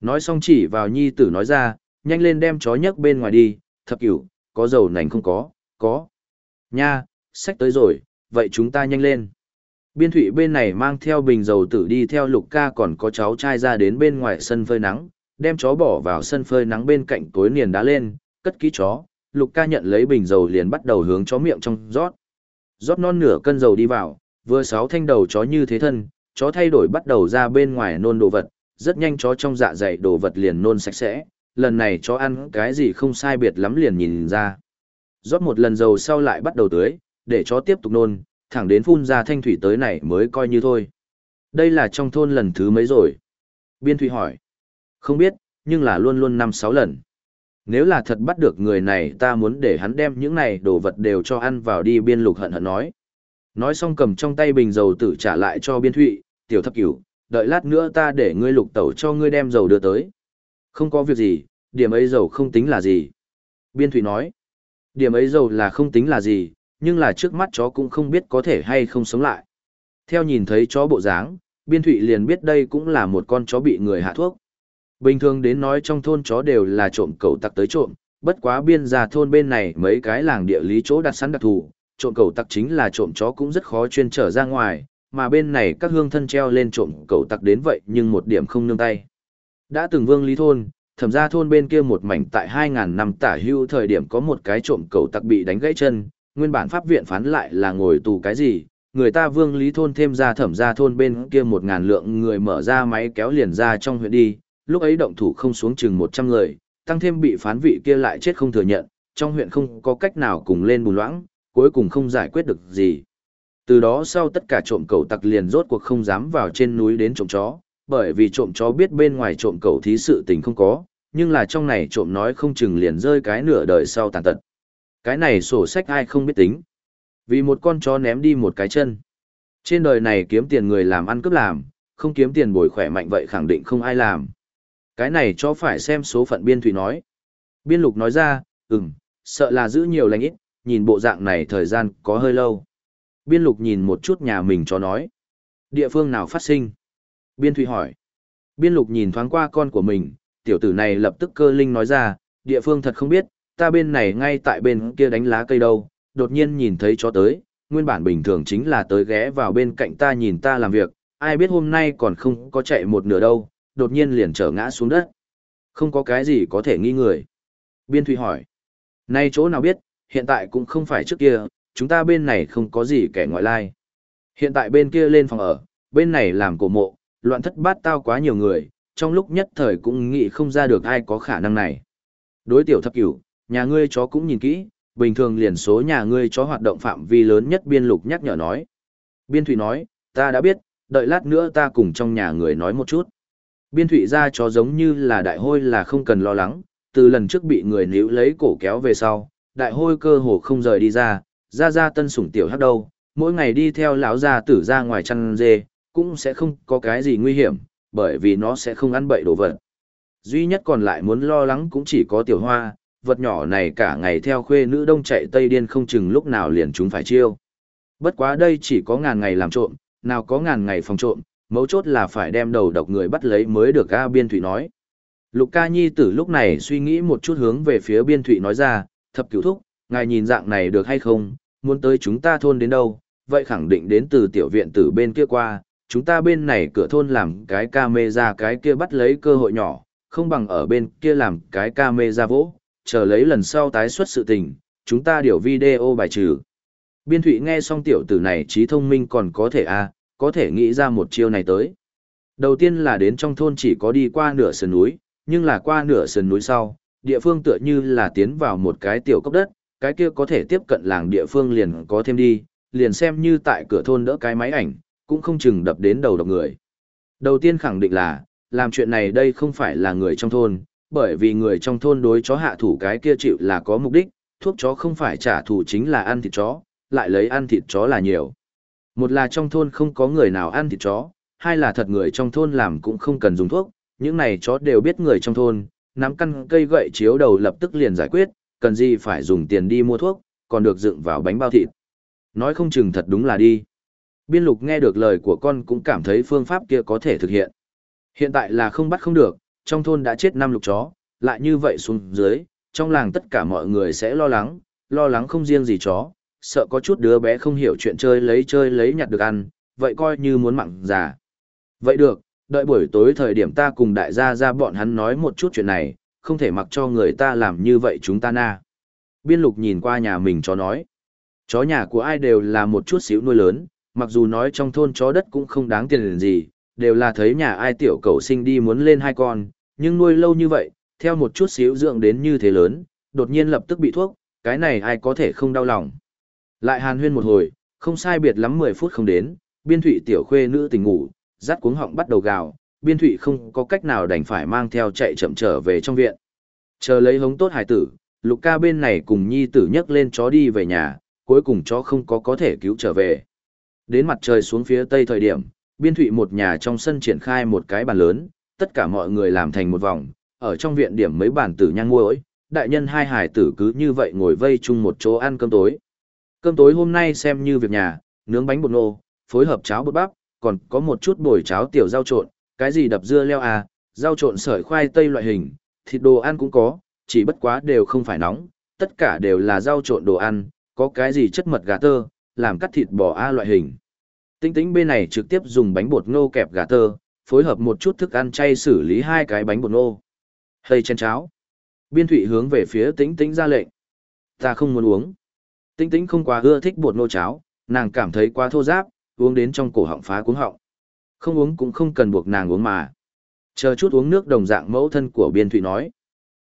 Nói xong chỉ vào nhi tử nói ra, nhanh lên đem chó nhấc bên ngoài đi, thập cửu, có dầu nành không có, có. Nha, sách tới rồi, vậy chúng ta nhanh lên. Biên thụy bên này mang theo bình dầu tử đi theo lục ca còn có cháu trai ra đến bên ngoài sân phơi nắng, đem chó bỏ vào sân phơi nắng bên cạnh tối niền đá lên, cất kỹ chó, lục ca nhận lấy bình dầu liền bắt đầu hướng chó miệng trong rót. Rót non nửa cân dầu đi vào, vừa sáu thanh đầu chó như thế thân, chó thay đổi bắt đầu ra bên ngoài nôn đồ vật, rất nhanh chó trong dạ dày đồ vật liền nôn sạch sẽ, lần này chó ăn cái gì không sai biệt lắm liền nhìn ra. Rót một lần dầu sau lại bắt đầu tưới, để chó tiếp tục nôn, thẳng đến phun ra thanh thủy tới này mới coi như thôi. Đây là trong thôn lần thứ mấy rồi? Biên thủy hỏi. Không biết, nhưng là luôn luôn năm sáu lần. Nếu là thật bắt được người này ta muốn để hắn đem những này đồ vật đều cho ăn vào đi biên lục hận hận nói. Nói xong cầm trong tay bình dầu tử trả lại cho biên thụy, tiểu thập cửu, đợi lát nữa ta để ngươi lục tẩu cho ngươi đem dầu đưa tới. Không có việc gì, điểm ấy dầu không tính là gì. Biên thụy nói, điểm ấy dầu là không tính là gì, nhưng là trước mắt chó cũng không biết có thể hay không sống lại. Theo nhìn thấy chó bộ dáng, biên thụy liền biết đây cũng là một con chó bị người hạ thuốc. Bình thường đến nói trong thôn chó đều là trộm cẩu tặc tới trộm, bất quá biên gia thôn bên này mấy cái làng địa lý chỗ đặt sẵn đặc thù, trộm cẩu tặc chính là trộm chó cũng rất khó chuyên trở ra ngoài, mà bên này các hương thân treo lên trộm cẩu tặc đến vậy nhưng một điểm không nương tay. Đã từng vương lý thôn, thẩm ra thôn bên kia một mảnh tại 2.000 năm tả hưu thời điểm có một cái trộm cẩu tặc bị đánh gãy chân, nguyên bản pháp viện phán lại là ngồi tù cái gì, người ta vương lý thôn thêm ra thẩm ra thôn bên kia một ngàn lượng người mở ra máy kéo liền ra trong huyện đi, lúc ấy động thủ không xuống chừng 100 người, tăng thêm bị phán vị kia lại chết không thừa nhận, trong huyện không có cách nào cùng lên bùn loãng, cuối cùng không giải quyết được gì. Từ đó sau tất cả trộm cẩu tặc liền rốt cuộc không dám vào trên núi đến trộm chó, bởi vì trộm chó biết bên ngoài trộm cẩu thí sự tình không có, nhưng là trong này trộm nói không chừng liền rơi cái nửa đời sau tàn tật. Cái này sổ sách ai không biết tính. Vì một con chó ném đi một cái chân. Trên đời này kiếm tiền người làm ăn cướp làm, không kiếm tiền bồi khỏe mạnh vậy khẳng định không ai làm. Cái này cho phải xem số phận biên thủy nói. Biên lục nói ra, ừm, sợ là giữ nhiều lành ít, nhìn bộ dạng này thời gian có hơi lâu. Biên lục nhìn một chút nhà mình cho nói. Địa phương nào phát sinh? Biên thủy hỏi. Biên lục nhìn thoáng qua con của mình, tiểu tử này lập tức cơ linh nói ra, địa phương thật không biết, ta bên này ngay tại bên kia đánh lá cây đâu, đột nhiên nhìn thấy chó tới, nguyên bản bình thường chính là tới ghé vào bên cạnh ta nhìn ta làm việc, ai biết hôm nay còn không có chạy một nửa đâu, đột nhiên liền trở ngã xuống đất. Không có cái gì có thể nghi người. Biên Thụy hỏi. Nay chỗ nào biết, hiện tại cũng không phải trước kia, chúng ta bên này không có gì kẻ ngoại lai. Hiện tại bên kia lên phòng ở, bên này làm cổ mộ, loạn thất bát tao quá nhiều người, trong lúc nhất thời cũng nghĩ không ra được ai có khả năng này. Đối tiểu thập cửu, nhà ngươi chó cũng nhìn kỹ, bình thường liền số nhà ngươi chó hoạt động phạm vi lớn nhất biên lục nhắc nhở nói. Biên thủy nói, ta đã biết, đợi lát nữa ta cùng trong nhà người nói một chút. Biên thủy ra chó giống như là đại hôi là không cần lo lắng, từ lần trước bị người níu lấy cổ kéo về sau, đại hôi cơ hồ không rời đi ra, ra ra tân sủng tiểu hắc đâu, mỗi ngày đi theo lão gia tử ra ngoài chăn dê, cũng sẽ không có cái gì nguy hiểm, bởi vì nó sẽ không ăn bậy đồ vật. Duy nhất còn lại muốn lo lắng cũng chỉ có tiểu hoa, vật nhỏ này cả ngày theo khuê nữ đông chạy tây điên không chừng lúc nào liền chúng phải chiêu. Bất quá đây chỉ có ngàn ngày làm trộm, nào có ngàn ngày phòng trộm, mấu chốt là phải đem đầu độc người bắt lấy mới được A Biên Thụy nói. Lục ca nhi tử lúc này suy nghĩ một chút hướng về phía Biên Thụy nói ra, thập cứu thúc, ngài nhìn dạng này được hay không, muốn tới chúng ta thôn đến đâu, vậy khẳng định đến từ tiểu viện từ bên kia qua, chúng ta bên này cửa thôn làm cái ca mê ra cái kia bắt lấy cơ hội nhỏ, không bằng ở bên kia làm cái ca mê ra vỗ, chờ lấy lần sau tái xuất sự tình, chúng ta điều video bài trừ. Biên thủy nghe xong tiểu tử này trí thông minh còn có thể a có thể nghĩ ra một chiêu này tới. Đầu tiên là đến trong thôn chỉ có đi qua nửa sườn núi, nhưng là qua nửa sườn núi sau, địa phương tựa như là tiến vào một cái tiểu cốc đất, cái kia có thể tiếp cận làng địa phương liền có thêm đi, liền xem như tại cửa thôn đỡ cái máy ảnh, cũng không chừng đập đến đầu độc người. Đầu tiên khẳng định là, làm chuyện này đây không phải là người trong thôn, bởi vì người trong thôn đối chó hạ thủ cái kia chịu là có mục đích, thuốc chó không phải trả thù chính là ăn thịt chó, lại lấy ăn thịt chó là nhiều. Một là trong thôn không có người nào ăn thịt chó, hai là thật người trong thôn làm cũng không cần dùng thuốc, những này chó đều biết người trong thôn, nắm căn cây gậy chiếu đầu lập tức liền giải quyết, cần gì phải dùng tiền đi mua thuốc, còn được dựng vào bánh bao thịt. Nói không chừng thật đúng là đi. Biên lục nghe được lời của con cũng cảm thấy phương pháp kia có thể thực hiện. Hiện tại là không bắt không được, trong thôn đã chết năm lục chó, lại như vậy xuống dưới, trong làng tất cả mọi người sẽ lo lắng, lo lắng không riêng gì chó, sợ có chút đứa bé không hiểu chuyện chơi lấy chơi lấy nhặt được ăn, vậy coi như muốn mặn già. Vậy được, đợi buổi tối thời điểm ta cùng đại gia ra bọn hắn nói một chút chuyện này, không thể mặc cho người ta làm như vậy chúng ta na. Biên lục nhìn qua nhà mình chó nói. Chó nhà của ai đều là một chút xíu nuôi lớn, mặc dù nói trong thôn chó đất cũng không đáng tiền gì, đều là thấy nhà ai tiểu cầu sinh đi muốn lên hai con, nhưng nuôi lâu như vậy, theo một chút xíu dưỡng đến như thế lớn, đột nhiên lập tức bị thuốc, cái này ai có thể không đau lòng. Lại hàn huyên một hồi, không sai biệt lắm 10 phút không đến, biên thụy tiểu khuê nữ tỉnh ngủ, rát cuống họng bắt đầu gào, biên thụy không có cách nào đành phải mang theo chạy chậm trở về trong viện. Chờ lấy hống tốt hải tử, lục ca bên này cùng nhi tử nhấc lên chó đi về nhà, cuối cùng chó không có có thể cứu trở về. Đến mặt trời xuống phía tây thời điểm, biên thụy một nhà trong sân triển khai một cái bàn lớn, tất cả mọi người làm thành một vòng, ở trong viện điểm mấy bàn tử nhang muối, đại nhân hai hải tử cứ như vậy ngồi vây chung một chỗ ăn cơm tối. Cơm tối hôm nay xem như việc nhà, nướng bánh bột nô, phối hợp cháo bột bắp, còn có một chút bồi cháo tiểu rau trộn, cái gì đập dưa leo à, rau trộn sợi khoai tây loại hình, thịt đồ ăn cũng có, chỉ bất quá đều không phải nóng, tất cả đều là rau trộn đồ ăn, có cái gì chất mật gà tơ, làm cắt thịt bò a loại hình. Tinh tính bên này trực tiếp dùng bánh bột ngô kẹp gà tơ, phối hợp một chút thức ăn chay xử lý hai cái bánh bột ngô. Hây chén cháo. Biên thủy hướng về phía tính tính ra lệnh. Ta không muốn uống. Tinh tính không quá ưa thích bột ngô cháo, nàng cảm thấy quá thô giáp, uống đến trong cổ họng phá cuống họng. Không uống cũng không cần buộc nàng uống mà. Chờ chút uống nước đồng dạng mẫu thân của biên thụy nói.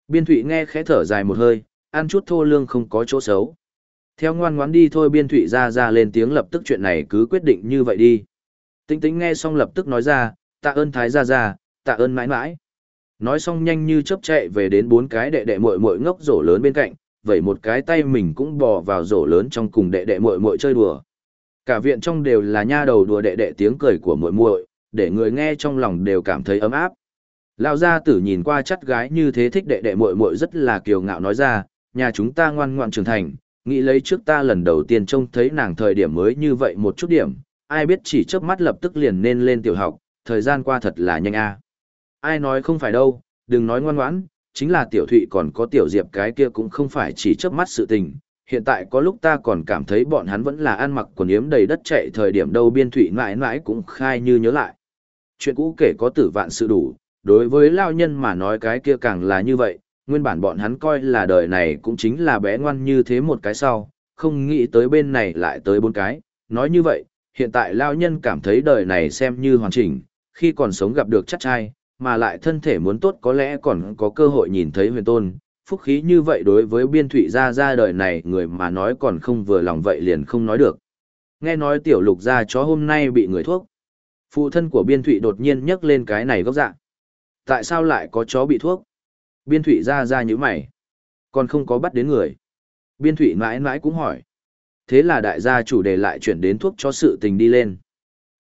Biên thụy nghe khẽ thở dài một hơi, ăn chút thô lương không có chỗ xấu. Theo ngoan ngoãn đi thôi biên thụy ra ra lên tiếng lập tức chuyện này cứ quyết định như vậy đi. Tính tính nghe xong lập tức nói ra, tạ ơn thái ra ra, tạ ơn mãi mãi. Nói xong nhanh như chớp chạy về đến bốn cái đệ đệ muội muội ngốc rổ lớn bên cạnh, vậy một cái tay mình cũng bò vào rổ lớn trong cùng đệ đệ muội muội chơi đùa. Cả viện trong đều là nha đầu đùa đệ đệ tiếng cười của muội muội, để người nghe trong lòng đều cảm thấy ấm áp. Lão gia tử nhìn qua chắt gái như thế thích đệ đệ muội muội rất là kiều ngạo nói ra, nhà chúng ta ngoan ngoãn trưởng thành, nghĩ lấy trước ta lần đầu tiên trông thấy nàng thời điểm mới như vậy một chút điểm, ai biết chỉ chớp mắt lập tức liền nên lên tiểu học, thời gian qua thật là nhanh a. Ai nói không phải đâu, đừng nói ngoan ngoãn, chính là tiểu thụy còn có tiểu diệp cái kia cũng không phải chỉ chớp mắt sự tình. Hiện tại có lúc ta còn cảm thấy bọn hắn vẫn là ăn mặc quần yếm đầy đất chạy thời điểm đâu biên thụy mãi mãi cũng khai như nhớ lại. Chuyện cũ kể có tử vạn sự đủ, đối với lao nhân mà nói cái kia càng là như vậy, nguyên bản bọn hắn coi là đời này cũng chính là bé ngoan như thế một cái sau, không nghĩ tới bên này lại tới bốn cái, nói như vậy, hiện tại lao nhân cảm thấy đời này xem như hoàn chỉnh, khi còn sống gặp được chắc trai, mà lại thân thể muốn tốt có lẽ còn có cơ hội nhìn thấy huyền tôn, phúc khí như vậy đối với biên thụy ra ra đời này người mà nói còn không vừa lòng vậy liền không nói được. Nghe nói tiểu lục ra chó hôm nay bị người thuốc. Phụ thân của biên thụy đột nhiên nhắc lên cái này gốc dạ. Tại sao lại có chó bị thuốc? Biên thụy ra ra như mày. Còn không có bắt đến người. Biên thụy mãi mãi cũng hỏi. Thế là đại gia chủ đề lại chuyển đến thuốc cho sự tình đi lên.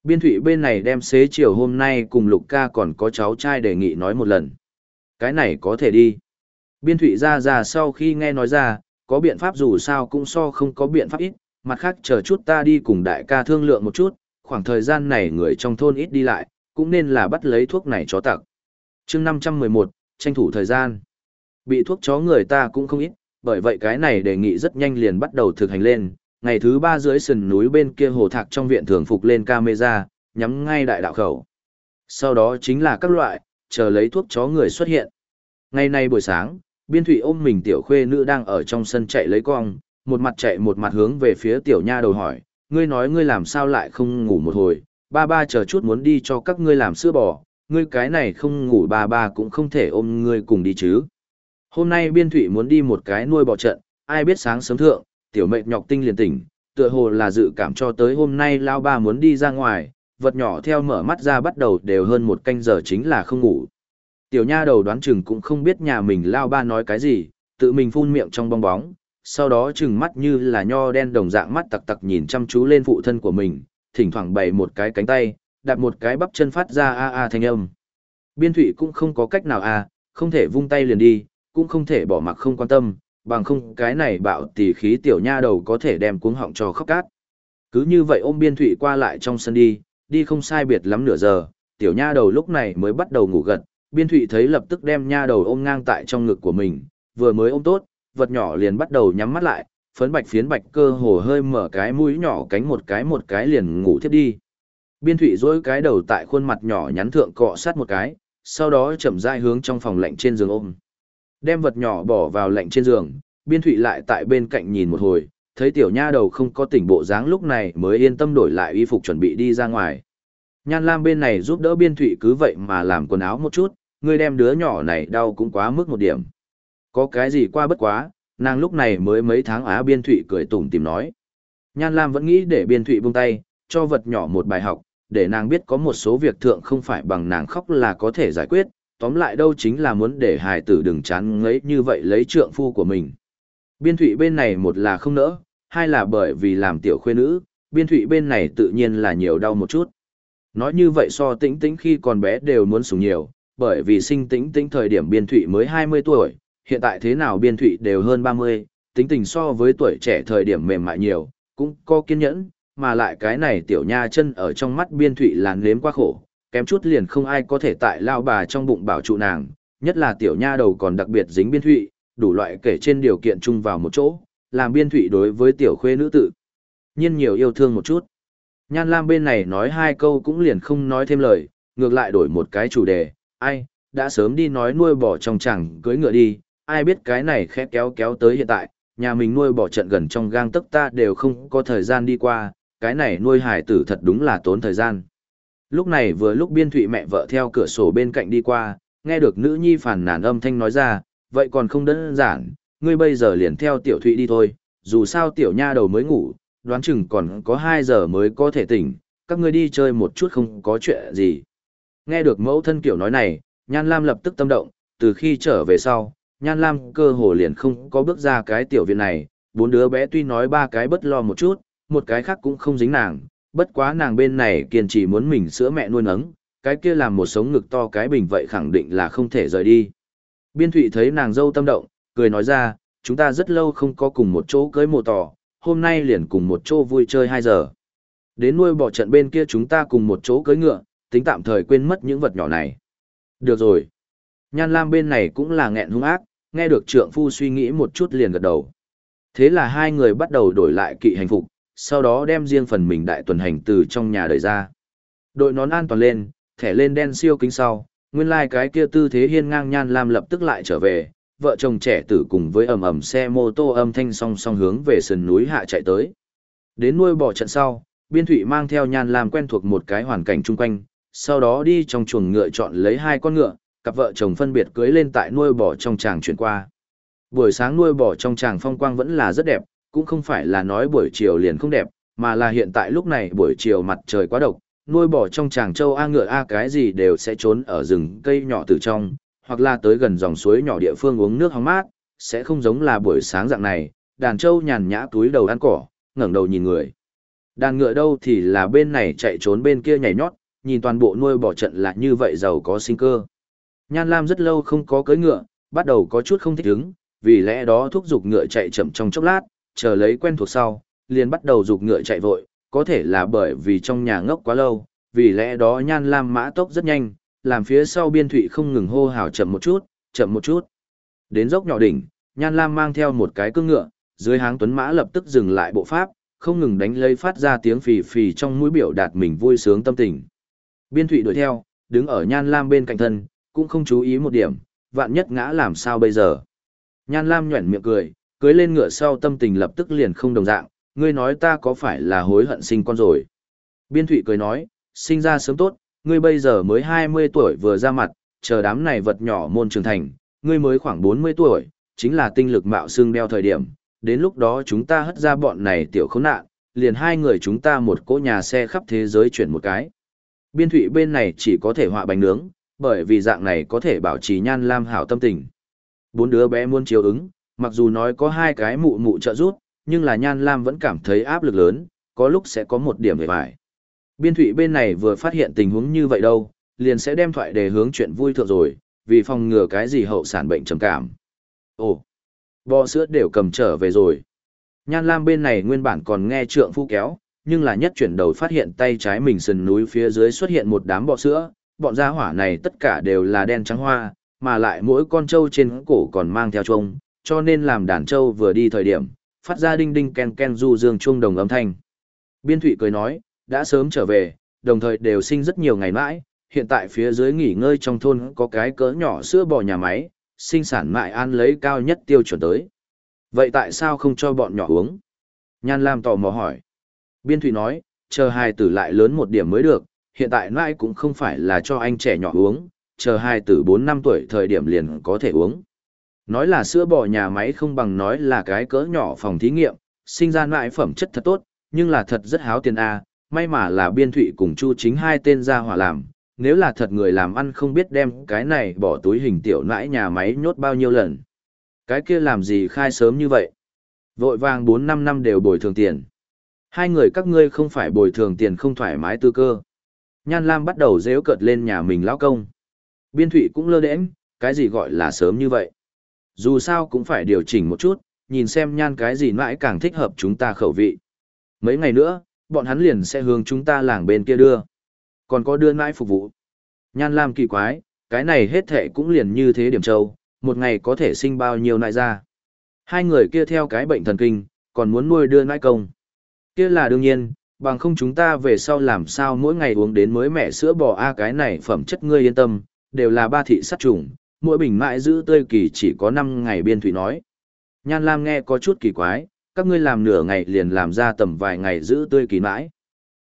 Biên thụy bên này đem xế chiều hôm nay cùng Lục ca còn có cháu trai đề nghị nói một lần. Cái này có thể đi. Biên thụy ra ra sau khi nghe nói ra, có biện pháp dù sao cũng so không có biện pháp ít, mặt khác chờ chút ta đi cùng đại ca thương lượng một chút, khoảng thời gian này người trong thôn ít đi lại, cũng nên là bắt lấy thuốc này cho tặng. chương 511, tranh thủ thời gian. Bị thuốc chó người ta cũng không ít, bởi vậy cái này đề nghị rất nhanh liền bắt đầu thực hành lên. Ngày thứ ba dưới sườn núi bên kia hồ thạc trong viện thường phục lên camera, nhắm ngay đại đạo khẩu. Sau đó chính là các loại, chờ lấy thuốc chó người xuất hiện. Ngày nay buổi sáng, biên thủy ôm mình tiểu khuê nữ đang ở trong sân chạy lấy cong, một mặt chạy một mặt hướng về phía tiểu nha đầu hỏi, ngươi nói ngươi làm sao lại không ngủ một hồi, ba ba chờ chút muốn đi cho các ngươi làm sữa bò, ngươi cái này không ngủ ba ba cũng không thể ôm ngươi cùng đi chứ. Hôm nay biên thủy muốn đi một cái nuôi bò trận, ai biết sáng sớm thượng, tiểu mệnh nhọc tinh liền tỉnh, tựa hồ là dự cảm cho tới hôm nay lao ba muốn đi ra ngoài, vật nhỏ theo mở mắt ra bắt đầu đều hơn một canh giờ chính là không ngủ. Tiểu nha đầu đoán chừng cũng không biết nhà mình lao ba nói cái gì, tự mình phun miệng trong bong bóng, sau đó chừng mắt như là nho đen đồng dạng mắt tặc tặc nhìn chăm chú lên phụ thân của mình, thỉnh thoảng bày một cái cánh tay, đặt một cái bắp chân phát ra a a thanh âm. Biên thụy cũng không có cách nào à, không thể vung tay liền đi, cũng không thể bỏ mặc không quan tâm, bằng không cái này bạo tỷ khí tiểu nha đầu có thể đem cuống họng cho khóc cát. Cứ như vậy ôm biên thụy qua lại trong sân đi, đi không sai biệt lắm nửa giờ, tiểu nha đầu lúc này mới bắt đầu ngủ gật, Biên Thụy thấy lập tức đem nha đầu ôm ngang tại trong ngực của mình, vừa mới ôm tốt, vật nhỏ liền bắt đầu nhắm mắt lại, phấn bạch phiến bạch cơ hồ hơi mở cái mũi nhỏ cánh một cái một cái liền ngủ thiếp đi. Biên Thụy dối cái đầu tại khuôn mặt nhỏ nhắn thượng cọ sát một cái, sau đó chậm rãi hướng trong phòng lạnh trên giường ôm. Đem vật nhỏ bỏ vào lạnh trên giường, Biên Thụy lại tại bên cạnh nhìn một hồi, thấy tiểu nha đầu không có tỉnh bộ dáng lúc này mới yên tâm đổi lại y phục chuẩn bị đi ra ngoài. Nhan Lam bên này giúp đỡ Biên Thụy cứ vậy mà làm quần áo một chút, Ngươi đem đứa nhỏ này đau cũng quá mức một điểm. Có cái gì qua bất quá, nàng lúc này mới mấy tháng á Biên Thụy cười tủm tìm nói. Nhan Lam vẫn nghĩ để Biên Thụy buông tay, cho vật nhỏ một bài học, để nàng biết có một số việc thượng không phải bằng nàng khóc là có thể giải quyết, tóm lại đâu chính là muốn để hài tử đừng chán ngấy như vậy lấy trượng phu của mình. Biên thụy bên này một là không nỡ, hai là bởi vì làm tiểu khuê nữ, biên thụy bên này tự nhiên là nhiều đau một chút. Nói như vậy so tĩnh tĩnh khi còn bé đều muốn sủng nhiều, bởi vì sinh tĩnh tĩnh thời điểm biên thụy mới 20 tuổi, hiện tại thế nào biên thụy đều hơn 30, tính tình so với tuổi trẻ thời điểm mềm mại nhiều, cũng có kiên nhẫn, mà lại cái này tiểu nha chân ở trong mắt biên thụy làn nếm quá khổ, kém chút liền không ai có thể tại lao bà trong bụng bảo trụ nàng, nhất là tiểu nha đầu còn đặc biệt dính biên thụy, đủ loại kể trên điều kiện chung vào một chỗ, làm biên thụy đối với tiểu khuê nữ tự. nhiên nhiều yêu thương một chút. Nhan Lam bên này nói hai câu cũng liền không nói thêm lời, ngược lại đổi một cái chủ đề, ai, đã sớm đi nói nuôi bỏ trong chẳng cưới ngựa đi, ai biết cái này khẽ kéo kéo tới hiện tại, nhà mình nuôi bỏ trận gần trong gang tấc ta đều không có thời gian đi qua, cái này nuôi hải tử thật đúng là tốn thời gian. Lúc này vừa lúc biên thụy mẹ vợ theo cửa sổ bên cạnh đi qua, nghe được nữ nhi phản nàn âm thanh nói ra, vậy còn không đơn giản, ngươi bây giờ liền theo tiểu thụy đi thôi, dù sao tiểu nha đầu mới ngủ, đoán chừng còn có 2 giờ mới có thể tỉnh, các ngươi đi chơi một chút không có chuyện gì. Nghe được mẫu thân kiểu nói này, Nhan Lam lập tức tâm động, từ khi trở về sau, Nhan Lam cơ hồ liền không có bước ra cái tiểu viện này, bốn đứa bé tuy nói ba cái bất lo một chút, một cái khác cũng không dính nàng, bất quá nàng bên này kiên trì muốn mình sữa mẹ nuôi nấng, cái kia làm một sống ngực to cái bình vậy khẳng định là không thể rời đi. Biên Thụy thấy nàng dâu tâm động, cười nói ra, chúng ta rất lâu không có cùng một chỗ cưới mồ tỏ, hôm nay liền cùng một chỗ vui chơi 2 giờ. Đến nuôi bỏ trận bên kia chúng ta cùng một chỗ cưới ngựa, tính tạm thời quên mất những vật nhỏ này. Được rồi. Nhan Lam bên này cũng là nghẹn hung ác, nghe được trượng phu suy nghĩ một chút liền gật đầu. Thế là hai người bắt đầu đổi lại kỵ hành phục, sau đó đem riêng phần mình đại tuần hành từ trong nhà đẩy ra. Đội nón an toàn lên, thẻ lên đen siêu kính sau, nguyên lai like cái kia tư thế hiên ngang nhan lam lập tức lại trở về, vợ chồng trẻ tử cùng với ầm ầm xe mô tô âm thanh song song hướng về sườn núi hạ chạy tới. Đến nuôi bỏ trận sau, biên thụy mang theo nhan lam quen thuộc một cái hoàn cảnh chung quanh, sau đó đi trong chuồng ngựa chọn lấy hai con ngựa, cặp vợ chồng phân biệt cưới lên tại nuôi bò trong tràng chuyển qua. Buổi sáng nuôi bò trong tràng phong quang vẫn là rất đẹp, cũng không phải là nói buổi chiều liền không đẹp, mà là hiện tại lúc này buổi chiều mặt trời quá độc, nuôi bò trong tràng châu A ngựa A cái gì đều sẽ trốn ở rừng cây nhỏ từ trong, hoặc là tới gần dòng suối nhỏ địa phương uống nước hóng mát, sẽ không giống là buổi sáng dạng này, đàn châu nhàn nhã túi đầu ăn cỏ, ngẩng đầu nhìn người. Đàn ngựa đâu thì là bên này chạy trốn bên kia nhảy nhót, nhìn toàn bộ nuôi bò trận là như vậy giàu có sinh cơ. Nhan Lam rất lâu không có cưỡi ngựa, bắt đầu có chút không thích ứng, vì lẽ đó thúc giục ngựa chạy chậm trong chốc lát, chờ lấy quen thuộc sau, liền bắt đầu giục ngựa chạy vội, có thể là bởi vì trong nhà ngốc quá lâu, vì lẽ đó Nhan Lam mã tốc rất nhanh, làm phía sau biên thụy không ngừng hô hào chậm một chút, chậm một chút. Đến dốc nhỏ đỉnh, Nhan Lam mang theo một cái cương ngựa, dưới háng tuấn mã lập tức dừng lại bộ pháp, không ngừng đánh lấy phát ra tiếng phì phì trong mũi biểu đạt mình vui sướng tâm tình. Biên thụy đuổi theo, đứng ở Nhan Lam bên cạnh thân, cũng không chú ý một điểm, vạn nhất ngã làm sao bây giờ. Nhan Lam nhuẩn miệng cười, cưới lên ngựa sau tâm tình lập tức liền không đồng dạng, ngươi nói ta có phải là hối hận sinh con rồi. Biên thụy cười nói, sinh ra sớm tốt, ngươi bây giờ mới 20 tuổi vừa ra mặt, chờ đám này vật nhỏ môn trưởng thành, ngươi mới khoảng 40 tuổi, chính là tinh lực mạo xương đeo thời điểm, đến lúc đó chúng ta hất ra bọn này tiểu khốn nạn, liền hai người chúng ta một cỗ nhà xe khắp thế giới chuyển một cái. Biên thụy bên này chỉ có thể họa bánh nướng, bởi vì dạng này có thể bảo trì nhan lam hảo tâm tình. Bốn đứa bé muốn chiếu ứng, mặc dù nói có hai cái mụ mụ trợ giúp, nhưng là nhan lam vẫn cảm thấy áp lực lớn, có lúc sẽ có một điểm về vải. Biên thụy bên này vừa phát hiện tình huống như vậy đâu, liền sẽ đem thoại đề hướng chuyện vui thượng rồi, vì phòng ngừa cái gì hậu sản bệnh trầm cảm. Ồ, bò sữa đều cầm trở về rồi. Nhan Lam bên này nguyên bản còn nghe trượng phu kéo, nhưng là nhất chuyển đầu phát hiện tay trái mình sườn núi phía dưới xuất hiện một đám bò sữa, bọn gia hỏa này tất cả đều là đen trắng hoa, mà lại mỗi con trâu trên cổ còn mang theo trông, cho nên làm đàn trâu vừa đi thời điểm, phát ra đinh đinh ken ken du dương chuông đồng âm thanh. Biên Thụy cười nói, đã sớm trở về, đồng thời đều sinh rất nhiều ngày mãi, hiện tại phía dưới nghỉ ngơi trong thôn có cái cỡ nhỏ sữa bò nhà máy, sinh sản mại an lấy cao nhất tiêu chuẩn tới. Vậy tại sao không cho bọn nhỏ uống? Nhan Lam tò mò hỏi. Biên Thụy nói, chờ hai tử lại lớn một điểm mới được, hiện tại nãi cũng không phải là cho anh trẻ nhỏ uống, chờ hai tử 4 năm tuổi thời điểm liền có thể uống. Nói là sữa bò nhà máy không bằng nói là cái cỡ nhỏ phòng thí nghiệm, sinh ra nãi phẩm chất thật tốt, nhưng là thật rất háo tiền A, may mà là biên thụy cùng chu chính hai tên ra hỏa làm, nếu là thật người làm ăn không biết đem cái này bỏ túi hình tiểu nãi nhà máy nhốt bao nhiêu lần. Cái kia làm gì khai sớm như vậy? Vội vàng 4-5 năm đều bồi thường tiền. Hai người các ngươi không phải bồi thường tiền không thoải mái tư cơ. Nhan Lam bắt đầu dễu cợt lên nhà mình lão công. Biên thụy cũng lơ đễnh, cái gì gọi là sớm như vậy. Dù sao cũng phải điều chỉnh một chút, nhìn xem nhan cái gì mãi càng thích hợp chúng ta khẩu vị. Mấy ngày nữa, bọn hắn liền sẽ hướng chúng ta làng bên kia đưa. Còn có đưa mãi phục vụ. Nhan Lam kỳ quái, cái này hết thệ cũng liền như thế điểm châu, một ngày có thể sinh bao nhiêu nại ra. Hai người kia theo cái bệnh thần kinh, còn muốn nuôi đưa nãi công. Kia là đương nhiên, bằng không chúng ta về sau làm sao mỗi ngày uống đến mới mẹ sữa bò a cái này phẩm chất ngươi yên tâm, đều là ba thị sát trùng, mỗi bình mãi giữ tươi kỳ chỉ có năm ngày biên thủy nói. Nhan Lam nghe có chút kỳ quái, các ngươi làm nửa ngày liền làm ra tầm vài ngày giữ tươi kỳ mãi.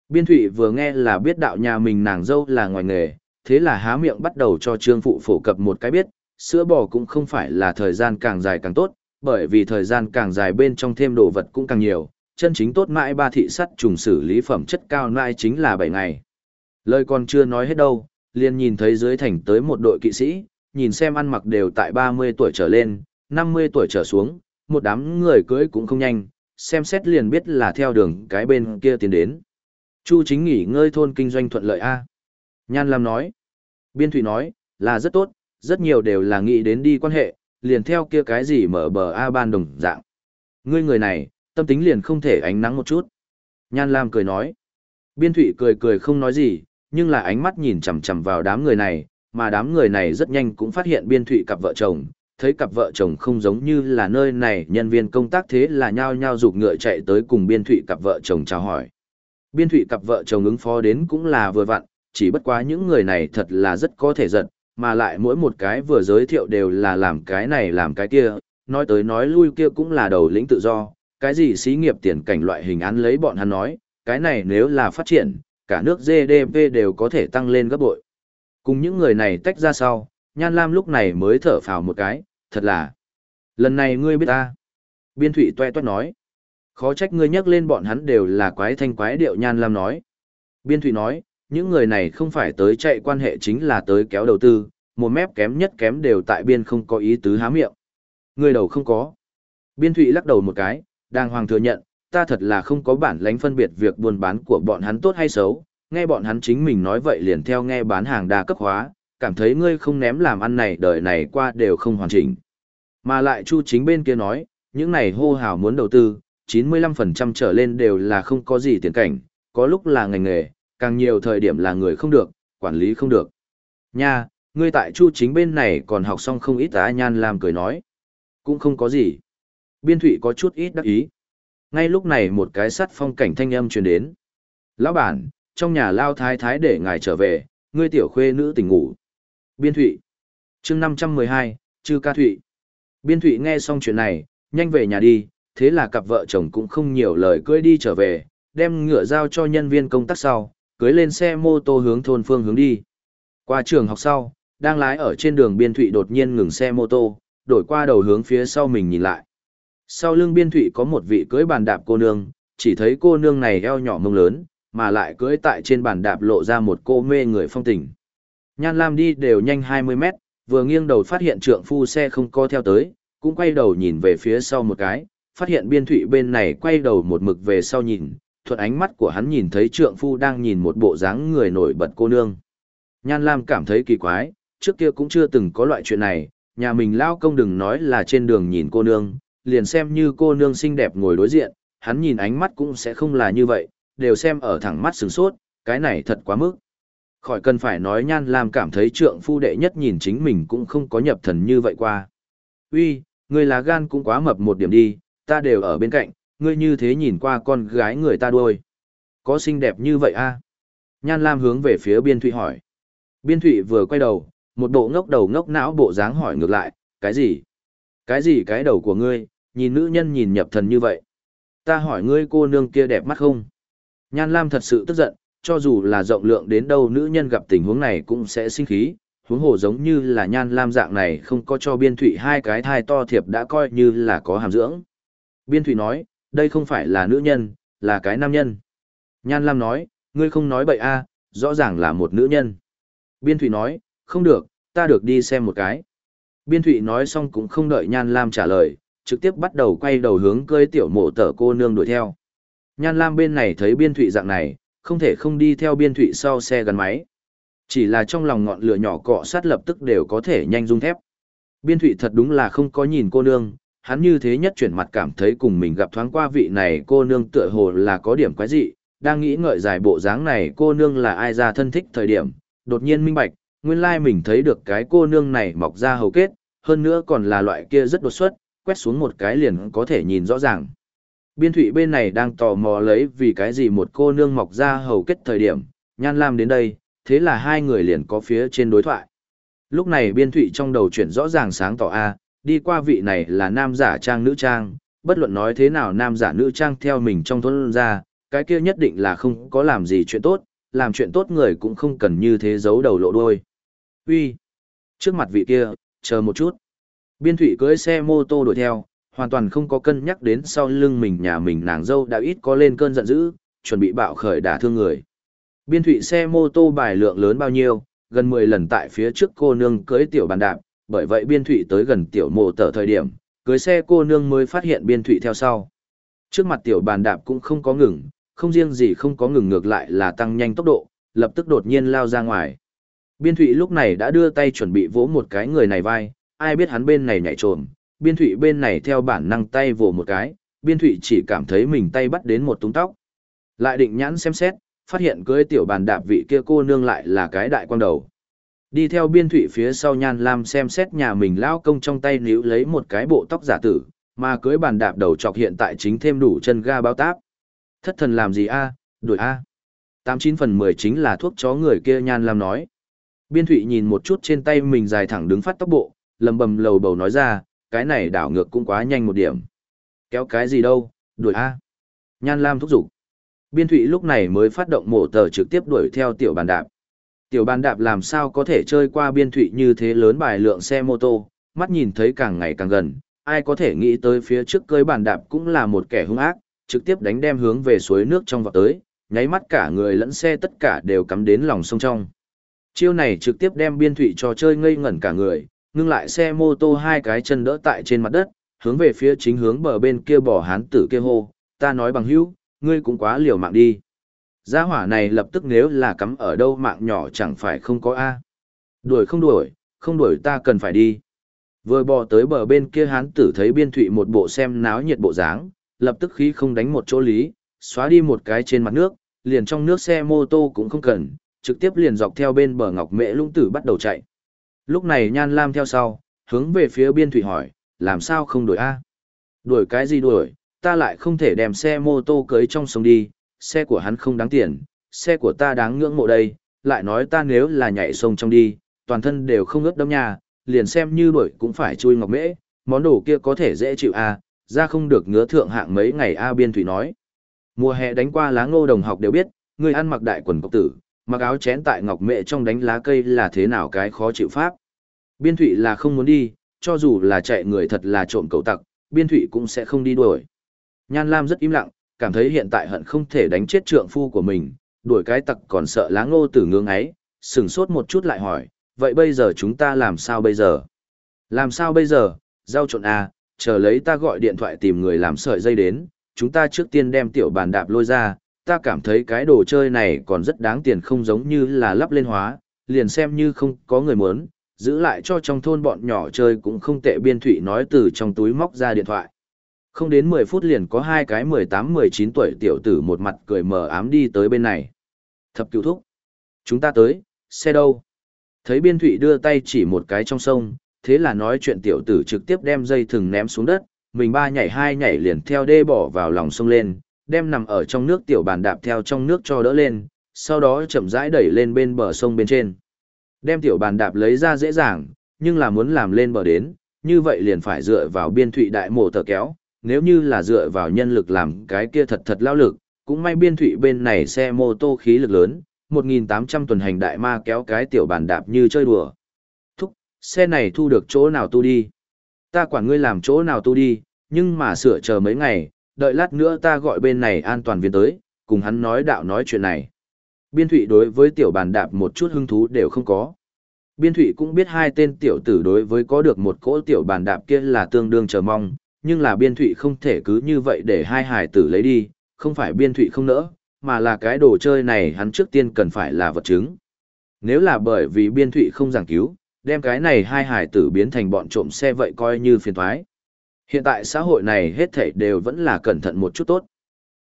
Biên thủy vừa nghe là biết đạo nhà mình nàng dâu là ngoài nghề, thế là há miệng bắt đầu cho trương phụ phổ cập một cái biết, sữa bò cũng không phải là thời gian càng dài càng tốt, bởi vì thời gian càng dài bên trong thêm đồ vật cũng càng nhiều, chân chính tốt mãi ba thị sắt trùng xử lý phẩm chất cao nai chính là 7 ngày. Lời còn chưa nói hết đâu, liền nhìn thấy dưới thành tới một đội kỵ sĩ, nhìn xem ăn mặc đều tại 30 tuổi trở lên, 50 tuổi trở xuống, một đám người cưới cũng không nhanh, xem xét liền biết là theo đường cái bên kia tiến đến. Chu chính nghỉ ngơi thôn kinh doanh thuận lợi A. Nhan Lam nói. Biên Thụy nói, là rất tốt, rất nhiều đều là nghĩ đến đi quan hệ, liền theo kia cái gì mở bờ A ban đồng dạng. Ngươi người này, tâm tính liền không thể ánh nắng một chút. Nhan Lam cười nói. Biên Thụy cười cười không nói gì, nhưng là ánh mắt nhìn chằm chằm vào đám người này, mà đám người này rất nhanh cũng phát hiện Biên Thụy cặp vợ chồng, thấy cặp vợ chồng không giống như là nơi này nhân viên công tác thế là nhao nhao rụt ngựa chạy tới cùng Biên Thụy cặp vợ chồng chào hỏi. Biên Thụy cặp vợ chồng ứng phó đến cũng là vừa vặn, chỉ bất quá những người này thật là rất có thể giận, mà lại mỗi một cái vừa giới thiệu đều là làm cái này làm cái kia, nói tới nói lui kia cũng là đầu lĩnh tự do, cái gì xí nghiệp tiền cảnh loại hình án lấy bọn hắn nói, cái này nếu là phát triển, cả nước GDP đều có thể tăng lên gấp bội. Cùng những người này tách ra sau, Nhan Lam lúc này mới thở phào một cái, thật là. Lần này ngươi biết ta. Biên Thụy toe toét nói. Khó trách ngươi nhắc lên bọn hắn đều là quái thanh quái điệu Nhan Lam nói. Biên Thụy nói, những người này không phải tới chạy quan hệ chính là tới kéo đầu tư, một mép kém nhất kém đều tại biên không có ý tứ há miệng. Người đầu không có. Biên Thụy lắc đầu một cái, đang hoàng thừa nhận, ta thật là không có bản lãnh phân biệt việc buôn bán của bọn hắn tốt hay xấu, nghe bọn hắn chính mình nói vậy liền theo nghe bán hàng đa cấp hóa, cảm thấy ngươi không ném làm ăn này đời này qua đều không hoàn chỉnh. Mà lại Chu chính bên kia nói, những này hô hào muốn đầu tư, 95% trở lên đều là không có gì tiền cảnh, có lúc là ngành nghề, càng nhiều thời điểm là người không được, quản lý không được. Nha, ngươi tại Chu chính bên này còn học xong không ít á nhan làm cười nói. Cũng không có gì. Biên Thụy có chút ít đắc ý. Ngay lúc này một cái sắt phong cảnh thanh âm truyền đến. Lão bản, trong nhà lao thái thái để ngài trở về, ngươi tiểu khuê nữ tỉnh ngủ. Biên thụy. chương 512, chư ca thụy. Biên thụy nghe xong chuyện này, nhanh về nhà đi, thế là cặp vợ chồng cũng không nhiều lời cưới đi trở về, đem ngựa giao cho nhân viên công tác sau, cưới lên xe mô tô hướng thôn phương hướng đi. Qua trường học sau, đang lái ở trên đường biên thụy đột nhiên ngừng xe mô tô, đổi qua đầu hướng phía sau mình nhìn lại. Sau lưng biên thụy có một vị cưới bàn đạp cô nương, chỉ thấy cô nương này eo nhỏ mông lớn, mà lại cưới tại trên bàn đạp lộ ra một cô mê người phong tình. Nhan Lam đi đều nhanh 20 mét, vừa nghiêng đầu phát hiện trượng phu xe không co theo tới, cũng quay đầu nhìn về phía sau một cái, phát hiện biên thụy bên này quay đầu một mực về sau nhìn, thuận ánh mắt của hắn nhìn thấy trượng phu đang nhìn một bộ dáng người nổi bật cô nương. Nhan Lam cảm thấy kỳ quái, trước kia cũng chưa từng có loại chuyện này, nhà mình lao công đừng nói là trên đường nhìn cô nương, liền xem như cô nương xinh đẹp ngồi đối diện, hắn nhìn ánh mắt cũng sẽ không là như vậy, đều xem ở thẳng mắt sừng sốt, cái này thật quá mức. Khỏi cần phải nói Nhan Lam cảm thấy trượng phu đệ nhất nhìn chính mình cũng không có nhập thần như vậy qua. Uy, người lá gan cũng quá mập một điểm đi, ta đều ở bên cạnh, ngươi như thế nhìn qua con gái người ta đuôi. Có xinh đẹp như vậy a? À? Nhan Lam hướng về phía Biên Thụy hỏi. Biên Thụy vừa quay đầu, một bộ ngốc đầu ngốc não bộ dáng hỏi ngược lại, cái gì? Cái gì cái đầu của ngươi, nhìn nữ nhân nhìn nhập thần như vậy? Ta hỏi ngươi cô nương kia đẹp mắt không? Nhan Lam thật sự tức giận, cho dù là rộng lượng đến đâu nữ nhân gặp tình huống này cũng sẽ sinh khí, huống hồ giống như là Nhan Lam dạng này không có cho Biên Thụy hai cái thai to thiệp đã coi như là có hàm dưỡng. Biên Thụy nói, đây không phải là nữ nhân, là cái nam nhân. Nhan Lam nói, ngươi không nói bậy a rõ ràng là một nữ nhân. Biên Thụy nói, không được, ta được đi xem một cái. Biên Thụy nói xong cũng không đợi Nhan Lam trả lời, trực tiếp bắt đầu quay đầu hướng cơi tiểu mộ tở cô nương đuổi theo. Nhan Lam bên này thấy Biên Thụy dạng này, không thể không đi theo Biên Thụy sau xe gắn máy. Chỉ là trong lòng ngọn lửa nhỏ cọ sát lập tức đều có thể nhanh dung thép. Biên Thụy thật đúng là không có nhìn cô nương, hắn như thế nhất chuyển mặt cảm thấy cùng mình gặp thoáng qua vị này cô nương tựa hồ là có điểm quái dị, đang nghĩ ngợi giải bộ dáng này cô nương là ai ra thân thích thời điểm, đột nhiên minh bạch, nguyên lai mình thấy được cái cô nương này mọc ra hầu kết, hơn nữa còn là loại kia rất đột xuất, quét xuống một cái liền có thể nhìn rõ ràng. Biên thủy bên này đang tò mò lấy vì cái gì một cô nương mọc ra hầu kết thời điểm, nhan lam đến đây, thế là hai người liền có phía trên đối thoại. Lúc này biên thủy trong đầu chuyển rõ ràng sáng tỏ A, đi qua vị này là nam giả trang nữ trang, bất luận nói thế nào nam giả nữ trang theo mình trong thôn ra, cái kia nhất định là không có làm gì chuyện tốt, làm chuyện tốt người cũng không cần như thế giấu đầu lộ đuôi. Uy, trước mặt vị kia, chờ một chút. Biên thủy cưới xe mô tô đuổi theo, hoàn toàn không có cân nhắc đến sau lưng mình nhà mình nàng dâu đã ít có lên cơn giận dữ, chuẩn bị bạo khởi đả thương người. Biên thủy xe mô tô bài lượng lớn bao nhiêu, gần 10 lần tại phía trước cô nương cưới tiểu bàn đạp, bởi vậy biên thủy tới gần tiểu mộ tở thời điểm, cưới xe cô nương mới phát hiện biên thủy theo sau. Trước mặt tiểu bàn đạp cũng không có ngừng, không riêng gì không có ngừng ngược lại là tăng nhanh tốc độ, lập tức đột nhiên lao ra ngoài. Biên thủy lúc này đã đưa tay chuẩn bị vỗ một cái người này vai, ai biết hắn bên này nhảy trồm, biên thủy bên này theo bản năng tay vồ một cái, biên thủy chỉ cảm thấy mình tay bắt đến một túng tóc. Lại định nhãn xem xét, phát hiện cưới tiểu bàn đạp vị kia cô nương lại là cái đại quang đầu. Đi theo biên thủy phía sau nhan lam xem xét nhà mình lao công trong tay níu lấy một cái bộ tóc giả tử, mà cưới bàn đạp đầu chọc hiện tại chính thêm đủ chân ga bao táp. Thất thần làm gì a đuổi a tám chín phần mười chính là thuốc chó người kia nhan lam nói. Biên thủy nhìn một chút trên tay mình dài thẳng đứng phát tóc bộ, lầm bầm lầu bầu nói ra, cái này đảo ngược cũng quá nhanh một điểm. Kéo cái gì đâu, đuổi a Nhan lam thúc giục. Biên thủy lúc này mới phát động mổ tờ trực tiếp đuổi theo tiểu bàn đạp. Tiểu bàn đạp làm sao có thể chơi qua biên thụy như thế lớn bài lượng xe mô tô, mắt nhìn thấy càng ngày càng gần, ai có thể nghĩ tới phía trước cơi bàn đạp cũng là một kẻ hung ác, trực tiếp đánh đem hướng về suối nước trong vọt tới, nháy mắt cả người lẫn xe tất cả đều cắm đến lòng sông trong. Chiêu này trực tiếp đem biên thụy cho chơi ngây ngẩn cả người, ngưng lại xe mô tô hai cái chân đỡ tại trên mặt đất, hướng về phía chính hướng bờ bên kia bỏ hán tử kia hô, ta nói bằng hữu, ngươi cũng quá liều mạng đi. Gia hỏa này lập tức nếu là cắm ở đâu mạng nhỏ chẳng phải không có A. Đuổi không đuổi, không đuổi ta cần phải đi. Vừa bò tới bờ bên kia hán tử thấy biên thụy một bộ xem náo nhiệt bộ dáng, lập tức khí không đánh một chỗ lý, xóa đi một cái trên mặt nước, liền trong nước xe mô tô cũng không cần, trực tiếp liền dọc theo bên bờ ngọc mễ lũng tử bắt đầu chạy. Lúc này Nhan Lam theo sau, hướng về phía biên thủy hỏi, làm sao không đổi A? đổi cái gì đổi ta lại không thể đem xe mô tô cưới trong sông đi, xe của hắn không đáng tiền, xe của ta đáng ngưỡng mộ đây, lại nói ta nếu là nhảy sông trong đi, toàn thân đều không ướt đâm nhà, liền xem như đuổi cũng phải chui ngọc mễ, món đồ kia có thể dễ chịu à, ra không được ngứa thượng hạng mấy ngày A biên thủy nói. Mùa hè đánh qua lá ngô đồng học đều biết, người ăn mặc đại quần cộc tử, mặc áo chén tại ngọc mệ trong đánh lá cây là thế nào cái khó chịu pháp. Biên thủy là không muốn đi, cho dù là chạy người thật là trộm cầu tặc, biên thủy cũng sẽ không đi đuổi. Nhan Lam rất im lặng, cảm thấy hiện tại hận không thể đánh chết trượng phu của mình, đuổi cái tặc còn sợ lá ngô tử ngưỡng ấy, sừng sốt một chút lại hỏi, vậy bây giờ chúng ta làm sao bây giờ? Làm sao bây giờ, giao trộn à, chờ lấy ta gọi điện thoại tìm người làm sợi dây đến, chúng ta trước tiên đem tiểu bàn đạp lôi ra, ta cảm thấy cái đồ chơi này còn rất đáng tiền không giống như là lắp lên hóa, liền xem như không có người muốn, giữ lại cho trong thôn bọn nhỏ chơi cũng không tệ biên thủy nói từ trong túi móc ra điện thoại. Không đến 10 phút liền có hai cái 18-19 tuổi tiểu tử một mặt cười mờ ám đi tới bên này. Thập cựu thúc. Chúng ta tới, xe đâu? Thấy biên thụy đưa tay chỉ một cái trong sông, thế là nói chuyện tiểu tử trực tiếp đem dây thừng ném xuống đất, mình ba nhảy hai nhảy liền theo đê bỏ vào lòng sông lên, đem nằm ở trong nước tiểu bàn đạp theo trong nước cho đỡ lên, sau đó chậm rãi đẩy lên bên bờ sông bên trên. Đem tiểu bàn đạp lấy ra dễ dàng, nhưng là muốn làm lên bờ đến, như vậy liền phải dựa vào biên thụy đại mổ tờ kéo, nếu như là dựa vào nhân lực làm cái kia thật thật lao lực, cũng may biên thụy bên này xe mô tô khí lực lớn, 1.800 tuần hành đại ma kéo cái tiểu bàn đạp như chơi đùa. Thúc, xe này thu được chỗ nào tu đi? Ta quản ngươi làm chỗ nào tu đi, nhưng mà sửa chờ mấy ngày, đợi lát nữa ta gọi bên này an toàn viên tới, cùng hắn nói đạo nói chuyện này. Biên thụy đối với tiểu bàn đạp một chút hứng thú đều không có. Biên thụy cũng biết hai tên tiểu tử đối với có được một cỗ tiểu bàn đạp kia là tương đương chờ mong, nhưng là biên thụy không thể cứ như vậy để hai hải tử lấy đi, không phải biên thụy không nỡ, mà là cái đồ chơi này hắn trước tiên cần phải là vật chứng. Nếu là bởi vì biên thụy không giảng cứu, đem cái này hai hải tử biến thành bọn trộm xe vậy coi như phiền thoái. Hiện tại xã hội này hết thảy đều vẫn là cẩn thận một chút tốt.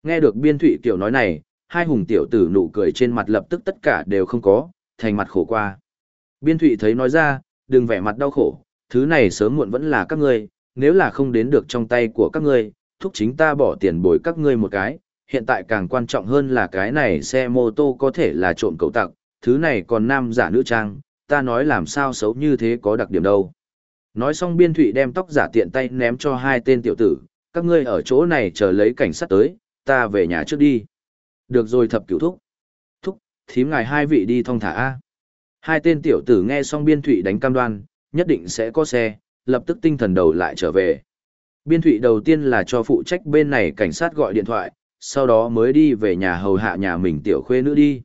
Nghe được biên thụy tiểu nói này, hai hùng tiểu tử nụ cười trên mặt lập tức tất cả đều không có, thành mặt khổ qua. Biên thụy thấy nói ra, đừng vẻ mặt đau khổ, thứ này sớm muộn vẫn là các ngươi, nếu là không đến được trong tay của các ngươi, thúc chính ta bỏ tiền bồi các ngươi một cái, hiện tại càng quan trọng hơn là cái này xe mô tô có thể là trộm cậu tặng, thứ này còn nam giả nữ trang, ta nói làm sao xấu như thế có đặc điểm đâu. Nói xong biên thụy đem tóc giả tiện tay ném cho hai tên tiểu tử, các ngươi ở chỗ này chờ lấy cảnh sát tới, ta về nhà trước đi. Được rồi thập cửu thúc. Thúc, thím ngài hai vị đi thong thả A. Hai tên tiểu tử nghe xong biên thụy đánh cam đoan, nhất định sẽ có xe, lập tức tinh thần đầu lại trở về. Biên thụy đầu tiên là cho phụ trách bên này cảnh sát gọi điện thoại, sau đó mới đi về nhà hầu hạ nhà mình tiểu khuê nữ đi.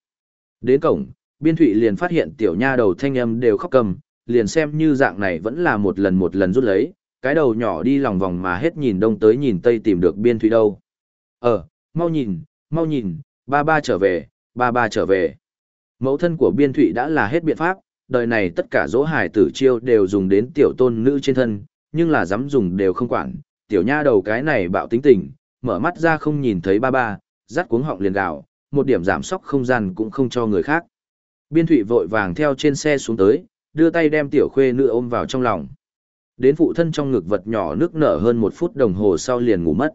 Đến cổng, biên thụy liền phát hiện tiểu nha đầu thanh âm đều khóc cầm, liền xem như dạng này vẫn là một lần một lần rút lấy, cái đầu nhỏ đi lòng vòng mà hết nhìn đông tới nhìn tây tìm được biên thụy đâu. Ờ, mau nhìn, mau nhìn, ba ba trở về, ba ba trở về. Mẫu thân của biên thụy đã là hết biện pháp, đời này tất cả dỗ hài tử chiêu đều dùng đến tiểu tôn nữ trên thân, nhưng là dám dùng đều không quản, tiểu nha đầu cái này bạo tính tình, mở mắt ra không nhìn thấy ba ba, rắt cuống họng liền gạo, một điểm giảm sóc không gian cũng không cho người khác. Biên thụy vội vàng theo trên xe xuống tới, đưa tay đem tiểu khuê nữ ôm vào trong lòng. Đến phụ thân trong ngực vật nhỏ nước nở hơn một phút đồng hồ sau liền ngủ mất.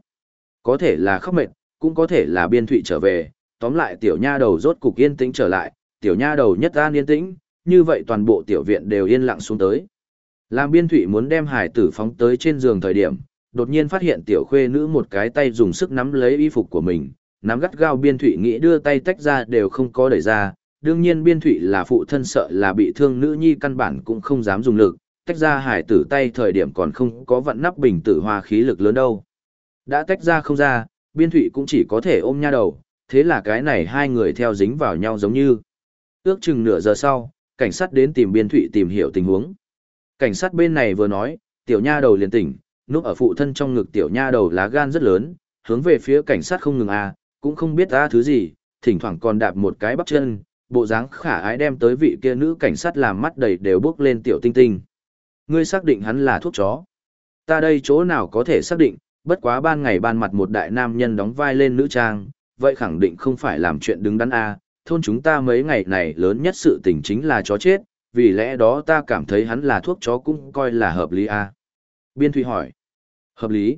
Có thể là khóc mệt, cũng có thể là biên thụy trở về, tóm lại tiểu nha đầu rốt cục yên tĩnh trở lại, tiểu nha đầu nhất an yên tĩnh, như vậy toàn bộ tiểu viện đều yên lặng xuống tới. Làm biên thụy muốn đem hải tử phóng tới trên giường thời điểm, đột nhiên phát hiện tiểu khuê nữ một cái tay dùng sức nắm lấy y phục của mình, nắm gắt gao biên thụy nghĩ đưa tay tách ra đều không có đẩy ra, đương nhiên biên thụy là phụ thân sợ là bị thương nữ nhi căn bản cũng không dám dùng lực, tách ra hải tử tay thời điểm còn không có vận nắp bình tử hoa khí lực lớn đâu. Đã tách ra không ra, biên thụy cũng chỉ có thể ôm nha đầu, thế là cái này hai người theo dính vào nhau giống như. Ước chừng nửa giờ sau, cảnh sát đến tìm biên thụy tìm hiểu tình huống. Cảnh sát bên này vừa nói, tiểu nha đầu liền tỉnh, núp ở phụ thân trong ngực tiểu nha đầu lá gan rất lớn, hướng về phía cảnh sát không ngừng à, cũng không biết ra thứ gì, thỉnh thoảng còn đạp một cái bắp chân, bộ dáng khả ái đem tới vị kia nữ cảnh sát làm mắt đầy đều bước lên tiểu tinh tinh. Ngươi xác định hắn là thuốc chó. Ta đây chỗ nào có thể xác định, bất quá ban ngày ban mặt một đại nam nhân đóng vai lên nữ trang, vậy khẳng định không phải làm chuyện đứng đắn a. thôn chúng ta mấy ngày này lớn nhất sự tình chính là chó chết, vì lẽ đó ta cảm thấy hắn là thuốc chó cũng coi là hợp lý a. Biên Thụy hỏi. Hợp lý.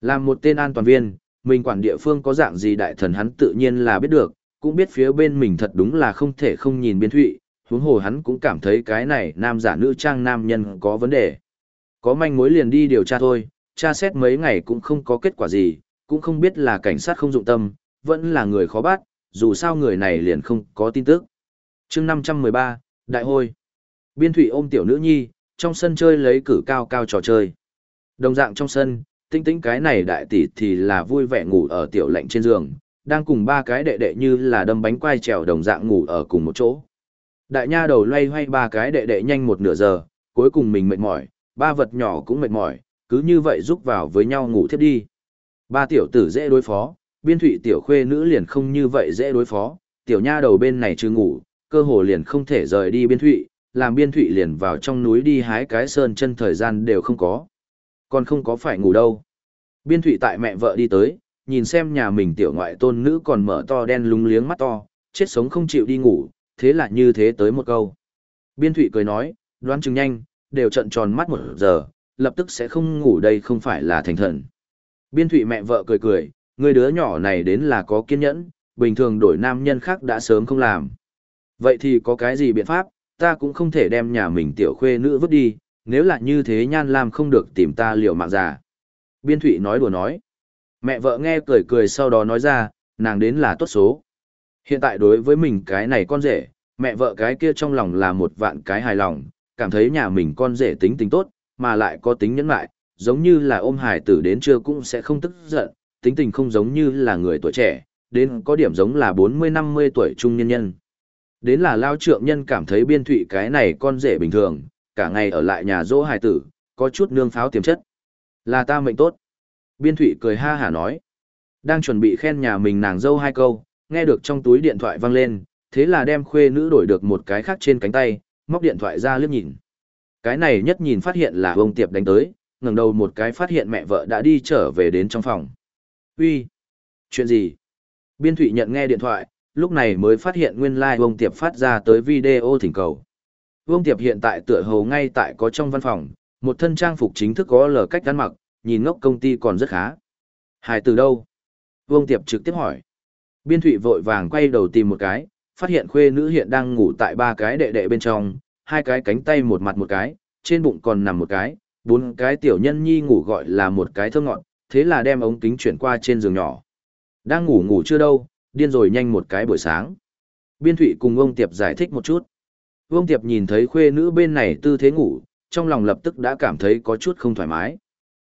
Làm một tên an toàn viên, mình quản địa phương có dạng gì đại thần hắn tự nhiên là biết được, cũng biết phía bên mình thật đúng là không thể không nhìn Biên Thụy, huống hồ hắn cũng cảm thấy cái này nam giả nữ trang nam nhân có vấn đề. Có manh mối liền đi điều tra thôi, tra xét mấy ngày cũng không có kết quả gì, cũng không biết là cảnh sát không dụng tâm, vẫn là người khó bắt, dù sao người này liền không có tin tức. chương 513, Đại Hôi. Biên thủy ôm tiểu nữ nhi, trong sân chơi lấy cử cao cao trò chơi. Đồng dạng trong sân, tinh tinh cái này đại tỷ thì là vui vẻ ngủ ở tiểu lạnh trên giường, đang cùng ba cái đệ đệ như là đâm bánh quai trèo đồng dạng ngủ ở cùng một chỗ. Đại nha đầu loay hoay ba cái đệ đệ nhanh một nửa giờ, cuối cùng mình mệt mỏi, ba vật nhỏ cũng mệt mỏi, cứ như vậy rúc vào với nhau ngủ thiếp đi. Ba tiểu tử dễ đối phó, biên thụy tiểu khuê nữ liền không như vậy dễ đối phó, tiểu nha đầu bên này chưa ngủ, cơ hồ liền không thể rời đi biên thụy, làm biên thụy liền vào trong núi đi hái cái sơn chân thời gian đều không có. Còn không có phải ngủ đâu. Biên thụy tại mẹ vợ đi tới, nhìn xem nhà mình tiểu ngoại tôn nữ còn mở to đen lúng liếng mắt to, chết sống không chịu đi ngủ, thế là như thế tới một câu. Biên thụy cười nói, đoán chừng nhanh, đều trận tròn mắt một giờ, lập tức sẽ không ngủ đây không phải là thành thần. Biên thụy mẹ vợ cười cười, người đứa nhỏ này đến là có kiên nhẫn, bình thường đổi nam nhân khác đã sớm không làm. Vậy thì có cái gì biện pháp, ta cũng không thể đem nhà mình tiểu khuê nữ vứt đi, nếu là như thế nhan lam không được tìm ta liều mạng già. Biên thụy nói đùa nói. Mẹ vợ nghe cười cười sau đó nói ra, nàng đến là tốt số. Hiện tại đối với mình cái này con rể, mẹ vợ cái kia trong lòng là một vạn cái hài lòng, cảm thấy nhà mình con rể tính tính tốt, mà lại có tính nhẫn lại, giống như là ôm hài tử đến trưa cũng sẽ không tức giận, tính tình không giống như là người tuổi trẻ, đến có điểm giống là 40-50 tuổi trung nhân nhân. Đến là lao trượng nhân cảm thấy biên thụy cái này con rể bình thường, cả ngày ở lại nhà dỗ hài tử, có chút nương pháo tiềm chất. Là ta mệnh tốt. Biên thụy cười ha hả nói. Đang chuẩn bị khen nhà mình nàng dâu hai câu, nghe được trong túi điện thoại vang lên, thế là đem khuê nữ đổi được một cái khác trên cánh tay, móc điện thoại ra liếc nhìn. Cái này nhất nhìn phát hiện là ông Tiệp đánh tới, ngẩng đầu một cái phát hiện mẹ vợ đã đi trở về đến trong phòng. Uy, Chuyện gì? Biên Thụy nhận nghe điện thoại, lúc này mới phát hiện nguyên lai like ông Tiệp phát ra tới video thỉnh cầu. Vương Tiệp hiện tại tựa hồ ngay tại có trong văn phòng, một thân trang phục chính thức có lờ cách ăn mặc, nhìn ngốc công ty còn rất khá. Hải từ đâu? Vương Tiệp trực tiếp hỏi. Biên Thụy vội vàng quay đầu tìm một cái, phát hiện khuê nữ hiện đang ngủ tại ba cái đệ đệ bên trong, hai cái cánh tay một mặt một cái, trên bụng còn nằm một cái, bốn cái tiểu nhân nhi ngủ gọi là một cái thơ ngọn, thế là đem ống kính chuyển qua trên giường nhỏ. Đang ngủ ngủ chưa đâu, điên rồi nhanh một cái buổi sáng. Biên Thụy cùng ông Tiệp giải thích một chút. Vương Tiệp nhìn thấy khuê nữ bên này tư thế ngủ, trong lòng lập tức đã cảm thấy có chút không thoải mái.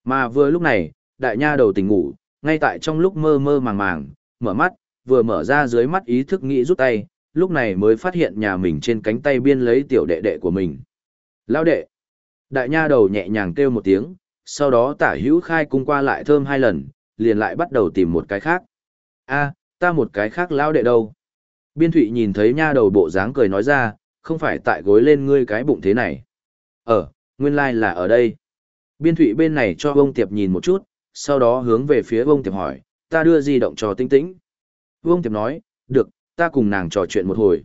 Mà vừa lúc này, đại nha đầu tỉnh ngủ, ngay tại trong lúc mơ mơ màng màng, mở mắt, vừa mở ra dưới mắt ý thức nghĩ rút tay, lúc này mới phát hiện nhà mình trên cánh tay biên lấy tiểu đệ đệ của mình. Lao đệ! Đại nha đầu nhẹ nhàng kêu một tiếng, sau đó tả hữu khai cung qua lại thơm hai lần, liền lại bắt đầu tìm một cái khác. a ta một cái khác lao đệ đâu? Biên thụy nhìn thấy nha đầu bộ dáng cười nói ra, không phải tại gối lên ngươi cái bụng thế này. Ờ, nguyên lai like là ở đây. Biên thụy bên này cho ông tiệp nhìn một chút, sau đó hướng về phía ông tiệp hỏi, ta đưa di động cho tinh tĩnh. Vương Tiệp nói, được, ta cùng nàng trò chuyện một hồi.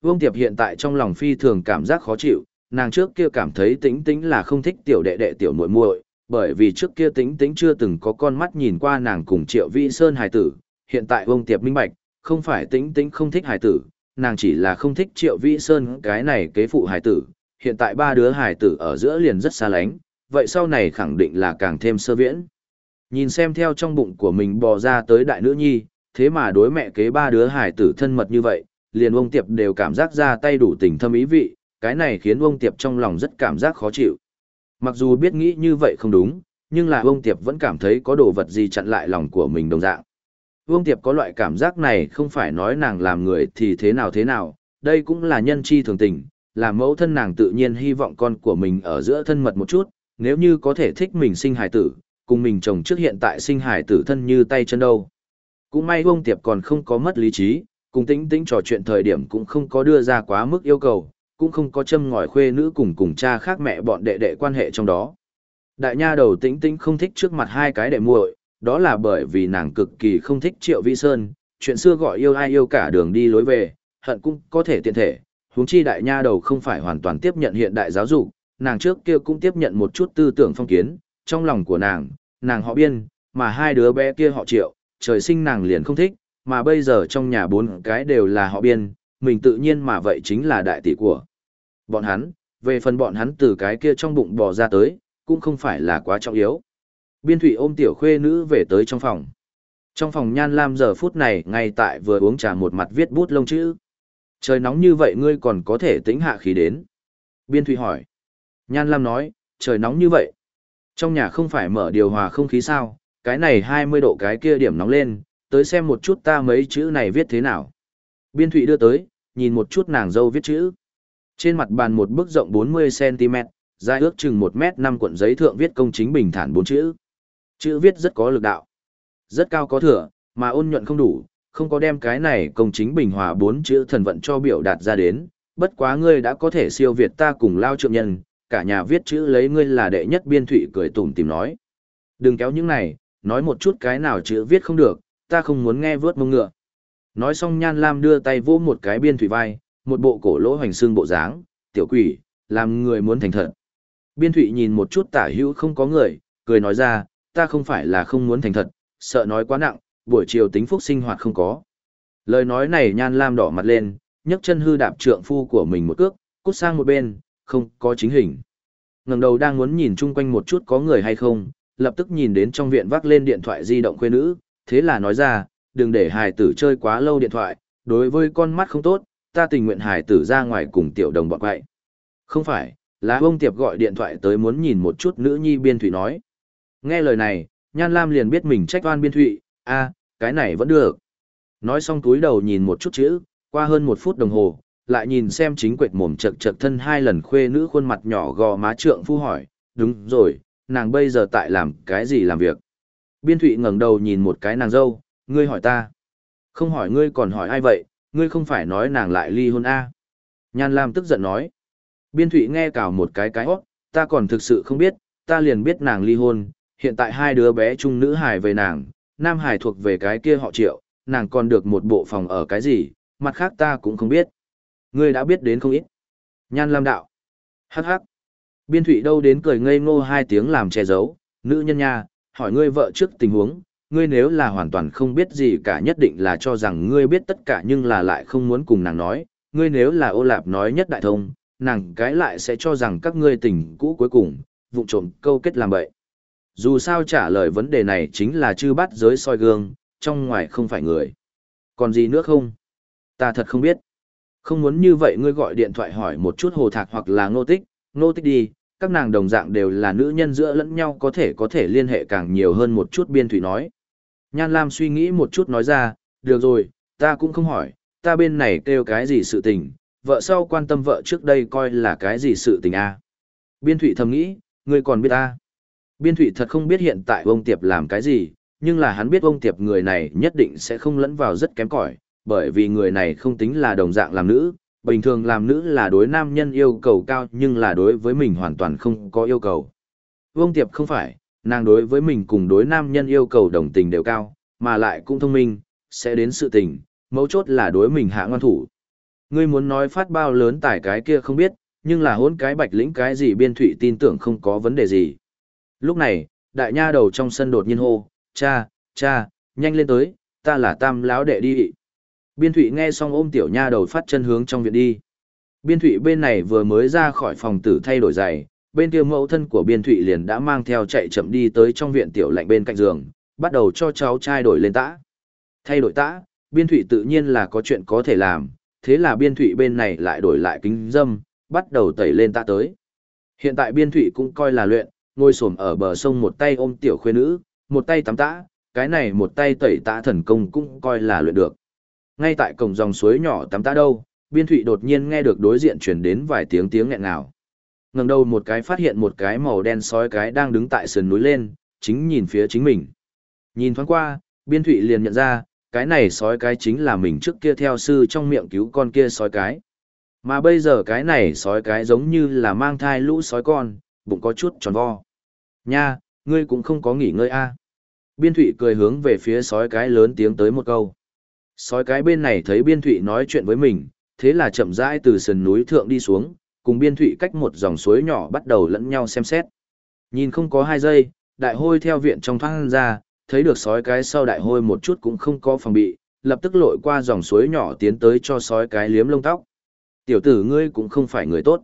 Vương Tiệp hiện tại trong lòng phi thường cảm giác khó chịu, nàng trước kia cảm thấy tĩnh tĩnh là không thích tiểu đệ đệ tiểu muội muội, bởi vì trước kia tĩnh tĩnh chưa từng có con mắt nhìn qua nàng cùng triệu vĩ sơn hài tử, hiện tại Vương Tiệp minh bạch, không phải tĩnh tĩnh không thích hài tử, nàng chỉ là không thích triệu vĩ sơn cái này kế phụ hài tử, hiện tại ba đứa hài tử ở giữa liền rất xa lánh, vậy sau này khẳng định là càng thêm sơ viễn. Nhìn xem theo trong bụng của mình bò ra tới đại nữ nhi, thế mà đối mẹ kế ba đứa hải tử thân mật như vậy, liền ông Tiệp đều cảm giác ra tay đủ tình thâm ý vị, cái này khiến ông Tiệp trong lòng rất cảm giác khó chịu. Mặc dù biết nghĩ như vậy không đúng, nhưng là ông Tiệp vẫn cảm thấy có đồ vật gì chặn lại lòng của mình đồng dạng. Vương Tiệp có loại cảm giác này không phải nói nàng làm người thì thế nào thế nào, đây cũng là nhân chi thường tình, là mẫu thân nàng tự nhiên hy vọng con của mình ở giữa thân mật một chút, nếu như có thể thích mình sinh hải tử, cùng mình chồng trước hiện tại sinh hải tử thân như tay chân đâu. Cũng may ông tiệp còn không có mất lý trí, cùng tĩnh tĩnh trò chuyện thời điểm cũng không có đưa ra quá mức yêu cầu, cũng không có châm ngòi khuê nữ cùng cùng cha khác mẹ bọn đệ đệ quan hệ trong đó. Đại nha đầu tĩnh tĩnh không thích trước mặt hai cái đệ muội, đó là bởi vì nàng cực kỳ không thích Triệu Vi Sơn, chuyện xưa gọi yêu ai yêu cả đường đi lối về, hận cũng có thể tiện thể, huống chi đại nha đầu không phải hoàn toàn tiếp nhận hiện đại giáo dục, nàng trước kia cũng tiếp nhận một chút tư tưởng phong kiến, trong lòng của nàng, nàng họ biên, mà hai đứa bé kia họ Triệu, trời sinh nàng liền không thích, mà bây giờ trong nhà bốn cái đều là họ biên, mình tự nhiên mà vậy chính là đại tỷ của. Bọn hắn, về phần bọn hắn từ cái kia trong bụng bò ra tới, cũng không phải là quá trọng yếu. Biên thủy ôm tiểu khuê nữ về tới trong phòng. Trong phòng Nhan Lam giờ phút này ngay tại vừa uống trà một mặt viết bút lông chữ. Trời nóng như vậy ngươi còn có thể tĩnh hạ khí đến. Biên thủy hỏi. Nhan Lam nói, trời nóng như vậy. Trong nhà không phải mở điều hòa không khí sao, cái này 20 độ cái kia điểm nóng lên, tới xem một chút ta mấy chữ này viết thế nào. Biên thụy đưa tới, nhìn một chút nàng dâu viết chữ. Trên mặt bàn một bức rộng 40cm, dài ước chừng 1m5 cuộn giấy thượng viết công chính bình thản bốn chữ. Chữ viết rất có lực đạo. Rất cao có thừa, mà ôn nhuận không đủ, không có đem cái này công chính bình hòa bốn chữ thần vận cho biểu đạt ra đến. Bất quá ngươi đã có thể siêu việt ta cùng lao trượng nhân, cả nhà viết chữ lấy ngươi là đệ nhất biên thụy cười tủm tìm nói. Đừng kéo những này, nói một chút cái nào chữ viết không được, ta không muốn nghe vớt mông ngựa. Nói xong Nhan Lam đưa tay vỗ một cái biên thủy vai, một bộ cổ lỗ hoành xương bộ dáng, tiểu quỷ, làm người muốn thành thật. Biên thụy nhìn một chút tả hữu không có người, cười nói ra, ta không phải là không muốn thành thật, sợ nói quá nặng, buổi chiều tính phúc sinh hoạt không có. Lời nói này nhan lam đỏ mặt lên, nhấc chân hư đạp trượng phu của mình một cước, cút sang một bên, không có chính hình. ngẩng đầu đang muốn nhìn chung quanh một chút có người hay không, lập tức nhìn đến trong viện vác lên điện thoại di động quê nữ, thế là nói ra, đừng để hài tử chơi quá lâu điện thoại, đối với con mắt không tốt, ta tình nguyện hài tử ra ngoài cùng tiểu đồng bọn quậy. Không phải, là ông tiệp gọi điện thoại tới muốn nhìn một chút nữ nhi biên thủy nói. Nghe lời này, Nhan Lam liền biết mình trách oan biên thụy, a cái này vẫn được. Nói xong túi đầu nhìn một chút chữ, qua hơn một phút đồng hồ, lại nhìn xem chính quệt mồm chật chật thân hai lần khuê nữ khuôn mặt nhỏ gò má trượng phu hỏi, đúng rồi, nàng bây giờ tại làm cái gì làm việc. Biên thụy ngẩng đầu nhìn một cái nàng dâu, ngươi hỏi ta. Không hỏi ngươi còn hỏi ai vậy, ngươi không phải nói nàng lại ly hôn a Nhan Lam tức giận nói. Biên thụy nghe cào một cái cái hót, ta còn thực sự không biết, ta liền biết nàng ly hôn, hiện tại hai đứa bé chung nữ hài về nàng, nam hài thuộc về cái kia họ triệu, nàng còn được một bộ phòng ở cái gì, mặt khác ta cũng không biết. Ngươi đã biết đến không ít. Nhan Lam đạo. Hắc hắc. Biên thụy đâu đến cười ngây ngô hai tiếng làm che giấu, nữ nhân nha, hỏi ngươi vợ trước tình huống, ngươi nếu là hoàn toàn không biết gì cả nhất định là cho rằng ngươi biết tất cả nhưng là lại không muốn cùng nàng nói, ngươi nếu là ô lạp nói nhất đại thông, nàng cái lại sẽ cho rằng các ngươi tình cũ cuối cùng, vụ trộm câu kết làm bậy. Dù sao trả lời vấn đề này chính là chư bắt giới soi gương, trong ngoài không phải người. Còn gì nữa không? Ta thật không biết. Không muốn như vậy ngươi gọi điện thoại hỏi một chút hồ thạc hoặc là ngô tích, ngô tích đi, các nàng đồng dạng đều là nữ nhân giữa lẫn nhau có thể có thể liên hệ càng nhiều hơn một chút biên thủy nói. Nhan Lam suy nghĩ một chút nói ra, được rồi, ta cũng không hỏi, ta bên này kêu cái gì sự tình, vợ sau quan tâm vợ trước đây coi là cái gì sự tình a Biên thủy thầm nghĩ, ngươi còn biết ta. Biên thủy thật không biết hiện tại ông Tiệp làm cái gì, nhưng là hắn biết ông Tiệp người này nhất định sẽ không lẫn vào rất kém cỏi bởi vì người này không tính là đồng dạng làm nữ, bình thường làm nữ là đối nam nhân yêu cầu cao nhưng là đối với mình hoàn toàn không có yêu cầu. Vương Tiệp không phải, nàng đối với mình cùng đối nam nhân yêu cầu đồng tình đều cao, mà lại cũng thông minh, sẽ đến sự tình, mấu chốt là đối mình hạ ngoan thủ. Ngươi muốn nói phát bao lớn tải cái kia không biết, nhưng là hôn cái bạch lĩnh cái gì biên thủy tin tưởng không có vấn đề gì. Lúc này, đại nha đầu trong sân đột nhiên hô, cha, cha, nhanh lên tới, ta là tam lão đệ đi. Biên thụy nghe xong ôm tiểu nha đầu phát chân hướng trong viện đi. Biên thụy bên này vừa mới ra khỏi phòng tử thay đổi giày, bên kia mẫu thân của biên thụy liền đã mang theo chạy chậm đi tới trong viện tiểu lạnh bên cạnh giường, bắt đầu cho cháu trai đổi lên tã. Thay đổi tã, biên thụy tự nhiên là có chuyện có thể làm, thế là biên thụy bên này lại đổi lại kính dâm, bắt đầu tẩy lên tã tới. Hiện tại biên thụy cũng coi là luyện, ngồi xổm ở bờ sông một tay ôm tiểu khuê nữ, một tay tắm tã, cái này một tay tẩy tã thần công cũng coi là luyện được. Ngay tại cổng dòng suối nhỏ tắm ta đâu, biên thụy đột nhiên nghe được đối diện chuyển đến vài tiếng tiếng nghẹn ngào Ngầm đầu một cái phát hiện một cái màu đen sói cái đang đứng tại sườn núi lên, chính nhìn phía chính mình. Nhìn thoáng qua, biên thụy liền nhận ra, cái này sói cái chính là mình trước kia theo sư trong miệng cứu con kia sói cái. Mà bây giờ cái này sói cái giống như là mang thai lũ sói con, bụng có chút tròn vo. Nha, ngươi cũng không có nghỉ ngơi a à. Biên thụy cười hướng về phía sói cái lớn tiếng tới một câu. Sói cái bên này thấy biên thụy nói chuyện với mình, thế là chậm rãi từ sườn núi thượng đi xuống, cùng biên thụy cách một dòng suối nhỏ bắt đầu lẫn nhau xem xét. Nhìn không có hai giây, đại hôi theo viện trong thoáng ra, thấy được sói cái sau đại hôi một chút cũng không có phòng bị, lập tức lội qua dòng suối nhỏ tiến tới cho sói cái liếm lông tóc. Tiểu tử ngươi cũng không phải người tốt.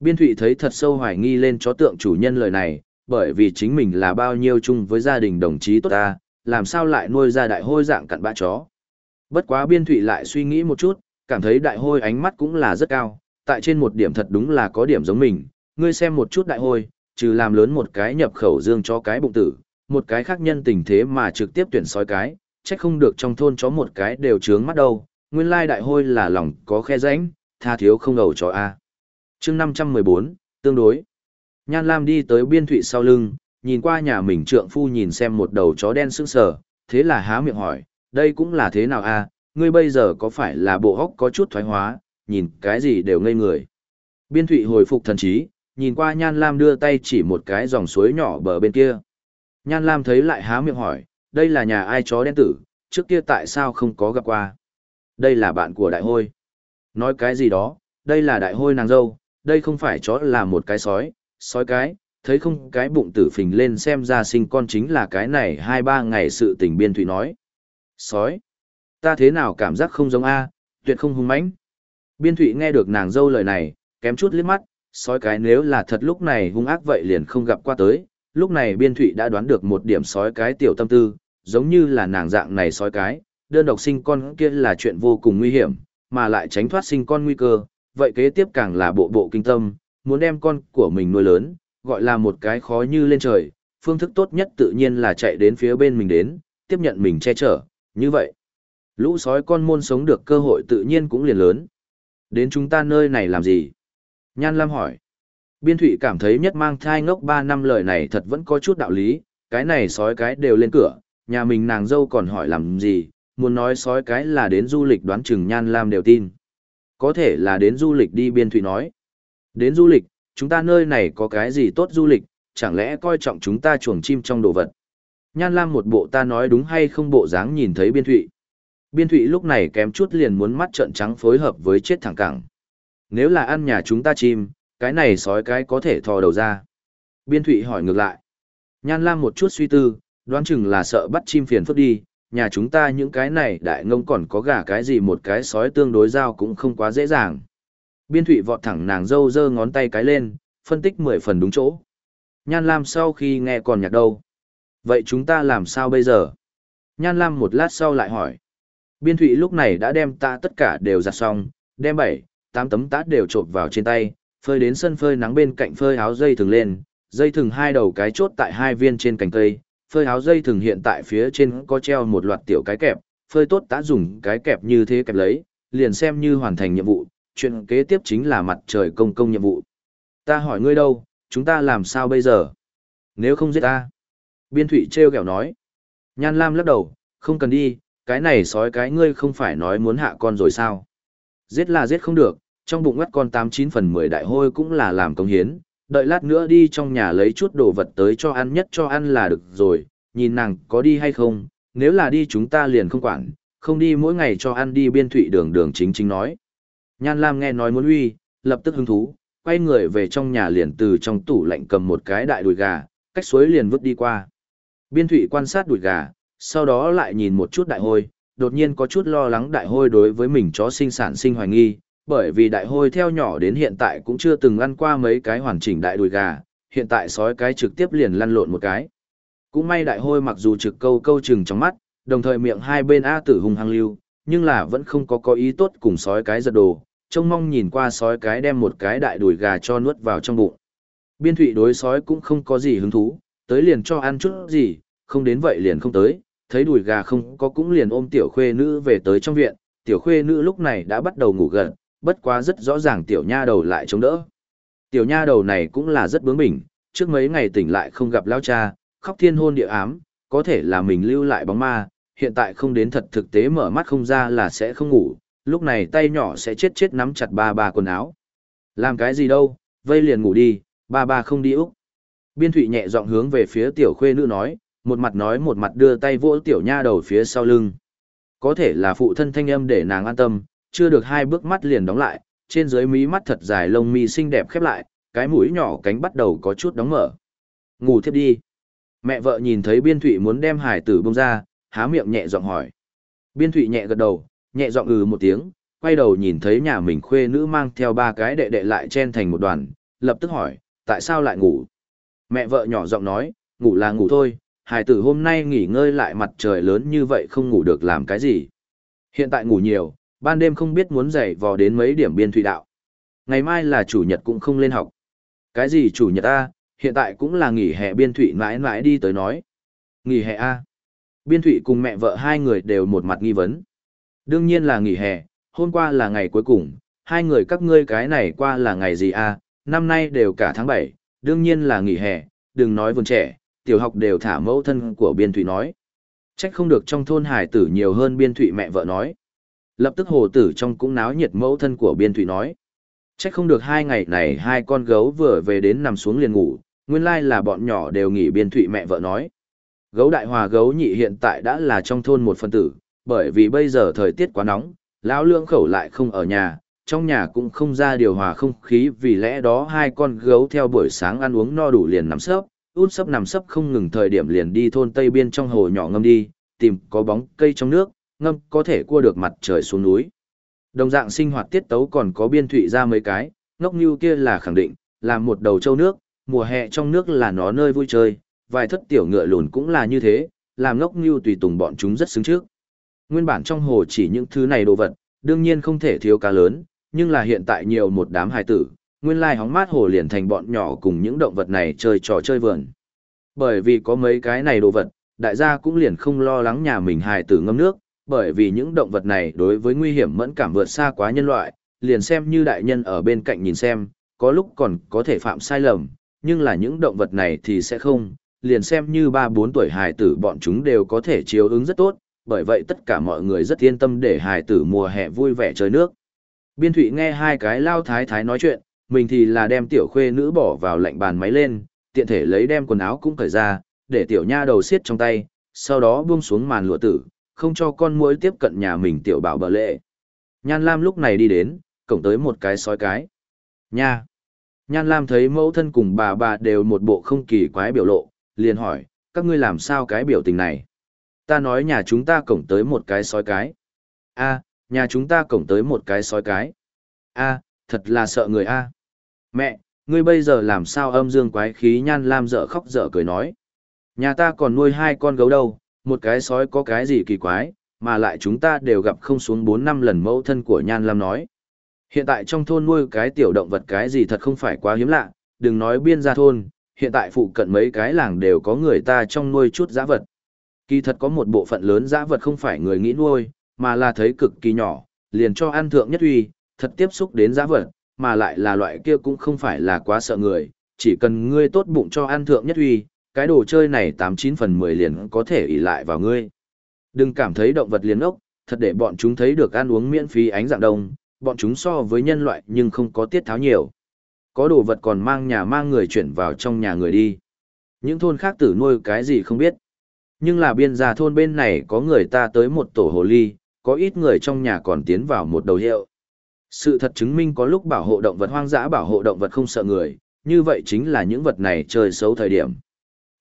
Biên thụy thấy thật sâu hoài nghi lên chó tượng chủ nhân lời này, bởi vì chính mình là bao nhiêu chung với gia đình đồng chí tốt ta, làm sao lại nuôi ra đại hôi dạng cặn bã chó. Bất quá biên thụy lại suy nghĩ một chút, cảm thấy đại hôi ánh mắt cũng là rất cao, tại trên một điểm thật đúng là có điểm giống mình, ngươi xem một chút đại hôi, trừ làm lớn một cái nhập khẩu dương cho cái bụng tử, một cái khác nhân tình thế mà trực tiếp tuyển sói cái, trách không được trong thôn chó một cái đều trướng mắt đâu, nguyên lai đại hôi là lòng có khe rãnh, tha thiếu không đầu cho A. chương 514, tương đối. Nhan Lam đi tới biên thụy sau lưng, nhìn qua nhà mình trượng phu nhìn xem một đầu chó đen sững sờ, thế là há miệng hỏi, đây cũng là thế nào a ngươi bây giờ có phải là bộ hóc có chút thoái hóa, nhìn cái gì đều ngây người. Biên thụy hồi phục thần trí, nhìn qua Nhan Lam đưa tay chỉ một cái dòng suối nhỏ bờ bên kia. Nhan Lam thấy lại há miệng hỏi, đây là nhà ai chó đen tử, trước kia tại sao không có gặp qua. Đây là bạn của đại hôi. Nói cái gì đó, đây là đại hôi nàng dâu, đây không phải chó là một cái sói, sói cái, thấy không cái bụng tử phình lên xem ra sinh con chính là cái này hai ba ngày sự tình biên Thụy nói. Sói, ta thế nào cảm giác không giống A, tuyệt không hung mãnh. Biên thủy nghe được nàng dâu lời này, kém chút liếc mắt, sói cái nếu là thật lúc này hung ác vậy liền không gặp qua tới, lúc này biên thụy đã đoán được một điểm sói cái tiểu tâm tư, giống như là nàng dạng này sói cái, đơn độc sinh con kia là chuyện vô cùng nguy hiểm, mà lại tránh thoát sinh con nguy cơ, vậy kế tiếp càng là bộ bộ kinh tâm, muốn đem con của mình nuôi lớn, gọi là một cái khó như lên trời, phương thức tốt nhất tự nhiên là chạy đến phía bên mình đến, tiếp nhận mình che chở, như vậy. Lũ sói con môn sống được cơ hội tự nhiên cũng liền lớn. Đến chúng ta nơi này làm gì? Nhan Lam hỏi. Biên Thụy cảm thấy nhất mang thai ngốc 3 năm lời này thật vẫn có chút đạo lý, cái này sói cái đều lên cửa, nhà mình nàng dâu còn hỏi làm gì, muốn nói sói cái là đến du lịch đoán chừng Nhan Lam đều tin. Có thể là đến du lịch đi Biên Thụy nói. Đến du lịch, chúng ta nơi này có cái gì tốt du lịch, chẳng lẽ coi trọng chúng ta chuồng chim trong đồ vật. Nhan Lam một bộ ta nói đúng hay không bộ dáng nhìn thấy Biên Thụy. Biên Thụy lúc này kém chút liền muốn mắt trợn trắng phối hợp với chết thẳng cẳng. Nếu là ăn nhà chúng ta chim, cái này sói cái có thể thò đầu ra. Biên Thụy hỏi ngược lại. Nhan Lam một chút suy tư, đoán chừng là sợ bắt chim phiền phức đi, nhà chúng ta những cái này đại ngông còn có gà cái gì một cái sói tương đối giao cũng không quá dễ dàng. Biên Thụy vọt thẳng nàng dâu dơ ngón tay cái lên, phân tích mười phần đúng chỗ. Nhan Lam sau khi nghe còn nhạc đâu. Vậy chúng ta làm sao bây giờ? Nhan Lam một lát sau lại hỏi. Biên Thụy lúc này đã đem ta tất cả đều giặt xong, đem bảy, tám tấm tát đều trộn vào trên tay, phơi đến sân phơi nắng bên cạnh phơi áo dây thừng lên, dây thừng hai đầu cái chốt tại hai viên trên cành cây, phơi áo dây thừng hiện tại phía trên có treo một loạt tiểu cái kẹp, phơi tốt đã dùng cái kẹp như thế kẹp lấy, liền xem như hoàn thành nhiệm vụ, chuyện kế tiếp chính là mặt trời công công nhiệm vụ. Ta hỏi ngươi đâu, chúng ta làm sao bây giờ? Nếu không giết ta. Biên Thụy treo kẹo nói. Nhan Lam lắc đầu, không cần đi, cái này sói cái ngươi không phải nói muốn hạ con rồi sao? Giết là giết không được, trong bụng ngắt con 89 phần 10 đại hôi cũng là làm công hiến, đợi lát nữa đi trong nhà lấy chút đồ vật tới cho ăn nhất cho ăn là được rồi, nhìn nàng có đi hay không, nếu là đi chúng ta liền không quản, không đi mỗi ngày cho ăn đi biên thụy đường đường chính chính nói. Nhan Lam nghe nói muốn uy, lập tức hứng thú, quay người về trong nhà liền từ trong tủ lạnh cầm một cái đại đùi gà, cách suối liền vứt đi qua. Biên thủy quan sát đùi gà, sau đó lại nhìn một chút đại hôi, đột nhiên có chút lo lắng đại hôi đối với mình chó sinh sản sinh hoài nghi, bởi vì đại hôi theo nhỏ đến hiện tại cũng chưa từng ăn qua mấy cái hoàn chỉnh đại đùi gà, hiện tại sói cái trực tiếp liền lăn lộn một cái. Cũng may đại hôi mặc dù trực câu câu chừng trong mắt, đồng thời miệng hai bên A tử hùng hăng lưu, nhưng là vẫn không có có ý tốt cùng sói cái giật đồ, trông mong nhìn qua sói cái đem một cái đại đùi gà cho nuốt vào trong bụng. Biên thụy đối sói cũng không có gì hứng thú, tới liền cho ăn chút gì, không đến vậy liền không tới, thấy đùi gà không có cũng liền ôm tiểu khuê nữ về tới trong viện, tiểu khuê nữ lúc này đã bắt đầu ngủ gần, bất quá rất rõ ràng tiểu nha đầu lại chống đỡ. Tiểu nha đầu này cũng là rất bướng bỉnh, trước mấy ngày tỉnh lại không gặp lao cha, khóc thiên hôn địa ám, có thể là mình lưu lại bóng ma, hiện tại không đến thật thực tế mở mắt không ra là sẽ không ngủ, lúc này tay nhỏ sẽ chết chết nắm chặt ba ba quần áo. Làm cái gì đâu, vây liền ngủ đi, ba ba không đi Úc. Biên thụy nhẹ giọng hướng về phía tiểu khuê nữ nói, một mặt nói một mặt đưa tay vỗ tiểu nha đầu phía sau lưng. Có thể là phụ thân thanh âm để nàng an tâm, chưa được hai bước mắt liền đóng lại, trên dưới mí mắt thật dài lông mi xinh đẹp khép lại, cái mũi nhỏ cánh bắt đầu có chút đóng mở. Ngủ thiếp đi. Mẹ vợ nhìn thấy biên thụy muốn đem hải tử bông ra, há miệng nhẹ giọng hỏi. Biên thụy nhẹ gật đầu, nhẹ giọng ừ một tiếng, quay đầu nhìn thấy nhà mình khuê nữ mang theo ba cái đệ đệ lại chen thành một đoàn, lập tức hỏi, tại sao lại ngủ? Mẹ vợ nhỏ giọng nói, ngủ là ngủ thôi, hải tử hôm nay nghỉ ngơi lại mặt trời lớn như vậy không ngủ được làm cái gì. Hiện tại ngủ nhiều, ban đêm không biết muốn dậy vò đến mấy điểm biên thủy đạo. Ngày mai là chủ nhật cũng không lên học. Cái gì chủ nhật A, hiện tại cũng là nghỉ hè biên thủy mãi mãi đi tới nói. Nghỉ hè A. Biên thủy cùng mẹ vợ hai người đều một mặt nghi vấn. Đương nhiên là nghỉ hè, hôm qua là ngày cuối cùng, hai người các ngươi cái này qua là ngày gì A, năm nay đều cả tháng 7, đương nhiên là nghỉ hè, đừng nói vườn trẻ, tiểu học đều thả mẫu thân của biên thủy nói. Trách không được trong thôn hải tử nhiều hơn biên thủy mẹ vợ nói. Lập tức hồ tử trong cũng náo nhiệt mẫu thân của biên thủy nói. Trách không được hai ngày này hai con gấu vừa về đến nằm xuống liền ngủ, nguyên lai là bọn nhỏ đều nghỉ biên thủy mẹ vợ nói. Gấu đại hòa gấu nhị hiện tại đã là trong thôn một phân tử, bởi vì bây giờ thời tiết quá nóng, lão lương khẩu lại không ở nhà, trong nhà cũng không ra điều hòa không khí vì lẽ đó hai con gấu theo buổi sáng ăn uống no đủ liền nằm sấp, út sấp nằm sấp không ngừng thời điểm liền đi thôn tây biên trong hồ nhỏ ngâm đi, tìm có bóng cây trong nước, ngâm có thể cua được mặt trời xuống núi. Đồng dạng sinh hoạt tiết tấu còn có biên thụy ra mấy cái, ngốc như kia là khẳng định, là một đầu châu nước, mùa hè trong nước là nó nơi vui chơi, vài thất tiểu ngựa lùn cũng là như thế, làm ngốc như tùy tùng bọn chúng rất xứng trước. Nguyên bản trong hồ chỉ những thứ này đồ vật, đương nhiên không thể thiếu cá lớn, nhưng là hiện tại nhiều một đám hài tử, nguyên lai hóng mát hồ liền thành bọn nhỏ cùng những động vật này chơi trò chơi vườn. Bởi vì có mấy cái này đồ vật, đại gia cũng liền không lo lắng nhà mình hài tử ngâm nước, bởi vì những động vật này đối với nguy hiểm mẫn cảm vượt xa quá nhân loại, liền xem như đại nhân ở bên cạnh nhìn xem, có lúc còn có thể phạm sai lầm, nhưng là những động vật này thì sẽ không, liền xem như 3-4 tuổi hài tử bọn chúng đều có thể chiếu ứng rất tốt, bởi vậy tất cả mọi người rất yên tâm để hài tử mùa hè vui vẻ chơi nước. Biên thụy nghe hai cái lao thái thái nói chuyện, mình thì là đem tiểu khuê nữ bỏ vào lạnh bàn máy lên, tiện thể lấy đem quần áo cũng cởi ra, để tiểu nha đầu xiết trong tay, sau đó buông xuống màn lụa tử, không cho con muỗi tiếp cận nhà mình tiểu bảo bờ lệ. Nhan Lam lúc này đi đến, cổng tới một cái sói cái. Nha! Nhan Lam thấy mẫu thân cùng bà bà đều một bộ không kỳ quái biểu lộ, liền hỏi, các ngươi làm sao cái biểu tình này? Ta nói nhà chúng ta cổng tới một cái sói cái. a nhà chúng ta cổng tới một cái sói cái. a thật là sợ người a Mẹ, ngươi bây giờ làm sao âm dương quái khí Nhan Lam dở khóc dở cười nói. Nhà ta còn nuôi hai con gấu đâu, một cái sói có cái gì kỳ quái, mà lại chúng ta đều gặp không xuống 4 năm lần mẫu thân của Nhan Lam nói. Hiện tại trong thôn nuôi cái tiểu động vật cái gì thật không phải quá hiếm lạ, đừng nói biên gia thôn, hiện tại phụ cận mấy cái làng đều có người ta trong nuôi chút giã vật. Kỳ thật có một bộ phận lớn giã vật không phải người nghĩ nuôi, mà là thấy cực kỳ nhỏ, liền cho ăn thượng nhất uy, thật tiếp xúc đến giá vật, mà lại là loại kia cũng không phải là quá sợ người, chỉ cần ngươi tốt bụng cho ăn thượng nhất uy, cái đồ chơi này 89 phần 10 liền có thể ỷ lại vào ngươi. Đừng cảm thấy động vật liền ốc, thật để bọn chúng thấy được ăn uống miễn phí ánh dạng đông, bọn chúng so với nhân loại nhưng không có tiết tháo nhiều. Có đồ vật còn mang nhà mang người chuyển vào trong nhà người đi. Những thôn khác tử nuôi cái gì không biết. Nhưng là biên gia thôn bên này có người ta tới một tổ hồ ly, có ít người trong nhà còn tiến vào một đầu hiệu. Sự thật chứng minh có lúc bảo hộ động vật hoang dã bảo hộ động vật không sợ người, như vậy chính là những vật này chơi xấu thời điểm.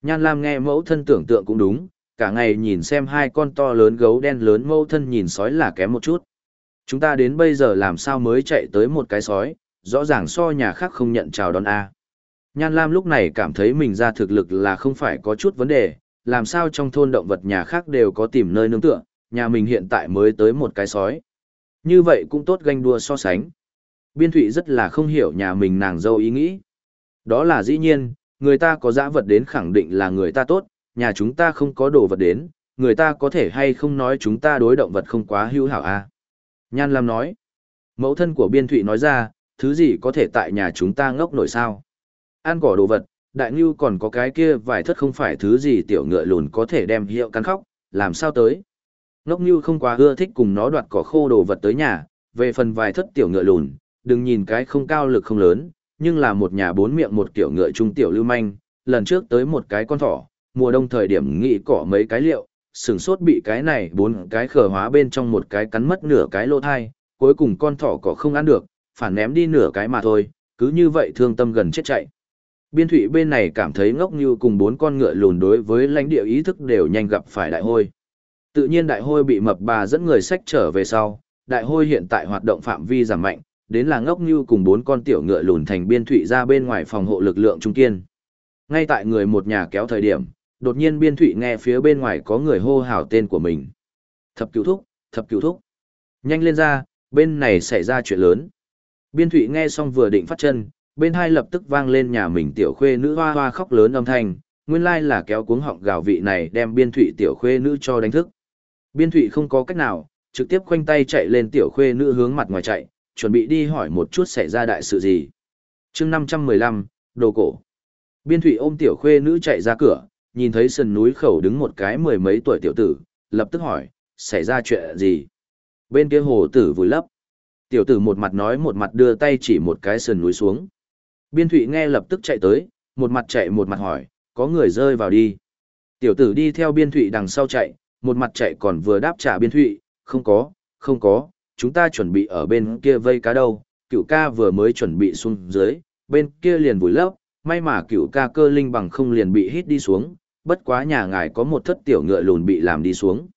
Nhan Lam nghe mẫu thân tưởng tượng cũng đúng, cả ngày nhìn xem hai con to lớn gấu đen lớn mẫu thân nhìn sói là kém một chút. Chúng ta đến bây giờ làm sao mới chạy tới một cái sói, rõ ràng so nhà khác không nhận chào đón A. Nhan Lam lúc này cảm thấy mình ra thực lực là không phải có chút vấn đề, làm sao trong thôn động vật nhà khác đều có tìm nơi nương tựa, nhà mình hiện tại mới tới một cái sói. Như vậy cũng tốt ganh đua so sánh. Biên Thụy rất là không hiểu nhà mình nàng dâu ý nghĩ. Đó là dĩ nhiên, người ta có dã vật đến khẳng định là người ta tốt, nhà chúng ta không có đồ vật đến, người ta có thể hay không nói chúng ta đối động vật không quá hữu hảo a à? Nhan Lam nói, mẫu thân của Biên Thụy nói ra, thứ gì có thể tại nhà chúng ta ngốc nổi sao? Ăn cỏ đồ vật, đại ngưu còn có cái kia vài thất không phải thứ gì tiểu ngựa lùn có thể đem hiệu cắn khóc, làm sao tới? Ngốc ngưu không quá ưa thích cùng nó đoạt cỏ khô đồ vật tới nhà, về phần vài thất tiểu ngựa lùn, đừng nhìn cái không cao lực không lớn, nhưng là một nhà bốn miệng một kiểu ngựa trung tiểu lưu manh, lần trước tới một cái con thỏ, mùa đông thời điểm nghĩ cỏ mấy cái liệu, sừng sốt bị cái này bốn cái khở hóa bên trong một cái cắn mất nửa cái lỗ thai, cuối cùng con thỏ cỏ không ăn được, phản ném đi nửa cái mà thôi, cứ như vậy thương tâm gần chết chạy. Biên thủy bên này cảm thấy ngốc như cùng bốn con ngựa lùn đối với lãnh địa ý thức đều nhanh gặp phải đại hôi. Tự nhiên đại hôi bị mập bà dẫn người sách trở về sau, đại hôi hiện tại hoạt động phạm vi giảm mạnh, đến là ngốc như cùng bốn con tiểu ngựa lùn thành biên Thụy ra bên ngoài phòng hộ lực lượng trung kiên. Ngay tại người một nhà kéo thời điểm, đột nhiên biên Thụy nghe phía bên ngoài có người hô hào tên của mình. Thập cứu thúc, thập cứu thúc. Nhanh lên ra, bên này xảy ra chuyện lớn. Biên Thụy nghe xong vừa định phát chân, bên hai lập tức vang lên nhà mình tiểu khuê nữ hoa hoa khóc lớn âm thanh, nguyên lai là kéo cuống họng gào vị này đem biên Thụy tiểu khuê nữ cho đánh thức. Biên thụy không có cách nào, trực tiếp khoanh tay chạy lên tiểu khuê nữ hướng mặt ngoài chạy, chuẩn bị đi hỏi một chút xảy ra đại sự gì. chương 515, đồ cổ. Biên thụy ôm tiểu khuê nữ chạy ra cửa, nhìn thấy sườn núi khẩu đứng một cái mười mấy tuổi tiểu tử, lập tức hỏi, xảy ra chuyện gì? Bên kia hồ tử vùi lấp. Tiểu tử một mặt nói một mặt đưa tay chỉ một cái sườn núi xuống. Biên thụy nghe lập tức chạy tới, một mặt chạy một mặt hỏi, có người rơi vào đi. Tiểu tử đi theo biên thụy đằng sau chạy, một mặt chạy còn vừa đáp trả biên thụy, không có, không có, chúng ta chuẩn bị ở bên kia vây cá đâu, cựu ca vừa mới chuẩn bị xuống dưới, bên kia liền vùi lấp, may mà cựu ca cơ linh bằng không liền bị hít đi xuống, bất quá nhà ngài có một thất tiểu ngựa lùn bị làm đi xuống.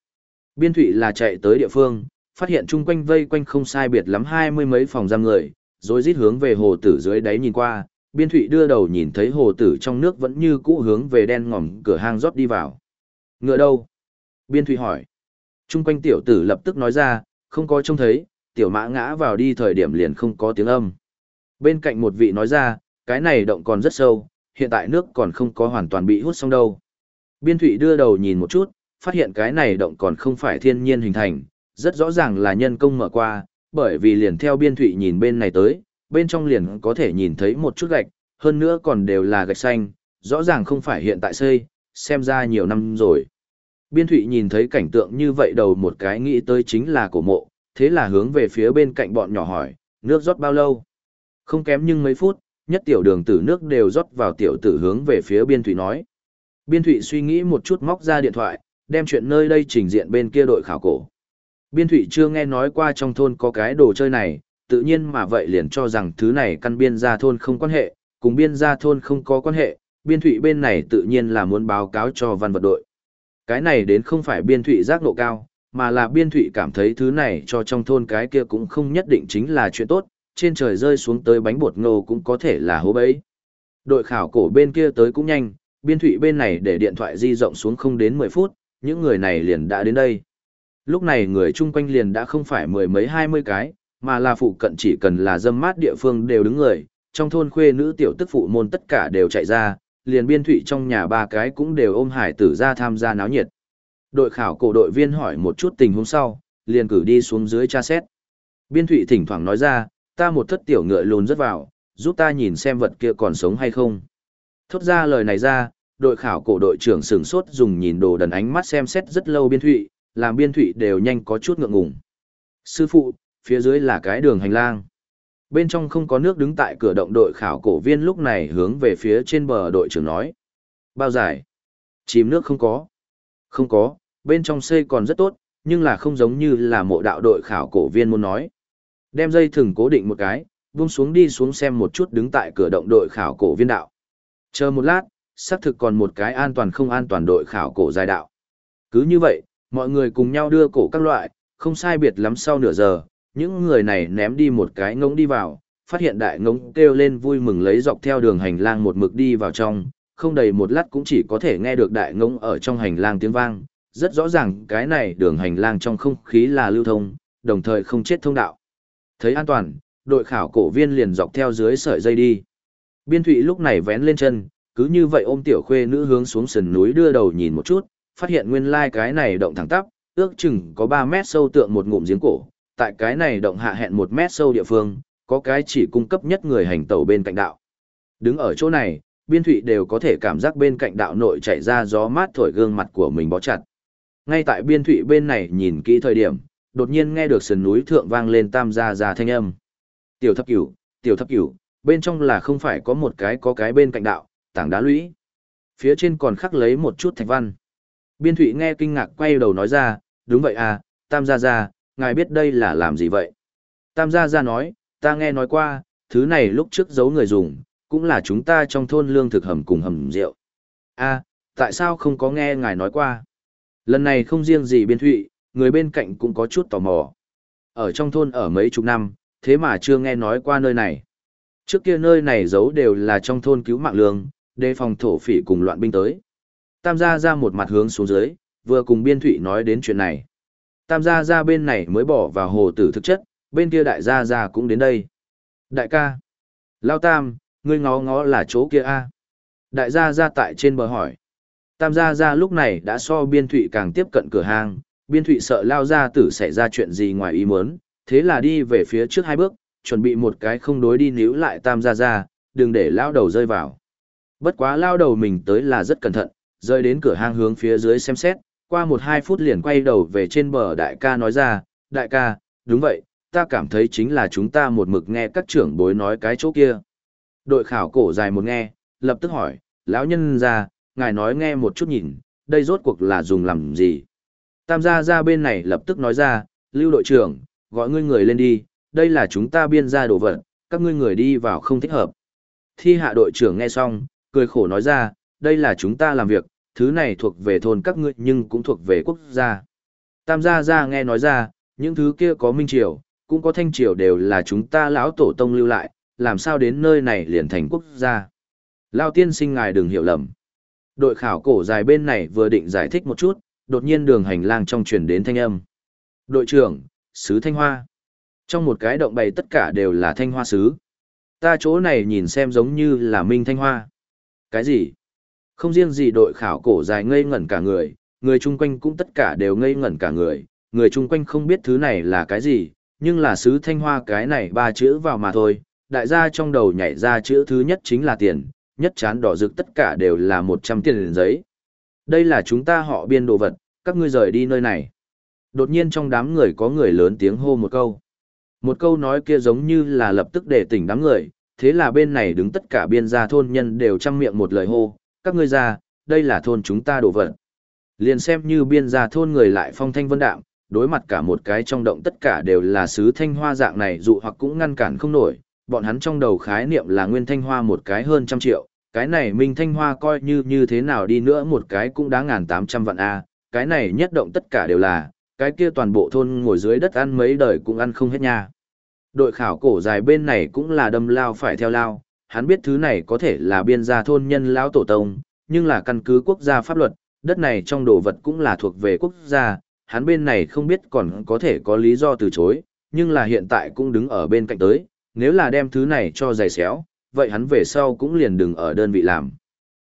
Biên thụy là chạy tới địa phương, phát hiện chung quanh vây quanh không sai biệt lắm hai mươi mấy phòng giam người, rồi rít hướng về hồ tử dưới đáy nhìn qua, biên thụy đưa đầu nhìn thấy hồ tử trong nước vẫn như cũ hướng về đen ngòm cửa hang rót đi vào. Ngựa đâu? Biên thụy hỏi. Trung quanh tiểu tử lập tức nói ra, không có trông thấy, tiểu mã ngã vào đi thời điểm liền không có tiếng âm. Bên cạnh một vị nói ra, cái này động còn rất sâu, hiện tại nước còn không có hoàn toàn bị hút xong đâu. Biên thụy đưa đầu nhìn một chút, phát hiện cái này động còn không phải thiên nhiên hình thành, rất rõ ràng là nhân công mở qua, bởi vì liền theo biên thụy nhìn bên này tới, bên trong liền có thể nhìn thấy một chút gạch, hơn nữa còn đều là gạch xanh, rõ ràng không phải hiện tại xây, xem ra nhiều năm rồi. Biên thụy nhìn thấy cảnh tượng như vậy đầu một cái nghĩ tới chính là cổ mộ, thế là hướng về phía bên cạnh bọn nhỏ hỏi, nước rót bao lâu? Không kém nhưng mấy phút, nhất tiểu đường tử nước đều rót vào tiểu tử hướng về phía biên thụy nói. Biên thụy suy nghĩ một chút móc ra điện thoại, đem chuyện nơi đây trình diện bên kia đội khảo cổ. Biên thụy chưa nghe nói qua trong thôn có cái đồ chơi này, tự nhiên mà vậy liền cho rằng thứ này căn biên gia thôn không quan hệ, cùng biên gia thôn không có quan hệ, biên thụy bên này tự nhiên là muốn báo cáo cho văn vật đội. Cái này đến không phải biên thụy giác nộ cao, mà là biên thụy cảm thấy thứ này cho trong thôn cái kia cũng không nhất định chính là chuyện tốt, trên trời rơi xuống tới bánh bột ngô cũng có thể là hố bấy. Đội khảo cổ bên kia tới cũng nhanh, biên thụy bên này để điện thoại di rộng xuống không đến 10 phút, những người này liền đã đến đây. Lúc này người chung quanh liền đã không phải mười mấy hai mươi cái, mà là phụ cận chỉ cần là dâm mát địa phương đều đứng người, trong thôn khuê nữ tiểu tức phụ môn tất cả đều chạy ra, liền biên thụy trong nhà ba cái cũng đều ôm hải tử ra tham gia náo nhiệt. Đội khảo cổ đội viên hỏi một chút tình huống sau, liền cử đi xuống dưới tra xét. Biên thụy thỉnh thoảng nói ra, ta một thất tiểu ngựa lùn rất vào, giúp ta nhìn xem vật kia còn sống hay không. Thốt ra lời này ra, đội khảo cổ đội trưởng sửng sốt dùng nhìn đồ đần ánh mắt xem xét rất lâu biên thụy, làm biên thụy đều nhanh có chút ngượng ngùng. Sư phụ, phía dưới là cái đường hành lang. Bên trong không có nước đứng tại cửa động đội khảo cổ viên lúc này hướng về phía trên bờ đội trưởng nói. Bao dài? Chìm nước không có. Không có, bên trong xây còn rất tốt, nhưng là không giống như là mộ đạo đội khảo cổ viên muốn nói. Đem dây thừng cố định một cái, buông xuống đi xuống xem một chút đứng tại cửa động đội khảo cổ viên đạo. Chờ một lát, xác thực còn một cái an toàn không an toàn đội khảo cổ dài đạo. Cứ như vậy, mọi người cùng nhau đưa cổ các loại, không sai biệt lắm sau nửa giờ, những người này ném đi một cái ngỗng đi vào, phát hiện đại ngỗng kêu lên vui mừng lấy dọc theo đường hành lang một mực đi vào trong, không đầy một lát cũng chỉ có thể nghe được đại ngỗng ở trong hành lang tiếng vang, rất rõ ràng cái này đường hành lang trong không khí là lưu thông, đồng thời không chết thông đạo. Thấy an toàn, đội khảo cổ viên liền dọc theo dưới sợi dây đi. Biên thụy lúc này vén lên chân, cứ như vậy ôm tiểu khuê nữ hướng xuống sườn núi đưa đầu nhìn một chút, phát hiện nguyên lai cái này động thẳng tắp, ước chừng có 3 mét sâu tượng một ngụm giếng cổ, tại cái này động hạ hẹn một mét sâu địa phương, có cái chỉ cung cấp nhất người hành tẩu bên cạnh đạo. Đứng ở chỗ này, biên thụy đều có thể cảm giác bên cạnh đạo nội chảy ra gió mát thổi gương mặt của mình bó chặt. Ngay tại biên thụy bên này nhìn kỹ thời điểm, đột nhiên nghe được sườn núi thượng vang lên tam gia gia thanh âm. Tiểu thấp cửu, tiểu thấp cửu, bên trong là không phải có một cái có cái bên cạnh đạo, tảng đá lũy. Phía trên còn khắc lấy một chút thạch văn. Biên thụy nghe kinh ngạc quay đầu nói ra, đúng vậy à, tam gia gia, ngài biết đây là làm gì vậy? Tam gia gia nói, ta nghe nói qua, thứ này lúc trước giấu người dùng, cũng là chúng ta trong thôn lương thực hầm cùng hầm rượu. a à, tại sao không có nghe ngài nói qua? Lần này không riêng gì biên thụy, người bên cạnh cũng có chút tò mò. Ở trong thôn ở mấy chục năm, thế mà chưa nghe nói qua nơi này. Trước kia nơi này giấu đều là trong thôn cứu mạng lương, đề phòng thổ phỉ cùng loạn binh tới. Tam gia ra một mặt hướng xuống dưới, vừa cùng biên thụy nói đến chuyện này. Tam gia ra bên này mới bỏ vào hồ tử thực chất, bên kia đại gia ra cũng đến đây. Đại ca. Lao tam, ngươi ngó ngó là chỗ kia a Đại gia ra tại trên bờ hỏi. Tam gia ra lúc này đã so biên thụy càng tiếp cận cửa hàng, biên thụy sợ lao gia tử xảy ra chuyện gì ngoài ý muốn, thế là đi về phía trước hai bước, chuẩn bị một cái không đối đi níu lại tam gia ra, đừng để lao đầu rơi vào. Bất quá lao đầu mình tới là rất cẩn thận, rơi đến cửa hang hướng phía dưới xem xét, qua một hai phút liền quay đầu về trên bờ đại ca nói ra, đại ca, đúng vậy, ta cảm thấy chính là chúng ta một mực nghe các trưởng bối nói cái chỗ kia. Đội khảo cổ dài một nghe, lập tức hỏi, lão nhân ra, ngài nói nghe một chút nhìn, đây rốt cuộc là dùng làm gì? Tam gia ra bên này lập tức nói ra, lưu đội trưởng, gọi ngươi người lên đi, đây là chúng ta biên ra đồ vật, các ngươi người đi vào không thích hợp. Thi hạ đội trưởng nghe xong, cười khổ nói ra, đây là chúng ta làm việc, thứ này thuộc về thôn các ngươi nhưng cũng thuộc về quốc gia. Tam gia gia nghe nói ra, những thứ kia có minh triều, cũng có thanh triều đều là chúng ta lão tổ tông lưu lại, làm sao đến nơi này liền thành quốc gia. Lao tiên sinh ngài đừng hiểu lầm. Đội khảo cổ dài bên này vừa định giải thích một chút, đột nhiên đường hành lang trong truyền đến thanh âm. Đội trưởng, sứ thanh hoa. Trong một cái động bày tất cả đều là thanh hoa sứ. Ta chỗ này nhìn xem giống như là minh thanh hoa. Cái gì? Không riêng gì đội khảo cổ dài ngây ngẩn cả người, người chung quanh cũng tất cả đều ngây ngẩn cả người, người chung quanh không biết thứ này là cái gì, nhưng là sứ thanh hoa cái này ba chữ vào mà thôi, đại gia trong đầu nhảy ra chữ thứ nhất chính là tiền, nhất chán đỏ rực tất cả đều là 100 tiền giấy. Đây là chúng ta họ biên đồ vật, các ngươi rời đi nơi này. Đột nhiên trong đám người có người lớn tiếng hô một câu. Một câu nói kia giống như là lập tức để tỉnh đám người, thế là bên này đứng tất cả biên gia thôn nhân đều chăm miệng một lời hô, các ngươi ra, đây là thôn chúng ta đổ vật. Liền xem như biên gia thôn người lại phong thanh vân đạm, đối mặt cả một cái trong động tất cả đều là sứ thanh hoa dạng này dụ hoặc cũng ngăn cản không nổi, bọn hắn trong đầu khái niệm là nguyên thanh hoa một cái hơn trăm triệu, cái này minh thanh hoa coi như như thế nào đi nữa một cái cũng đáng ngàn tám trăm vạn A, cái này nhất động tất cả đều là, cái kia toàn bộ thôn ngồi dưới đất ăn mấy đời cũng ăn không hết nha. Đội khảo cổ dài bên này cũng là đâm lao phải theo lao, hắn biết thứ này có thể là biên gia thôn nhân lão tổ tông, nhưng là căn cứ quốc gia pháp luật, đất này trong đồ vật cũng là thuộc về quốc gia, hắn bên này không biết còn có thể có lý do từ chối, nhưng là hiện tại cũng đứng ở bên cạnh tới, nếu là đem thứ này cho giày xéo, vậy hắn về sau cũng liền đừng ở đơn vị làm.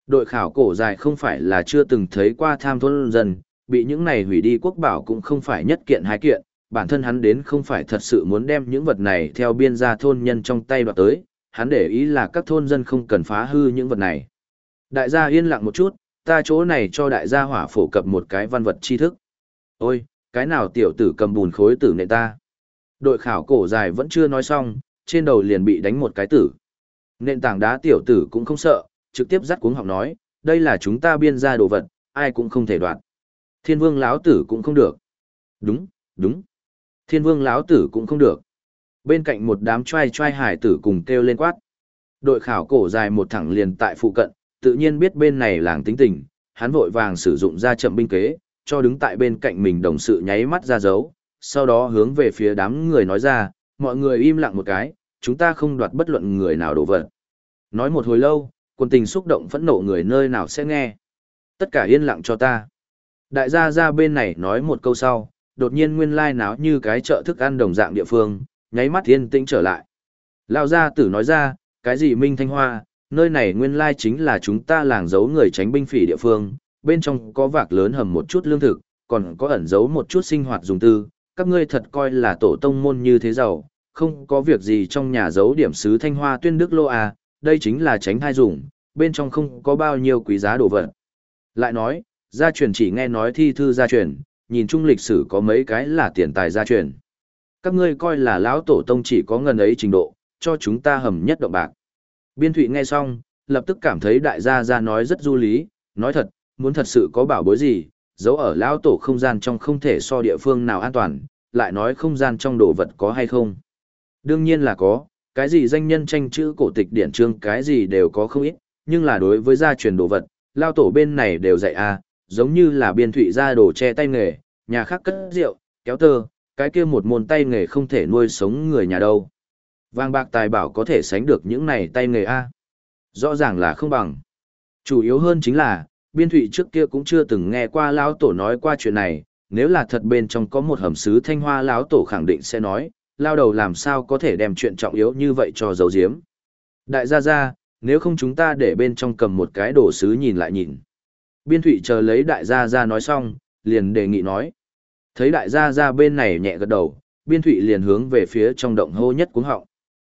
Đội khảo cổ dài không phải là chưa từng thấy qua tham thôn dân, bị những này hủy đi quốc bảo cũng không phải nhất kiện hai kiện, bản thân hắn đến không phải thật sự muốn đem những vật này theo biên gia thôn nhân trong tay đoạt tới, hắn để ý là các thôn dân không cần phá hư những vật này. Đại gia yên lặng một chút, ta chỗ này cho đại gia hỏa phổ cập một cái văn vật tri thức. Ôi, cái nào tiểu tử cầm bùn khối tử nệ ta? Đội khảo cổ dài vẫn chưa nói xong, trên đầu liền bị đánh một cái tử. Nện tảng đá tiểu tử cũng không sợ, trực tiếp dắt cuống học nói, đây là chúng ta biên ra đồ vật, ai cũng không thể đoạt. Thiên vương lão tử cũng không được. Đúng, đúng. Thiên vương lão tử cũng không được. Bên cạnh một đám trai trai hải tử cùng kêu lên quát. Đội khảo cổ dài một thẳng liền tại phụ cận, tự nhiên biết bên này làng tính tình, hắn vội vàng sử dụng ra chậm binh kế, cho đứng tại bên cạnh mình đồng sự nháy mắt ra dấu, sau đó hướng về phía đám người nói ra, mọi người im lặng một cái, chúng ta không đoạt bất luận người nào đổ vật. Nói một hồi lâu, quân tình xúc động phẫn nộ người nơi nào sẽ nghe. Tất cả yên lặng cho ta. Đại gia ra bên này nói một câu sau, đột nhiên nguyên lai náo như cái chợ thức ăn đồng dạng địa phương, nháy mắt yên tĩnh trở lại. Lao gia tử nói ra, cái gì Minh Thanh Hoa, nơi này nguyên lai chính là chúng ta làng giấu người tránh binh phỉ địa phương, bên trong có vạc lớn hầm một chút lương thực, còn có ẩn giấu một chút sinh hoạt dùng tư, các ngươi thật coi là tổ tông môn như thế giàu, không có việc gì trong nhà giấu điểm sứ Thanh Hoa tuyên đức lô à, đây chính là tránh thai dùng, bên trong không có bao nhiêu quý giá đồ vật. Lại nói, gia truyền chỉ nghe nói thi thư gia truyền, nhìn chung lịch sử có mấy cái là tiền tài gia truyền. Các ngươi coi là lão tổ tông chỉ có ngần ấy trình độ, cho chúng ta hầm nhất động bạc. Biên Thụy nghe xong, lập tức cảm thấy đại gia gia nói rất du lý, nói thật, muốn thật sự có bảo bối gì, giấu ở lão tổ không gian trong không thể so địa phương nào an toàn, lại nói không gian trong đồ vật có hay không. Đương nhiên là có, cái gì danh nhân tranh chữ cổ tịch điển trương cái gì đều có không ít, nhưng là đối với gia truyền đồ vật, lao tổ bên này đều dạy a, à, giống như là biên thụy ra đồ che tay nghề, nhà khác cất rượu, kéo tơ, cái kia một môn tay nghề không thể nuôi sống người nhà đâu. Vàng bạc tài bảo có thể sánh được những này tay nghề a. Rõ ràng là không bằng. Chủ yếu hơn chính là, biên thụy trước kia cũng chưa từng nghe qua lão tổ nói qua chuyện này, nếu là thật bên trong có một hầm sứ thanh hoa lão tổ khẳng định sẽ nói, lao đầu làm sao có thể đem chuyện trọng yếu như vậy cho dấu diếm. Đại gia gia, nếu không chúng ta để bên trong cầm một cái đồ sứ nhìn lại nhìn. Biên thụy chờ lấy đại gia gia nói xong, liền đề nghị nói. Thấy đại gia ra bên này nhẹ gật đầu, biên thụy liền hướng về phía trong động hô nhất cuống họng.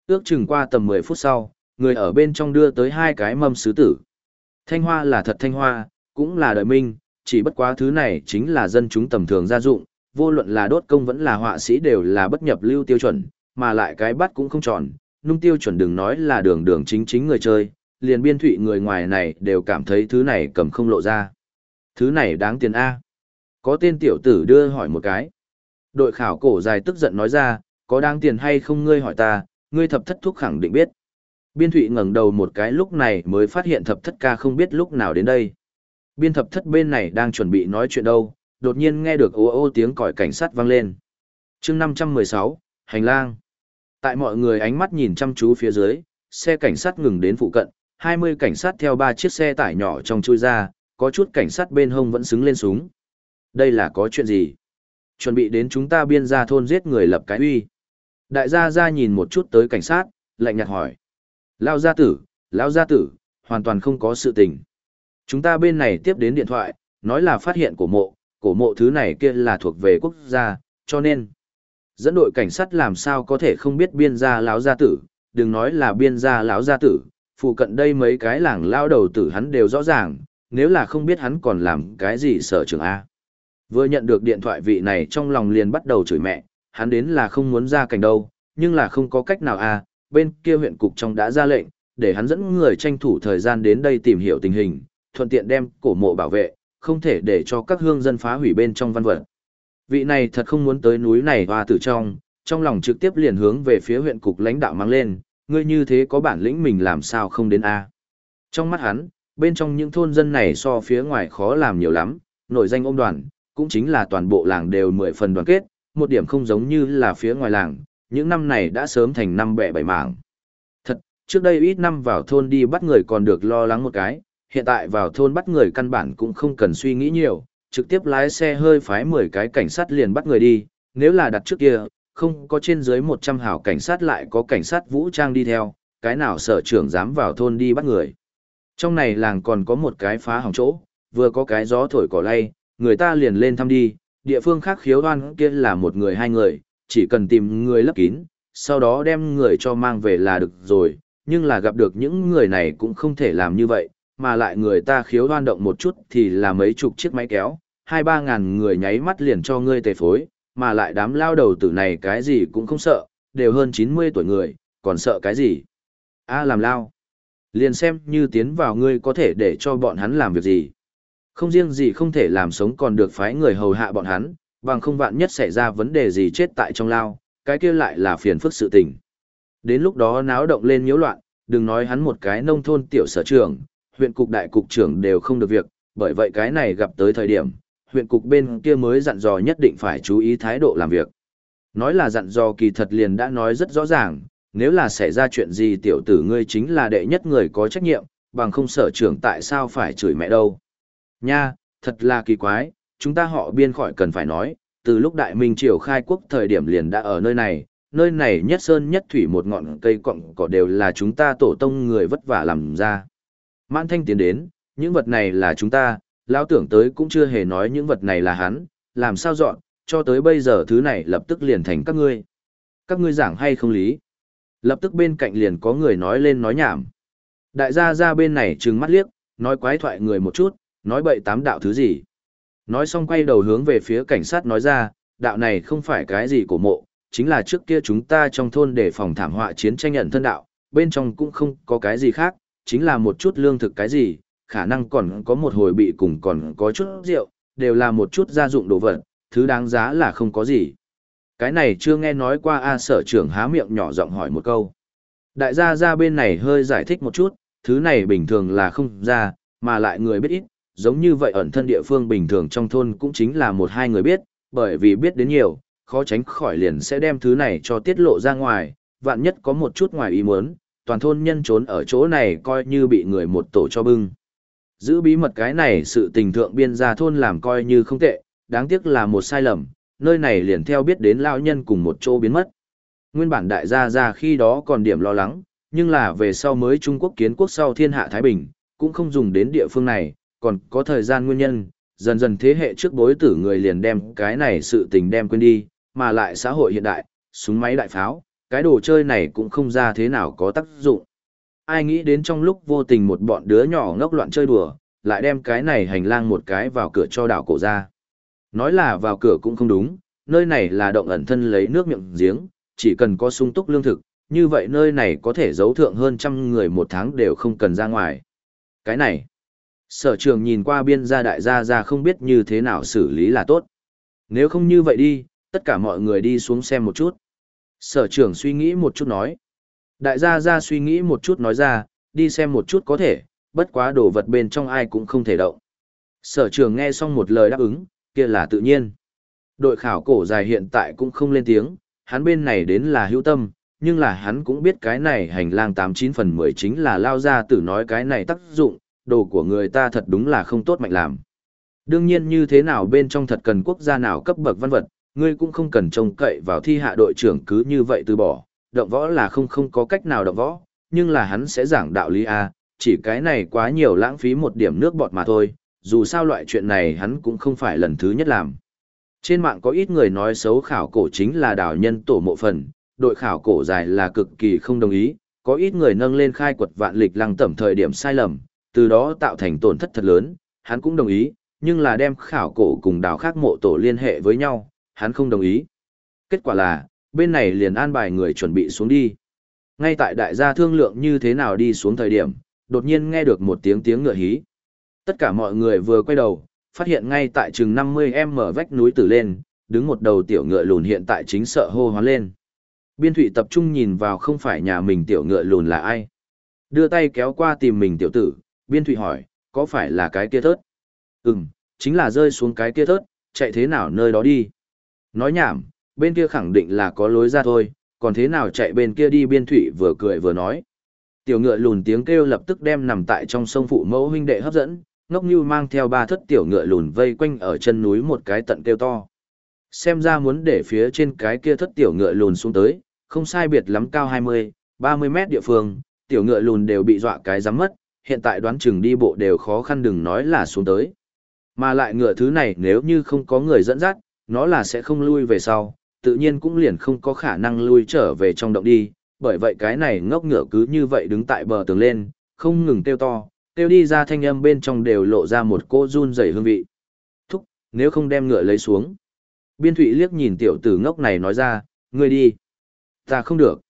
Ước chừng qua tầm 10 phút sau, người ở bên trong đưa tới hai cái mâm sứ tử. Thanh hoa là thật thanh hoa, cũng là đời minh, chỉ bất quá thứ này chính là dân chúng tầm thường gia dụng, vô luận là đốt công vẫn là họa sĩ đều là bất nhập lưu tiêu chuẩn, mà lại cái bắt cũng không tròn, nung tiêu chuẩn đừng nói là đường đường chính chính người chơi, liền biên thụy người ngoài này đều cảm thấy thứ này cầm không lộ ra. Thứ này đáng tiền A. Có tên tiểu tử đưa hỏi một cái. Đội khảo cổ dài tức giận nói ra, có đáng tiền hay không ngươi hỏi ta, ngươi thập thất thúc khẳng định biết. Biên thụy ngẩng đầu một cái lúc này mới phát hiện thập thất ca không biết lúc nào đến đây. Biên thập thất bên này đang chuẩn bị nói chuyện đâu, đột nhiên nghe được ô ô tiếng còi cảnh sát vang lên. chương 516, hành lang. Tại mọi người ánh mắt nhìn chăm chú phía dưới, xe cảnh sát ngừng đến phụ cận, 20 cảnh sát theo ba chiếc xe tải nhỏ trong chui ra, có chút cảnh sát bên hông vẫn xứng lên súng. Đây là có chuyện gì? Chuẩn bị đến chúng ta biên gia thôn giết người lập cái uy. Đại gia gia nhìn một chút tới cảnh sát, lạnh nhạt hỏi. Lao gia tử, lao gia tử, hoàn toàn không có sự tình. Chúng ta bên này tiếp đến điện thoại, nói là phát hiện của mộ, cổ mộ thứ này kia là thuộc về quốc gia, cho nên dẫn đội cảnh sát làm sao có thể không biết biên gia lão gia tử, đừng nói là biên gia lão gia tử, phụ cận đây mấy cái làng lao đầu tử hắn đều rõ ràng, nếu là không biết hắn còn làm cái gì sở trường A. Vừa nhận được điện thoại vị này trong lòng liền bắt đầu chửi mẹ, hắn đến là không muốn ra cảnh đâu, nhưng là không có cách nào A, bên kia huyện cục trong đã ra lệnh, để hắn dẫn người tranh thủ thời gian đến đây tìm hiểu tình hình, thuận tiện đem cổ mộ bảo vệ, không thể để cho các hương dân phá hủy bên trong văn vật. Vị này thật không muốn tới núi này hoa tử trong, trong lòng trực tiếp liền hướng về phía huyện cục lãnh đạo mang lên, ngươi như thế có bản lĩnh mình làm sao không đến A. Trong mắt hắn, bên trong những thôn dân này so phía ngoài khó làm nhiều lắm, nổi danh ôm đoàn, cũng chính là toàn bộ làng đều mười phần đoàn kết, một điểm không giống như là phía ngoài làng, những năm này đã sớm thành năm bẻ bảy mảng. Thật, trước đây ít năm vào thôn đi bắt người còn được lo lắng một cái, hiện tại vào thôn bắt người căn bản cũng không cần suy nghĩ nhiều, trực tiếp lái xe hơi phái 10 cái cảnh sát liền bắt người đi, nếu là đặt trước kia, không có trên dưới 100 hảo cảnh sát lại có cảnh sát vũ trang đi theo, cái nào sở trưởng dám vào thôn đi bắt người. Trong này làng còn có một cái phá hỏng chỗ, vừa có cái gió thổi cỏ lay, người ta liền lên thăm đi, địa phương khác khiếu đoan kia là một người hai người, chỉ cần tìm người lấp kín, sau đó đem người cho mang về là được rồi, nhưng là gặp được những người này cũng không thể làm như vậy, mà lại người ta khiếu đoan động một chút thì là mấy chục chiếc máy kéo, hai ba ngàn người nháy mắt liền cho ngươi tề phối, mà lại đám lao đầu tử này cái gì cũng không sợ, đều hơn 90 tuổi người, còn sợ cái gì? a làm lao. Liền xem như tiến vào ngươi có thể để cho bọn hắn làm việc gì. Không riêng gì không thể làm sống còn được phái người hầu hạ bọn hắn, bằng không vạn nhất xảy ra vấn đề gì chết tại trong lao, cái kia lại là phiền phức sự tình. Đến lúc đó náo động lên nhiễu loạn, đừng nói hắn một cái nông thôn tiểu sở trưởng, huyện cục đại cục trưởng đều không được việc, bởi vậy cái này gặp tới thời điểm, huyện cục bên kia mới dặn dò nhất định phải chú ý thái độ làm việc. Nói là dặn dò kỳ thật liền đã nói rất rõ ràng, nếu là xảy ra chuyện gì tiểu tử ngươi chính là đệ nhất người có trách nhiệm, bằng không sở trưởng tại sao phải chửi mẹ đâu. Nha, thật là kỳ quái, chúng ta họ biên khỏi cần phải nói, từ lúc Đại Minh Triều khai quốc thời điểm liền đã ở nơi này, nơi này nhất sơn nhất thủy một ngọn cây cọng cỏ đều là chúng ta tổ tông người vất vả làm ra. Mãn thanh tiến đến, những vật này là chúng ta, lão tưởng tới cũng chưa hề nói những vật này là hắn, làm sao dọn, cho tới bây giờ thứ này lập tức liền thành các ngươi. Các ngươi giảng hay không lý. Lập tức bên cạnh liền có người nói lên nói nhảm. Đại gia ra bên này trừng mắt liếc, nói quái thoại người một chút, nói bậy tám đạo thứ gì. Nói xong quay đầu hướng về phía cảnh sát nói ra, đạo này không phải cái gì của mộ, chính là trước kia chúng ta trong thôn để phòng thảm họa chiến tranh nhận thân đạo, bên trong cũng không có cái gì khác, chính là một chút lương thực cái gì, khả năng còn có một hồi bị cùng còn có chút rượu, đều là một chút gia dụng đồ vật, thứ đáng giá là không có gì. Cái này chưa nghe nói qua A sở trưởng há miệng nhỏ giọng hỏi một câu. Đại gia ra bên này hơi giải thích một chút, thứ này bình thường là không ra, mà lại người biết ít, giống như vậy ẩn thân địa phương bình thường trong thôn cũng chính là một hai người biết, bởi vì biết đến nhiều, khó tránh khỏi liền sẽ đem thứ này cho tiết lộ ra ngoài, vạn nhất có một chút ngoài ý muốn, toàn thôn nhân trốn ở chỗ này coi như bị người một tổ cho bưng. Giữ bí mật cái này sự tình thượng biên gia thôn làm coi như không tệ, đáng tiếc là một sai lầm, nơi này liền theo biết đến lão nhân cùng một chỗ biến mất. Nguyên bản đại gia ra khi đó còn điểm lo lắng, nhưng là về sau mới Trung Quốc kiến quốc sau thiên hạ Thái Bình, cũng không dùng đến địa phương này, còn có thời gian nguyên nhân, dần dần thế hệ trước bối tử người liền đem cái này sự tình đem quên đi, mà lại xã hội hiện đại, súng máy đại pháo, cái đồ chơi này cũng không ra thế nào có tác dụng. Ai nghĩ đến trong lúc vô tình một bọn đứa nhỏ ngốc loạn chơi đùa, lại đem cái này hành lang một cái vào cửa cho đảo cổ ra. Nói là vào cửa cũng không đúng, nơi này là động ẩn thân lấy nước miệng giếng, chỉ cần có sung túc lương thực, như vậy nơi này có thể giấu thượng hơn trăm người một tháng đều không cần ra ngoài. Cái này, sở trường nhìn qua biên gia đại gia ra không biết như thế nào xử lý là tốt. Nếu không như vậy đi, Tất cả mọi người đi xuống xem một chút. Sở trưởng suy nghĩ một chút nói. Đại gia ra suy nghĩ một chút nói ra, đi xem một chút có thể, bất quá đồ vật bên trong ai cũng không thể động. Sở trưởng nghe xong một lời đáp ứng, kia là tự nhiên. Đội khảo cổ dài hiện tại cũng không lên tiếng, hắn bên này đến là hữu tâm, nhưng là hắn cũng biết cái này hành lang 89 phần 10 chính là lao ra tử nói cái này tác dụng, đồ của người ta thật đúng là không tốt mạnh làm. Đương nhiên như thế nào bên trong thật cần quốc gia nào cấp bậc văn vật, ngươi cũng không cần trông cậy vào thi hạ đội trưởng cứ như vậy từ bỏ, động võ là không không có cách nào động võ, nhưng là hắn sẽ giảng đạo lý A, chỉ cái này quá nhiều lãng phí một điểm nước bọt mà thôi, dù sao loại chuyện này hắn cũng không phải lần thứ nhất làm. Trên mạng có ít người nói xấu khảo cổ chính là đảo nhân tổ mộ phần, đội khảo cổ dài là cực kỳ không đồng ý, có ít người nâng lên khai quật vạn lịch lăng tẩm thời điểm sai lầm, từ đó tạo thành tổn thất thật lớn, hắn cũng đồng ý, nhưng là đem khảo cổ cùng đào khác mộ tổ liên hệ với nhau, hắn không đồng ý. Kết quả là, bên này liền an bài người chuẩn bị xuống đi. Ngay tại đại gia thương lượng như thế nào đi xuống thời điểm, đột nhiên nghe được một tiếng tiếng ngựa hí. Tất cả mọi người vừa quay đầu, phát hiện ngay tại chừng 50m vách núi tử lên, đứng một đầu tiểu ngựa lùn hiện tại chính sợ hô hoán lên. Biên thủy tập trung nhìn vào không phải nhà mình tiểu ngựa lùn là ai. Đưa tay kéo qua tìm mình tiểu tử, biên thụy hỏi, có phải là cái kia thớt? Ừm, chính là rơi xuống cái kia thớt, chạy thế nào nơi đó đi? Nói nhảm, bên kia khẳng định là có lối ra thôi, còn thế nào chạy bên kia đi biên thụy vừa cười vừa nói. Tiểu ngựa lùn tiếng kêu lập tức đem nằm tại trong sông phụ mẫu huynh đệ hấp dẫn, ngốc như mang theo ba thất tiểu ngựa lùn vây quanh ở chân núi một cái tận kêu to. Xem ra muốn để phía trên cái kia thất tiểu ngựa lùn xuống tới, không sai biệt lắm cao 20, 30 mét địa phương, tiểu ngựa lùn đều bị dọa cái rắm mất, hiện tại đoán chừng đi bộ đều khó khăn đừng nói là xuống tới. Mà lại ngựa thứ này nếu như không có người dẫn dắt, nó là sẽ không lui về sau, tự nhiên cũng liền không có khả năng lui trở về trong động đi, bởi vậy cái này ngốc ngựa cứ như vậy đứng tại bờ tường lên, không ngừng kêu to, kêu đi ra thanh âm bên trong đều lộ ra một cô run rẩy hương vị. Thúc, nếu không đem ngựa lấy xuống. Biên thụy liếc nhìn tiểu tử ngốc này nói ra, ngươi đi. Ta không được.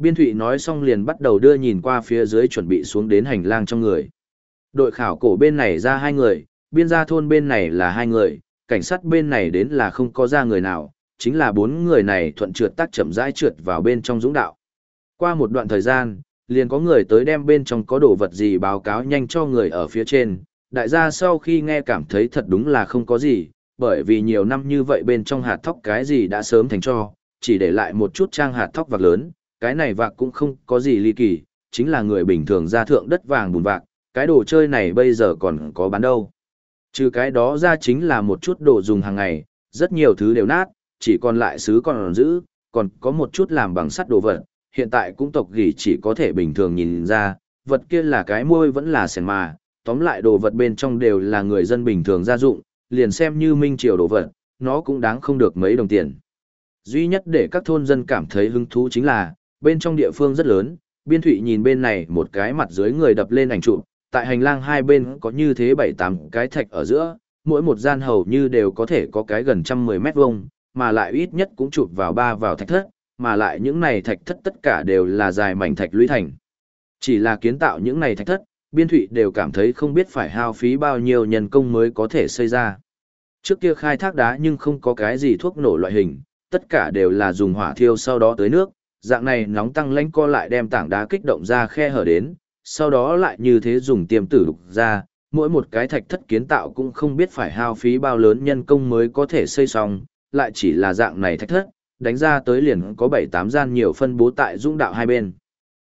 Biên thụy nói xong liền bắt đầu đưa nhìn qua phía dưới chuẩn bị xuống đến hành lang trong người. Đội khảo cổ bên này ra hai người, biên gia thôn bên này là hai người, cảnh sát bên này đến là không có ra người nào, chính là bốn người này thuận trượt tác chậm rãi trượt vào bên trong dũng đạo. Qua một đoạn thời gian, liền có người tới đem bên trong có đồ vật gì báo cáo nhanh cho người ở phía trên. Đại gia sau khi nghe cảm thấy thật đúng là không có gì, bởi vì nhiều năm như vậy bên trong hạt thóc cái gì đã sớm thành cho, chỉ để lại một chút trang hạt thóc vạc lớn, cái này vạc cũng không có gì ly kỳ, chính là người bình thường ra thượng đất vàng bùn vạc, cái đồ chơi này bây giờ còn có bán đâu. Trừ cái đó ra chính là một chút đồ dùng hàng ngày, rất nhiều thứ đều nát, chỉ còn lại xứ còn giữ, còn có một chút làm bằng sắt đồ vật, hiện tại cũng tộc gỉ chỉ có thể bình thường nhìn ra, vật kia là cái môi vẫn là sèn mà, tóm lại đồ vật bên trong đều là người dân bình thường gia dụng, liền xem như minh triều đồ vật, nó cũng đáng không được mấy đồng tiền. Duy nhất để các thôn dân cảm thấy hứng thú chính là, bên trong địa phương rất lớn, biên thụy nhìn bên này một cái mặt dưới người đập lên ảnh trụ, tại hành lang hai bên có như thế bảy tám cái thạch ở giữa, mỗi một gian hầu như đều có thể có cái gần trăm mười mét vuông, mà lại ít nhất cũng chụp vào ba vào thạch thất, mà lại những này thạch thất tất cả đều là dài mảnh thạch lũy thành. Chỉ là kiến tạo những này thạch thất, biên thụy đều cảm thấy không biết phải hao phí bao nhiêu nhân công mới có thể xây ra. Trước kia khai thác đá nhưng không có cái gì thuốc nổ loại hình, tất cả đều là dùng hỏa thiêu sau đó tới nước, dạng này nóng tăng lánh co lại đem tảng đá kích động ra khe hở đến, sau đó lại như thế dùng tiêm tử đục ra, mỗi một cái thạch thất kiến tạo cũng không biết phải hao phí bao lớn nhân công mới có thể xây xong, lại chỉ là dạng này thạch thất, đánh ra tới liền có 7-8 gian nhiều phân bố tại dũng đạo hai bên.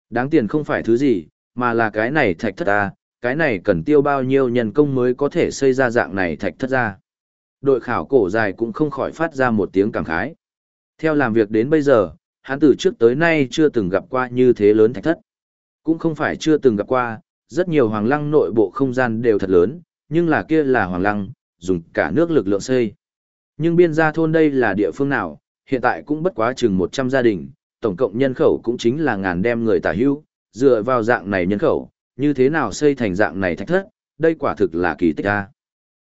Đáng tiền không phải thứ gì, mà là cái này thạch thất ta, cái này cần tiêu bao nhiêu nhân công mới có thể xây ra dạng này thạch thất ra. Đội khảo cổ dài cũng không khỏi phát ra một tiếng cảm khái. Theo làm việc đến bây giờ, hắn từ trước tới nay chưa từng gặp qua như thế lớn thạch thất. Cũng không phải chưa từng gặp qua, rất nhiều hoàng lăng nội bộ không gian đều thật lớn, nhưng là kia là hoàng lăng, dùng cả nước lực lượng xây. Nhưng biên gia thôn đây là địa phương nào, hiện tại cũng bất quá chừng 100 gia đình, tổng cộng nhân khẩu cũng chính là ngàn đem người tả hưu, dựa vào dạng này nhân khẩu, như thế nào xây thành dạng này thạch thất, đây quả thực là kỳ tích a.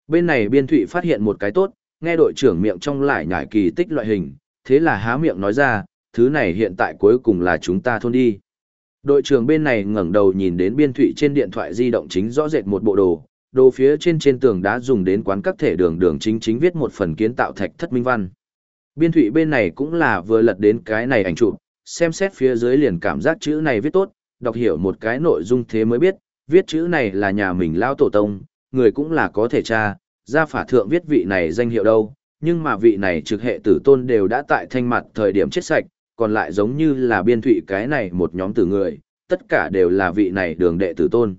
Bên này biên thụy phát hiện một cái tốt, nghe đội trưởng miệng trong lại nhải kỳ tích loại hình, thế là há miệng nói ra, thứ này hiện tại cuối cùng là chúng ta thôn đi. Đội trưởng bên này ngẩng đầu nhìn đến biên thụy trên điện thoại di động chính rõ rệt một bộ đồ, đồ phía trên trên tường đã dùng đến quán các thể đường đường chính chính viết một phần kiến tạo thạch thất minh văn. Biên thụy bên này cũng là vừa lật đến cái này ảnh chụp, xem xét phía dưới liền cảm giác chữ này viết tốt, đọc hiểu một cái nội dung thế mới biết, viết chữ này là nhà mình lao tổ tông, người cũng là có thể tra, ra phả thượng viết vị này danh hiệu đâu, nhưng mà vị này trực hệ tử tôn đều đã tại thanh mặt thời điểm chết sạch, còn lại giống như là biên thụy cái này một nhóm tử người, tất cả đều là vị này đường đệ tử tôn.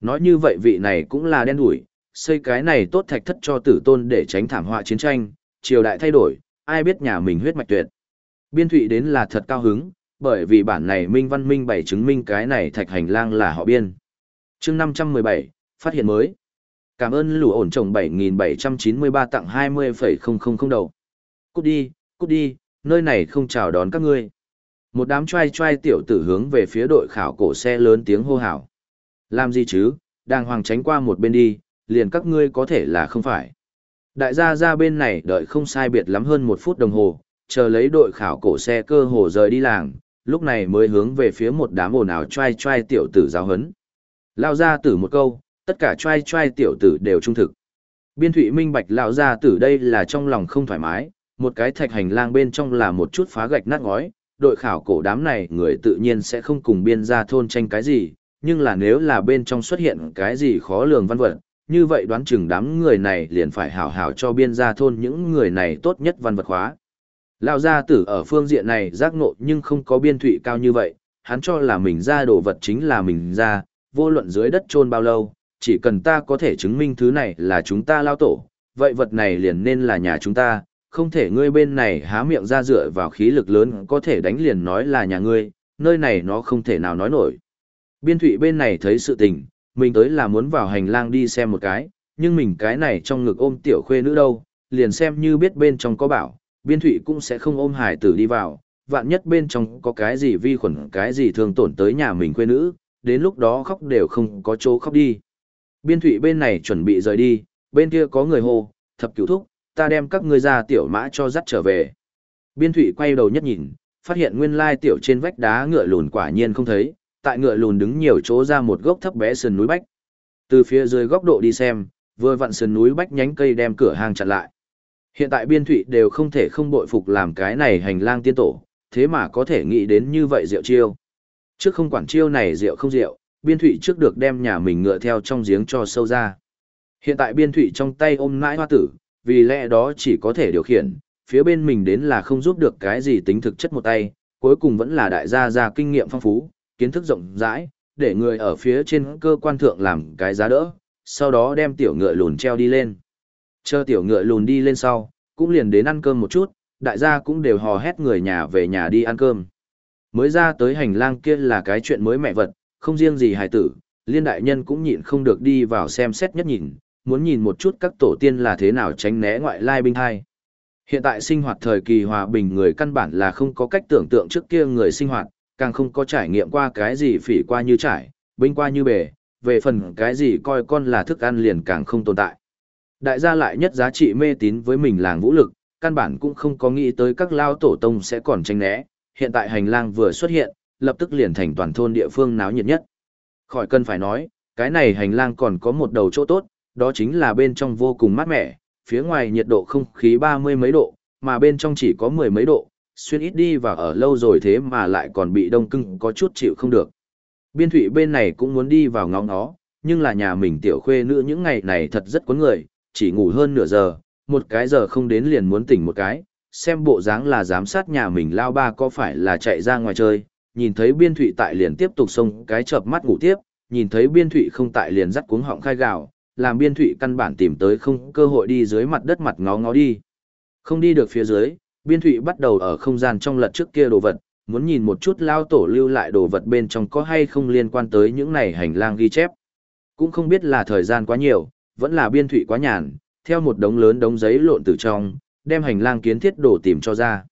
Nói như vậy vị này cũng là đen đủi, xây cái này tốt thạch thất cho tử tôn để tránh thảm họa chiến tranh, triều đại thay đổi, ai biết nhà mình huyết mạch tuyệt. Biên thụy đến là thật cao hứng, bởi vì bản này Minh Văn Minh bày chứng minh cái này thạch hành lang là họ biên. chương 517, phát hiện mới. Cảm ơn lũ ổn trồng 7793 tặng 20,000 đầu. Cút đi, cút đi, nơi này không chào đón các ngươi. Một đám trai trai tiểu tử hướng về phía đội khảo cổ xe lớn tiếng hô hào. Làm gì chứ, đàng hoàng tránh qua một bên đi, liền các ngươi có thể là không phải. Đại gia ra bên này đợi không sai biệt lắm hơn một phút đồng hồ, chờ lấy đội khảo cổ xe cơ hồ rời đi làng, lúc này mới hướng về phía một đám ồn ào trai trai tiểu tử giáo hấn. Lao ra tử một câu, tất cả trai trai tiểu tử đều trung thực. Biên thụy minh bạch lão ra tử đây là trong lòng không thoải mái, một cái thạch hành lang bên trong là một chút phá gạch nát ngói, đội khảo cổ đám này người tự nhiên sẽ không cùng biên gia thôn tranh cái gì, nhưng là nếu là bên trong xuất hiện cái gì khó lường văn vật, như vậy đoán chừng đám người này liền phải hảo hảo cho biên gia thôn những người này tốt nhất văn vật khóa. Lão gia tử ở phương diện này giác ngộ nhưng không có biên thụy cao như vậy, hắn cho là mình ra đồ vật chính là mình ra, vô luận dưới đất chôn bao lâu, chỉ cần ta có thể chứng minh thứ này là chúng ta lao tổ, vậy vật này liền nên là nhà chúng ta, không thể ngươi bên này há miệng ra dựa vào khí lực lớn có thể đánh liền nói là nhà ngươi, nơi này nó không thể nào nói nổi. Biên thủy bên này thấy sự tình, mình tới là muốn vào hành lang đi xem một cái, nhưng mình cái này trong ngực ôm tiểu khuê nữ đâu, liền xem như biết bên trong có bảo, biên thủy cũng sẽ không ôm hải tử đi vào, vạn nhất bên trong có cái gì vi khuẩn cái gì thường tổn tới nhà mình khuê nữ, đến lúc đó khóc đều không có chỗ khóc đi. Biên thủy bên này chuẩn bị rời đi, bên kia có người hô, thập cứu thúc, ta đem các ngươi ra tiểu mã cho dắt trở về. Biên thủy quay đầu nhất nhìn, phát hiện nguyên lai tiểu trên vách đá ngựa lùn quả nhiên không thấy, tại ngựa lùn đứng nhiều chỗ ra một gốc thấp bé sườn núi bách. Từ phía dưới góc độ đi xem, vừa vặn sườn núi bách nhánh cây đem cửa hàng chặn lại. Hiện tại biên thủy đều không thể không bội phục làm cái này hành lang tiên tổ, thế mà có thể nghĩ đến như vậy rượu chiêu. Trước không quản chiêu này rượu không rượu, biên thủy trước được đem nhà mình ngựa theo trong giếng cho sâu ra. Hiện tại biên thủy trong tay ôm nãi hoa tử, vì lẽ đó chỉ có thể điều khiển, phía bên mình đến là không giúp được cái gì tính thực chất một tay, cuối cùng vẫn là đại gia gia kinh nghiệm phong phú, kiến thức rộng rãi, để người ở phía trên cơ quan thượng làm cái giá đỡ, sau đó đem tiểu ngựa lùn treo đi lên. Chờ tiểu ngựa lùn đi lên sau, cũng liền đến ăn cơm một chút, đại gia cũng đều hò hét người nhà về nhà đi ăn cơm. Mới ra tới hành lang kia là cái chuyện mới mẹ vật, không riêng gì hài tử, liên đại nhân cũng nhịn không được đi vào xem xét nhất nhìn, muốn nhìn một chút các tổ tiên là thế nào tránh né ngoại lai binh thai. Hiện tại sinh hoạt thời kỳ hòa bình người căn bản là không có cách tưởng tượng trước kia người sinh hoạt, càng không có trải nghiệm qua cái gì phỉ qua như trải, binh qua như bể, về phần cái gì coi con là thức ăn liền càng không tồn tại. Đại gia lại nhất giá trị mê tín với mình làng vũ lực, căn bản cũng không có nghĩ tới các lao tổ tông sẽ còn tranh né, hiện tại hành lang vừa xuất hiện, lập tức liền thành toàn thôn địa phương náo nhiệt nhất. Khỏi cần phải nói, cái này hành lang còn có một đầu chỗ tốt, đó chính là bên trong vô cùng mát mẻ, phía ngoài nhiệt độ không khí ba mươi mấy độ, mà bên trong chỉ có mười mấy độ, xuyên ít đi và ở lâu rồi thế mà lại còn bị đông cưng có chút chịu không được. Biên thủy bên này cũng muốn đi vào ngóng nó, nhưng là nhà mình tiểu khuê nữ những ngày này thật rất quấn người, chỉ ngủ hơn nửa giờ, một cái giờ không đến liền muốn tỉnh một cái, xem bộ dáng là giám sát nhà mình lao ba có phải là chạy ra ngoài chơi, nhìn thấy biên thủy tại liền tiếp tục xông cái chợp mắt ngủ tiếp, nhìn thấy biên thủy không tại liền dắt cuống họng khai gạo, làm biên thụy căn bản tìm tới không cơ hội đi dưới mặt đất mặt ngó ngó đi. Không đi được phía dưới, biên thụy bắt đầu ở không gian trong lật trước kia đồ vật, muốn nhìn một chút lao tổ lưu lại đồ vật bên trong có hay không liên quan tới những này hành lang ghi chép. Cũng không biết là thời gian quá nhiều, vẫn là biên thụy quá nhàn, theo một đống lớn đống giấy lộn từ trong, đem hành lang kiến thiết đồ tìm cho ra.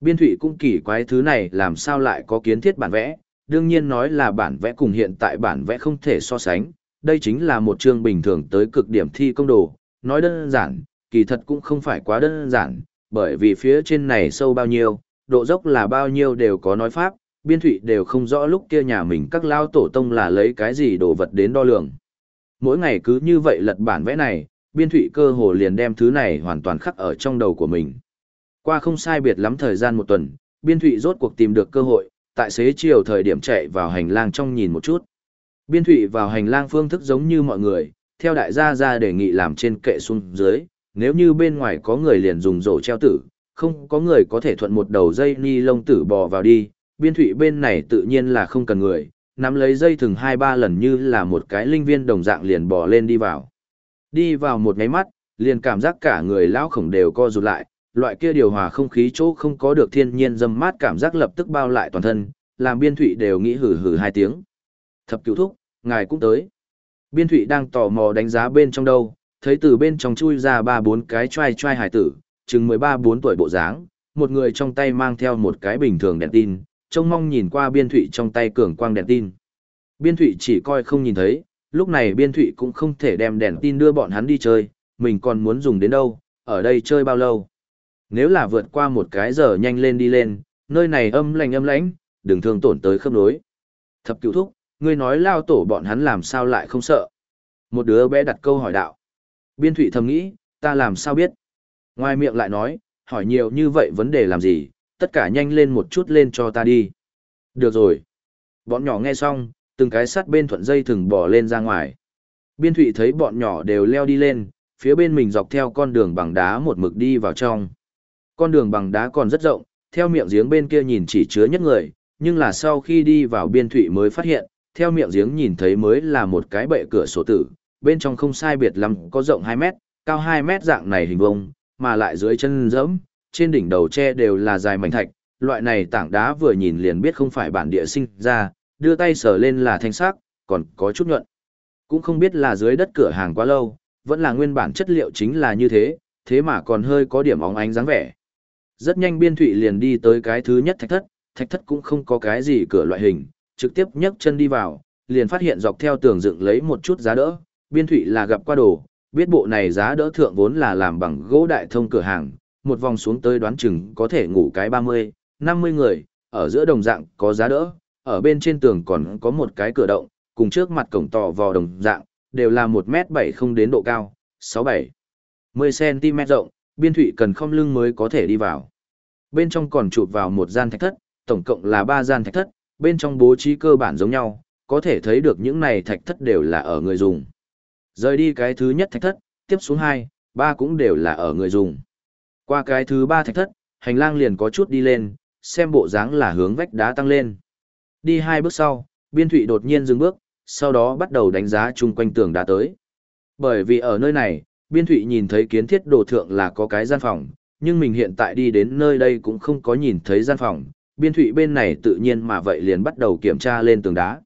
Biên thụy cũng kỳ quái thứ này làm sao lại có kiến thiết bản vẽ, đương nhiên nói là bản vẽ cùng hiện tại bản vẽ không thể so sánh, đây chính là một chương bình thường tới cực điểm thi công đồ, nói đơn giản, kỳ thật cũng không phải quá đơn giản, bởi vì phía trên này sâu bao nhiêu, độ dốc là bao nhiêu đều có nói pháp, biên thụy đều không rõ lúc kia nhà mình các lao tổ tông là lấy cái gì đồ vật đến đo lường. Mỗi ngày cứ như vậy lật bản vẽ này, biên thụy cơ hồ liền đem thứ này hoàn toàn khắc ở trong đầu của mình. Qua không sai biệt lắm thời gian một tuần, biên thụy rốt cuộc tìm được cơ hội, tại xế chiều thời điểm chạy vào hành lang trong nhìn một chút. Biên thụy vào hành lang phương thức giống như mọi người, theo đại gia ra đề nghị làm trên kệ xuống dưới, nếu như bên ngoài có người liền dùng rổ treo tử, không có người có thể thuận một đầu dây ni lông tử bò vào đi, biên thụy bên này tự nhiên là không cần người, nắm lấy dây thừng hai ba lần như là một cái linh viên đồng dạng liền bò lên đi vào. Đi vào một ngáy mắt, liền cảm giác cả người lão khổng đều co rụt lại, loại kia điều hòa không khí chỗ không có được thiên nhiên dâm mát cảm giác lập tức bao lại toàn thân, làm biên thụy đều nghĩ hử hử hai tiếng. Thập Cửu thúc, ngài cũng tới. Biên thụy đang tò mò đánh giá bên trong đâu, thấy từ bên trong chui ra ba bốn cái trai trai hải tử, chừng mười ba bốn tuổi bộ dáng, một người trong tay mang theo một cái bình thường đèn tin, trông mong nhìn qua biên thụy trong tay cường quang đèn tin. Biên thụy chỉ coi không nhìn thấy, lúc này biên thụy cũng không thể đem đèn tin đưa bọn hắn đi chơi, mình còn muốn dùng đến đâu, ở đây chơi bao lâu. Nếu là vượt qua một cái giờ nhanh lên đi lên, nơi này âm lành âm lãnh, đừng thương tổn tới khớp nối. Thập cựu thúc, ngươi nói lao tổ bọn hắn làm sao lại không sợ. Một đứa bé đặt câu hỏi đạo. Biên thủy thầm nghĩ, ta làm sao biết. Ngoài miệng lại nói, hỏi nhiều như vậy vấn đề làm gì, tất cả nhanh lên một chút lên cho ta đi. Được rồi. Bọn nhỏ nghe xong, từng cái sắt bên thuận dây thừng bỏ lên ra ngoài. Biên thủy thấy bọn nhỏ đều leo đi lên, phía bên mình dọc theo con đường bằng đá một mực đi vào trong. Con đường bằng đá còn rất rộng, theo miệng giếng bên kia nhìn chỉ chứa nhất người, nhưng là sau khi đi vào biên thủy mới phát hiện, theo miệng giếng nhìn thấy mới là một cái bệ cửa sổ tử, bên trong không sai biệt lắm có rộng 2 mét, cao 2 mét dạng này hình vông, mà lại dưới chân dẫm, trên đỉnh đầu tre đều là dài mảnh thạch, loại này tảng đá vừa nhìn liền biết không phải bản địa sinh ra, đưa tay sờ lên là thanh sắc, còn có chút nhuận. Cũng không biết là dưới đất cửa hàng quá lâu, vẫn là nguyên bản chất liệu chính là như thế, thế mà còn hơi có điểm óng ánh dáng vẻ. Rất nhanh biên thụy liền đi tới cái thứ nhất thạch thất, thạch thất cũng không có cái gì cửa loại hình, trực tiếp nhấc chân đi vào, liền phát hiện dọc theo tường dựng lấy một chút giá đỡ, biên thụy là gặp qua đồ, biết bộ này giá đỡ thượng vốn là làm bằng gỗ đại thông cửa hàng, một vòng xuống tới đoán chừng có thể ngủ cái 30, 50 người, ở giữa đồng dạng có giá đỡ, ở bên trên tường còn có một cái cửa động, cùng trước mặt cổng tò vò đồng dạng, đều là 1m7 không đến độ cao, 6-7, 10cm rộng, biên thụy cần không lưng mới có thể đi vào. Bên trong còn chụp vào một gian thạch thất, tổng cộng là 3 gian thạch thất, bên trong bố trí cơ bản giống nhau, có thể thấy được những này thạch thất đều là ở người dùng. Rời đi cái thứ nhất thạch thất, tiếp xuống 2, 3 cũng đều là ở người dùng. Qua cái thứ 3 thạch thất, hành lang liền có chút đi lên, xem bộ dáng là hướng vách đá tăng lên. Đi hai bước sau, biên thụy đột nhiên dừng bước, sau đó bắt đầu đánh giá chung quanh tường đá tới. Bởi vì ở nơi này, biên thụy nhìn thấy kiến thiết đồ thượng là có cái gian phòng, nhưng mình hiện tại đi đến nơi đây cũng không có nhìn thấy gian phòng, biên thụy bên này tự nhiên mà vậy liền bắt đầu kiểm tra lên tường đá.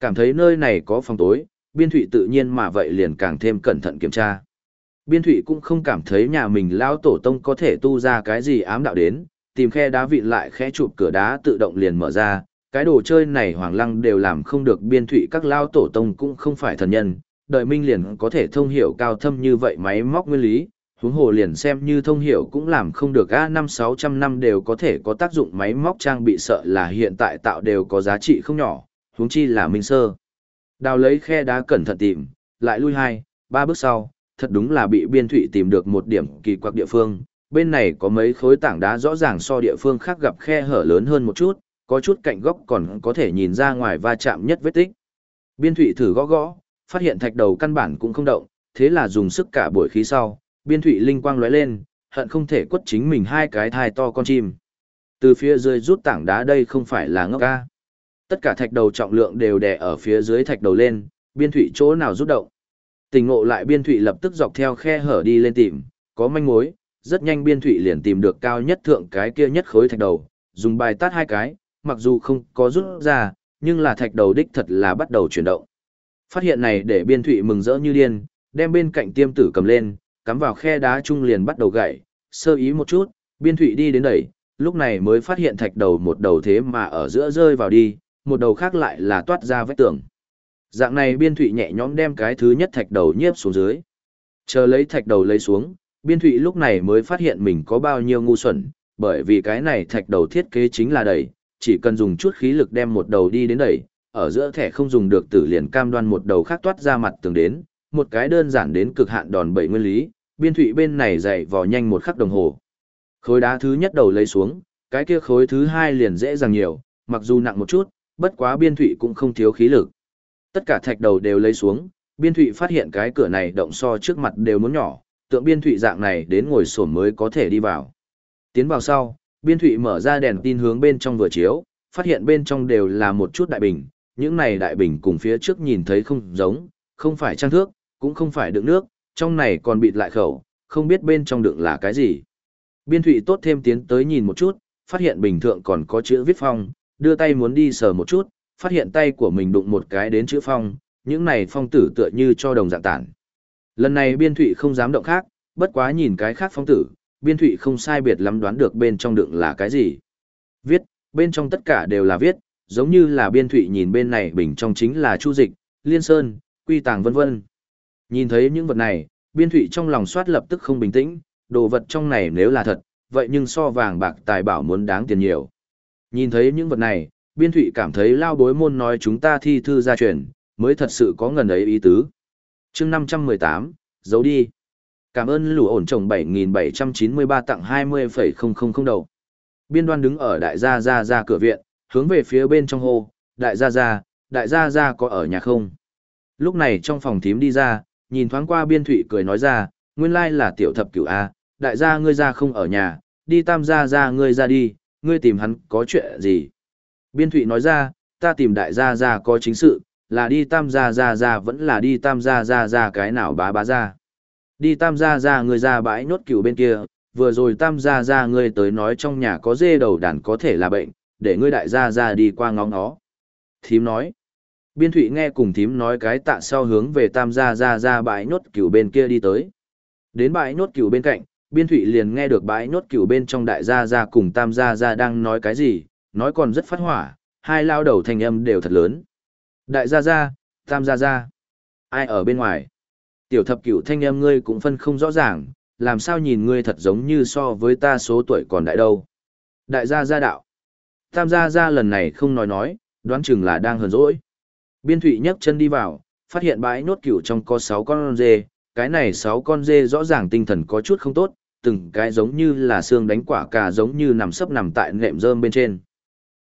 Cảm thấy nơi này có phòng tối, biên thụy tự nhiên mà vậy liền càng thêm cẩn thận kiểm tra. Biên thụy cũng không cảm thấy nhà mình lao tổ tông có thể tu ra cái gì ám đạo đến, tìm khe đá vịn lại khe chụp cửa đá tự động liền mở ra, cái đồ chơi này hoàng lăng đều làm không được biên thụy các lao tổ tông cũng không phải thần nhân, đợi minh liền có thể thông hiểu cao thâm như vậy máy móc nguyên lý, huống hồ liền xem như thông hiểu cũng làm không được a năm sáu trăm năm đều có thể có tác dụng máy móc trang bị sợ là hiện tại tạo đều có giá trị không nhỏ, huống chi là minh sơ. Đào lấy khe đá cẩn thận tìm, lại lui hai, ba bước sau, thật đúng là bị biên thụy tìm được một điểm kỳ quặc địa phương, bên này có mấy khối tảng đá rõ ràng so địa phương khác gặp khe hở lớn hơn một chút, có chút cạnh góc còn có thể nhìn ra ngoài va chạm nhất vết tích. Biên thụy thử gõ gõ, phát hiện thạch đầu căn bản cũng không động, thế là dùng sức cả buổi khí sau, biên thụy linh quang lóe lên, hận không thể quất chính mình hai cái thai to con chim. Từ phía dưới rút tảng đá đây không phải là ngốc ca. Tất cả thạch đầu trọng lượng đều đè ở phía dưới thạch đầu lên, biên thụy chỗ nào rút động. Tình ngộ lại biên thụy lập tức dọc theo khe hở đi lên tìm, có manh mối, rất nhanh biên thụy liền tìm được cao nhất thượng cái kia nhất khối thạch đầu, dùng bài tát hai cái, mặc dù không có rút ra, nhưng là thạch đầu đích thật là bắt đầu chuyển động. Phát hiện này để biên thụy mừng rỡ như điên, đem bên cạnh tiêm tử cầm lên, cắm vào khe đá trung liền bắt đầu gãy, sơ ý một chút, biên thụy đi đến đẩy, lúc này mới phát hiện thạch đầu một đầu thế mà ở giữa rơi vào đi, một đầu khác lại là toát ra vách tường. Dạng này biên thụy nhẹ nhõm đem cái thứ nhất thạch đầu nhiếp xuống dưới. Chờ lấy thạch đầu lấy xuống, biên thụy lúc này mới phát hiện mình có bao nhiêu ngu xuẩn, bởi vì cái này thạch đầu thiết kế chính là đẩy, chỉ cần dùng chút khí lực đem một đầu đi đến đẩy, ở giữa thẻ không dùng được tử liền cam đoan một đầu khác toát ra mặt tường đến, một cái đơn giản đến cực hạn đòn bẩy nguyên lý, biên thụy bên này dậy vò nhanh một khắc đồng hồ. Khối đá thứ nhất đầu lấy xuống, cái kia khối thứ hai liền dễ dàng nhiều, mặc dù nặng một chút, bất quá biên thụy cũng không thiếu khí lực. Tất cả thạch đầu đều lấy xuống, biên thụy phát hiện cái cửa này động so trước mặt đều muốn nhỏ, tượng biên thụy dạng này đến ngồi sổm mới có thể đi vào. Tiến vào sau, biên thụy mở ra đèn tin hướng bên trong vừa chiếu, phát hiện bên trong đều là một chút đại bình, những này đại bình cùng phía trước nhìn thấy không giống, không phải trang thước, cũng không phải đựng nước, trong này còn bịt lại khẩu, không biết bên trong đựng là cái gì. Biên thụy tốt thêm tiến tới nhìn một chút, phát hiện bình thượng còn có chữ viết phong, đưa tay muốn đi sờ một chút, phát hiện tay của mình đụng một cái đến chữ phong, những này phong tử tựa như cho đồng dạng tản. Lần này biên thụy không dám động khác, bất quá nhìn cái khác phong tử, biên thụy không sai biệt lắm đoán được bên trong đựng là cái gì. Viết, bên trong tất cả đều là viết, giống như là biên thụy nhìn bên này bình trong chính là chu dịch, liên sơn, quy tàng vân vân. Nhìn thấy những vật này, biên thụy trong lòng soát lập tức không bình tĩnh, đồ vật trong này nếu là thật, vậy nhưng so vàng bạc tài bảo muốn đáng tiền nhiều. Nhìn thấy những vật này, biên thụy cảm thấy lao bối môn nói chúng ta thi thư gia truyền, mới thật sự có ngần ấy ý tứ. chương 518, giấu đi. Cảm ơn lũ ổn trồng 7.793 tặng 20,000 đầu. Biên đoan đứng ở đại gia gia ra cửa viện, hướng về phía bên trong hồ, đại gia gia, đại gia gia có ở nhà không? Lúc này trong phòng thím đi ra, nhìn thoáng qua biên thụy cười nói ra, nguyên lai là tiểu thập cửu A, đại gia ngươi ra không ở nhà, đi tam gia gia ngươi ra đi, ngươi tìm hắn có chuyện gì? Biên thụy nói ra, ta tìm đại gia gia có chính sự, là đi tam gia gia gia vẫn là đi tam gia gia gia cái nào bá bá gia. Đi tam gia gia ngươi ra bãi nốt cửu bên kia, vừa rồi tam gia gia ngươi tới nói trong nhà có dê đầu đàn có thể là bệnh, để ngươi đại gia gia đi qua ngóng nó. Thím nói. Biên thụy nghe cùng thím nói cái tạ sau hướng về tam gia gia ra bãi nốt cửu bên kia đi tới. Đến bãi nốt cửu bên cạnh, biên thụy liền nghe được bãi nốt cửu bên trong đại gia gia cùng tam gia gia đang nói cái gì, nói còn rất phát hỏa, hai lao đầu thanh âm đều thật lớn. Đại gia gia, tam gia gia, ai ở bên ngoài? Tiểu thập cửu thanh âm ngươi cũng phân không rõ ràng, làm sao nhìn ngươi thật giống như so với ta số tuổi còn đại đâu. Đại gia gia đạo. Tam gia gia lần này không nói nói, đoán chừng là đang hờn dỗi. Biên thụy nhấc chân đi vào, phát hiện bãi nốt cửu trong có 6 con dê, cái này 6 con dê rõ ràng tinh thần có chút không tốt, từng cái giống như là xương đánh quả cà giống như nằm sấp nằm tại nệm rơm bên trên.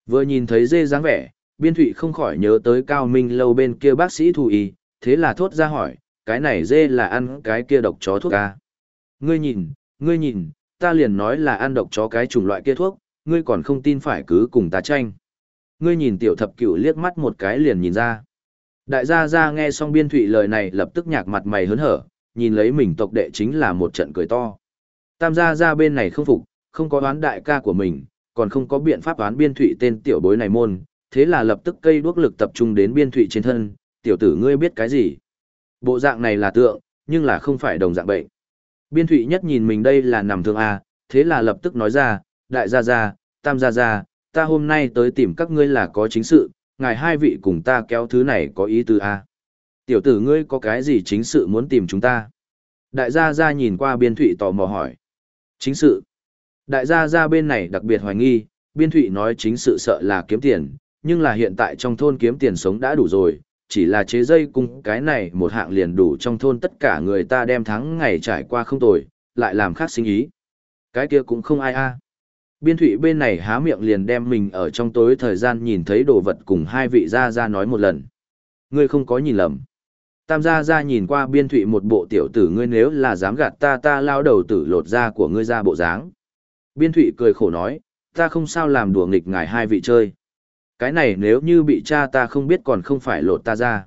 Vừa nhìn thấy dê dáng vẻ, biên thụy không khỏi nhớ tới cao minh lâu bên kia bác sĩ thù y, thế là thốt ra hỏi, cái này dê là ăn cái kia độc chó thuốc ca. Ngươi nhìn, ngươi nhìn, ta liền nói là ăn độc chó cái chủng loại kia thuốc, ngươi còn không tin phải cứ cùng ta tranh. Ngươi nhìn tiểu thập cửu liếc mắt một cái liền nhìn ra. Đại gia gia nghe xong biên thụy lời này lập tức nhạc mặt mày hớn hở, nhìn lấy mình tộc đệ chính là một trận cười to. Tam gia gia bên này không phục, không có đoán đại ca của mình, còn không có biện pháp đoán biên thụy tên tiểu bối này môn, thế là lập tức cây đuốc lực tập trung đến biên thụy trên thân, tiểu tử ngươi biết cái gì. Bộ dạng này là tượng, nhưng là không phải đồng dạng bệnh. Biên thụy nhất nhìn mình đây là nằm thương A, thế là lập tức nói ra, đại gia gia, tam gia gia, ta hôm nay tới tìm các ngươi là có chính sự, ngài hai vị cùng ta kéo thứ này có ý tứ A. Tiểu tử ngươi có cái gì chính sự muốn tìm chúng ta? Đại gia gia nhìn qua biên thụy tò mò hỏi. Chính sự. Đại gia gia bên này đặc biệt hoài nghi, biên thụy nói chính sự sợ là kiếm tiền, nhưng là hiện tại trong thôn kiếm tiền sống đã đủ rồi, chỉ là chế dây cung cái này một hạng liền đủ trong thôn tất cả người ta đem tháng ngày trải qua không tồi, lại làm khác sinh ý. Cái kia cũng không ai a Biên thủy bên này há miệng liền đem mình ở trong tối thời gian nhìn thấy đồ vật cùng hai vị gia gia nói một lần. Ngươi không có nhìn lầm. Tam gia gia nhìn qua biên thủy một bộ tiểu tử ngươi nếu là dám gạt ta ta lao đầu tử lột da của ngươi ra bộ dáng. Biên thủy cười khổ nói, ta không sao làm đùa nghịch ngài hai vị chơi. Cái này nếu như bị cha ta không biết còn không phải lột ta ra.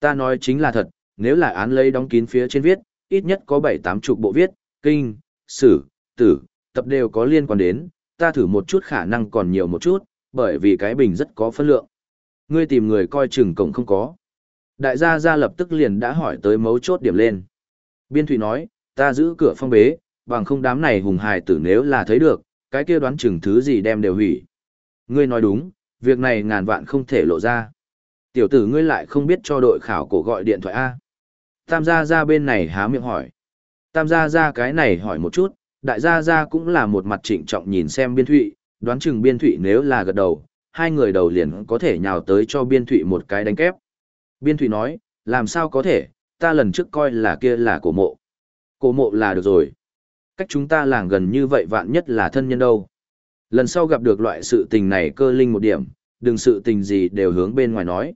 Ta nói chính là thật, nếu là án lấy đóng kín phía trên viết, ít nhất có bảy tám chục bộ viết, kinh, sử, tử, tập đều có liên quan đến, ta thử một chút khả năng còn nhiều một chút, bởi vì cái bình rất có phân lượng. Ngươi tìm người coi chừng cổng không có. Đại gia gia lập tức liền đã hỏi tới mấu chốt điểm lên. Biên Thụy nói, ta giữ cửa phong bế, bằng không đám này hùng hài tử nếu là thấy được, cái kia đoán chừng thứ gì đem đều hủy. Ngươi nói đúng, việc này ngàn vạn không thể lộ ra. Tiểu tử ngươi lại không biết cho đội khảo cổ gọi điện thoại A. Tam gia gia bên này há miệng hỏi. Tam gia gia cái này hỏi một chút, đại gia gia cũng là một mặt trịnh trọng nhìn xem biên thụy, đoán chừng biên thụy nếu là gật đầu, hai người đầu liền có thể nhào tới cho biên thụy một cái đánh kép. Biên thụy nói, làm sao có thể, ta lần trước coi là kia là cổ mộ. Cổ mộ là được rồi. Cách chúng ta làng gần như vậy vạn nhất là thân nhân đâu. Lần sau gặp được loại sự tình này cơ linh một điểm, đừng sự tình gì đều hướng bên ngoài nói.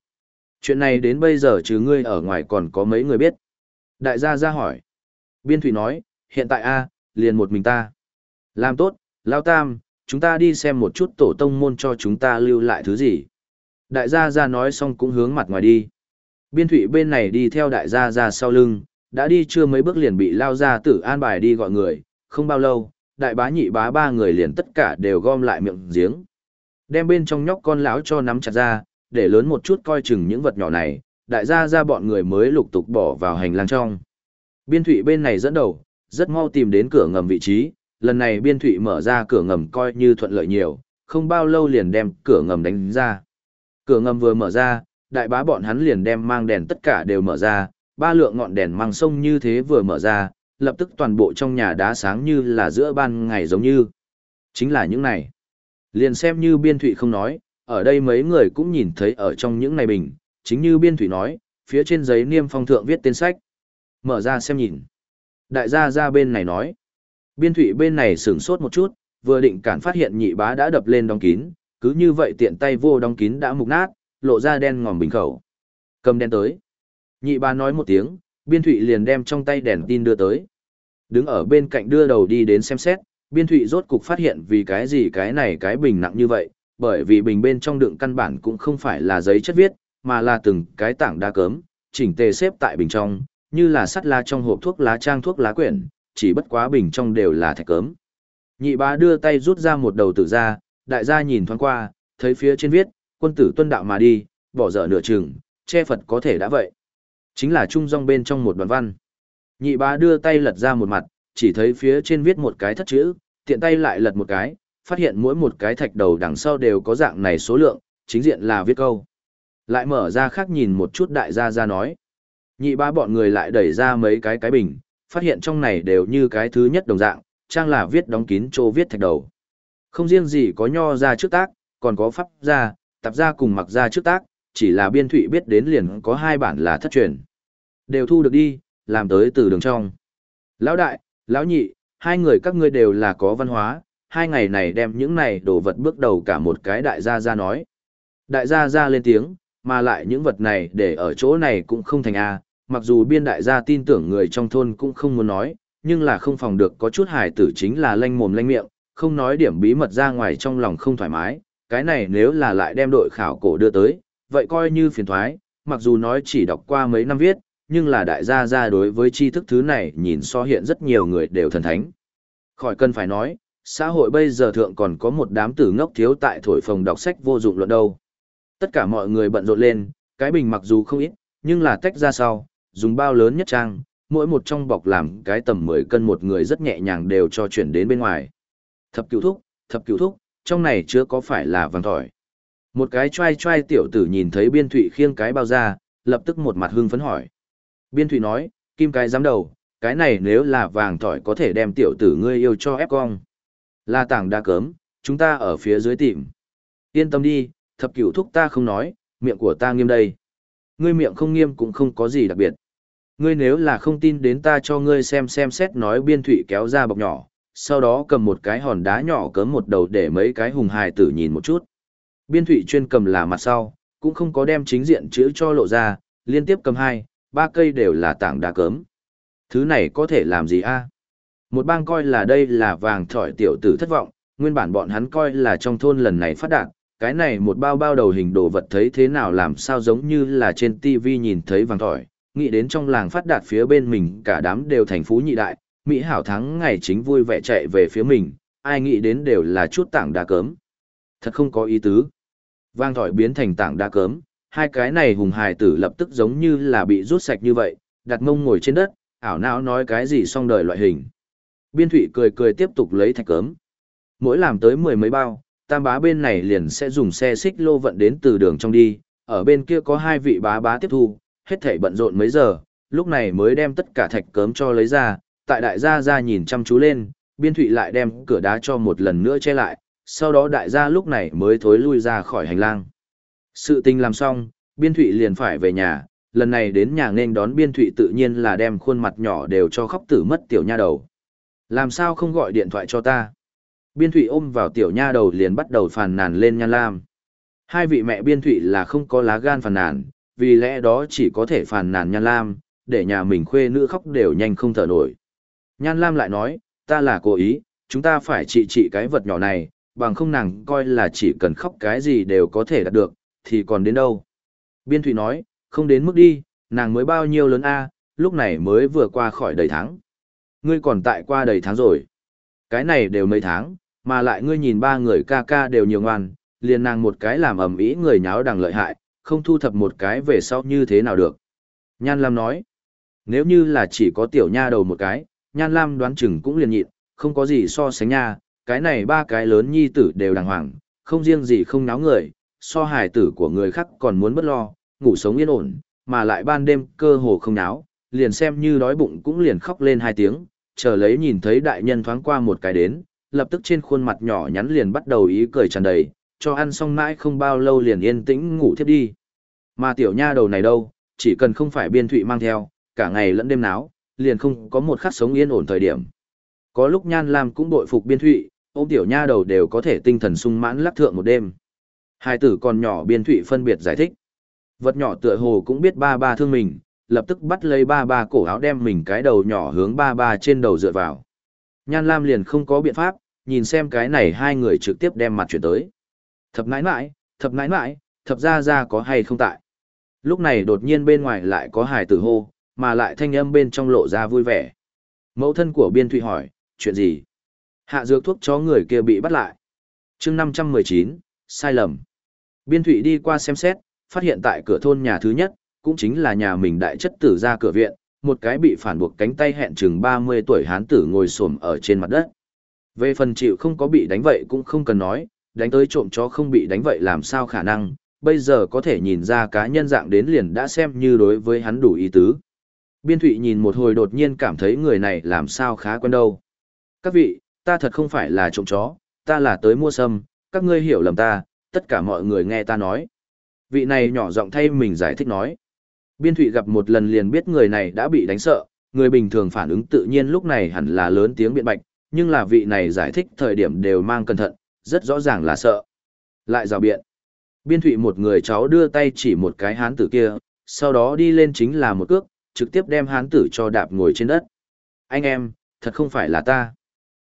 Chuyện này đến bây giờ chứ ngươi ở ngoài còn có mấy người biết. Đại gia ra hỏi. Biên thủy nói, hiện tại a liền một mình ta. Làm tốt, Lao Tam, chúng ta đi xem một chút tổ tông môn cho chúng ta lưu lại thứ gì. Đại gia ra nói xong cũng hướng mặt ngoài đi. Biên thủy bên này đi theo đại gia ra sau lưng, đã đi chưa mấy bước liền bị lao ra tử an bài đi gọi người, không bao lâu, đại bá nhị bá ba người liền tất cả đều gom lại miệng giếng. Đem bên trong nhóc con lão cho nắm chặt ra, để lớn một chút coi chừng những vật nhỏ này, đại gia ra bọn người mới lục tục bỏ vào hành lang trong. Biên thủy bên này dẫn đầu, rất mau tìm đến cửa ngầm vị trí, lần này biên thủy mở ra cửa ngầm coi như thuận lợi nhiều, không bao lâu liền đem cửa ngầm đánh ra. Cửa ngầm vừa mở ra, đại bá bọn hắn liền đem mang đèn tất cả đều mở ra, ba lượng ngọn đèn mang sông như thế vừa mở ra, lập tức toàn bộ trong nhà đá sáng như là giữa ban ngày giống như. Chính là những này. Liền xem như biên thủy không nói, ở đây mấy người cũng nhìn thấy ở trong những này bình, chính như biên thủy nói, phía trên giấy niêm phong thượng viết tên sách. Mở ra xem nhìn. Đại gia ra bên này nói. Biên thủy bên này sửng sốt một chút, vừa định cản phát hiện nhị bá đã đập lên đóng kín, cứ như vậy tiện tay vô đóng kín đã mục nát, lộ ra đen ngòm bình khẩu. Cầm đen tới. Nhị bá nói một tiếng, biên thủy liền đem trong tay đèn tin đưa tới. Đứng ở bên cạnh đưa đầu đi đến xem xét, biên thụy rốt cục phát hiện vì cái gì cái này cái bình nặng như vậy, bởi vì bình bên trong đựng căn bản cũng không phải là giấy chất viết, mà là từng cái tảng đa cớm, chỉnh tề xếp tại bình trong, như là sắt lá trong hộp thuốc lá trang thuốc lá quyển, chỉ bất quá bình trong đều là thạch cớm. Nhị bá đưa tay rút ra một đầu tử ra, đại gia nhìn thoáng qua, thấy phía trên viết, quân tử tuân đạo mà đi, bỏ dở nửa chừng, che Phật có thể đã vậy. Chính là trung dòng bên trong một đoạn văn. Nhị bá đưa tay lật ra một mặt, chỉ thấy phía trên viết một cái thất chữ, tiện tay lại lật một cái, phát hiện mỗi một cái thạch đầu đằng sau đều có dạng này số lượng, chính diện là viết câu. Lại mở ra khác nhìn một chút đại gia ra nói. Nhị ba bọn người lại đẩy ra mấy cái cái bình, phát hiện trong này đều như cái thứ nhất đồng dạng, trang là viết đóng kín chỗ viết thạch đầu. Không riêng gì có nho ra trước tác, còn có pháp ra, tạp ra cùng mặc ra trước tác, chỉ là biên thụy biết đến liền có hai bản là thất truyền. Đều thu được đi, làm tới từ đường trong. Lão đại, lão nhị, hai người các ngươi đều là có văn hóa, hai ngày này đem những này đồ vật bước đầu cả một cái đại gia ra nói. Đại gia ra lên tiếng, mà lại những vật này để ở chỗ này cũng không thành A, mặc dù biên đại gia tin tưởng người trong thôn cũng không muốn nói, nhưng là không phòng được có chút hài tử chính là lanh mồm lanh miệng, không nói điểm bí mật ra ngoài trong lòng không thoải mái, cái này nếu là lại đem đội khảo cổ đưa tới, vậy coi như phiền thoái, mặc dù nói chỉ đọc qua mấy năm viết, nhưng là đại gia gia đối với tri thức thứ này nhìn so hiện rất nhiều người đều thần thánh. Khỏi cần phải nói, xã hội bây giờ thượng còn có một đám tử ngốc thiếu tại thổi phồng đọc sách vô dụng luận đâu. Tất cả mọi người bận rộn lên, cái bình mặc dù không ít, nhưng là tách ra sau, dùng bao lớn nhất trang, mỗi một trong bọc làm cái tầm 10 cân một người rất nhẹ nhàng đều cho chuyển đến bên ngoài. Thập cửu thúc, thập cửu thúc, trong này chưa có phải là vàng thỏi. Một cái trai trai tiểu tử nhìn thấy biên thụy khiêng cái bao ra, lập tức một mặt hưng phấn hỏi. Biên thụy nói, kim cái giám đầu, cái này nếu là vàng thỏi có thể đem tiểu tử ngươi yêu cho ép cong. Là tảng đa cớm, chúng ta ở phía dưới tìm. Yên tâm đi, thập cửu thúc ta không nói, miệng của ta nghiêm đây. Ngươi miệng không nghiêm cũng không có gì đặc biệt. Ngươi nếu là không tin đến ta cho ngươi xem xem xét nói biên thụy kéo ra bọc nhỏ, sau đó cầm một cái hòn đá nhỏ cấm một đầu để mấy cái hùng hài tử nhìn một chút. Biên thụy chuyên cầm là mặt sau, cũng không có đem chính diện chữ cho lộ ra, liên tiếp cầm hai, ba cây đều là tảng đá cấm. Thứ này có thể làm gì a? Một bang coi là đây là vàng thỏi tiểu tử thất vọng, nguyên bản bọn hắn coi là trong thôn lần này phát đạt, cái này một bao bao đầu hình đồ vật thấy thế nào làm sao giống như là trên TV nhìn thấy vàng thỏi, nghĩ đến trong làng phát đạt phía bên mình cả đám đều thành phú nhị đại, Mỹ hảo thắng ngày chính vui vẻ chạy về phía mình, ai nghĩ đến đều là chút tảng đá cớm. Thật không có ý tứ. vang thỏi biến thành tảng đá cớm, hai cái này hùng hài tử lập tức giống như là bị rút sạch như vậy, đặt mông ngồi trên đất, ảo não nói cái gì xong đời loại hình. Biên thủy cười cười tiếp tục lấy thạch cớm. Mỗi làm tới mười mấy bao, tam bá bên này liền sẽ dùng xe xích lô vận đến từ đường trong đi, ở bên kia có hai vị bá bá tiếp thu, hết thảy bận rộn mấy giờ, lúc này mới đem tất cả thạch cớm cho lấy ra, tại đại gia ra nhìn chăm chú lên, biên thủy lại đem cửa đá cho một lần nữa che lại, sau đó đại gia lúc này mới thối lui ra khỏi hành lang. Sự tình làm xong, biên thụy liền phải về nhà, lần này đến nhà nên đón biên thụy tự nhiên là đem khuôn mặt nhỏ đều cho khóc tử mất tiểu nha đầu. Làm sao không gọi điện thoại cho ta? Biên thụy ôm vào tiểu nha đầu liền bắt đầu phàn nàn lên nhan lam. Hai vị mẹ biên thụy là không có lá gan phàn nàn, vì lẽ đó chỉ có thể phàn nàn nhan lam, để nhà mình khuê nữ khóc đều nhanh không thở nổi. Nhan lam lại nói, ta là cố ý, chúng ta phải trị trị cái vật nhỏ này, bằng không nàng coi là chỉ cần khóc cái gì đều có thể đạt được, thì còn đến đâu. Biên thụy nói, không đến mức đi, nàng mới bao nhiêu lớn a lúc này mới vừa qua khỏi đầy tháng. Ngươi còn tại qua đầy tháng rồi. Cái này đều mấy tháng, mà lại ngươi nhìn ba người ca ca đều nhiều ngoan, liền nàng một cái làm ầm ĩ người nháo đằng lợi hại, không thu thập một cái về sau như thế nào được. Nhan Lam nói, nếu như là chỉ có tiểu nha đầu một cái, Nhan Lam đoán chừng cũng liền nhịn, không có gì so sánh nha, cái này ba cái lớn nhi tử đều đàng hoàng, không riêng gì không náo người, so hài tử của người khác còn muốn bất lo, ngủ sống yên ổn, mà lại ban đêm cơ hồ không náo, liền xem như đói bụng cũng liền khóc lên hai tiếng, chờ lấy nhìn thấy đại nhân thoáng qua một cái đến, lập tức trên khuôn mặt nhỏ nhắn liền bắt đầu ý cười tràn đầy, cho ăn xong mãi không bao lâu liền yên tĩnh ngủ thiếp đi. Mà tiểu nha đầu này đâu, chỉ cần không phải biên thụy mang theo, cả ngày lẫn đêm náo, liền không có một khắc sống yên ổn thời điểm. Có lúc Nhan Lam cũng bội phục biên thụy, ôm tiểu nha đầu đều có thể tinh thần sung mãn lắc thượng một đêm. Hai tử còn nhỏ biên thụy phân biệt giải thích. Vật nhỏ tựa hồ cũng biết ba ba thương mình, lập tức bắt lấy ba ba cổ áo đem mình cái đầu nhỏ hướng ba ba trên đầu dựa vào. Nhan Lam liền không có biện pháp, nhìn xem cái này hai người trực tiếp đem mặt chuyển tới. Thập nãi nãi, thập nãi nãi, thập ra ra có hay không tại. Lúc này đột nhiên bên ngoài lại có hài tử hô, mà lại thanh âm bên trong lộ ra vui vẻ. Mẫu thân của biên thụy hỏi, chuyện gì? Hạ dược thuốc cho người kia bị bắt lại. chương 519, sai lầm. Biên thụy đi qua xem xét, phát hiện tại cửa thôn nhà thứ nhất, cũng chính là nhà mình đại chất tử ra cửa viện, một cái bị phản buộc cánh tay hẹn chừng 30 tuổi hán tử ngồi xổm ở trên mặt đất. Về phần chịu không có bị đánh vậy cũng không cần nói, đánh tới trộm chó không bị đánh vậy làm sao khả năng, bây giờ có thể nhìn ra cá nhân dạng đến liền đã xem như đối với hắn đủ ý tứ. Biên thụy nhìn một hồi đột nhiên cảm thấy người này làm sao khá quen đâu. Các vị, ta thật không phải là trộm chó, ta là tới mua sâm, các ngươi hiểu lầm ta, tất cả mọi người nghe ta nói. Vị này nhỏ giọng thay mình giải thích nói. Biên thụy gặp một lần liền biết người này đã bị đánh sợ, người bình thường phản ứng tự nhiên lúc này hẳn là lớn tiếng biện bạch, nhưng là vị này giải thích thời điểm đều mang cẩn thận, rất rõ ràng là sợ. Lại rào biện. Biên thụy một người cháu đưa tay chỉ một cái hán tử kia, sau đó đi lên chính là một cước, trực tiếp đem hán tử cho đạp ngồi trên đất. Anh em, thật không phải là ta.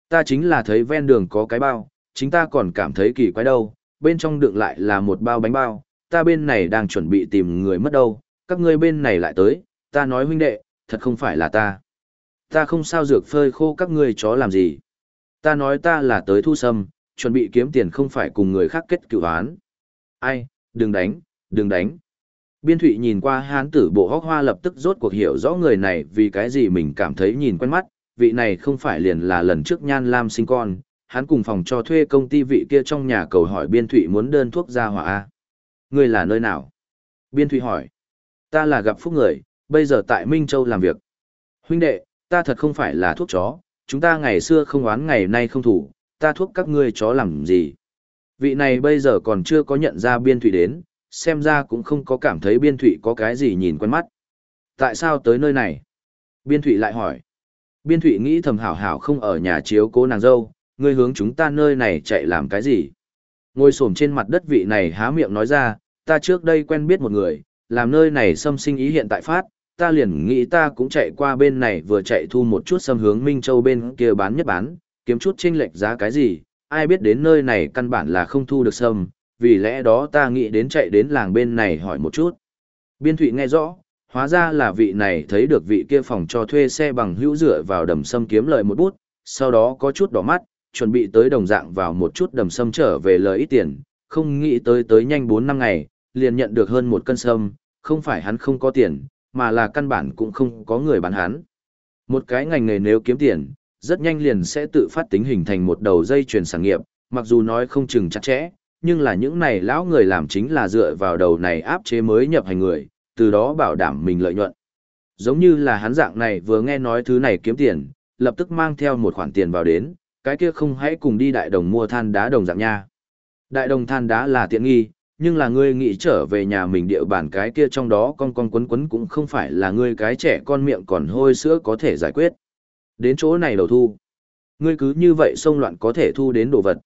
Ta chính là thấy ven đường có cái bao, chính ta còn cảm thấy kỳ quái đâu, bên trong đựng lại là một bao bánh bao, ta bên này đang chuẩn bị tìm người mất đâu, các ngươi bên này lại tới, ta nói huynh đệ, thật không phải là ta. Ta không sao dược phơi khô các ngươi chó làm gì. Ta nói ta là tới thu sâm, chuẩn bị kiếm tiền không phải cùng người khác kết cựu án. Ai, đừng đánh, đừng đánh. Biên thụy nhìn qua hán tử bộ hóc hoa lập tức rốt cuộc hiểu rõ người này vì cái gì mình cảm thấy nhìn quen mắt, vị này không phải liền là lần trước nhan lam sinh con, hắn cùng phòng cho thuê công ty vị kia trong nhà cầu hỏi biên thụy muốn đơn thuốc ra hỏa A. Người là nơi nào? Biên thụy hỏi. Ta là gặp phúc người, bây giờ tại Minh Châu làm việc. Huynh đệ, ta thật không phải là thuốc chó, chúng ta ngày xưa không oán ngày nay không thủ, ta thuốc các ngươi chó làm gì. Vị này bây giờ còn chưa có nhận ra biên thủy đến, xem ra cũng không có cảm thấy biên thủy có cái gì nhìn quen mắt. Tại sao tới nơi này? Biên thủy lại hỏi. Biên thủy nghĩ thầm hảo hảo không ở nhà chiếu cố nàng dâu, ngươi hướng chúng ta nơi này chạy làm cái gì? Ngồi xổm trên mặt đất vị này há miệng nói ra, ta trước đây quen biết một người, làm nơi này xâm sinh ý hiện tại phát, ta liền nghĩ ta cũng chạy qua bên này vừa chạy thu một chút xâm hướng Minh Châu bên kia bán nhất bán, kiếm chút chênh lệch giá cái gì, ai biết đến nơi này căn bản là không thu được sâm, vì lẽ đó ta nghĩ đến chạy đến làng bên này hỏi một chút. Biên Thụy nghe rõ, hóa ra là vị này thấy được vị kia phòng cho thuê xe bằng hữu rửa vào đầm sâm kiếm lợi một bút, sau đó có chút đỏ mắt, chuẩn bị tới đồng dạng vào một chút đầm sâm trở về lời ít tiền, không nghĩ tới tới nhanh 4 năm ngày, liền nhận được hơn một cân sâm, không phải hắn không có tiền, mà là căn bản cũng không có người bán hắn. Một cái ngành nghề nếu kiếm tiền, rất nhanh liền sẽ tự phát tính hình thành một đầu dây chuyền sản nghiệp, mặc dù nói không chừng chặt chẽ, nhưng là những này lão người làm chính là dựa vào đầu này áp chế mới nhập hành người, từ đó bảo đảm mình lợi nhuận. Giống như là hắn dạng này vừa nghe nói thứ này kiếm tiền, lập tức mang theo một khoản tiền vào đến, cái kia không hãy cùng đi đại đồng mua than đá đồng dạng nha. Đại đồng than đá là tiện nghi, nhưng là ngươi nghĩ trở về nhà mình địa bàn cái kia trong đó con con quấn quấn cũng không phải là ngươi cái trẻ con miệng còn hôi sữa có thể giải quyết. Đến chỗ này đầu thu. ngươi cứ như vậy xông loạn có thể thu đến đồ vật.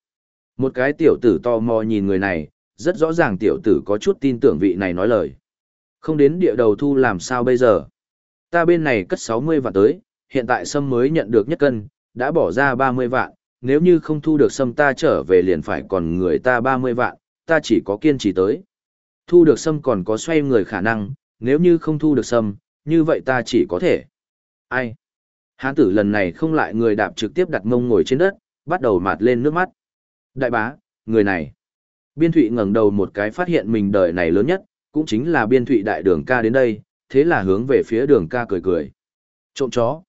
Một cái tiểu tử to mò nhìn người này, rất rõ ràng tiểu tử có chút tin tưởng vị này nói lời. Không đến địa đầu thu làm sao bây giờ? Ta bên này cất 60 vạn tới, hiện tại sâm mới nhận được nhất cân, đã bỏ ra 30 vạn, nếu như không thu được sâm ta trở về liền phải còn người ta 30 vạn, ta chỉ có kiên trì tới. Thu được sâm còn có xoay người khả năng, nếu như không thu được sâm, như vậy ta chỉ có thể. Ai? Hán tử lần này không lại người đạp trực tiếp đặt mông ngồi trên đất, bắt đầu mạt lên nước mắt. Đại bá, người này. Biên thụy ngẩng đầu một cái phát hiện mình đời này lớn nhất, cũng chính là biên thụy đại đường ca đến đây, thế là hướng về phía đường ca cười cười. Trộm chó.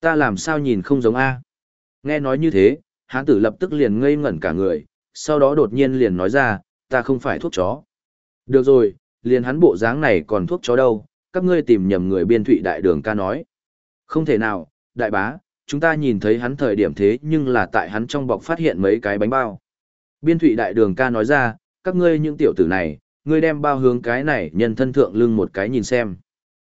Ta làm sao nhìn không giống A. Nghe nói như thế, hán tử lập tức liền ngây ngẩn cả người, sau đó đột nhiên liền nói ra, ta không phải thuốc chó. Được rồi, liền hắn bộ dáng này còn thuốc chó đâu, các ngươi tìm nhầm người biên thụy đại đường ca nói. Không thể nào, đại bá, chúng ta nhìn thấy hắn thời điểm thế nhưng là tại hắn trong bọc phát hiện mấy cái bánh bao. Biên thụy đại đường ca nói ra, các ngươi những tiểu tử này, ngươi đem bao hướng cái này nhân thân thượng lưng một cái nhìn xem.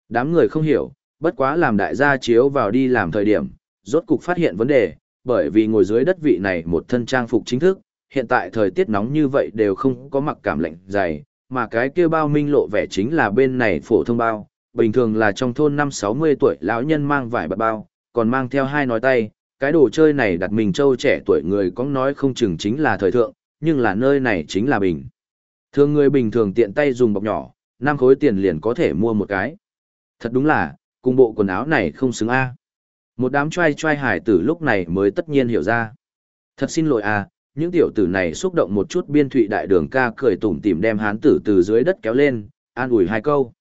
Đám người không hiểu, bất quá làm đại gia chiếu vào đi làm thời điểm, rốt cục phát hiện vấn đề, bởi vì ngồi dưới đất vị này một thân trang phục chính thức, hiện tại thời tiết nóng như vậy đều không có mặc cảm lạnh dày, mà cái kia bao minh lộ vẻ chính là bên này phổ thông bao, bình thường là trong thôn năm 60 tuổi lão nhân mang vải bạc bao, còn mang theo hai nói tay, cái đồ chơi này đặt mình châu trẻ tuổi người có nói không chừng chính là thời thượng, nhưng là nơi này chính là bình. Thường người bình thường tiện tay dùng bọc nhỏ, năm khối tiền liền có thể mua một cái. Thật đúng là, cùng bộ quần áo này không xứng a. Một đám trai trai hải tử lúc này mới tất nhiên hiểu ra. Thật xin lỗi a, những tiểu tử này xúc động một chút biên thụy đại đường ca cười tủm tỉm đem hán tử từ dưới đất kéo lên, an ủi hai câu.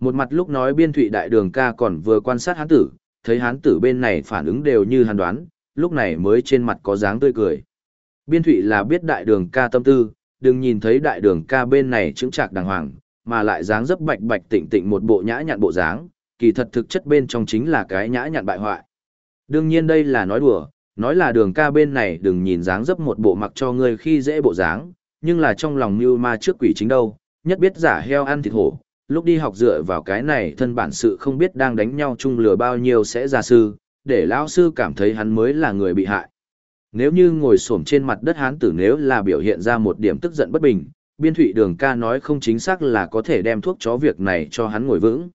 Một mặt lúc nói biên thụy đại đường ca còn vừa quan sát hán tử, thấy hán tử bên này phản ứng đều như hàn đoán, lúc này mới trên mặt có dáng tươi cười. Biên thụy là biết đại đường ca tâm tư, đừng nhìn thấy đại đường ca bên này chứng trạc đàng hoàng, mà lại dáng dấp bạch bạch tịnh tịnh một bộ nhã nhặn bộ dáng, kỳ thật thực chất bên trong chính là cái nhã nhặn bại hoại. Đương nhiên đây là nói đùa, nói là đường ca bên này đừng nhìn dáng dấp một bộ mặc cho ngươi khi dễ bộ dáng, nhưng là trong lòng như ma trước quỷ chính đâu, nhất biết giả heo ăn thịt hổ, lúc đi học dựa vào cái này thân bản sự không biết đang đánh nhau chung lừa bao nhiêu sẽ ra sư, để lão sư cảm thấy hắn mới là người bị hại. Nếu như ngồi xổm trên mặt đất hán tử nếu là biểu hiện ra một điểm tức giận bất bình, biên thụy đường ca nói không chính xác là có thể đem thuốc chó việc này cho hắn ngồi vững.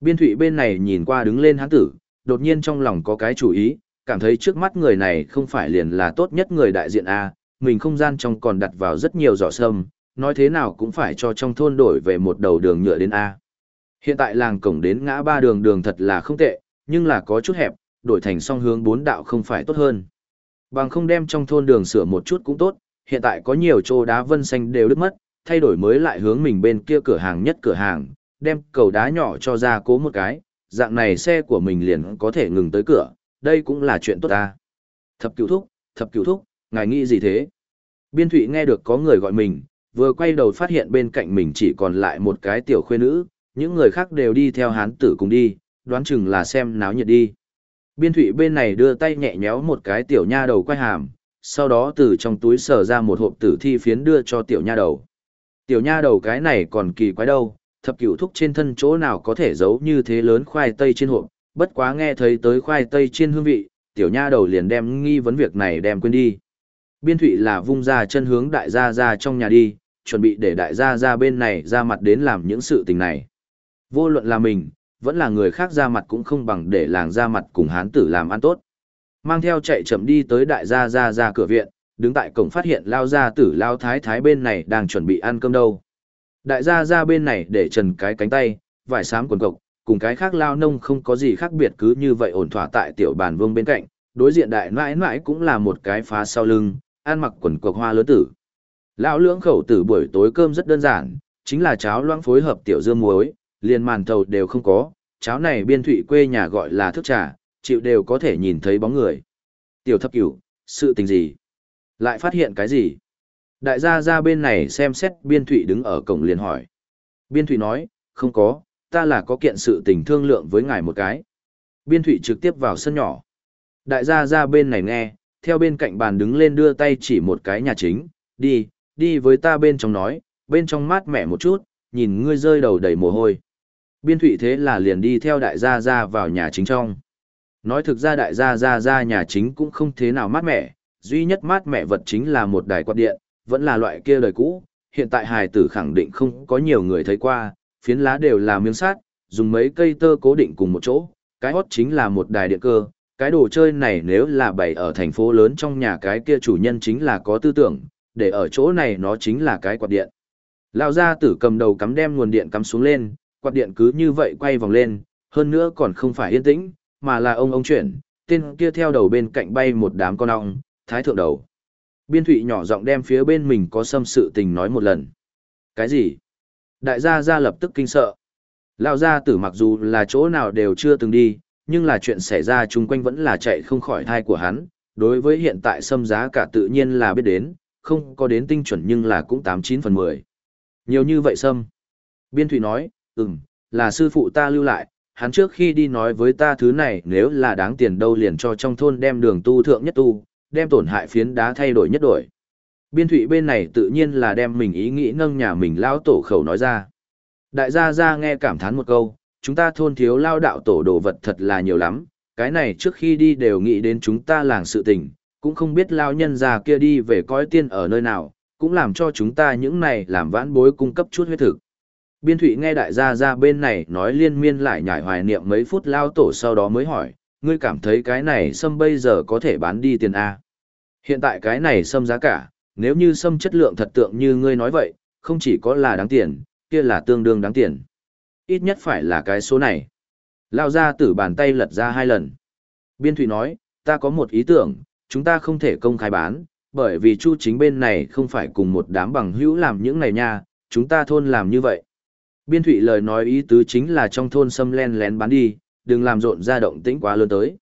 Biên thụy bên này nhìn qua đứng lên hán tử, đột nhiên trong lòng có cái chủ ý, cảm thấy trước mắt người này không phải liền là tốt nhất người đại diện A, mình không gian trong còn đặt vào rất nhiều giỏ sâm, nói thế nào cũng phải cho trong thôn đổi về một đầu đường nhựa đến A. Hiện tại làng cổng đến ngã ba đường đường thật là không tệ, nhưng là có chút hẹp, đổi thành song hướng bốn đạo không phải tốt hơn. Bằng không đem trong thôn đường sửa một chút cũng tốt, hiện tại có nhiều chỗ đá vân xanh đều đứt mất, thay đổi mới lại hướng mình bên kia cửa hàng nhất cửa hàng, đem cầu đá nhỏ cho ra cố một cái, dạng này xe của mình liền có thể ngừng tới cửa, đây cũng là chuyện tốt ta. Thập cửu thúc, thập cửu thúc, ngài nghĩ gì thế? Biên thụy nghe được có người gọi mình, vừa quay đầu phát hiện bên cạnh mình chỉ còn lại một cái tiểu khuê nữ, những người khác đều đi theo hán tử cùng đi, đoán chừng là xem náo nhiệt đi. Biên thủy bên này đưa tay nhẹ nhéo một cái tiểu nha đầu quay hàm, sau đó từ trong túi sở ra một hộp tử thi phiến đưa cho tiểu nha đầu. Tiểu nha đầu cái này còn kỳ quái đâu, thập cửu thúc trên thân chỗ nào có thể giấu như thế lớn khoai tây trên hộp, bất quá nghe thấy tới khoai tây trên hương vị, tiểu nha đầu liền đem nghi vấn việc này đem quên đi. Biên thụy là vung ra chân hướng đại gia ra trong nhà đi, chuẩn bị để đại gia ra bên này ra mặt đến làm những sự tình này. Vô luận là mình, vẫn là người khác ra mặt cũng không bằng để làng ra mặt cùng hán tử làm ăn tốt. Mang theo chạy chậm đi tới đại gia ra ra cửa viện, đứng tại cổng phát hiện lao gia tử lao thái thái bên này đang chuẩn bị ăn cơm đâu. Đại gia ra bên này để trần cái cánh tay, vải xám quần cộc, cùng cái khác lao nông không có gì khác biệt cứ như vậy ổn thỏa tại tiểu bàn vương bên cạnh, đối diện đại nãi nãi cũng là một cái phá sau lưng, ăn mặc quần cộc hoa lớn tử. Lão lưỡng khẩu tử buổi tối cơm rất đơn giản, chính là cháo loãng phối hợp tiểu dương muối, liền màn thầu đều không có, cháo này biên thụy quê nhà gọi là thức trà, chịu đều có thể nhìn thấy bóng người. Tiểu thập cửu, sự tình gì? Lại phát hiện cái gì? Đại gia ra bên này xem xét biên thụy đứng ở cổng liền hỏi. Biên thụy nói, không có, ta là có kiện sự tình thương lượng với ngài một cái. Biên thụy trực tiếp vào sân nhỏ. Đại gia ra bên này nghe, theo bên cạnh bàn đứng lên đưa tay chỉ một cái nhà chính, đi, đi với ta bên trong nói, bên trong mát mẻ một chút, nhìn ngươi rơi đầu đầy mồ hôi. Biên thủy thế là liền đi theo đại gia ra vào nhà chính trong. Nói thực ra đại gia gia gia nhà chính cũng không thế nào mát mẻ, duy nhất mát mẻ vật chính là một đài quạt điện, vẫn là loại kia đời cũ, hiện tại hài tử khẳng định không có nhiều người thấy qua, phiến lá đều là miếng sắt, dùng mấy cây tơ cố định cùng một chỗ, cái hót chính là một đài điện cơ, cái đồ chơi này nếu là bày ở thành phố lớn trong nhà cái kia chủ nhân chính là có tư tưởng, để ở chỗ này nó chính là cái quạt điện. Lao ra tử cầm đầu cắm đem nguồn điện cắm xuống lên, quạt điện cứ như vậy quay vòng lên, hơn nữa còn không phải yên tĩnh, mà là ông ông chuyển, tên kia theo đầu bên cạnh bay một đám con ong, thái thượng đầu. Biên thụy nhỏ giọng đem phía bên mình có xâm sự tình nói một lần. Cái gì? Đại gia gia lập tức kinh sợ. Lao gia tử mặc dù là chỗ nào đều chưa từng đi, nhưng là chuyện xảy ra chung quanh vẫn là chạy không khỏi thai của hắn. Đối với hiện tại xâm giá cả tự nhiên là biết đến, không có đến tinh chuẩn nhưng là cũng 89 phần 10. Nhiều như vậy xâm. Biên thụy nói, ừm, là sư phụ ta lưu lại, hắn trước khi đi nói với ta thứ này nếu là đáng tiền đâu liền cho trong thôn đem đường tu thượng nhất tu, đem tổn hại phiến đá thay đổi nhất đổi. Biên thụy bên này tự nhiên là đem mình ý nghĩ nâng nhà mình lao tổ khẩu nói ra. Đại gia gia nghe cảm thán một câu, chúng ta thôn thiếu lao đạo tổ đồ vật thật là nhiều lắm, cái này trước khi đi đều nghĩ đến chúng ta làng sự tình, cũng không biết lao nhân già kia đi về coi tiên ở nơi nào, cũng làm cho chúng ta những này làm vãn bối cung cấp chút huyết thực. Biên thủy nghe đại gia ra bên này nói liên miên lại nhải hoài niệm mấy phút lao tổ sau đó mới hỏi, ngươi cảm thấy cái này sâm bây giờ có thể bán đi tiền A. Hiện tại cái này sâm giá cả, nếu như sâm chất lượng thật tượng như ngươi nói vậy, không chỉ có là đáng tiền, kia là tương đương đáng tiền. Ít nhất phải là cái số này. Lao ra tử bàn tay lật ra hai lần. Biên thụy nói, ta có một ý tưởng, chúng ta không thể công khai bán, bởi vì chu chính bên này không phải cùng một đám bằng hữu làm những này nha, chúng ta thôn làm như vậy. Biên thụy lời nói ý tứ chính là trong thôn xâm len lén bán đi, đừng làm rộn ra động tĩnh quá lớn tới.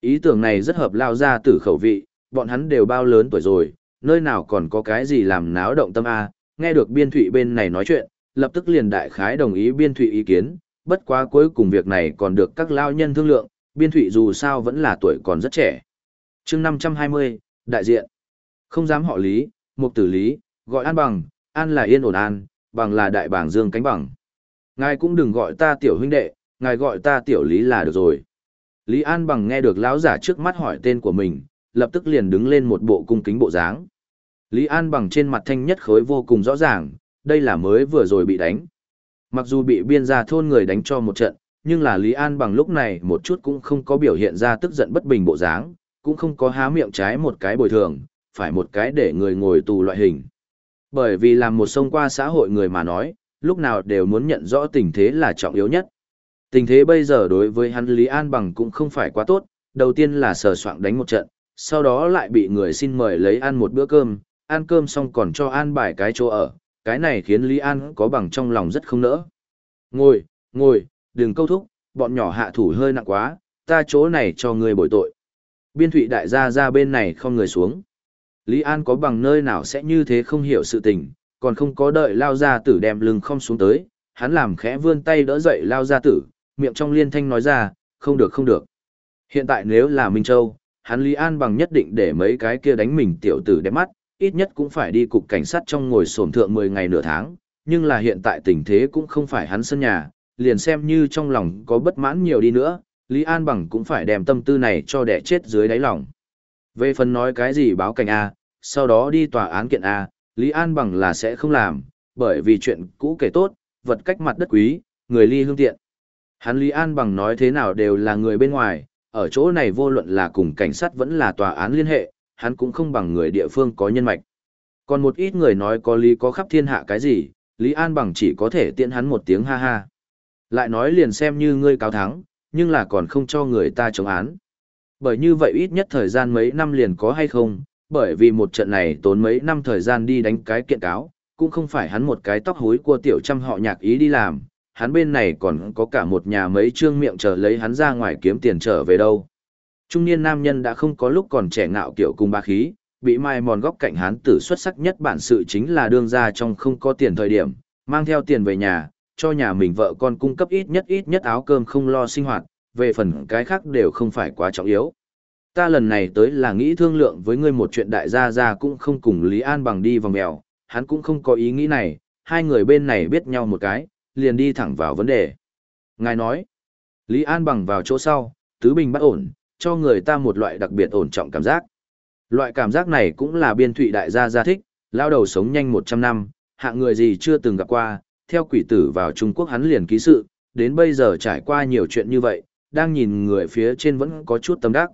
Ý tưởng này rất hợp lao ra tử khẩu vị, bọn hắn đều bao lớn tuổi rồi, nơi nào còn có cái gì làm náo động tâm A, nghe được biên thụy bên này nói chuyện, lập tức liền đại khái đồng ý biên thụy ý kiến, bất quá cuối cùng việc này còn được các lao nhân thương lượng, biên thụy dù sao vẫn là tuổi còn rất trẻ. chương 520, đại diện. Không dám họ lý, mục tử lý, gọi an bằng, an là yên ổn an, bằng là đại bảng dương cánh bằng. Ngài cũng đừng gọi ta tiểu huynh đệ, ngài gọi ta tiểu lý là được rồi. Lý An bằng nghe được lão giả trước mắt hỏi tên của mình, lập tức liền đứng lên một bộ cung kính bộ dáng. Lý An bằng trên mặt thanh nhất khối vô cùng rõ ràng, đây là mới vừa rồi bị đánh. Mặc dù bị biên gia thôn người đánh cho một trận, nhưng là Lý An bằng lúc này một chút cũng không có biểu hiện ra tức giận bất bình bộ dáng, cũng không có há miệng trái một cái bồi thường, phải một cái để người ngồi tù loại hình. Bởi vì làm một sông qua xã hội người mà nói, lúc nào đều muốn nhận rõ tình thế là trọng yếu nhất. Tình thế bây giờ đối với hắn Lý An Bằng cũng không phải quá tốt, đầu tiên là sờ soạng đánh một trận, sau đó lại bị người xin mời lấy ăn một bữa cơm, ăn cơm xong còn cho an bài cái chỗ ở, cái này khiến Lý An có bằng trong lòng rất không nỡ. Ngồi, ngồi, đừng câu thúc, bọn nhỏ hạ thủ hơi nặng quá, ta chỗ này cho người bồi tội. Biên thụy đại gia ra bên này không người xuống. Lý An có bằng nơi nào sẽ như thế không hiểu sự tình, còn không có đợi lao gia tử đem lưng không xuống tới, hắn làm khẽ vươn tay đỡ dậy lao gia tử, miệng trong liên thanh nói ra, không được không được. Hiện tại nếu là Minh Châu, hắn Lý An bằng nhất định để mấy cái kia đánh mình tiểu tử đẹp mắt, ít nhất cũng phải đi cục cảnh sát trong ngồi sổm thượng 10 ngày nửa tháng, nhưng là hiện tại tình thế cũng không phải hắn sân nhà, liền xem như trong lòng có bất mãn nhiều đi nữa, Lý An bằng cũng phải đem tâm tư này cho đẻ chết dưới đáy lòng. Về phần nói cái gì báo cảnh A, sau đó đi tòa án kiện A, Lý An bằng là sẽ không làm, bởi vì chuyện cũ kể tốt, vật cách mặt đất quý, người ly hương tiện. Hắn Lý An bằng nói thế nào đều là người bên ngoài, ở chỗ này vô luận là cùng cảnh sát vẫn là tòa án liên hệ, hắn cũng không bằng người địa phương có nhân mạch. Còn một ít người nói có lý có khắp thiên hạ cái gì, Lý An bằng chỉ có thể tiện hắn một tiếng ha ha. Lại nói liền xem như ngươi cáo thắng, nhưng là còn không cho người ta chống án. Bởi như vậy ít nhất thời gian mấy năm liền có hay không, bởi vì một trận này tốn mấy năm thời gian đi đánh cái kiện cáo, cũng không phải hắn một cái tóc hối của tiểu trăm họ nhạc ý đi làm, hắn bên này còn có cả một nhà mấy trương miệng chờ lấy hắn ra ngoài kiếm tiền trở về đâu. Trung niên nam nhân đã không có lúc còn trẻ ngạo kiểu cùng ba khí, bị mai mòn góc cạnh hắn tử xuất sắc nhất bản sự chính là đương ra trong không có tiền thời điểm, mang theo tiền về nhà, cho nhà mình vợ con cung cấp ít nhất ít nhất áo cơm không lo sinh hoạt, về phần cái khác đều không phải quá trọng yếu. Ta lần này tới là nghĩ thương lượng với ngươi một chuyện đại gia gia cũng không cùng Lý An bằng đi vòng mèo, hắn cũng không có ý nghĩ này, hai người bên này biết nhau một cái, liền đi thẳng vào vấn đề. Ngài nói, Lý An bằng vào chỗ sau, tứ bình bất ổn, cho người ta một loại đặc biệt ổn trọng cảm giác. Loại cảm giác này cũng là biên thụy đại gia gia thích, lao đầu sống nhanh 100 năm, hạng người gì chưa từng gặp qua, theo quỷ tử vào Trung Quốc hắn liền ký sự, đến bây giờ trải qua nhiều chuyện như vậy, đang nhìn người phía trên vẫn có chút tâm đắc.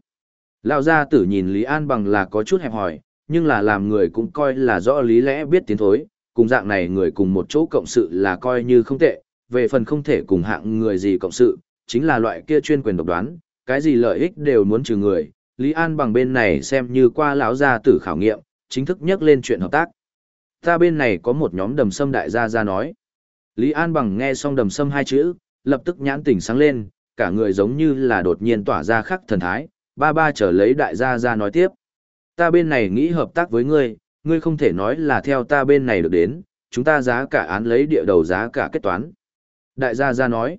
Lao gia tử nhìn Lý An bằng là có chút hẹp hỏi, nhưng là làm người cũng coi là rõ lý lẽ biết tiến thối, cùng dạng này người cùng một chỗ cộng sự là coi như không tệ, về phần không thể cùng hạng người gì cộng sự, chính là loại kia chuyên quyền độc đoán, cái gì lợi ích đều muốn trừ người. Lý An bằng bên này xem như qua lão gia tử khảo nghiệm, chính thức nhắc lên chuyện hợp tác. Ta bên này có một nhóm đầm sâm đại gia ra nói. Lý An bằng nghe xong đầm sâm hai chữ, lập tức nhãn tỉnh sáng lên, cả người giống như là đột nhiên tỏa ra khắc thần thái, ba ba trở lấy đại gia ra nói tiếp. Ta bên này nghĩ hợp tác với ngươi, ngươi không thể nói là theo ta bên này được đến, chúng ta giá cả án lấy địa đầu giá cả kết toán. Đại gia gia nói,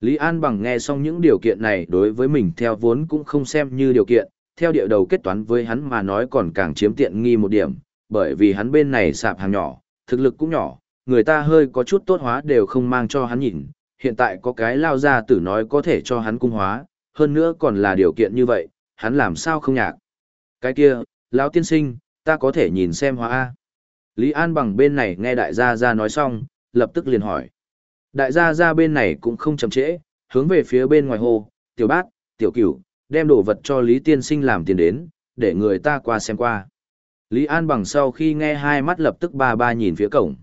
Lý An bằng nghe xong những điều kiện này đối với mình theo vốn cũng không xem như điều kiện, theo địa đầu kết toán với hắn mà nói còn càng chiếm tiện nghi một điểm, bởi vì hắn bên này sạp hàng nhỏ, thực lực cũng nhỏ, người ta hơi có chút tốt hóa đều không mang cho hắn nhìn, hiện tại có cái lao ra tử nói có thể cho hắn cung hóa, hơn nữa còn là điều kiện như vậy, hắn làm sao không nhạc. Cái kia, lão tiên sinh, ta có thể nhìn xem hóa A. Lý An bằng bên này nghe đại gia ra nói xong, lập tức liền hỏi. Đại gia ra bên này cũng không chậm trễ, hướng về phía bên ngoài hồ, tiểu bát, tiểu cửu, đem đồ vật cho Lý tiên sinh làm tiền đến, để người ta qua xem qua. Lý An bằng sau khi nghe hai mắt lập tức ba ba nhìn phía cổng.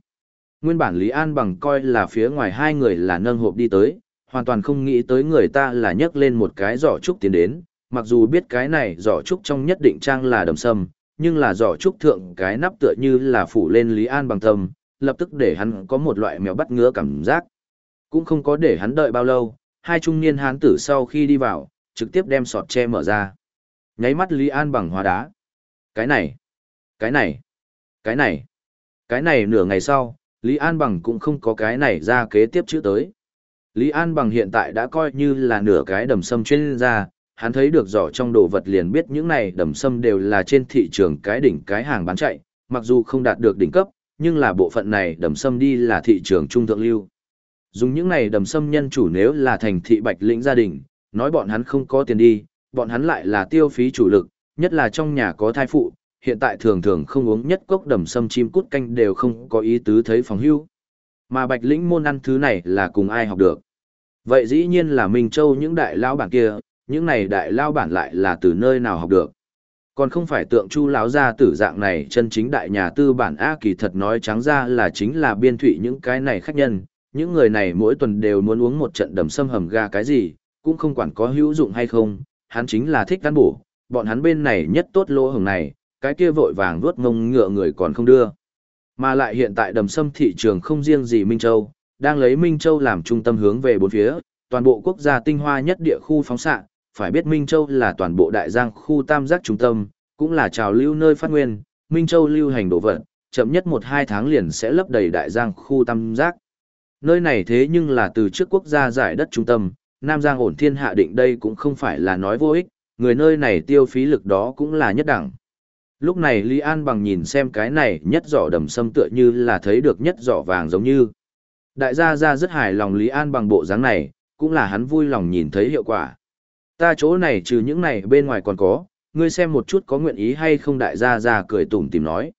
Nguyên bản Lý An bằng coi là phía ngoài hai người là nâng hộp đi tới, hoàn toàn không nghĩ tới người ta là nhấc lên một cái giỏ trúc tiến đến, mặc dù biết cái này giỏ trúc trong nhất định trang là đầm sâm, nhưng là giỏ trúc thượng cái nắp tựa như là phủ lên Lý An bằng tâm, lập tức để hắn có một loại mèo bắt ngứa cảm giác. Cũng không có để hắn đợi bao lâu, hai trung niên hán tử sau khi đi vào, trực tiếp đem sọt tre mở ra. Nháy mắt Lý An bằng hóa đá. Cái này, cái này, cái này, cái này nửa ngày sau, Lý An bằng cũng không có cái này ra kế tiếp chữ tới. Lý An bằng hiện tại đã coi như là nửa cái đầm sâm chuyên ra, hắn thấy được giỏ trong đồ vật liền biết những này đầm sâm đều là trên thị trường cái đỉnh cái hàng bán chạy, mặc dù không đạt được đỉnh cấp, nhưng là bộ phận này đầm sâm đi là thị trường trung thượng lưu. Dùng những này đầm xâm nhân chủ nếu là thành thị bạch lĩnh gia đình, nói bọn hắn không có tiền đi, bọn hắn lại là tiêu phí chủ lực, nhất là trong nhà có thai phụ, hiện tại thường thường không uống nhất cốc đầm sâm chim cút canh đều không có ý tứ thấy phòng hưu. Mà bạch lĩnh môn ăn thứ này là cùng ai học được. Vậy dĩ nhiên là Minh Châu những đại lao bản kia, những này đại lao bản lại là từ nơi nào học được. Còn không phải tượng chu láo ra tử dạng này chân chính đại nhà tư bản A kỳ thật nói trắng ra là chính là biên thụy những cái này khách nhân, những người này mỗi tuần đều muốn uống một trận đầm sâm hầm ga cái gì, cũng không quản có hữu dụng hay không, hắn chính là thích ăn bổ, bọn hắn bên này nhất tốt lỗ hồng này, cái kia vội vàng vuốt ngông ngựa người còn không đưa. Mà lại hiện tại đầm sâm thị trường không riêng gì Minh Châu, đang lấy Minh Châu làm trung tâm hướng về bốn phía, toàn bộ quốc gia tinh hoa nhất địa khu phóng xạ, phải biết Minh Châu là toàn bộ đại giang khu tam giác trung tâm, cũng là trào lưu nơi phát nguyên, Minh Châu lưu hành đồ vật, chậm nhất một hai tháng liền sẽ lấp đầy đại giang khu tam giác. Nơi này thế nhưng là từ trước quốc gia giải đất trung tâm, Nam Giang ổn thiên hạ định đây cũng không phải là nói vô ích, người nơi này tiêu phí lực đó cũng là nhất đẳng. Lúc này Lý An bằng nhìn xem cái này nhất giỏ đầm sâm tựa như là thấy được nhất giỏ vàng giống như. Đại gia gia rất hài lòng Lý An bằng bộ dáng này, cũng là hắn vui lòng nhìn thấy hiệu quả. Ta chỗ này trừ những này bên ngoài còn có, ngươi xem một chút có nguyện ý hay không đại gia gia cười tủm tìm nói.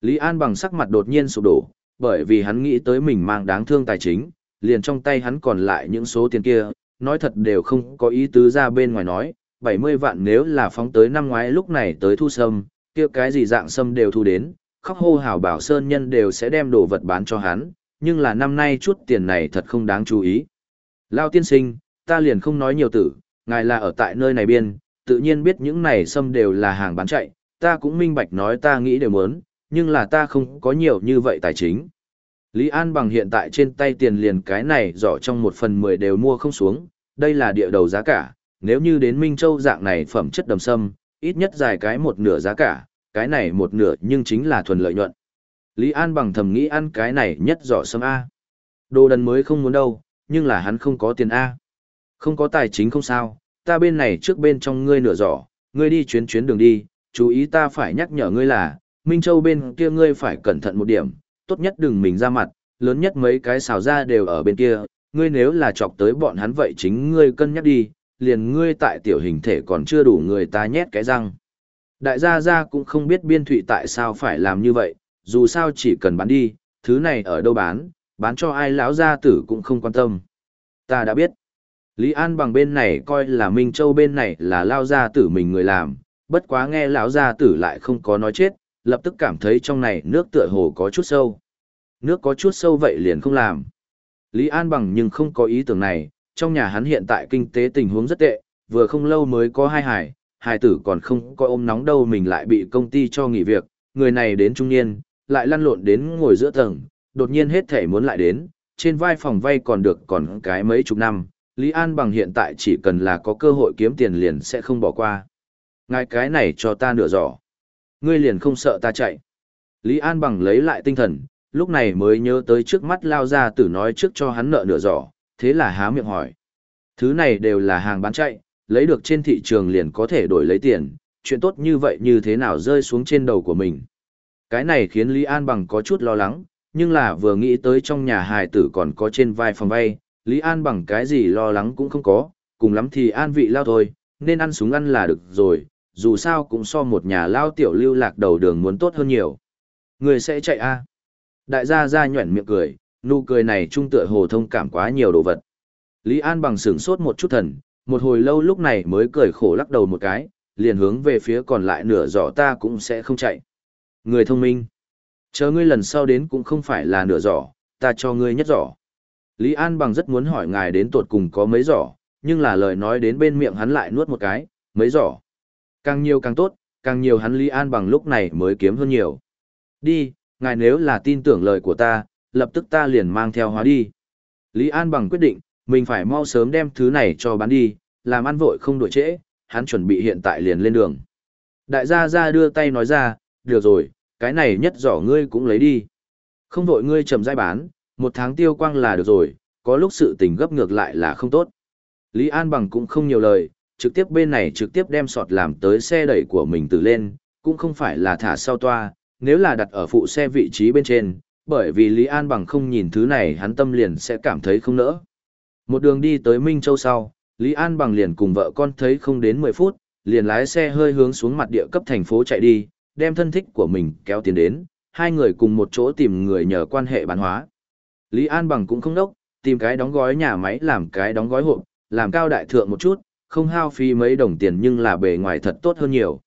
Lý An bằng sắc mặt đột nhiên sụp đổ, bởi vì hắn nghĩ tới mình mang đáng thương tài chính, liền trong tay hắn còn lại những số tiền kia, nói thật đều không có ý tứ ra bên ngoài nói, 70 vạn nếu là phóng tới năm ngoái lúc này tới thu sâm, kia cái gì dạng sâm đều thu đến, khóc hô hào bảo sơn nhân đều sẽ đem đồ vật bán cho hắn, nhưng là năm nay chút tiền này thật không đáng chú ý. Lao tiên sinh, ta liền không nói nhiều tử, ngài là ở tại nơi này biên, tự nhiên biết những này sâm đều là hàng bán chạy, ta cũng minh bạch nói ta nghĩ đều muốn, nhưng là ta không có nhiều như vậy tài chính. Lý An bằng hiện tại trên tay tiền liền cái này dọ trong một phần mười đều mua không xuống, đây là địa đầu giá cả, nếu như đến Minh Châu dạng này phẩm chất đầm sâm, ít nhất dài cái một nửa giá cả, cái này một nửa nhưng chính là thuần lợi nhuận. Lý An bằng thầm nghĩ ăn cái này nhất dọ sâm A. Đồ đần mới không muốn đâu, nhưng là hắn không có tiền A. Không có tài chính không sao, ta bên này trước bên trong ngươi nửa giỏ, ngươi đi chuyến chuyến đường đi, chú ý ta phải nhắc nhở ngươi là, Minh Châu bên kia ngươi phải cẩn thận một điểm, tốt nhất đừng mình ra mặt, lớn nhất mấy cái xào ra đều ở bên kia, ngươi nếu là chọc tới bọn hắn vậy chính ngươi cân nhắc đi, liền ngươi tại tiểu hình thể còn chưa đủ người ta nhét cái răng. Đại gia gia cũng không biết biên thụy tại sao phải làm như vậy, dù sao chỉ cần bán đi, thứ này ở đâu bán, bán cho ai lão gia tử cũng không quan tâm. Ta đã biết. Lý An bằng bên này coi là Minh Châu bên này là lao gia tử mình người làm, bất quá nghe lão gia tử lại không có nói chết, lập tức cảm thấy trong này nước tựa hồ có chút sâu. Nước có chút sâu vậy liền không làm. Lý An bằng nhưng không có ý tưởng này, trong nhà hắn hiện tại kinh tế tình huống rất tệ, vừa không lâu mới có hai hải, hải tử còn không có ôm nóng đâu mình lại bị công ty cho nghỉ việc, người này đến trung niên, lại lăn lộn đến ngồi giữa tầng, đột nhiên hết thể muốn lại đến, trên vai phòng vay còn được còn cái mấy chục năm, Lý An bằng hiện tại chỉ cần là có cơ hội kiếm tiền liền sẽ không bỏ qua. Ngài cái này cho ta nửa giỏ. Ngươi liền không sợ ta chạy. Lý An bằng lấy lại tinh thần, lúc này mới nhớ tới trước mắt lao ra tử nói trước cho hắn nợ nửa giỏ, thế là há miệng hỏi. Thứ này đều là hàng bán chạy, lấy được trên thị trường liền có thể đổi lấy tiền, chuyện tốt như vậy như thế nào rơi xuống trên đầu của mình. Cái này khiến Lý An bằng có chút lo lắng, nhưng là vừa nghĩ tới trong nhà hài tử còn có trên vai phòng vay, Lý An bằng cái gì lo lắng cũng không có, cùng lắm thì an vị lao thôi, nên ăn súng ăn là được rồi, dù sao cũng so một nhà lao tiểu lưu lạc đầu đường muốn tốt hơn nhiều. Người sẽ chạy a Đại gia ra nhuẩn miệng cười, nụ cười này trung tựa hồ thông cảm quá nhiều đồ vật. Lý An bằng sửng sốt một chút thần, một hồi lâu lúc này mới cười khổ lắc đầu một cái, liền hướng về phía còn lại nửa giỏ ta cũng sẽ không chạy. Người thông minh. Chờ ngươi lần sau đến cũng không phải là nửa giỏ, ta cho ngươi nhất giỏ. Lý An bằng rất muốn hỏi ngài đến tuột cùng có mấy giỏ, nhưng là lời nói đến bên miệng hắn lại nuốt một cái, mấy giỏ. Càng nhiều càng tốt, càng nhiều hắn Lý An bằng lúc này mới kiếm hơn nhiều. Đi, ngài nếu là tin tưởng lời của ta, lập tức ta liền mang theo hóa đi. Lý An bằng quyết định, mình phải mau sớm đem thứ này cho bán đi, làm ăn vội không đổi trễ, hắn chuẩn bị hiện tại liền lên đường. Đại gia ra đưa tay nói ra, được rồi, cái này nhất giỏ ngươi cũng lấy đi. Không vội ngươi chậm rãi bán, một tháng tiêu quang là được rồi, có lúc sự tình gấp ngược lại là không tốt. Lý An bằng cũng không nhiều lời, trực tiếp bên này trực tiếp đem sọt làm tới xe đẩy của mình từ lên, cũng không phải là thả sau toa, nếu là đặt ở phụ xe vị trí bên trên, bởi vì Lý An bằng không nhìn thứ này hắn tâm liền sẽ cảm thấy không nỡ. Một đường đi tới Minh Châu sau, Lý An bằng liền cùng vợ con thấy không đến 10 phút, liền lái xe hơi hướng xuống mặt địa cấp thành phố chạy đi, đem thân thích của mình kéo tiến đến, hai người cùng một chỗ tìm người nhờ quan hệ bán hóa. Lý An bằng cũng không đốc, tìm cái đóng gói nhà máy làm cái đóng gói hộp, làm cao đại thượng một chút, không hao phí mấy đồng tiền nhưng là bề ngoài thật tốt hơn nhiều.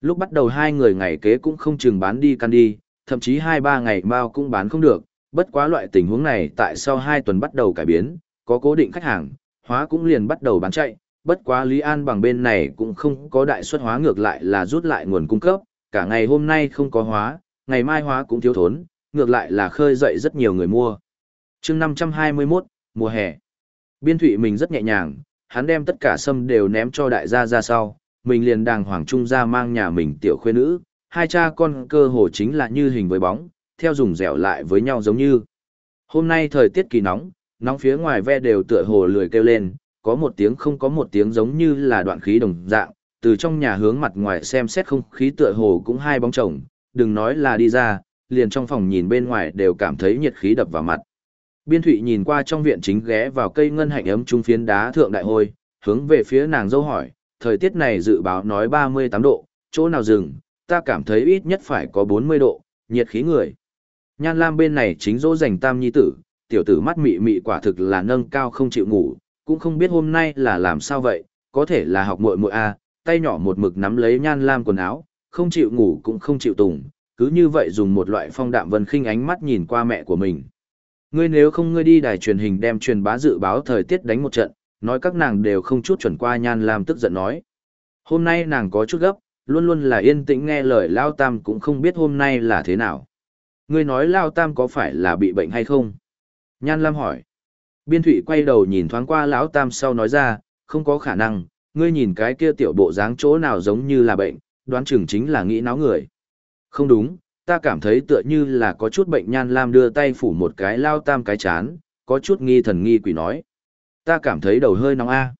Lúc bắt đầu hai người ngày kế cũng không chừng bán đi căn đi, thậm chí hai ba ngày bao cũng bán không được, bất quá loại tình huống này tại sau hai tuần bắt đầu cải biến, có cố định khách hàng, hóa cũng liền bắt đầu bán chạy, bất quá Lý An bằng bên này cũng không có đại suất hóa ngược lại là rút lại nguồn cung cấp, cả ngày hôm nay không có hóa, ngày mai hóa cũng thiếu thốn, ngược lại là khơi dậy rất nhiều người mua. chương 521, mùa hè. Biên thụy mình rất nhẹ nhàng, hắn đem tất cả sâm đều ném cho đại gia ra sau, mình liền đàng hoàng trung ra mang nhà mình tiểu khuê nữ, hai cha con cơ hồ chính là như hình với bóng, theo dùng dẻo lại với nhau giống như. Hôm nay thời tiết kỳ nóng, nóng phía ngoài ve đều tựa hồ lười kêu lên, có một tiếng không có một tiếng giống như là đoạn khí đồng dạng, từ trong nhà hướng mặt ngoài xem xét không khí tựa hồ cũng hai bóng chồng, đừng nói là đi ra, liền trong phòng nhìn bên ngoài đều cảm thấy nhiệt khí đập vào mặt. Biên Thụy nhìn qua trong viện chính ghé vào cây ngân hạnh ấm trung phiến đá thượng đại hôi, hướng về phía nàng dâu hỏi, thời tiết này dự báo nói 38 độ, chỗ nào dừng, ta cảm thấy ít nhất phải có 40 độ, nhiệt khí người. Nhan Lam bên này chính dỗ dành tam nhi tử, tiểu tử mắt mị mị quả thực là nâng cao không chịu ngủ, cũng không biết hôm nay là làm sao vậy, có thể là học muội muội a, tay nhỏ một mực nắm lấy Nhan Lam quần áo, không chịu ngủ cũng không chịu tùng, cứ như vậy dùng một loại phong đạm vân khinh ánh mắt nhìn qua mẹ của mình. Ngươi nếu không ngươi đi đài truyền hình đem truyền bá dự báo thời tiết đánh một trận, nói các nàng đều không chút chuẩn qua Nhan Lam tức giận nói. Hôm nay nàng có chút gấp, luôn luôn là yên tĩnh nghe lời Lao Tam cũng không biết hôm nay là thế nào. Ngươi nói Lao Tam có phải là bị bệnh hay không? Nhan Lam hỏi. Biên Thụy quay đầu nhìn thoáng qua Lão Tam sau nói ra, không có khả năng, ngươi nhìn cái kia tiểu bộ dáng chỗ nào giống như là bệnh, đoán chừng chính là nghĩ náo người. Không đúng, ta cảm thấy tựa như là có chút bệnh Nhan Lam đưa tay phủ một cái Lao Tam cái chán, có chút nghi thần nghi quỷ nói. Ta cảm thấy đầu hơi nóng a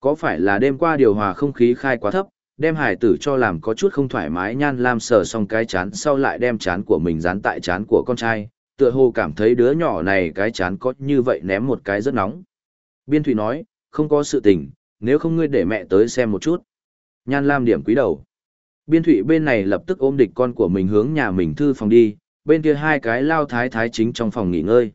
Có phải là đêm qua điều hòa không khí khai quá thấp, đem hải tử cho làm có chút không thoải mái nhan lam sờ xong cái chán sau lại đem chán của mình dán tại chán của con trai, tựa hồ cảm thấy đứa nhỏ này cái chán có như vậy ném một cái rất nóng. Biên Thụy nói, không có sự tình, Nếu không ngươi để mẹ tới xem một chút. Nhan Lam điểm quý đầu. Biên thủy bên này lập tức ôm địch con của mình hướng nhà mình thư phòng đi, bên kia hai cái lao thái thái chính trong phòng nghỉ ngơi.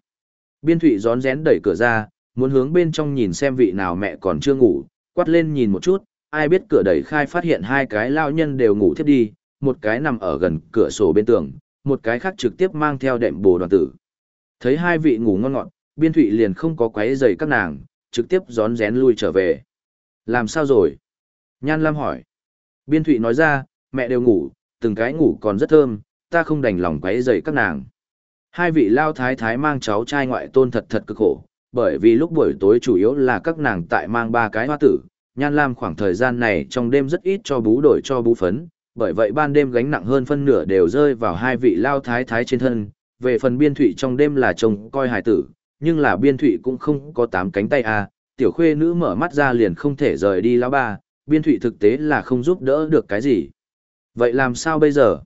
Biên thủy gión rén đẩy cửa ra, muốn hướng bên trong nhìn xem vị nào mẹ còn chưa ngủ, quát lên nhìn một chút, ai biết cửa đẩy khai phát hiện hai cái lao nhân đều ngủ thiếp đi, một cái nằm ở gần cửa sổ bên tường, một cái khác trực tiếp mang theo đệm bồ đoàn tử. Thấy hai vị ngủ ngon ngọt, biên thụy liền không có quấy giày các nàng, trực tiếp gión rén lui trở về. Làm sao rồi? Nhan Lam hỏi. Biên thụy nói ra, mẹ đều ngủ, từng cái ngủ còn rất thơm, ta không đành lòng quấy rầy các nàng. Hai vị lao thái thái mang cháu trai ngoại tôn thật thật cực khổ, bởi vì lúc buổi tối chủ yếu là các nàng tại mang ba cái hoa tử, Nhan Lam khoảng thời gian này trong đêm rất ít cho bú đổi cho bú phấn, bởi vậy ban đêm gánh nặng hơn phân nửa đều rơi vào hai vị lao thái thái trên thân. Về phần biên thụy trong đêm là chồng coi hài tử, nhưng là biên thụy cũng không có tám cánh tay à, tiểu khuê nữ mở mắt ra liền không thể rời đi lão ba, biên thụy thực tế là không giúp đỡ được cái gì. Vậy làm sao bây giờ?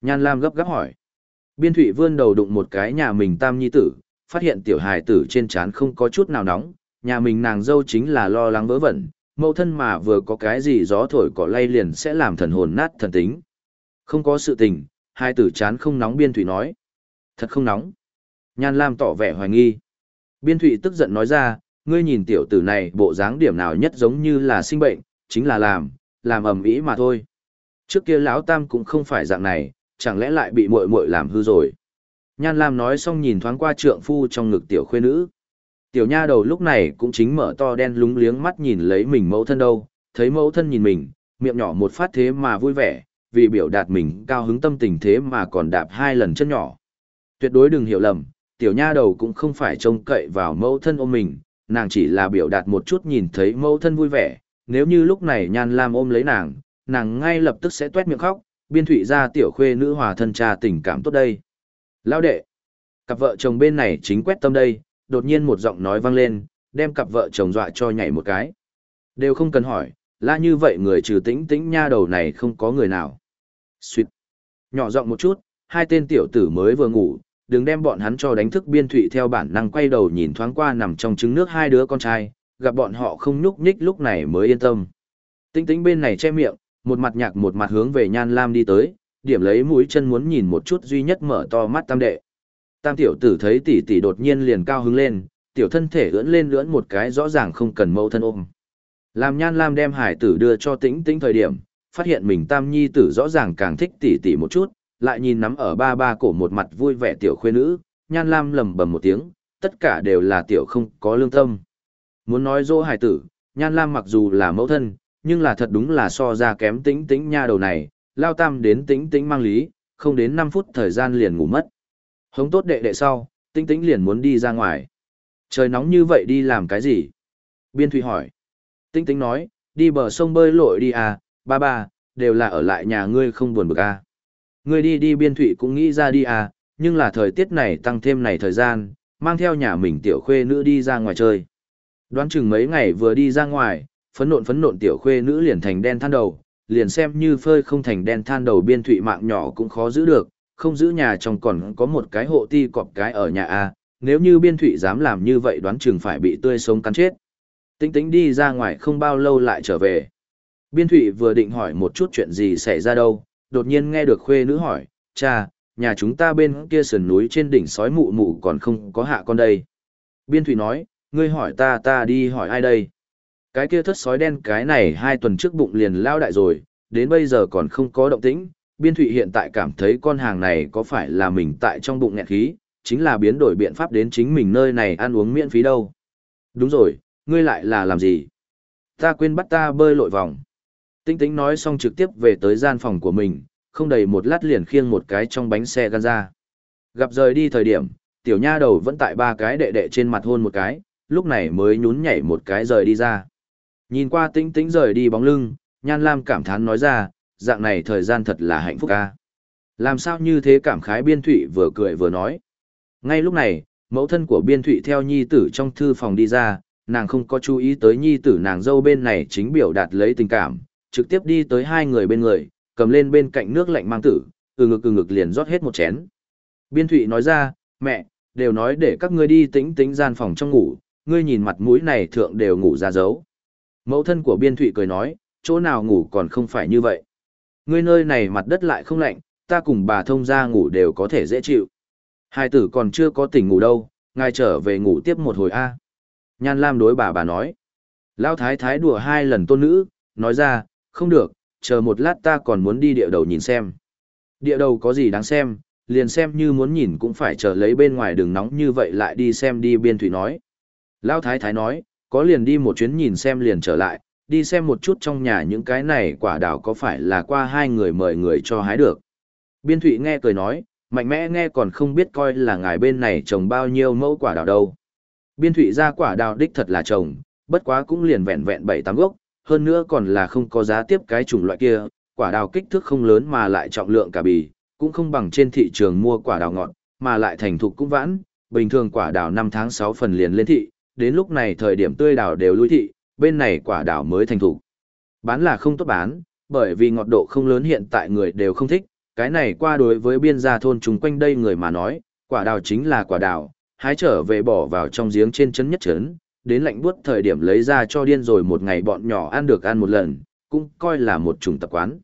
Nhan Lam gấp gáp hỏi. Biên thụy vươn đầu đụng một cái nhà mình tam nhi tử, phát hiện tiểu hài tử trên trán không có chút nào nóng, nhà mình nàng dâu chính là lo lắng vớ vẩn, mẫu thân mà vừa có cái gì gió thổi cỏ lay liền sẽ làm thần hồn nát thần tính. Không có sự tình, hai tử chán không nóng biên Thụy nói. Thật không nóng. Nhan Lam tỏ vẻ hoài nghi. Biên Thụy tức giận nói ra, ngươi nhìn tiểu tử này bộ dáng điểm nào nhất giống như là sinh bệnh, chính là làm, làm ầm ĩ mà thôi. Trước kia lão tam cũng không phải dạng này, chẳng lẽ lại bị muội muội làm hư rồi. Nhan Lam nói xong nhìn thoáng qua trượng phu trong ngực tiểu khuê nữ. Tiểu nha đầu lúc này cũng chính mở to đen lúng liếng mắt nhìn lấy mình mẫu thân đâu, thấy mẫu thân nhìn mình, miệng nhỏ một phát thế mà vui vẻ, vì biểu đạt mình cao hứng tâm tình thế mà còn đạp hai lần chân nhỏ. Tuyệt đối đừng hiểu lầm, tiểu nha đầu cũng không phải trông cậy vào mẫu thân ôm mình, nàng chỉ là biểu đạt một chút nhìn thấy mẫu thân vui vẻ, nếu như lúc này nhan lam ôm lấy nàng, nàng ngay lập tức sẽ tuét miệng khóc, biên thụy ra tiểu khuê nữ hòa thân cha tình cảm tốt đây. Lao đệ, cặp vợ chồng bên này chính quét tâm đây, đột nhiên một giọng nói vang lên, đem cặp vợ chồng dọa cho nhảy một cái. Đều không cần hỏi, la như vậy người trừ tĩnh tĩnh nha đầu này không có người nào. Xuyệt. Nhỏ giọng một chút, hai tên tiểu tử mới vừa ngủ, đừng đem bọn hắn cho đánh thức biên thụy theo bản năng quay đầu nhìn thoáng qua nằm trong trứng nước hai đứa con trai, gặp bọn họ không nhúc nhích lúc này mới yên tâm. Tĩnh tĩnh bên này che miệng, một mặt nhạc một mặt hướng về nhan lam đi tới, điểm lấy mũi chân muốn nhìn một chút duy nhất mở to mắt tam đệ. Tam tiểu tử thấy tỷ tỷ đột nhiên liền cao hứng lên, tiểu thân thể ưỡn lên ưỡn một cái rõ ràng không cần mẫu thân ôm. Làm nhan lam đem hải tử đưa cho tĩnh tĩnh thời điểm, phát hiện mình tam nhi tử rõ ràng càng thích tỷ tỷ một chút, lại nhìn nắm ở ba ba cổ một mặt vui vẻ tiểu khuê nữ, nhan lam lầm bầm một tiếng, tất cả đều là tiểu không có lương tâm. Muốn nói dỗ hải tử, nhan lam mặc dù là mẫu thân, nhưng là thật đúng là so ra kém tĩnh tĩnh nha đầu này, lao tam đến tĩnh tĩnh mang lý, không đến 5 phút thời gian liền ngủ mất. Hống tốt đệ đệ sau, tĩnh tĩnh liền muốn đi ra ngoài. Trời nóng như vậy đi làm cái gì? Biên Thụy hỏi. Tĩnh tĩnh nói, đi bờ sông bơi lội đi à, ba ba, đều là ở lại nhà ngươi không buồn bực à. Ngươi đi đi Biên Thụy cũng nghĩ ra đi à, nhưng là thời tiết này tăng thêm này thời gian, mang theo nhà mình tiểu khuê nữ đi ra ngoài chơi. Đoán chừng mấy ngày vừa đi ra ngoài, phấn nộn phấn nộn tiểu khuê nữ liền thành đen than đầu, liền xem như phơi không thành đen than đầu biên thụy mạng nhỏ cũng khó giữ được, không giữ nhà chồng còn có một cái hộ ti cọp cái ở nhà A, nếu như biên thụy dám làm như vậy đoán chừng phải bị tươi sống cắn chết. Tính tính đi ra ngoài không bao lâu lại trở về. Biên thụy vừa định hỏi một chút chuyện gì xảy ra đâu, đột nhiên nghe được khuê nữ hỏi, cha, nhà chúng ta bên kia sườn núi trên đỉnh sói mụ mụ còn không có hạ con đây. Biên thụy nói, ngươi hỏi ta ta đi hỏi ai đây? Cái kia thất sói đen cái này hai tuần trước bụng liền lao đại rồi, đến bây giờ còn không có động tĩnh. Biên thụy hiện tại cảm thấy con hàng này có phải là mình tại trong bụng nghẹn khí, chính là biến đổi biện pháp đến chính mình nơi này ăn uống miễn phí đâu. Đúng rồi, ngươi lại là làm gì? Ta quên bắt ta bơi lội vòng. Tinh tính nói xong trực tiếp về tới gian phòng của mình, không đầy một lát liền khiêng một cái trong bánh xe gan ra. Gặp rời đi thời điểm, tiểu nha đầu vẫn tại ba cái đệ đệ trên mặt hôn một cái, lúc này mới nhún nhảy một cái rời đi ra. Nhìn qua tĩnh tĩnh rời đi bóng lưng, Nhan Lam cảm thán nói ra, dạng này thời gian thật là hạnh phúc ca. Làm sao như thế cảm khái biên thụy vừa cười vừa nói. Ngay lúc này, mẫu thân của biên thụy theo nhi tử trong thư phòng đi ra, nàng không có chú ý tới nhi tử nàng dâu bên này chính biểu đạt lấy tình cảm, trực tiếp đi tới hai người bên người, cầm lên bên cạnh nước lạnh mang tử, từ ngực từ ngực liền rót hết một chén. Biên thụy nói ra, mẹ, đều nói để các ngươi đi tĩnh tĩnh gian phòng trong ngủ, ngươi nhìn mặt mũi này thượng đều ngủ ra dấu. Mẫu thân của biên thụy cười nói, chỗ nào ngủ còn không phải như vậy. Ngươi nơi này mặt đất lại không lạnh, ta cùng bà thông ra ngủ đều có thể dễ chịu. Hai tử còn chưa có tỉnh ngủ đâu, ngài trở về ngủ tiếp một hồi a. Nhan Lam đối bà bà nói. Lao thái thái đùa hai lần tôn nữ, nói ra, không được, chờ một lát ta còn muốn đi địa đầu nhìn xem. Địa đầu có gì đáng xem, liền xem như muốn nhìn cũng phải chờ lấy bên ngoài đường nóng như vậy lại đi xem đi biên thủy nói. Lao thái thái nói, có liền đi một chuyến nhìn xem liền trở lại, đi xem một chút trong nhà những cái này quả đào có phải là qua hai người mời người cho hái được. Biên thụy nghe cười nói, mạnh mẽ nghe còn không biết coi là ngài bên này trồng bao nhiêu mẫu quả đào đâu. Biên thụy ra quả đào đích thật là trồng, bất quá cũng liền vẹn vẹn bảy tám gốc, hơn nữa còn là không có giá tiếp cái chủng loại kia, quả đào kích thước không lớn mà lại trọng lượng cả bì, cũng không bằng trên thị trường mua quả đào ngọt, mà lại thành thục cũng vãn, bình thường quả đào 5 tháng 6 phần liền lên thị, đến lúc này thời điểm tươi đào đều lui thị, bên này quả đào mới thành thủ Bán là không tốt bán, bởi vì ngọt độ không lớn hiện tại người đều không thích, cái này qua đối với biên gia thôn chúng quanh đây người mà nói, quả đào chính là quả đào, hái trở về bỏ vào trong giếng trên chấn nhất chấn, đến lạnh buốt thời điểm lấy ra cho điên rồi một ngày bọn nhỏ ăn được ăn một lần, cũng coi là một chủng tập quán.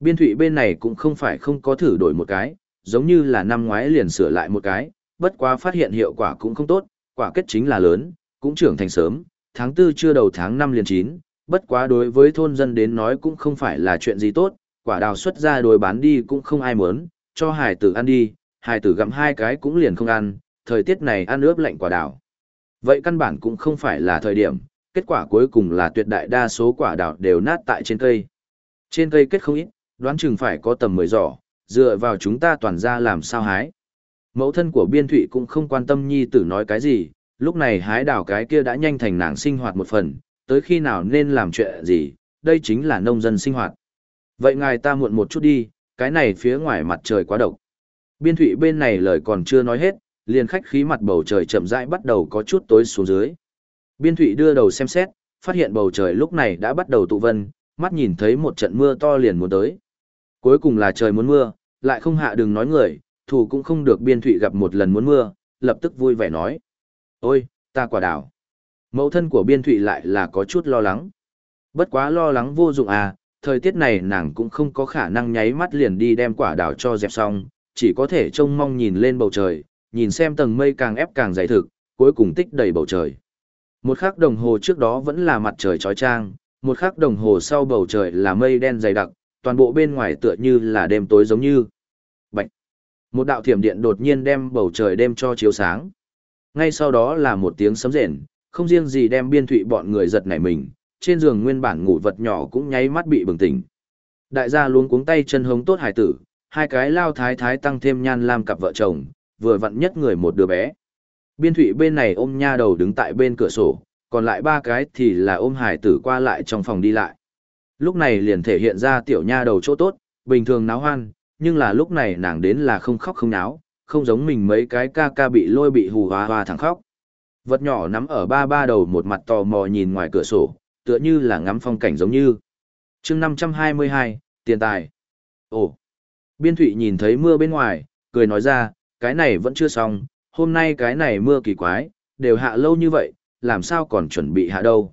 Biên thụy bên này cũng không phải không có thử đổi một cái, giống như là năm ngoái liền sửa lại một cái, bất quá phát hiện hiệu quả cũng không tốt, quả kết chính là lớn, cũng trưởng thành sớm, tháng 4 chưa đầu tháng 5 liền chín, bất quá đối với thôn dân đến nói cũng không phải là chuyện gì tốt, quả đào xuất ra đối bán đi cũng không ai muốn, cho hải tử ăn đi, hải tử gặm hai cái cũng liền không ăn, thời tiết này ăn ướp lạnh quả đào. Vậy căn bản cũng không phải là thời điểm, kết quả cuối cùng là tuyệt đại đa số quả đào đều nát tại trên cây. Trên cây kết không ít, đoán chừng phải có tầm 10 giỏ, dựa vào chúng ta toàn ra làm sao hái. Mẫu thân của biên thụy cũng không quan tâm nhi tử nói cái gì, lúc này hái đào cái kia đã nhanh thành nàng sinh hoạt một phần, tới khi nào nên làm chuyện gì, đây chính là nông dân sinh hoạt. Vậy ngài ta muộn một chút đi, cái này phía ngoài mặt trời quá độc. Biên thụy bên này lời còn chưa nói hết, liền khách khí mặt bầu trời chậm rãi bắt đầu có chút tối xuống dưới. Biên thụy đưa đầu xem xét, phát hiện bầu trời lúc này đã bắt đầu tụ vân, mắt nhìn thấy một trận mưa to liền muốn tới. Cuối cùng là trời muốn mưa, lại không hạ đừng nói người, thủ cũng không được biên thụy gặp một lần muốn mưa, lập tức vui vẻ nói. Ôi, ta quả đảo. Mẫu thân của biên thụy lại là có chút lo lắng. Bất quá lo lắng vô dụng à, thời tiết này nàng cũng không có khả năng nháy mắt liền đi đem quả đảo cho dẹp xong, chỉ có thể trông mong nhìn lên bầu trời, nhìn xem tầng mây càng ép càng dày thực, cuối cùng tích đầy bầu trời. Một khắc đồng hồ trước đó vẫn là mặt trời trói trang, một khắc đồng hồ sau bầu trời là mây đen dày đặc, toàn bộ bên ngoài tựa như là đêm tối giống như. Bạch! Một đạo thiểm điện đột nhiên đem bầu trời đêm cho chiếu sáng. Ngay sau đó là một tiếng sấm rền, không riêng gì đem biên thụy bọn người giật nảy mình, trên giường nguyên bản ngủ vật nhỏ cũng nháy mắt bị bừng tỉnh. Đại gia luôn cuống tay chân hống tốt hải tử, hai cái lao thái thái tăng thêm nhan lam cặp vợ chồng, vừa vặn nhất người một đứa bé. Biên thụy bên này ôm nha đầu đứng tại bên cửa sổ, còn lại ba cái thì là ôm hải tử qua lại trong phòng đi lại. Lúc này liền thể hiện ra tiểu nha đầu chỗ tốt, bình thường náo hoan, nhưng là lúc này nàng đến là không khóc không náo, không giống mình mấy cái ca ca bị lôi bị hù hoa hoa thẳng khóc. Vật nhỏ nắm ở ba ba đầu một mặt tò mò nhìn ngoài cửa sổ, tựa như là ngắm phong cảnh giống như. chương 522, tiền tài. Ồ! Biên thụy nhìn thấy mưa bên ngoài, cười nói ra, cái này vẫn chưa xong, hôm nay cái này mưa kỳ quái, đều hạ lâu như vậy, làm sao còn chuẩn bị hạ đâu.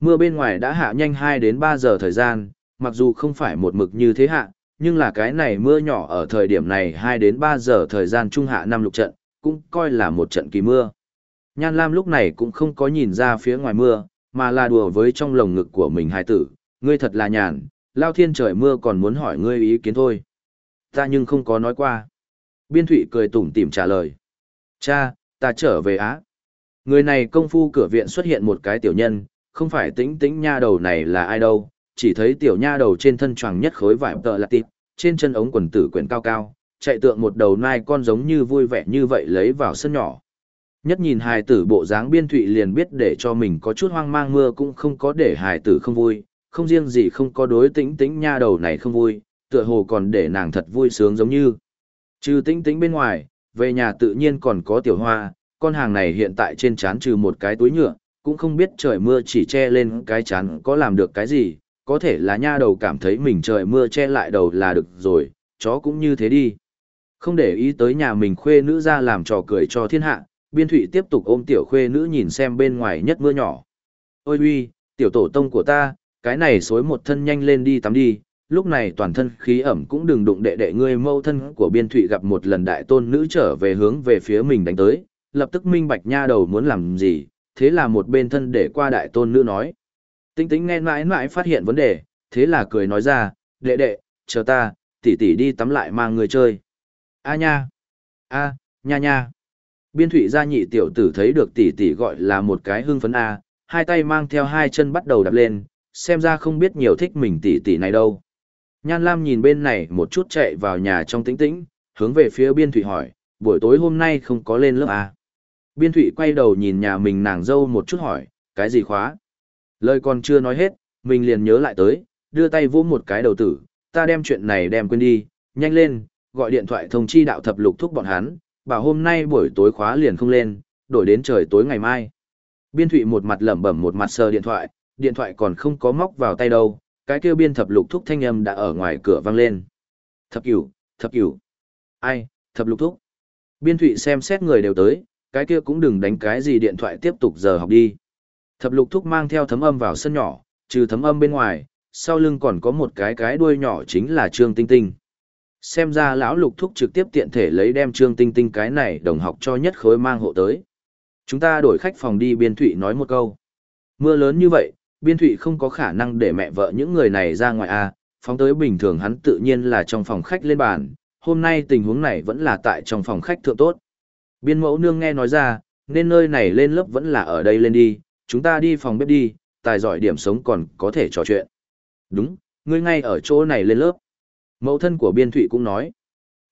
Mưa bên ngoài đã hạ nhanh 2 đến 3 giờ thời gian, mặc dù không phải một mực như thế hạ, nhưng là cái này mưa nhỏ ở thời điểm này 2 đến 3 giờ thời gian trung hạ năm lục trận, cũng coi là một trận kỳ mưa. Nhan Lam lúc này cũng không có nhìn ra phía ngoài mưa, mà là đùa với trong lồng ngực của mình hài tử, ngươi thật là nhàn, lao thiên trời mưa còn muốn hỏi ngươi ý kiến thôi. Ta nhưng không có nói qua. Biên Thụy cười tủm tỉm trả lời. Cha, ta trở về Á. Người này công phu cửa viện xuất hiện một cái tiểu nhân, không phải tính tính nha đầu này là ai đâu, chỉ thấy tiểu nha đầu trên thân choàng nhất khối vải tợ là tịp, trên chân ống quần tử quyển cao cao, chạy tượng một đầu nai con giống như vui vẻ như vậy lấy vào sân nhỏ. Nhất nhìn hài tử bộ dáng biên thụy liền biết để cho mình có chút hoang mang mưa cũng không có để hài tử không vui, không riêng gì không có đối tĩnh tĩnh nha đầu này không vui, tựa hồ còn để nàng thật vui sướng giống như. Trừ tĩnh tĩnh bên ngoài, về nhà tự nhiên còn có tiểu hoa, con hàng này hiện tại trên chán trừ một cái túi nhựa, cũng không biết trời mưa chỉ che lên cái chán có làm được cái gì, có thể là nha đầu cảm thấy mình trời mưa che lại đầu là được rồi, chó cũng như thế đi. Không để ý tới nhà mình khuê nữ ra làm trò cười cho thiên hạ, biên thụy tiếp tục ôm tiểu khuê nữ nhìn xem bên ngoài nhất mưa nhỏ. Ôi uy, Tiểu tổ tông của ta, cái này xối một thân nhanh lên đi tắm đi, lúc này toàn thân khí ẩm cũng đừng đụng đệ đệ ngươi mâu thân của biên thụy gặp một lần đại tôn nữ trở về hướng về phía mình đánh tới, lập tức minh bạch nha đầu muốn làm gì, thế là một bên thân để qua đại tôn nữ nói. Tinh Tĩnh nghe mãi mãi phát hiện vấn đề, thế là cười nói ra, đệ đệ, chờ ta, tỷ tỷ đi tắm lại mang người chơi. A nha, a, nha nha. Biên thụy gia nhị tiểu tử thấy được tỷ tỷ gọi là một cái hưng phấn A, hai tay mang theo hai chân bắt đầu đập lên, xem ra không biết nhiều thích mình tỷ tỷ này đâu. Nhan Lam nhìn bên này một chút chạy vào nhà trong tĩnh tĩnh, hướng về phía biên thụy hỏi, buổi tối hôm nay không có lên lớp à? Biên thụy quay đầu nhìn nhà mình nàng dâu một chút hỏi, cái gì khóa? Lời còn chưa nói hết, mình liền nhớ lại tới, đưa tay vỗ một cái đầu tử, ta đem chuyện này đem quên đi, nhanh lên, gọi điện thoại thông chi đạo thập lục thúc bọn hắn, bảo hôm nay buổi tối khóa liền không lên, đổi đến trời tối ngày mai. Biên thụy một mặt lẩm bẩm một mặt sờ điện thoại, điện thoại còn không có móc vào tay đâu, cái kêu biên thập lục thúc thanh âm đã ở ngoài cửa vang lên. Thập cửu, thập cửu. Ai, thập lục thúc. Biên thụy xem xét người đều tới, cái kia cũng đừng đánh cái gì điện thoại tiếp tục giờ học đi. Thập lục thúc mang theo thấm âm vào sân nhỏ, trừ thấm âm bên ngoài, sau lưng còn có một cái cái đuôi nhỏ chính là Trương Tinh Tinh. Xem ra lão lục thúc trực tiếp tiện thể lấy đem Trương Tinh Tinh cái này đồng học cho nhất khối mang hộ tới. Chúng ta đổi khách phòng đi biên thụy nói một câu. Mưa lớn như vậy, biên thụy không có khả năng để mẹ vợ những người này ra ngoài à, phóng tới bình thường hắn tự nhiên là trong phòng khách lên bàn, hôm nay tình huống này vẫn là tại trong phòng khách thượng tốt. Biên mẫu nương nghe nói ra, nên nơi này lên lớp vẫn là ở đây lên đi, chúng ta đi phòng bếp đi, tài giỏi điểm sống còn có thể trò chuyện. Đúng, ngươi ngay ở chỗ này lên lớp. Mẫu thân của biên thụy cũng nói.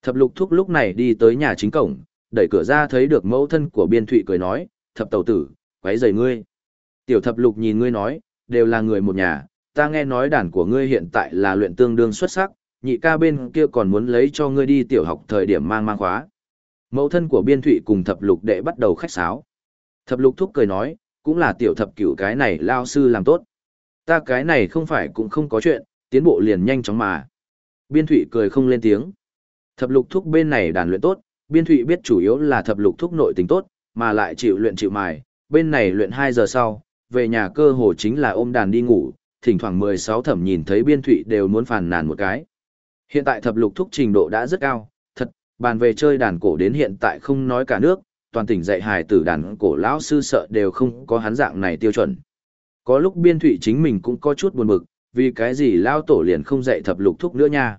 Thập lục thúc lúc này đi tới nhà chính cổng, đẩy cửa ra thấy được mẫu thân của biên thụy cười nói, thập tàu tử, quấy rời ngươi. Tiểu thập lục nhìn ngươi nói, đều là người một nhà, ta nghe nói đàn của ngươi hiện tại là luyện tương đương xuất sắc, nhị ca bên kia còn muốn lấy cho ngươi đi tiểu học thời điểm mang mang khóa. Mẫu thân của biên thụy cùng thập lục đệ bắt đầu khách sáo. Thập lục thúc cười nói, cũng là tiểu thập cửu cái này lao sư làm tốt. Ta cái này không phải cũng không có chuyện, tiến bộ liền nhanh chóng mà. Biên thụy cười không lên tiếng. Thập lục thúc bên này đàn luyện tốt, biên thụy biết chủ yếu là thập lục thúc nội tính tốt, mà lại chịu luyện chịu mài, bên này luyện 2 giờ sau, về nhà cơ hồ chính là ôm đàn đi ngủ, thỉnh thoảng 16 thẩm nhìn thấy biên thụy đều muốn phàn nàn một cái. Hiện tại thập lục thúc trình độ đã rất cao, thật, bàn về chơi đàn cổ đến hiện tại không nói cả nước, toàn tỉnh dạy hài tử đàn cổ lão sư sợ đều không có hắn dạng này tiêu chuẩn. Có lúc biên thụy chính mình cũng có chút buồn bực, vì cái gì lao tổ liền không dạy thập lục thúc nữa nha.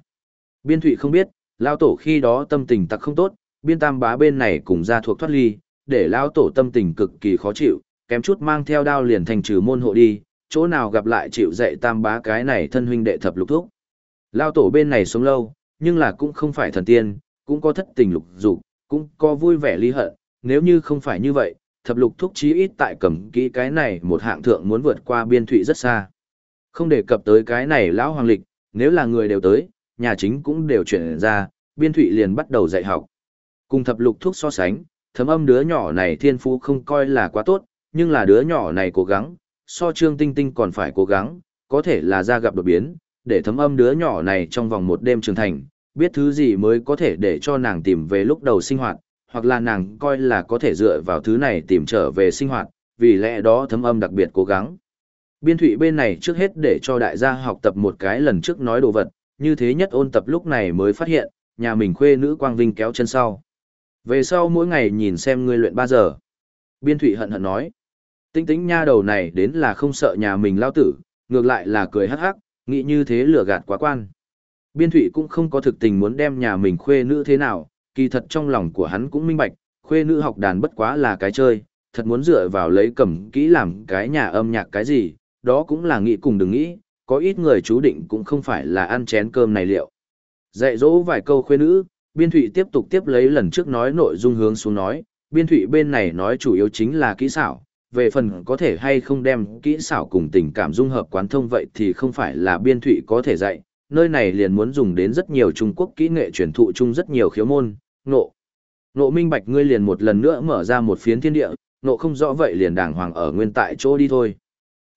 Biên thụy không biết, lao tổ khi đó tâm tình tặc không tốt, biên tam bá bên này cùng ra thuộc thoát ly, để lao tổ tâm tình cực kỳ khó chịu, kém chút mang theo đao liền thành trừ môn hộ đi, chỗ nào gặp lại chịu dạy tam bá cái này thân huynh đệ thập lục thúc. Lao tổ bên này sống lâu, nhưng là cũng không phải thần tiên, cũng có thất tình lục dục, cũng có vui vẻ ly hận, nếu như không phải như vậy, thập lục thúc chí ít tại cầm kỹ cái này một hạng thượng muốn vượt qua biên thụy rất xa. Không đề cập tới cái này lão hoàng lịch, nếu là người đều tới, nhà chính cũng đều chuyển ra, biên thụy liền bắt đầu dạy học. Cùng thập lục thúc so sánh, thấm âm đứa nhỏ này thiên phú không coi là quá tốt, nhưng là đứa nhỏ này cố gắng, so trương tinh tinh còn phải cố gắng, có thể là ra gặp đột biến, để thấm âm đứa nhỏ này trong vòng một đêm trưởng thành, biết thứ gì mới có thể để cho nàng tìm về lúc đầu sinh hoạt, hoặc là nàng coi là có thể dựa vào thứ này tìm trở về sinh hoạt, vì lẽ đó thấm âm đặc biệt cố gắng. Biên thụy bên này trước hết để cho đại gia học tập một cái lần trước nói đồ vật, như thế nhất ôn tập lúc này mới phát hiện, nhà mình khuê nữ quang vinh kéo chân sau. Về sau mỗi ngày nhìn xem ngươi luyện 3 giờ. Biên thụy hận hận nói. Tinh tính nha đầu này đến là không sợ nhà mình lao tử, ngược lại là cười hắc hắc, nghĩ như thế lừa gạt quá quan. Biên thụy cũng không có thực tình muốn đem nhà mình khuê nữ thế nào, kỳ thật trong lòng của hắn cũng minh bạch, khuê nữ học đàn bất quá là cái chơi, thật muốn dựa vào lấy cầm kỹ làm cái nhà âm nhạc cái gì, đó cũng là nghĩ cùng đừng nghĩ, có ít người chú định cũng không phải là ăn chén cơm này liệu. Dạy dỗ vài câu khuê nữ, biên thụy tiếp tục tiếp lấy lần trước nói nội dung hướng xuống nói, biên thụy bên này nói chủ yếu chính là kỹ xảo, về phần có thể hay không đem kỹ xảo cùng tình cảm dung hợp quán thông vậy thì không phải là biên thụy có thể dạy, nơi này liền muốn dùng đến rất nhiều Trung Quốc kỹ nghệ truyền thụ chung rất nhiều khiếu môn, nộ. Nộ minh bạch ngươi liền một lần nữa mở ra một phiến thiên địa, nộ không rõ vậy liền đàng hoàng ở nguyên tại chỗ đi thôi.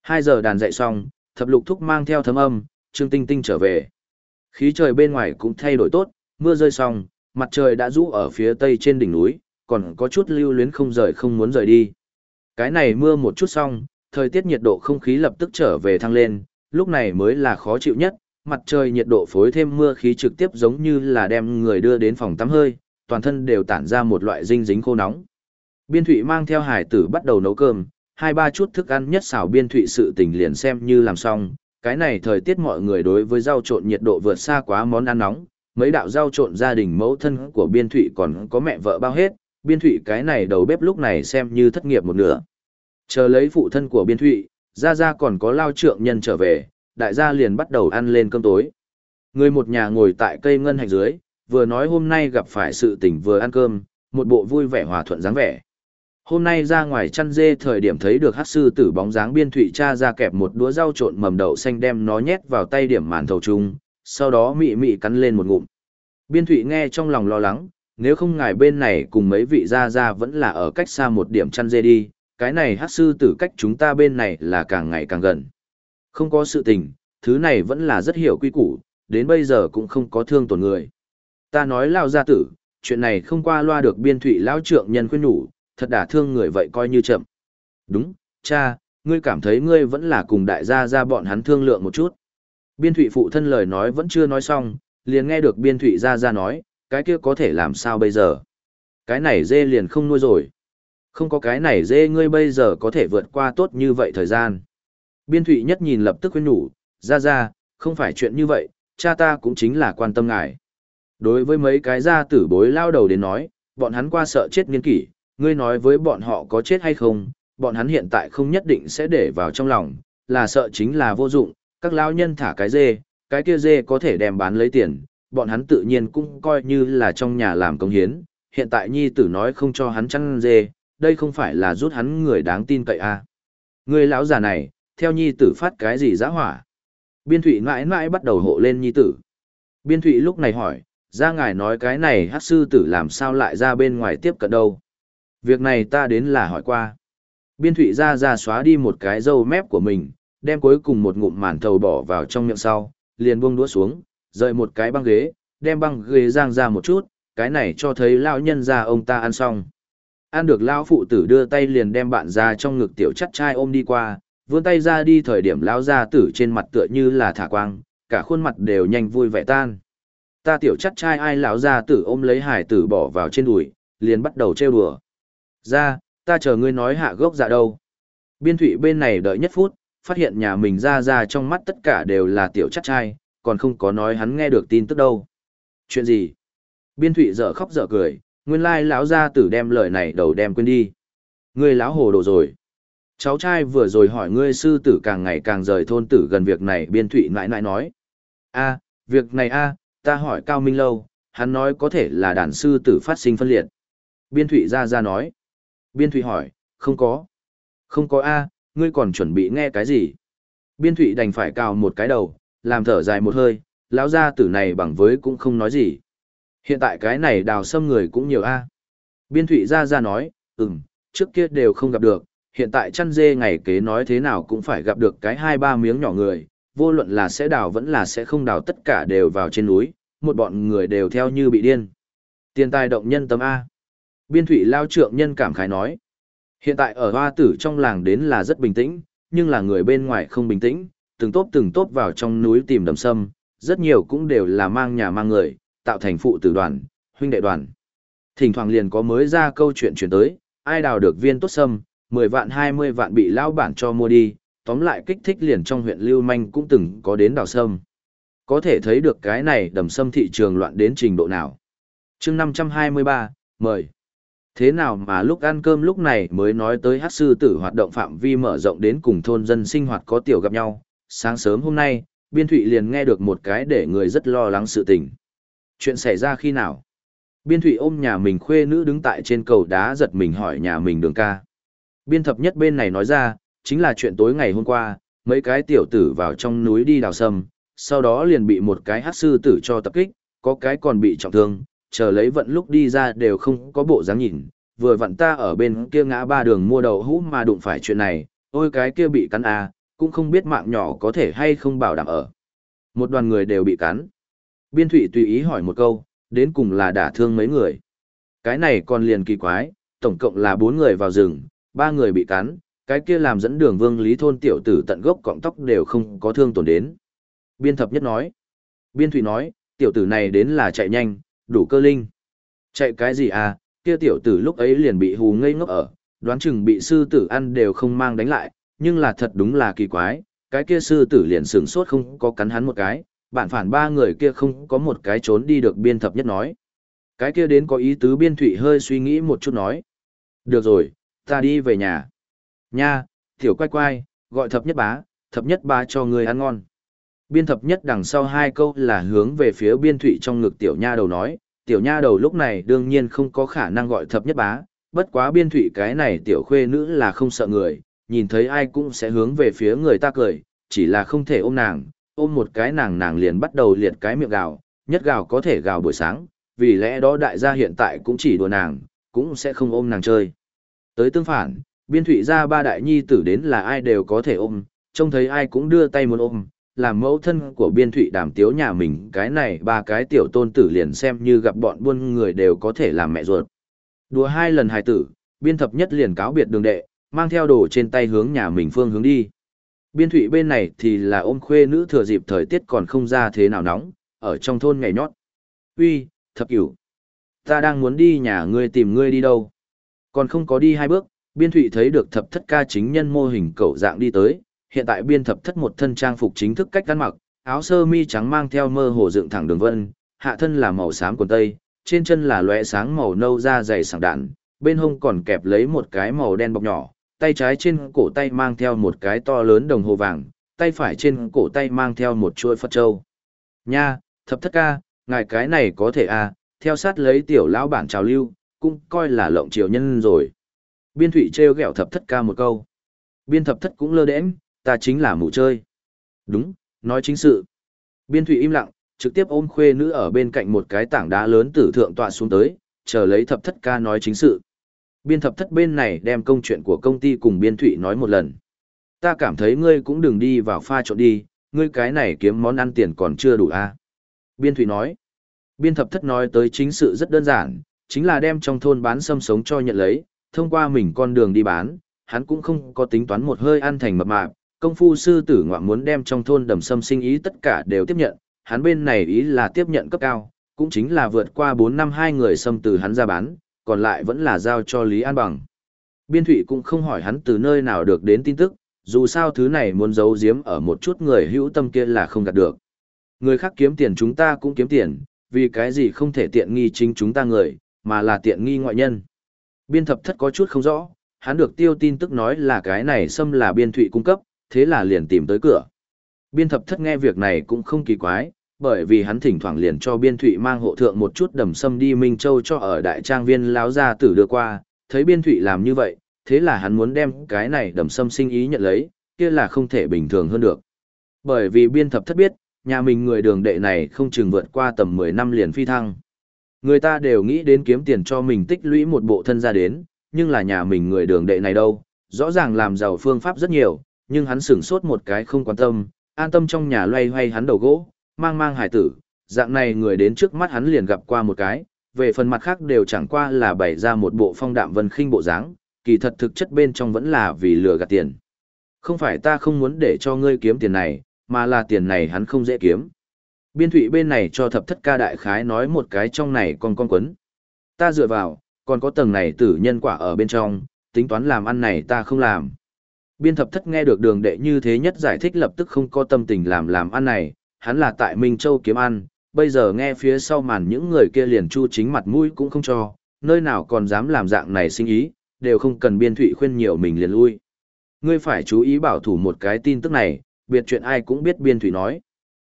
Hai giờ đàn dạy xong, thập lục thúc mang theo thấm âm, Trương Tinh Tinh trở về. Khí trời bên ngoài cũng thay đổi tốt, mưa rơi xong, mặt trời đã rũ ở phía tây trên đỉnh núi, còn có chút lưu luyến không rời không muốn rời đi. Cái này mưa một chút xong, thời tiết nhiệt độ không khí lập tức trở về thăng lên, lúc này mới là khó chịu nhất, mặt trời nhiệt độ phối thêm mưa khí trực tiếp giống như là đem người đưa đến phòng tắm hơi, toàn thân đều tản ra một loại dinh dính khô nóng. Biên Thụy mang theo hải tử bắt đầu nấu cơm, hai ba chút thức ăn nhất xảo Biên Thụy sự tình liền xem như làm xong, cái này thời tiết mọi người đối với rau trộn nhiệt độ vượt xa quá món ăn nóng, mấy đạo rau trộn gia đình mẫu thân của Biên Thụy còn có mẹ vợ bao hết, Biên Thụy cái này đầu bếp lúc này xem như thất nghiệp một nửa. Chờ lấy phụ thân của Biên Thụy, ra ra còn có lao trượng nhân trở về, đại gia liền bắt đầu ăn lên cơm tối. Người một nhà ngồi tại cây ngân hạnh dưới, vừa nói hôm nay gặp phải sự tình vừa ăn cơm, một bộ vui vẻ hòa thuận dáng vẻ. Hôm nay ra ngoài chăn dê thời điểm thấy được hát sư tử bóng dáng biên thụy cha ra kẹp một đũa rau trộn mầm đậu xanh đem nó nhét vào tay điểm màn thầu trung, sau đó mị mị cắn lên một ngụm. Biên thụy nghe trong lòng lo lắng, nếu không ngài bên này cùng mấy vị ra ra vẫn là ở cách xa một điểm chăn dê đi, cái này hát sư tử cách chúng ta bên này là càng ngày càng gần. Không có sự tình, thứ này vẫn là rất hiểu quy củ, đến bây giờ cũng không có thương tổn người. Ta nói lao gia tử, chuyện này không qua loa được biên thụy lao trượng nhân khuyên nhủ, thật đả thương người vậy coi như chậm. Đúng, cha, ngươi cảm thấy ngươi vẫn là cùng đại gia ra bọn hắn thương lượng một chút. Biên thụy phụ thân lời nói vẫn chưa nói xong, liền nghe được biên thụy ra ra nói, cái kia có thể làm sao bây giờ. Cái này dê liền không nuôi rồi. Không có cái này dê ngươi bây giờ có thể vượt qua tốt như vậy thời gian. Biên thụy nhất nhìn lập tức khuyên nhủ, ra ra, không phải chuyện như vậy, cha ta cũng chính là quan tâm ngài. Đối với mấy cái gia tử bối lao đầu đến nói, bọn hắn qua sợ chết nghiên kỷ, ngươi nói với bọn họ có chết hay không, bọn hắn hiện tại không nhất định sẽ để vào trong lòng, là sợ chính là vô dụng, các lao nhân thả cái dê, cái kia dê có thể đem bán lấy tiền, bọn hắn tự nhiên cũng coi như là trong nhà làm công hiến, hiện tại nhi tử nói không cho hắn chăn dê, đây không phải là rút hắn người đáng tin cậy à. Người lão già này, theo nhi tử phát cái gì giã hỏa. Biên thủy mãi mãi bắt đầu hộ lên nhi tử. Biên thủy lúc này hỏi, ra ngài nói cái này hát sư tử làm sao lại ra bên ngoài tiếp cận đâu. Việc này ta đến là hỏi qua. Biên thụy ra ra xóa đi một cái dâu mép của mình, đem cuối cùng một ngụm màn thầu bỏ vào trong miệng sau, liền buông đũa xuống, rời một cái băng ghế, đem băng ghế giang ra một chút, cái này cho thấy lão nhân ra ông ta ăn xong. Ăn được lão phụ tử đưa tay liền đem bạn ra trong ngực tiểu chắt trai ôm đi qua, vươn tay ra đi thời điểm lão gia tử trên mặt tựa như là thả quang, cả khuôn mặt đều nhanh vui vẻ tan. Ta tiểu chắt trai ai lão gia tử ôm lấy hải tử bỏ vào trên đùi, liền bắt đầu trêu đùa. Ra, ta chờ ngươi nói hạ gốc dạ đâu. Biên thủy bên này đợi nhất phút, phát hiện nhà mình ra ra trong mắt tất cả đều là tiểu chắc trai, còn không có nói hắn nghe được tin tức đâu. Chuyện gì? Biên thủy dở khóc dở cười, nguyên lai lão gia tử đem lời này đầu đem quên đi. Ngươi lão hồ đồ rồi. Cháu trai vừa rồi hỏi ngươi sư tử càng ngày càng rời thôn tử gần việc này biên thủy nãi nãi nói. a việc này a ta hỏi Cao Minh Lâu, hắn nói có thể là đàn sư tử phát sinh phân liệt. Biên Thụy ra ra nói. Biên Thụy hỏi, không có. Không có a ngươi còn chuẩn bị nghe cái gì? Biên Thụy đành phải cào một cái đầu, làm thở dài một hơi, lão gia tử này bằng với cũng không nói gì. Hiện tại cái này đào xâm người cũng nhiều a Biên Thụy ra ra nói, ừm, trước kia đều không gặp được, hiện tại chăn dê ngày kế nói thế nào cũng phải gặp được cái hai ba miếng nhỏ người, vô luận là sẽ đào vẫn là sẽ không đào tất cả đều vào trên núi, một bọn người đều theo như bị điên. Tiền tài động nhân tâm A. Biên thủy lao trượng nhân cảm khái nói. Hiện tại ở hoa tử trong làng đến là rất bình tĩnh, nhưng là người bên ngoài không bình tĩnh, từng tốp từng tốp vào trong núi tìm đầm sâm, rất nhiều cũng đều là mang nhà mang người, tạo thành phụ tử đoàn, huynh đệ đoàn. Thỉnh thoảng liền có mới ra câu chuyện chuyển tới, ai đào được viên tốt sâm, 10 vạn 20 vạn bị lao bản cho mua đi, tóm lại kích thích liền trong huyện Lưu Manh cũng từng có đến đào sâm. Có thể thấy được cái này đầm sâm thị trường loạn đến trình độ nào. chương 523, mời. Thế nào mà lúc ăn cơm lúc này mới nói tới hát sư tử hoạt động phạm vi mở rộng đến cùng thôn dân sinh hoạt có tiểu gặp nhau. Sáng sớm hôm nay, Biên Thụy liền nghe được một cái để người rất lo lắng sự tình. Chuyện xảy ra khi nào? Biên Thụy ôm nhà mình khuê nữ đứng tại trên cầu đá giật mình hỏi nhà mình đường ca. Biên thập nhất bên này nói ra, chính là chuyện tối ngày hôm qua, mấy cái tiểu tử vào trong núi đi đào sâm, sau đó liền bị một cái hát sư tử cho tập kích, có cái còn bị trọng thương, chờ lấy vận lúc đi ra đều không có bộ dáng nhìn, vừa vặn ta ở bên kia ngã ba đường mua đầu hũ mà đụng phải chuyện này, ôi cái kia bị cắn à, cũng không biết mạng nhỏ có thể hay không bảo đảm ở. Một đoàn người đều bị cắn. Biên thủy tùy ý hỏi một câu, đến cùng là đả thương mấy người. Cái này còn liền kỳ quái, tổng cộng là bốn người vào rừng, ba người bị cắn, cái kia làm dẫn đường vương lý thôn tiểu tử tận gốc cọng tóc đều không có thương tổn đến. Biên thập nhất nói. Biên thủy nói, tiểu tử này đến là chạy nhanh, đủ cơ linh. Chạy cái gì à, kia tiểu tử lúc ấy liền bị hù ngây ngốc ở, đoán chừng bị sư tử ăn đều không mang đánh lại, nhưng là thật đúng là kỳ quái, cái kia sư tử liền sướng sốt không có cắn hắn một cái, bản phản ba người kia không có một cái trốn đi được biên thập nhất nói. Cái kia đến có ý tứ biên thủy hơi suy nghĩ một chút nói. Được rồi, ta đi về nhà. Nha, tiểu quay quay, gọi thập nhất bá, thập nhất bá cho người ăn ngon. Biên thập nhất đằng sau hai câu là hướng về phía biên thụy trong ngực tiểu nha đầu nói, tiểu nha đầu lúc này đương nhiên không có khả năng gọi thập nhất bá, bất quá biên thụy cái này tiểu khuê nữ là không sợ người, nhìn thấy ai cũng sẽ hướng về phía người ta cười, chỉ là không thể ôm nàng, ôm một cái nàng nàng liền bắt đầu liệt cái miệng gào, nhất gào có thể gào buổi sáng, vì lẽ đó đại gia hiện tại cũng chỉ đùa nàng, cũng sẽ không ôm nàng chơi. Tới tương phản, biên thụy ra ba đại nhi tử đến là ai đều có thể ôm, trông thấy ai cũng đưa tay muốn ôm, làm mẫu thân của biên thụy đàm tiếu nhà mình cái này ba cái tiểu tôn tử liền xem như gặp bọn buôn người đều có thể làm mẹ ruột. Đùa hai lần hài tử, biên thập nhất liền cáo biệt đường đệ, mang theo đồ trên tay hướng nhà mình phương hướng đi. Biên thụy bên này thì là ôm khuê nữ thừa dịp thời tiết còn không ra thế nào nóng, ở trong thôn ngày nhót. Uy, thập cửu. Ta đang muốn đi nhà ngươi tìm ngươi đi đâu. Còn không có đi hai bước, biên thụy thấy được thập thất ca chính nhân mô hình cậu dạng đi tới. Hiện tại biên thập thất một thân trang phục chính thức cách ăn mặc, áo sơ mi trắng mang theo mơ hồ dựng thẳng đường vân, hạ thân là màu xám quần tây, trên chân là lóe sáng màu nâu da dày sảng đạn, bên hông còn kẹp lấy một cái màu đen bọc nhỏ, tay trái trên cổ tay mang theo một cái to lớn đồng hồ vàng, tay phải trên cổ tay mang theo một chuôi Phật Châu. Nha, thập thất ca, ngài cái này có thể à, theo sát lấy tiểu lão bản trào lưu, cũng coi là lộng triều nhân rồi. Biên thủy treo gẹo thập thất ca một câu. Biên thập thất cũng lơ đễnh, ta chính là mụ chơi. Đúng, nói chính sự. Biên thủy im lặng, trực tiếp ôm khuê nữ ở bên cạnh một cái tảng đá lớn tử thượng tọa xuống tới, chờ lấy thập thất ca nói chính sự. Biên thập thất bên này đem công chuyện của công ty cùng biên thụy nói một lần. Ta cảm thấy ngươi cũng đừng đi vào pha trộn đi, ngươi cái này kiếm món ăn tiền còn chưa đủ a à? Biên thụy nói. Biên thập thất nói tới chính sự rất đơn giản, chính là đem trong thôn bán xâm sống cho nhận lấy, thông qua mình con đường đi bán, hắn cũng không có tính toán một hơi ăn thành mập mạp, công phu sư tử ngoạm muốn đem trong thôn đầm sâm sinh ý tất cả đều tiếp nhận, hắn bên này ý là tiếp nhận cấp cao, cũng chính là vượt qua 4 năm hai người sâm từ hắn ra bán, còn lại vẫn là giao cho Lý An Bằng. Biên Thụy cũng không hỏi hắn từ nơi nào được đến tin tức, dù sao thứ này muốn giấu giếm ở một chút người hữu tâm kia là không gạt được. Người khác kiếm tiền chúng ta cũng kiếm tiền, vì cái gì không thể tiện nghi chính chúng ta người, mà là tiện nghi ngoại nhân. Biên thập thất có chút không rõ, hắn được tiêu tin tức nói là cái này xâm là biên thụy cung cấp, thế là liền tìm tới cửa. Biên thập thất nghe việc này cũng không kỳ quái, bởi vì hắn thỉnh thoảng liền cho biên thụy mang hộ thượng một chút đầm sâm đi Minh Châu cho ở đại trang viên láo gia tử đưa qua, thấy biên thụy làm như vậy, thế là hắn muốn đem cái này đầm sâm sinh ý nhận lấy, kia là không thể bình thường hơn được. Bởi vì biên thập thất biết, nhà mình người đường đệ này không chừng vượt qua tầm 10 năm liền phi thăng. Người ta đều nghĩ đến kiếm tiền cho mình tích lũy một bộ thân ra đến, nhưng là nhà mình người đường đệ này đâu, rõ ràng làm giàu phương pháp rất nhiều, nhưng hắn sửng sốt một cái không quan tâm, an tâm trong nhà loay hoay hắn đầu gỗ, mang mang hải tử, dạng này người đến trước mắt hắn liền gặp qua một cái, về phần mặt khác đều chẳng qua là bày ra một bộ phong đạm vân khinh bộ dáng, kỳ thật thực chất bên trong vẫn là vì lừa gạt tiền. Không phải ta không muốn để cho ngươi kiếm tiền này, mà là tiền này hắn không dễ kiếm. Biên thụy bên này cho thập thất ca đại khái nói một cái trong này còn con quấn. Ta dựa vào, còn có tầng này tử nhân quả ở bên trong, tính toán làm ăn này ta không làm. Biên thập thất nghe được đường đệ như thế nhất giải thích lập tức không có tâm tình làm làm ăn này, hắn là tại Minh Châu kiếm ăn, bây giờ nghe phía sau màn những người kia liền chu chính mặt mũi cũng không cho, nơi nào còn dám làm dạng này sinh ý, đều không cần biên thụy khuyên nhiều mình liền lui. Ngươi phải chú ý bảo thủ một cái tin tức này, biệt chuyện ai cũng biết biên thụy nói.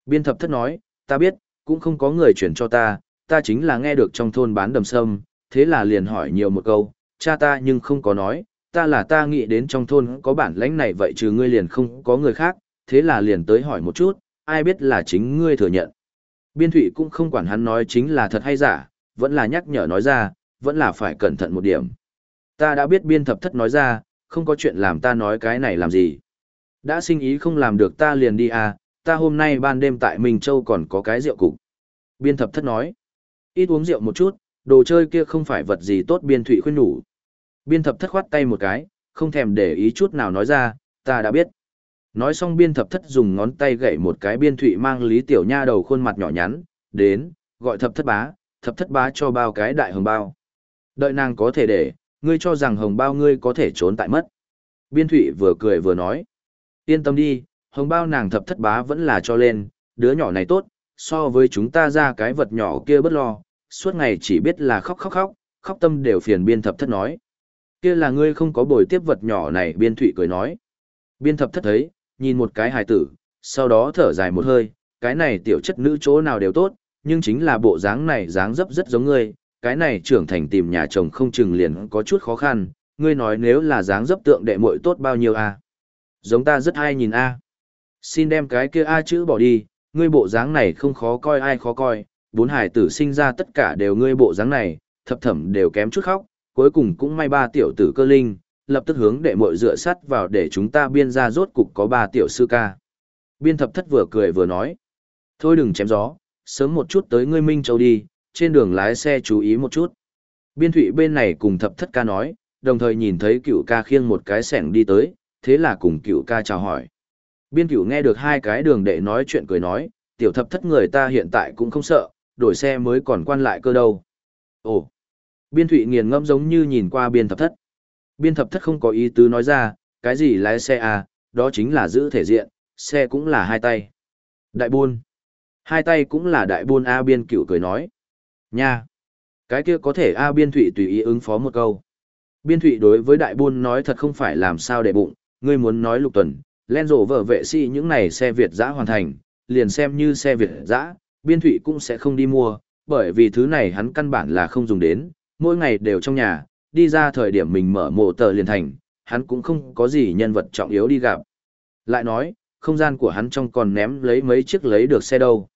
Biên thập thất nói, ta biết, cũng không có người chuyển cho ta, ta chính là nghe được trong thôn bán đầm sâm, thế là liền hỏi nhiều một câu, cha ta nhưng không có nói, ta là ta nghĩ đến trong thôn có bản lãnh này vậy trừ ngươi liền không có người khác, thế là liền tới hỏi một chút, ai biết là chính ngươi thừa nhận. Biên thụy cũng không quản hắn nói chính là thật hay giả, vẫn là nhắc nhở nói ra, vẫn là phải cẩn thận một điểm. Ta đã biết biên thập thất nói ra, không có chuyện làm ta nói cái này làm gì. Đã sinh ý không làm được ta liền đi à, ta hôm nay ban đêm tại Minh Châu còn có cái rượu cục. Biên thập thất nói, ít uống rượu một chút, đồ chơi kia không phải vật gì tốt biên thụy khuyên nhủ. Biên thập thất khoát tay một cái, không thèm để ý chút nào nói ra, ta đã biết. Nói xong biên thập thất dùng ngón tay gậy một cái biên thụy mang lý tiểu nha đầu khuôn mặt nhỏ nhắn, đến, gọi thập thất bá, thập thất bá cho bao cái đại hồng bao. Đợi nàng có thể để, ngươi cho rằng hồng bao ngươi có thể trốn tại mất. Biên thụy vừa cười vừa nói. Yên tâm đi, hồng bao nàng thập thất bá vẫn là cho lên, đứa nhỏ này tốt, so với chúng ta ra cái vật nhỏ kia bất lo, suốt ngày chỉ biết là khóc khóc khóc, khóc tâm đều phiền biên thập thất nói. Kia là ngươi không có bồi tiếp vật nhỏ này biên thụy cười nói. Biên thập thất thấy, nhìn một cái hài tử, sau đó thở dài một hơi, cái này tiểu chất nữ chỗ nào đều tốt, nhưng chính là bộ dáng này dáng dấp rất giống ngươi, cái này trưởng thành tìm nhà chồng không chừng liền có chút khó khăn, ngươi nói nếu là dáng dấp tượng đệ muội tốt bao nhiêu à Giống ta rất hay nhìn a. Xin đem cái kia a chữ bỏ đi, ngươi bộ dáng này không khó coi ai khó coi, bốn hải tử sinh ra tất cả đều ngươi bộ dáng này, thập thẩm đều kém chút khóc, cuối cùng cũng may ba tiểu tử cơ linh, lập tức hướng đệ muội dựa sắt vào để chúng ta biên ra rốt cục có ba tiểu sư ca. Biên thập thất vừa cười vừa nói, thôi đừng chém gió, sớm một chút tới ngươi Minh Châu đi, trên đường lái xe chú ý một chút. Biên thụy bên này cùng thập thất ca nói, đồng thời nhìn thấy cựu ca khiêng một cái sẻng đi tới, thế là cùng cựu ca chào hỏi. Biên cửu nghe được hai cái đường đệ nói chuyện cười nói, tiểu thập thất người ta hiện tại cũng không sợ, đổi xe mới còn quan lại cơ đâu. Ồ! Biên thụy nghiền ngâm giống như nhìn qua biên thập thất. Biên thập thất không có ý tứ nói ra, cái gì lái xe à, đó chính là giữ thể diện, xe cũng là hai tay. Đại buôn. Hai tay cũng là đại buôn A biên cửu cười nói. Nha! Cái kia có thể A biên thụy tùy ý ứng phó một câu. Biên thụy đối với đại buôn nói thật không phải làm sao để bụng, ngươi muốn nói lục tuần, len rổ vở vệ sĩ những này xe Việt giã hoàn thành, liền xem như xe Việt giã, biên thụy cũng sẽ không đi mua, bởi vì thứ này hắn căn bản là không dùng đến, mỗi ngày đều trong nhà, đi ra thời điểm mình mở mộ tờ liền thành, hắn cũng không có gì nhân vật trọng yếu đi gặp. Lại nói, không gian của hắn trong còn ném lấy mấy chiếc lấy được xe đâu.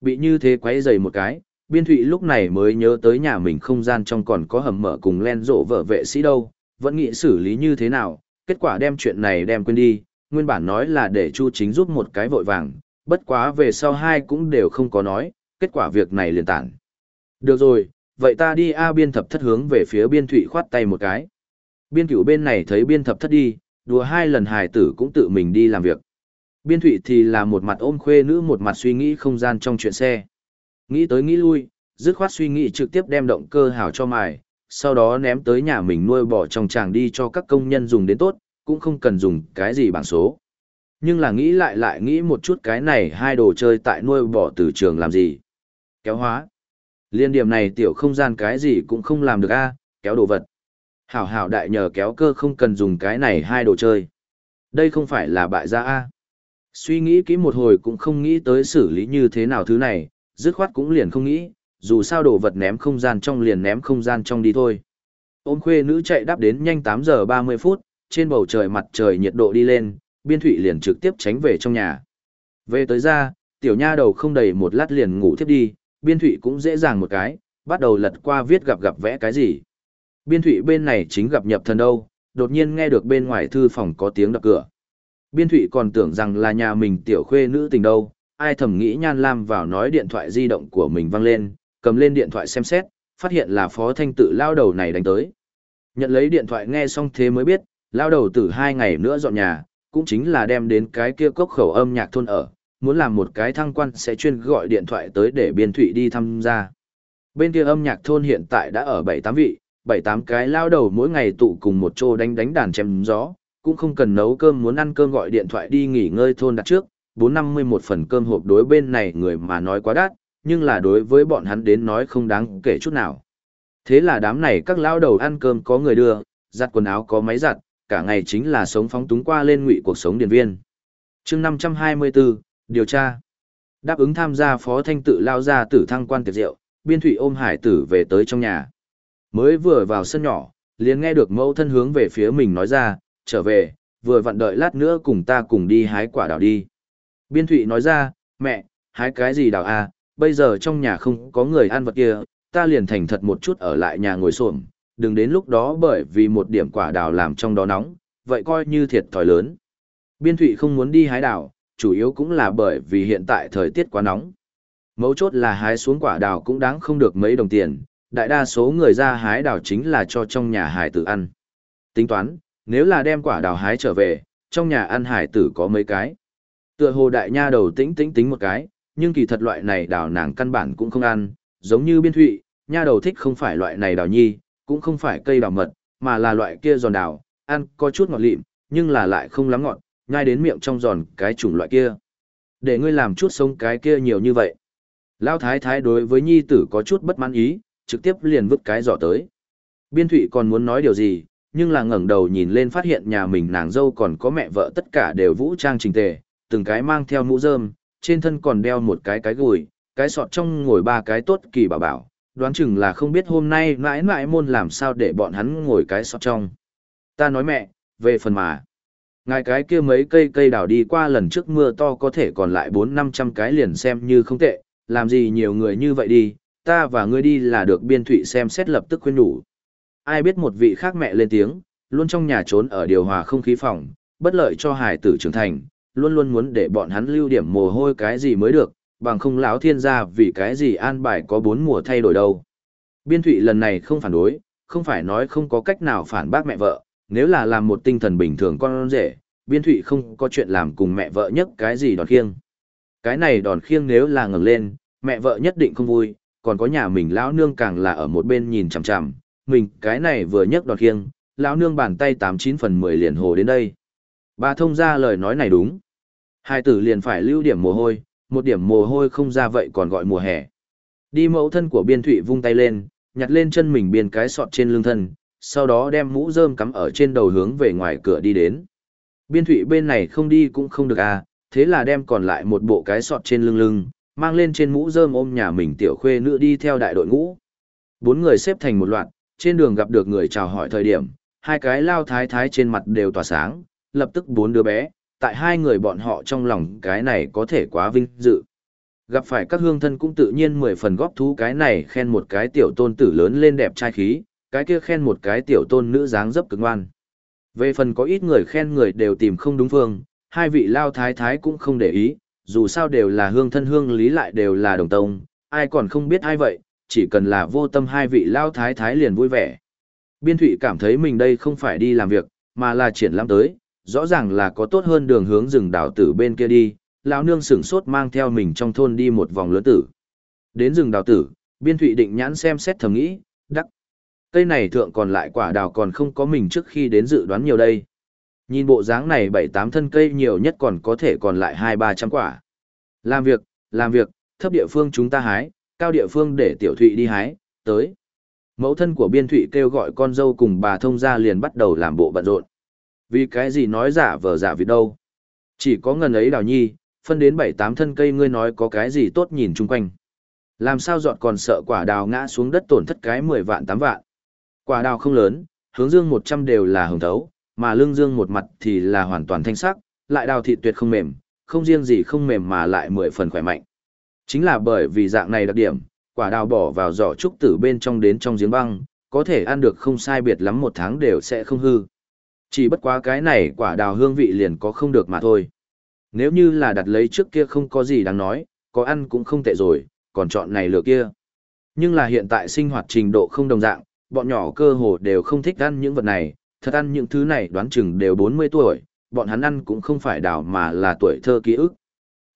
Bị như thế quấy dày một cái, biên thụy lúc này mới nhớ tới nhà mình không gian trong còn có hầm mở cùng len rộ vợ vệ sĩ đâu, vẫn nghĩ xử lý như thế nào, kết quả đem chuyện này đem quên đi, nguyên bản nói là để Chu Chính giúp một cái vội vàng, bất quá về sau hai cũng đều không có nói, kết quả việc này liền tản. Được rồi, vậy ta đi A biên thập thất hướng về phía biên thụy khoát tay một cái. Biên cửu bên này thấy biên thập thất đi, đùa hai lần hài tử cũng tự mình đi làm việc. Biên thụy thì là một mặt ôm khuê nữ một mặt suy nghĩ không gian trong chuyện xe. Nghĩ tới nghĩ lui, dứt khoát suy nghĩ trực tiếp đem động cơ hào cho mài, sau đó ném tới nhà mình nuôi bỏ trong tràng đi cho các công nhân dùng đến tốt, cũng không cần dùng cái gì bảng số. Nhưng là nghĩ lại lại nghĩ một chút cái này hai đồ chơi tại nuôi bỏ từ trường làm gì. Kéo hóa. Liên điểm này tiểu không gian cái gì cũng không làm được a kéo đồ vật. Hảo hảo đại nhờ kéo cơ không cần dùng cái này hai đồ chơi. Đây không phải là bại gia a Suy nghĩ kỹ một hồi cũng không nghĩ tới xử lý như thế nào thứ này, dứt khoát cũng liền không nghĩ, dù sao đồ vật ném không gian trong liền ném không gian trong đi thôi. Ôm khuê nữ chạy đáp đến nhanh 8 giờ 30 phút, trên bầu trời mặt trời nhiệt độ đi lên, biên thụy liền trực tiếp tránh về trong nhà. Về tới ra, tiểu nha đầu không đầy một lát liền ngủ thiếp đi, biên thụy cũng dễ dàng một cái, bắt đầu lật qua viết gặp gặp vẽ cái gì. Biên thụy bên này chính gặp nhập thần đâu, đột nhiên nghe được bên ngoài thư phòng có tiếng đập cửa. Biên thụy còn tưởng rằng là nhà mình tiểu khuê nữ tình đâu, ai thầm nghĩ nhan lam vào nói điện thoại di động của mình văng lên, cầm lên điện thoại xem xét, phát hiện là phó thanh tự lao đầu này đánh tới. Nhận lấy điện thoại nghe xong thế mới biết, lao đầu từ hai ngày nữa dọn nhà, cũng chính là đem đến cái kia cốc khẩu âm nhạc thôn ở, muốn làm một cái thăng quan sẽ chuyên gọi điện thoại tới để biên thụy đi tham gia. Bên kia âm nhạc thôn hiện tại đã ở 7-8 vị, 7-8 cái lao đầu mỗi ngày tụ cùng một chỗ đánh đánh đàn chém gió, cũng không cần nấu cơm muốn ăn cơm gọi điện thoại đi nghỉ ngơi thôn đặt trước, 450 một phần cơm hộp đối bên này người mà nói quá đắt, nhưng là đối với bọn hắn đến nói không đáng kể chút nào. Thế là đám này các lao đầu ăn cơm có người đưa, giặt quần áo có máy giặt, cả ngày chính là sống phóng túng qua lên ngụy cuộc sống điển viên. chương 524, điều tra. Đáp ứng tham gia phó thanh tự lao ra tử thăng quan tiệc rượu, biên thủy ôm hải tử về tới trong nhà. Mới vừa vào sân nhỏ, liền nghe được mẫu thân hướng về phía mình nói ra, trở về, vừa vặn đợi lát nữa cùng ta cùng đi hái quả đào đi. Biên thụy nói ra, mẹ, hái cái gì đào à, bây giờ trong nhà không có người ăn vật kia, ta liền thành thật một chút ở lại nhà ngồi xổm đừng đến lúc đó bởi vì một điểm quả đào làm trong đó nóng, vậy coi như thiệt thòi lớn. Biên thụy không muốn đi hái đào, chủ yếu cũng là bởi vì hiện tại thời tiết quá nóng. Mấu chốt là hái xuống quả đào cũng đáng không được mấy đồng tiền, đại đa số người ra hái đào chính là cho trong nhà hải tử ăn. Tính toán, nếu là đem quả đào hái trở về, trong nhà ăn hải tử có mấy cái. Tựa hồ đại nha đầu tính tính tính một cái, nhưng kỳ thật loại này đào nàng căn bản cũng không ăn, giống như biên thụy, nha đầu thích không phải loại này đào nhi, cũng không phải cây đào mật, mà là loại kia giòn đào, ăn có chút ngọt lịm, nhưng là lại không lắm ngọt, nhai đến miệng trong giòn cái chủng loại kia. Để ngươi làm chút sống cái kia nhiều như vậy. Lao thái thái đối với nhi tử có chút bất mãn ý, trực tiếp liền vứt cái giỏ tới. Biên thụy còn muốn nói điều gì, nhưng là ngẩng đầu nhìn lên phát hiện nhà mình nàng dâu còn có mẹ vợ tất cả đều vũ trang trình tề, từng cái mang theo mũ rơm, trên thân còn đeo một cái cái gùi, cái sọt trong ngồi ba cái tốt kỳ bảo bảo, đoán chừng là không biết hôm nay mãi mãi môn làm sao để bọn hắn ngồi cái sọt trong. Ta nói mẹ, về phần mà. Ngài cái kia mấy cây cây đào đi qua lần trước mưa to có thể còn lại bốn năm trăm cái liền xem như không tệ, làm gì nhiều người như vậy đi, ta và ngươi đi là được biên thụy xem xét lập tức khuyên đủ. Ai biết một vị khác mẹ lên tiếng, luôn trong nhà trốn ở điều hòa không khí phòng, bất lợi cho hải tử trưởng thành, luôn luôn muốn để bọn hắn lưu điểm mồ hôi cái gì mới được, bằng không lão thiên gia vì cái gì an bài có bốn mùa thay đổi đâu. Biên thụy lần này không phản đối, không phải nói không có cách nào phản bác mẹ vợ, nếu là làm một tinh thần bình thường con rể, biên thụy không có chuyện làm cùng mẹ vợ nhất cái gì đòn khiêng. Cái này đòn khiêng nếu là ngừng lên, mẹ vợ nhất định không vui, còn có nhà mình lão nương càng là ở một bên nhìn chằm chằm, mình cái này vừa nhấc đòn khiêng, lão nương bàn tay tám chín phần mười liền hồ đến đây. Bà thông ra lời nói này đúng. Hai tử liền phải lưu điểm mồ hôi, một điểm mồ hôi không ra vậy còn gọi mùa hè. Đi mẫu thân của biên thụy vung tay lên, nhặt lên chân mình biên cái sọt trên lưng thân, sau đó đem mũ rơm cắm ở trên đầu hướng về ngoài cửa đi đến. Biên thụy bên này không đi cũng không được à, thế là đem còn lại một bộ cái sọt trên lưng lưng, mang lên trên mũ rơm ôm nhà mình tiểu khuê nữ đi theo đại đội ngũ. Bốn người xếp thành một loạt, trên đường gặp được người chào hỏi thời điểm, hai cái lao thái thái trên mặt đều tỏa sáng, lập tức bốn đứa bé, tại hai người bọn họ trong lòng cái này có thể quá vinh dự. Gặp phải các hương thân cũng tự nhiên mười phần góp thú cái này khen một cái tiểu tôn tử lớn lên đẹp trai khí, cái kia khen một cái tiểu tôn nữ dáng dấp cực ngoan. Về phần có ít người khen người đều tìm không đúng phương, hai vị lao thái thái cũng không để ý, dù sao đều là hương thân hương lý lại đều là đồng tông, ai còn không biết ai vậy, chỉ cần là vô tâm hai vị lao thái thái liền vui vẻ. Biên thụy cảm thấy mình đây không phải đi làm việc, mà là triển lãm tới, rõ ràng là có tốt hơn đường hướng rừng đảo tử bên kia đi, lão nương sửng sốt mang theo mình trong thôn đi một vòng lớn tử. Đến rừng đào tử, biên thụy định nhãn xem xét thầm nghĩ, đắc. Cây này thượng còn lại quả đào còn không có mình trước khi đến dự đoán nhiều đây. Nhìn bộ dáng này bảy tám thân cây nhiều nhất còn có thể còn lại hai ba trăm quả. Làm việc, làm việc, thấp địa phương chúng ta hái, cao địa phương để tiểu thụy đi hái, tới. Mẫu thân của biên thụy kêu gọi con dâu cùng bà thông gia liền bắt đầu làm bộ bận rộn. Vì cái gì nói giả vờ giả vịt đâu. Chỉ có ngần ấy đào nhi, phân đến bảy tám thân cây ngươi nói có cái gì tốt nhìn chung quanh. Làm sao dọn còn sợ quả đào ngã xuống đất tổn thất cái mười vạn tám vạn. Quả đào không lớn, hướng dương một trăm đều là hồng thấu, mà lương dương một mặt thì là hoàn toàn thanh sắc, lại đào thịt tuyệt không mềm, không riêng gì không mềm mà lại mười phần khỏe mạnh. Chính là bởi vì dạng này đặc điểm, quả đào bỏ vào giỏ trúc tử bên trong đến trong giếng băng, có thể ăn được không sai biệt lắm một tháng đều sẽ không hư. Chỉ bất quá cái này quả đào hương vị liền có không được mà thôi. Nếu như là đặt lấy trước kia không có gì đáng nói, có ăn cũng không tệ rồi, còn chọn này lựa kia. Nhưng là hiện tại sinh hoạt trình độ không đồng dạng, bọn nhỏ cơ hồ đều không thích ăn những vật này, thật ăn những thứ này đoán chừng đều 40 tuổi, bọn hắn ăn cũng không phải đào mà là tuổi thơ ký ức.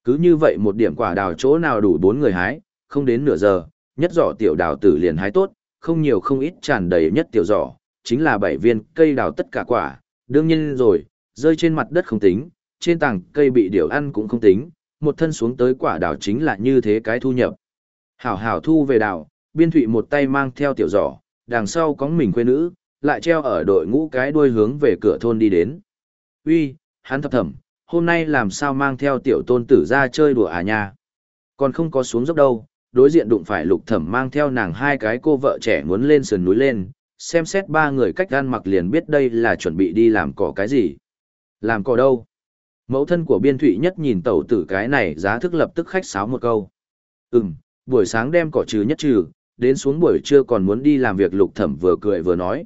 Cứ như vậy một điểm quả đào chỗ nào đủ bốn người hái, không đến nửa giờ, nhất giỏ tiểu đào tử liền hái tốt, không nhiều không ít tràn đầy nhất tiểu giỏ, chính là bảy viên cây đào tất cả quả, đương nhiên rồi, rơi trên mặt đất không tính, trên tảng cây bị điểu ăn cũng không tính, một thân xuống tới quả đào chính là như thế cái thu nhập. Hảo hảo thu về đào, biên thụy một tay mang theo tiểu giỏ, đằng sau có mình quê nữ, lại treo ở đội ngũ cái đuôi hướng về cửa thôn đi đến. Uy, hắn thập thầm, hôm nay làm sao mang theo tiểu tôn tử ra chơi đùa à nha. Còn không có xuống dốc đâu, đối diện đụng phải lục thẩm mang theo nàng hai cái cô vợ trẻ muốn lên sườn núi lên, xem xét ba người cách ăn mặc liền biết đây là chuẩn bị đi làm cỏ cái gì. Làm cỏ đâu? Mẫu thân của biên thụy nhất nhìn tẩu tử cái này giá thức lập tức khách sáo một câu. Ừm, buổi sáng đem cỏ trừ nhất trừ, đến xuống buổi trưa còn muốn đi làm việc lục thẩm vừa cười vừa nói.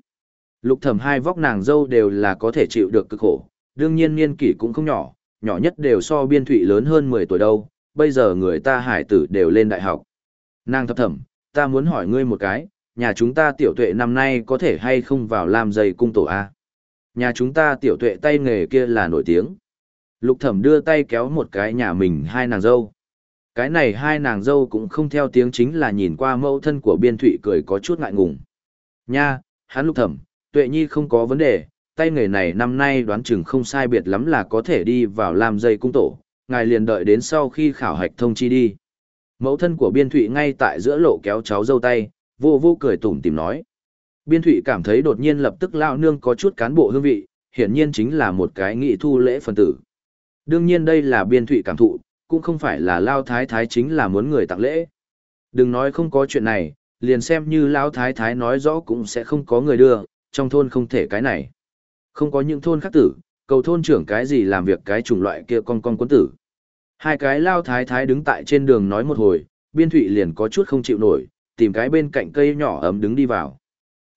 Lục thẩm hai vóc nàng dâu đều là có thể chịu được cực khổ, đương nhiên niên kỷ cũng không nhỏ, nhỏ nhất đều so biên thụy lớn hơn 10 tuổi đâu, bây giờ người ta hải tử đều lên đại học. Nàng thập thẩm, ta muốn hỏi ngươi một cái, nhà chúng ta tiểu tuệ năm nay có thể hay không vào làm dây cung tổ A. Nhà chúng ta tiểu tuệ tay nghề kia là nổi tiếng. Lục thẩm đưa tay kéo một cái nhà mình hai nàng dâu. Cái này hai nàng dâu cũng không theo tiếng chính là nhìn qua mẫu thân của biên thụy cười có chút ngại ngùng. Nha, hắn lục thẩm, tuệ nhi không có vấn đề, tay nghề này năm nay đoán chừng không sai biệt lắm là có thể đi vào làm dây cung tổ, ngài liền đợi đến sau khi khảo hạch thông chi đi. Mẫu thân của biên thụy ngay tại giữa lộ kéo cháu dâu tay, vô vô cười tủm tìm nói. Biên thụy cảm thấy đột nhiên lập tức lao nương có chút cán bộ hương vị, hiển nhiên chính là một cái nghị thu lễ phần tử. Đương nhiên đây là biên thụy cảm thụ, cũng không phải là lao thái thái chính là muốn người tặng lễ. Đừng nói không có chuyện này, liền xem như lao thái thái nói rõ cũng sẽ không có người đưa, trong thôn không thể cái này. Không có những thôn khác tử, cầu thôn trưởng cái gì làm việc cái chủng loại kia con con quân tử. Hai cái lao thái thái đứng tại trên đường nói một hồi, biên thụy liền có chút không chịu nổi, tìm cái bên cạnh cây nhỏ ấm đứng đi vào.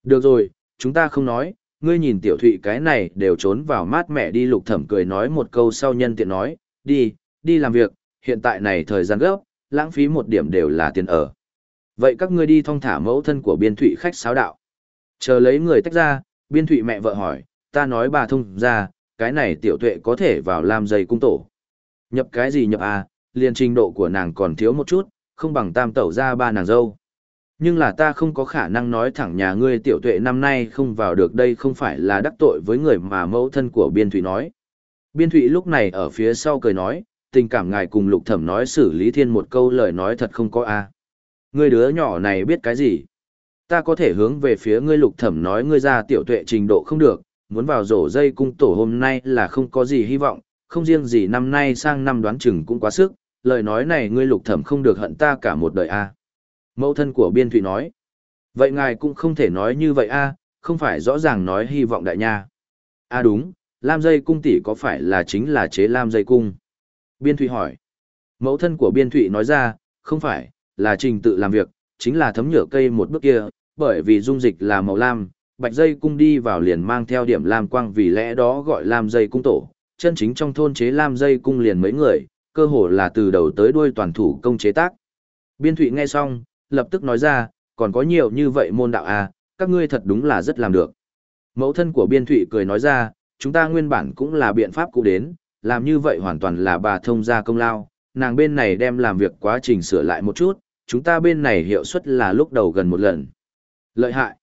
Được rồi, chúng ta không nói, ngươi nhìn tiểu thụy cái này đều trốn vào mát mẹ đi lục thẩm cười nói một câu sau nhân tiện nói, đi, đi làm việc, hiện tại này thời gian gấp, lãng phí một điểm đều là tiền ở. Vậy các ngươi đi thong thả mẫu thân của biên thụy khách sáo đạo. Chờ lấy người tách ra, biên thụy mẹ vợ hỏi, ta nói bà thông ra, cái này tiểu tuệ có thể vào làm giày cung tổ. Nhập cái gì nhập à, liền trình độ của nàng còn thiếu một chút, không bằng tam tẩu ra ba nàng dâu. Nhưng là ta không có khả năng nói thẳng nhà ngươi tiểu tuệ năm nay không vào được đây không phải là đắc tội với người mà mẫu thân của Biên Thụy nói. Biên Thụy lúc này ở phía sau cười nói, tình cảm ngài cùng lục thẩm nói xử lý thiên một câu lời nói thật không có a à. Ngươi đứa nhỏ này biết cái gì? Ta có thể hướng về phía ngươi lục thẩm nói ngươi ra tiểu tuệ trình độ không được, muốn vào rổ dây cung tổ hôm nay là không có gì hy vọng, không riêng gì năm nay sang năm đoán chừng cũng quá sức, lời nói này ngươi lục thẩm không được hận ta cả một đời a Mẫu thân của biên thụy nói. Vậy ngài cũng không thể nói như vậy a không phải rõ ràng nói hy vọng đại nha. a đúng, lam dây cung tỷ có phải là chính là chế lam dây cung? Biên thụy hỏi. Mẫu thân của biên thụy nói ra, không phải, là trình tự làm việc, chính là thấm nhựa cây một bước kia, bởi vì dung dịch là màu lam, bạch dây cung đi vào liền mang theo điểm lam quang vì lẽ đó gọi lam dây cung tổ. Chân chính trong thôn chế lam dây cung liền mấy người, cơ hồ là từ đầu tới đuôi toàn thủ công chế tác. Biên thụy nghe xong, lập tức nói ra, còn có nhiều như vậy môn đạo à, các ngươi thật đúng là rất làm được. Mẫu thân của biên thụy cười nói ra, chúng ta nguyên bản cũng là biện pháp cũ đến, làm như vậy hoàn toàn là bà thông gia công lao, nàng bên này đem làm việc quá trình sửa lại một chút, chúng ta bên này hiệu suất là lúc đầu gần một lần. Lợi hại.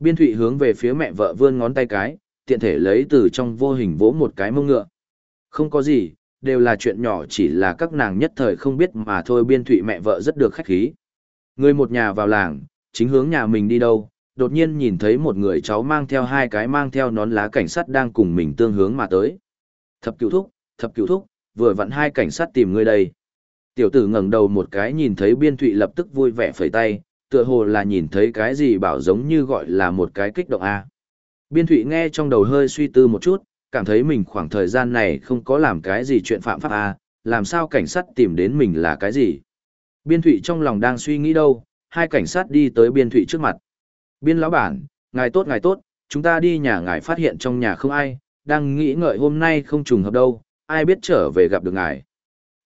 Biên thụy hướng về phía mẹ vợ vươn ngón tay cái, tiện thể lấy từ trong vô hình vỗ một cái mông ngựa. Không có gì, đều là chuyện nhỏ chỉ là các nàng nhất thời không biết mà thôi biên thụy mẹ vợ rất được khách khí. Người một nhà vào làng, chính hướng nhà mình đi đâu, đột nhiên nhìn thấy một người cháu mang theo hai cái mang theo nón lá cảnh sát đang cùng mình tương hướng mà tới. Thập cửu thúc, thập cửu thúc, vừa vặn hai cảnh sát tìm ngươi đây. Tiểu tử ngẩng đầu một cái nhìn thấy biên thụy lập tức vui vẻ phẩy tay, tựa hồ là nhìn thấy cái gì bảo giống như gọi là một cái kích động A. Biên thụy nghe trong đầu hơi suy tư một chút, cảm thấy mình khoảng thời gian này không có làm cái gì chuyện phạm pháp A, làm sao cảnh sát tìm đến mình là cái gì. Biên thụy trong lòng đang suy nghĩ đâu, hai cảnh sát đi tới biên thụy trước mặt. Biên lão bản, ngài tốt ngài tốt, chúng ta đi nhà ngài phát hiện trong nhà không ai, đang nghĩ ngợi hôm nay không trùng hợp đâu, ai biết trở về gặp được ngài.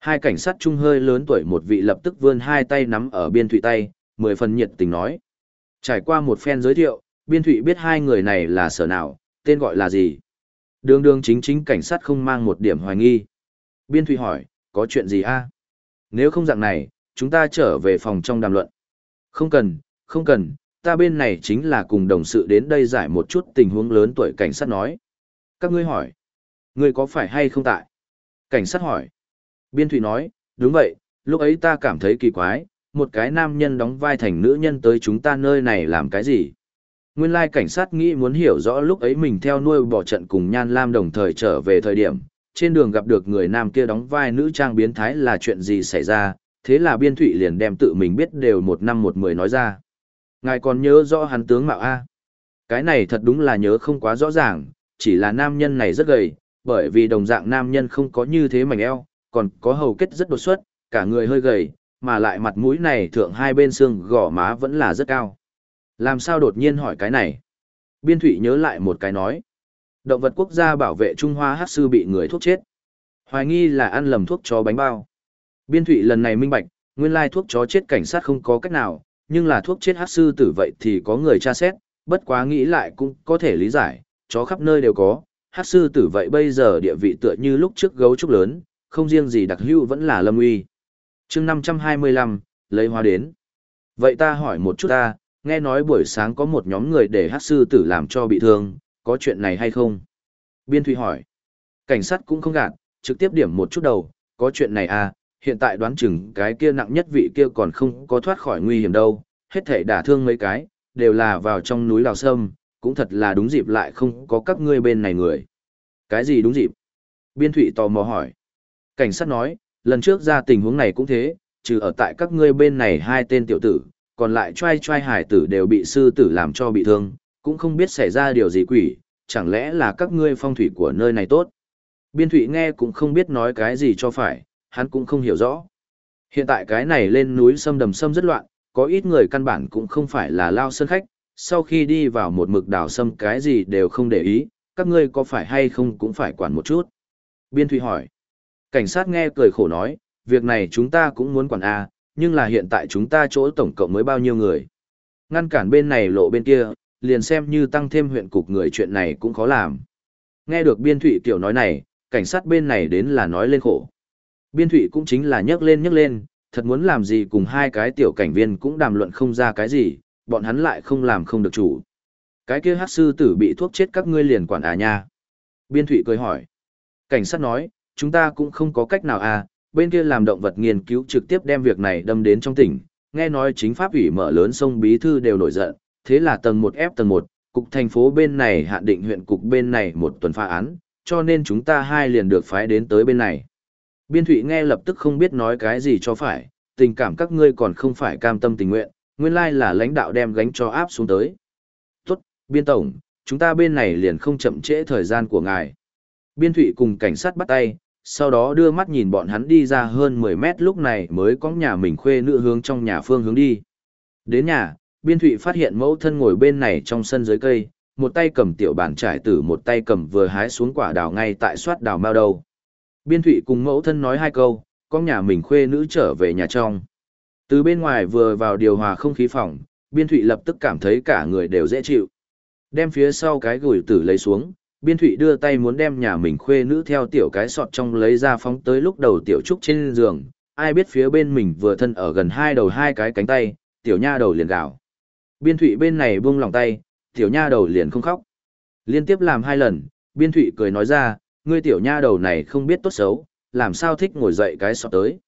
Hai cảnh sát trung hơi lớn tuổi một vị lập tức vươn hai tay nắm ở biên thụy tay, mười phần nhiệt tình nói. Trải qua một phen giới thiệu, biên thụy biết hai người này là sở nào, tên gọi là gì. Đường đường chính chính cảnh sát không mang một điểm hoài nghi. Biên thụy hỏi, có chuyện gì a Nếu không dạng này, chúng ta trở về phòng trong đàm luận. Không cần, không cần, ta bên này chính là cùng đồng sự đến đây giải một chút tình huống lớn tuổi cảnh sát nói. Các ngươi hỏi, ngươi có phải hay không tại? Cảnh sát hỏi. Biên Thụy nói, đúng vậy, lúc ấy ta cảm thấy kỳ quái, một cái nam nhân đóng vai thành nữ nhân tới chúng ta nơi này làm cái gì? Nguyên lai cảnh sát nghĩ muốn hiểu rõ lúc ấy mình theo nuôi bỏ trận cùng Nhan Lam đồng thời trở về thời điểm, trên đường gặp được người nam kia đóng vai nữ trang biến thái là chuyện gì xảy ra, thế là biên thụy liền đem tự mình biết đều một năm một mười nói ra. Ngài còn nhớ rõ hắn tướng mạo A. Cái này thật đúng là nhớ không quá rõ ràng, chỉ là nam nhân này rất gầy, bởi vì đồng dạng nam nhân không có như thế mảnh eo, còn có hầu kết rất đột xuất, cả người hơi gầy, mà lại mặt mũi này thượng hai bên xương gò má vẫn là rất cao. Làm sao đột nhiên hỏi cái này? Biên thụy nhớ lại một cái nói. Động vật quốc gia bảo vệ Trung Hoa hát sư bị người thuốc chết. Hoài nghi là ăn lầm thuốc cho bánh bao. Biên thụy lần này minh bạch, nguyên lai thuốc chó chết cảnh sát không có cách nào, nhưng là thuốc chết hát sư tử vậy thì có người tra xét, bất quá nghĩ lại cũng có thể lý giải, chó khắp nơi đều có, hát sư tử vậy bây giờ địa vị tựa như lúc trước gấu trúc lớn, không riêng gì đặc hữu vẫn là lâm uy. chương 525, lấy hóa đến. Vậy ta hỏi một chút ta, nghe nói buổi sáng có một nhóm người để hát sư tử làm cho bị thương, có chuyện này hay không? Biên Thụy hỏi. Cảnh sát cũng không gạt, trực tiếp điểm một chút đầu, có chuyện này à, hiện tại đoán chừng cái kia nặng nhất vị kia còn không có thoát khỏi nguy hiểm đâu, hết thể đả thương mấy cái, đều là vào trong núi đào sâm, cũng thật là đúng dịp lại không có các ngươi bên này người. Cái gì đúng dịp? Biên Thụy tò mò hỏi. Cảnh sát nói, lần trước ra tình huống này cũng thế, trừ ở tại các ngươi bên này hai tên tiểu tử, còn lại trai trai hải tử đều bị sư tử làm cho bị thương, cũng không biết xảy ra điều gì quỷ, chẳng lẽ là các ngươi phong thủy của nơi này tốt. Biên Thụy nghe cũng không biết nói cái gì cho phải, hắn cũng không hiểu rõ. Hiện tại cái này lên núi sâm đầm sâm rất loạn, có ít người căn bản cũng không phải là lao sơn khách, sau khi đi vào một mực đảo sâm cái gì đều không để ý, các ngươi có phải hay không cũng phải quản một chút. Biên Thụy hỏi. Cảnh sát nghe cười khổ nói, việc này chúng ta cũng muốn quản A, nhưng là hiện tại chúng ta chỗ tổng cộng mới bao nhiêu người. Ngăn cản bên này lộ bên kia, liền xem như tăng thêm huyện cục người chuyện này cũng khó làm. Nghe được biên thụy tiểu nói này, cảnh sát bên này đến là nói lên khổ. Biên thụy cũng chính là nhấc lên nhấc lên, thật muốn làm gì cùng hai cái tiểu cảnh viên cũng đàm luận không ra cái gì, bọn hắn lại không làm không được chủ. Cái kia hát sư tử bị thuốc chết các ngươi liền quản à nha. Biên thủy cười hỏi. Cảnh sát nói, chúng ta cũng không có cách nào à, bên kia làm động vật nghiên cứu trực tiếp đem việc này đâm đến trong tỉnh, nghe nói chính pháp ủy mở lớn sông Bí Thư đều nổi giận, thế là tầng 1 ép tầng 1, cục thành phố bên này hạn định huyện cục bên này một tuần phá án, cho nên chúng ta hai liền được phái đến tới bên này. Biên Thụy nghe lập tức không biết nói cái gì cho phải, tình cảm các ngươi còn không phải cam tâm tình nguyện, nguyên lai là lãnh đạo đem gánh cho áp xuống tới. Tốt, Biên Tổng, chúng ta bên này liền không chậm trễ thời gian của ngài. Biên Thụy cùng cảnh sát bắt tay, sau đó đưa mắt nhìn bọn hắn đi ra hơn 10 mét lúc này mới có nhà mình khuê nữ hướng trong nhà phương hướng đi. Đến nhà, Biên Thụy phát hiện mẫu thân ngồi bên này trong sân dưới cây, một tay cầm tiểu bàn trải tử một tay cầm vừa hái xuống quả đào ngay tại soát đào mao đầu. Biên Thụy cùng mẫu thân nói hai câu, con nhà mình khuê nữ trở về nhà trong. Từ bên ngoài vừa vào điều hòa không khí phòng, Biên Thụy lập tức cảm thấy cả người đều dễ chịu. Đem phía sau cái gửi tử lấy xuống, Biên Thụy đưa tay muốn đem nhà mình khuê nữ theo tiểu cái sọt trong lấy ra phóng tới lúc đầu tiểu trúc trên giường, ai biết phía bên mình vừa thân ở gần hai đầu hai cái cánh tay, tiểu nha đầu liền gào. Biên Thụy bên này buông lòng tay, tiểu nha đầu liền không khóc. Liên tiếp làm hai lần, Biên Thụy cười nói ra, ngươi tiểu nha đầu này không biết tốt xấu, làm sao thích ngồi dậy cái sọt tới.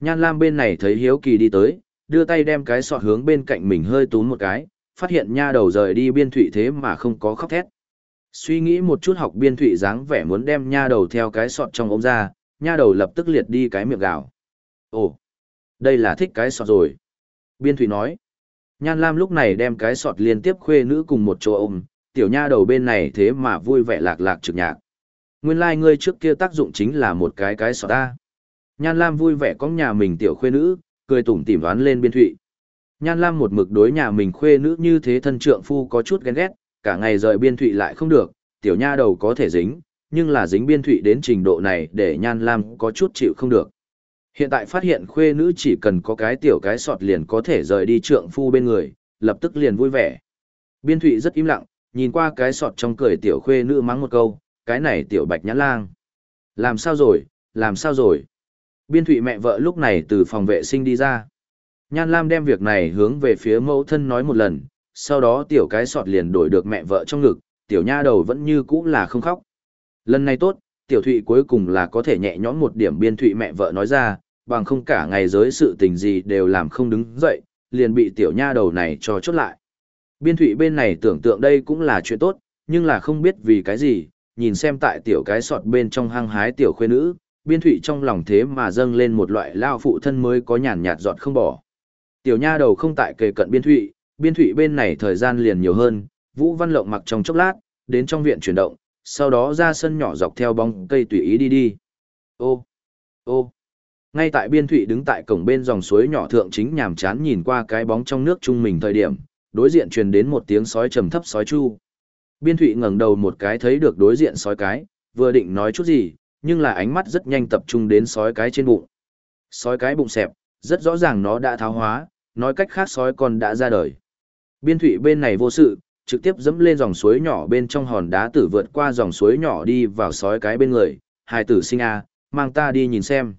Nhan Lam bên này thấy Hiếu Kỳ đi tới, đưa tay đem cái sọt hướng bên cạnh mình hơi tún một cái, phát hiện nha đầu rời đi Biên Thụy thế mà không có khóc thét. Suy nghĩ một chút học biên thụy dáng vẻ muốn đem nha đầu theo cái sọt trong ống ra, nha đầu lập tức liệt đi cái miệng gạo. Ồ, đây là thích cái sọt rồi. Biên thụy nói. Nhan Lam lúc này đem cái sọt liên tiếp khuê nữ cùng một chỗ ôm, tiểu nha đầu bên này thế mà vui vẻ lạc lạc trực nhạc. Nguyên lai like ngươi trước kia tác dụng chính là một cái cái sọt ta. Nhan Lam vui vẻ có nhà mình tiểu khuê nữ, cười tủm tỉm đoán lên biên thụy. Nhan Lam một mực đối nhà mình khuê nữ như thế thân trượng phu có chút ghen ghét, cả ngày rời biên thụy lại không được, tiểu nha đầu có thể dính, nhưng là dính biên thụy đến trình độ này để nhan lam có chút chịu không được. Hiện tại phát hiện khuê nữ chỉ cần có cái tiểu cái sọt liền có thể rời đi trượng phu bên người, lập tức liền vui vẻ. Biên thụy rất im lặng, nhìn qua cái sọt trong cười tiểu khuê nữ mắng một câu, cái này tiểu bạch nhãn lang. Làm sao rồi, làm sao rồi? Biên thụy mẹ vợ lúc này từ phòng vệ sinh đi ra. Nhan Lam đem việc này hướng về phía mẫu thân nói một lần, sau đó tiểu cái sọt liền đổi được mẹ vợ trong ngực, tiểu nha đầu vẫn như cũ là không khóc. Lần này tốt, tiểu thụy cuối cùng là có thể nhẹ nhõm một điểm biên thụy mẹ vợ nói ra, bằng không cả ngày giới sự tình gì đều làm không đứng dậy, liền bị tiểu nha đầu này cho chốt lại. Biên thụy bên này tưởng tượng đây cũng là chuyện tốt, nhưng là không biết vì cái gì, nhìn xem tại tiểu cái sọt bên trong hang hái tiểu khuê nữ, biên thụy trong lòng thế mà dâng lên một loại lao phụ thân mới có nhàn nhạt giọt không bỏ. Tiểu nha đầu không tại kề cận biên thụy, biên thụy bên này thời gian liền nhiều hơn, Vũ Văn Lộng mặc trong chốc lát, đến trong viện chuyển động, sau đó ra sân nhỏ dọc theo bóng cây tùy ý đi đi. Ô, ô, ngay tại biên thụy đứng tại cổng bên dòng suối nhỏ thượng chính nhàm chán nhìn qua cái bóng trong nước trung mình thời điểm, đối diện truyền đến một tiếng sói trầm thấp sói chu. Biên thụy ngẩng đầu một cái thấy được đối diện sói cái, vừa định nói chút gì, nhưng là ánh mắt rất nhanh tập trung đến sói cái trên bụng. Sói cái bụng xẹp, rất rõ ràng nó đã tháo hóa, nói cách khác sói còn đã ra đời. Biên thụy bên này vô sự, trực tiếp dẫm lên dòng suối nhỏ bên trong hòn đá tử vượt qua dòng suối nhỏ đi vào sói cái bên người, hai tử sinh a, mang ta đi nhìn xem.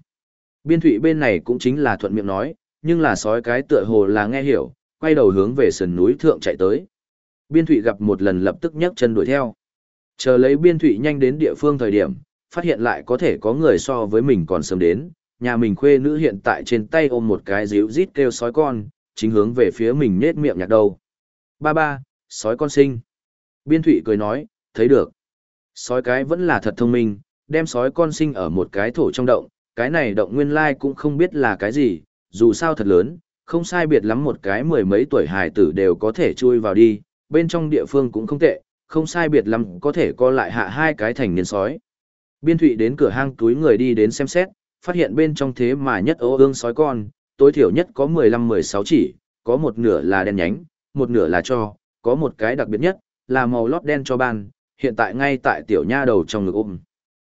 Biên thụy bên này cũng chính là thuận miệng nói, nhưng là sói cái tựa hồ là nghe hiểu, quay đầu hướng về sườn núi thượng chạy tới. Biên thụy gặp một lần lập tức nhấc chân đuổi theo. Chờ lấy biên thụy nhanh đến địa phương thời điểm, phát hiện lại có thể có người so với mình còn sớm đến, nhà mình khuê nữ hiện tại trên tay ôm một cái díu rít kêu sói con, chính hướng về phía mình nết miệng nhạc đầu. Ba ba, sói con sinh. Biên thụy cười nói, thấy được. Sói cái vẫn là thật thông minh, đem sói con sinh ở một cái thổ trong động, cái này động nguyên lai cũng không biết là cái gì, dù sao thật lớn, không sai biệt lắm một cái mười mấy tuổi hài tử đều có thể chui vào đi, bên trong địa phương cũng không tệ, không sai biệt lắm có thể co lại hạ hai cái thành niên sói. Biên thụy đến cửa hang túi người đi đến xem xét, phát hiện bên trong thế mà nhất ô ương sói con, tối thiểu nhất có 15-16 chỉ, có một nửa là đen nhánh, một nửa là cho, có một cái đặc biệt nhất, là màu lót đen cho ban, hiện tại ngay tại tiểu nha đầu trong ngực ôm.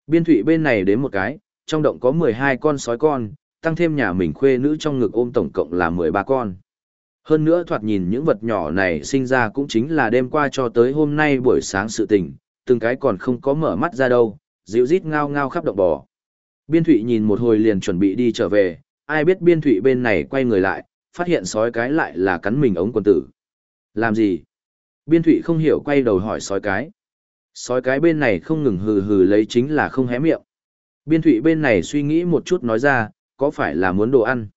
Biên thụy bên này đến một cái, trong động có 12 con sói con, tăng thêm nhà mình khuê nữ trong ngực ôm tổng cộng là 13 con. Hơn nữa thoạt nhìn những vật nhỏ này sinh ra cũng chính là đêm qua cho tới hôm nay buổi sáng sự tình, từng cái còn không có mở mắt ra đâu, dịu rít ngao ngao khắp động bò. Biên thụy nhìn một hồi liền chuẩn bị đi trở về, ai biết biên thụy bên này quay người lại, phát hiện sói cái lại là cắn mình ống quần tử. Làm gì? Biên thụy không hiểu quay đầu hỏi sói cái. Sói cái bên này không ngừng hừ hừ lấy chính là không hé miệng. Biên thụy bên này suy nghĩ một chút nói ra, có phải là muốn đồ ăn?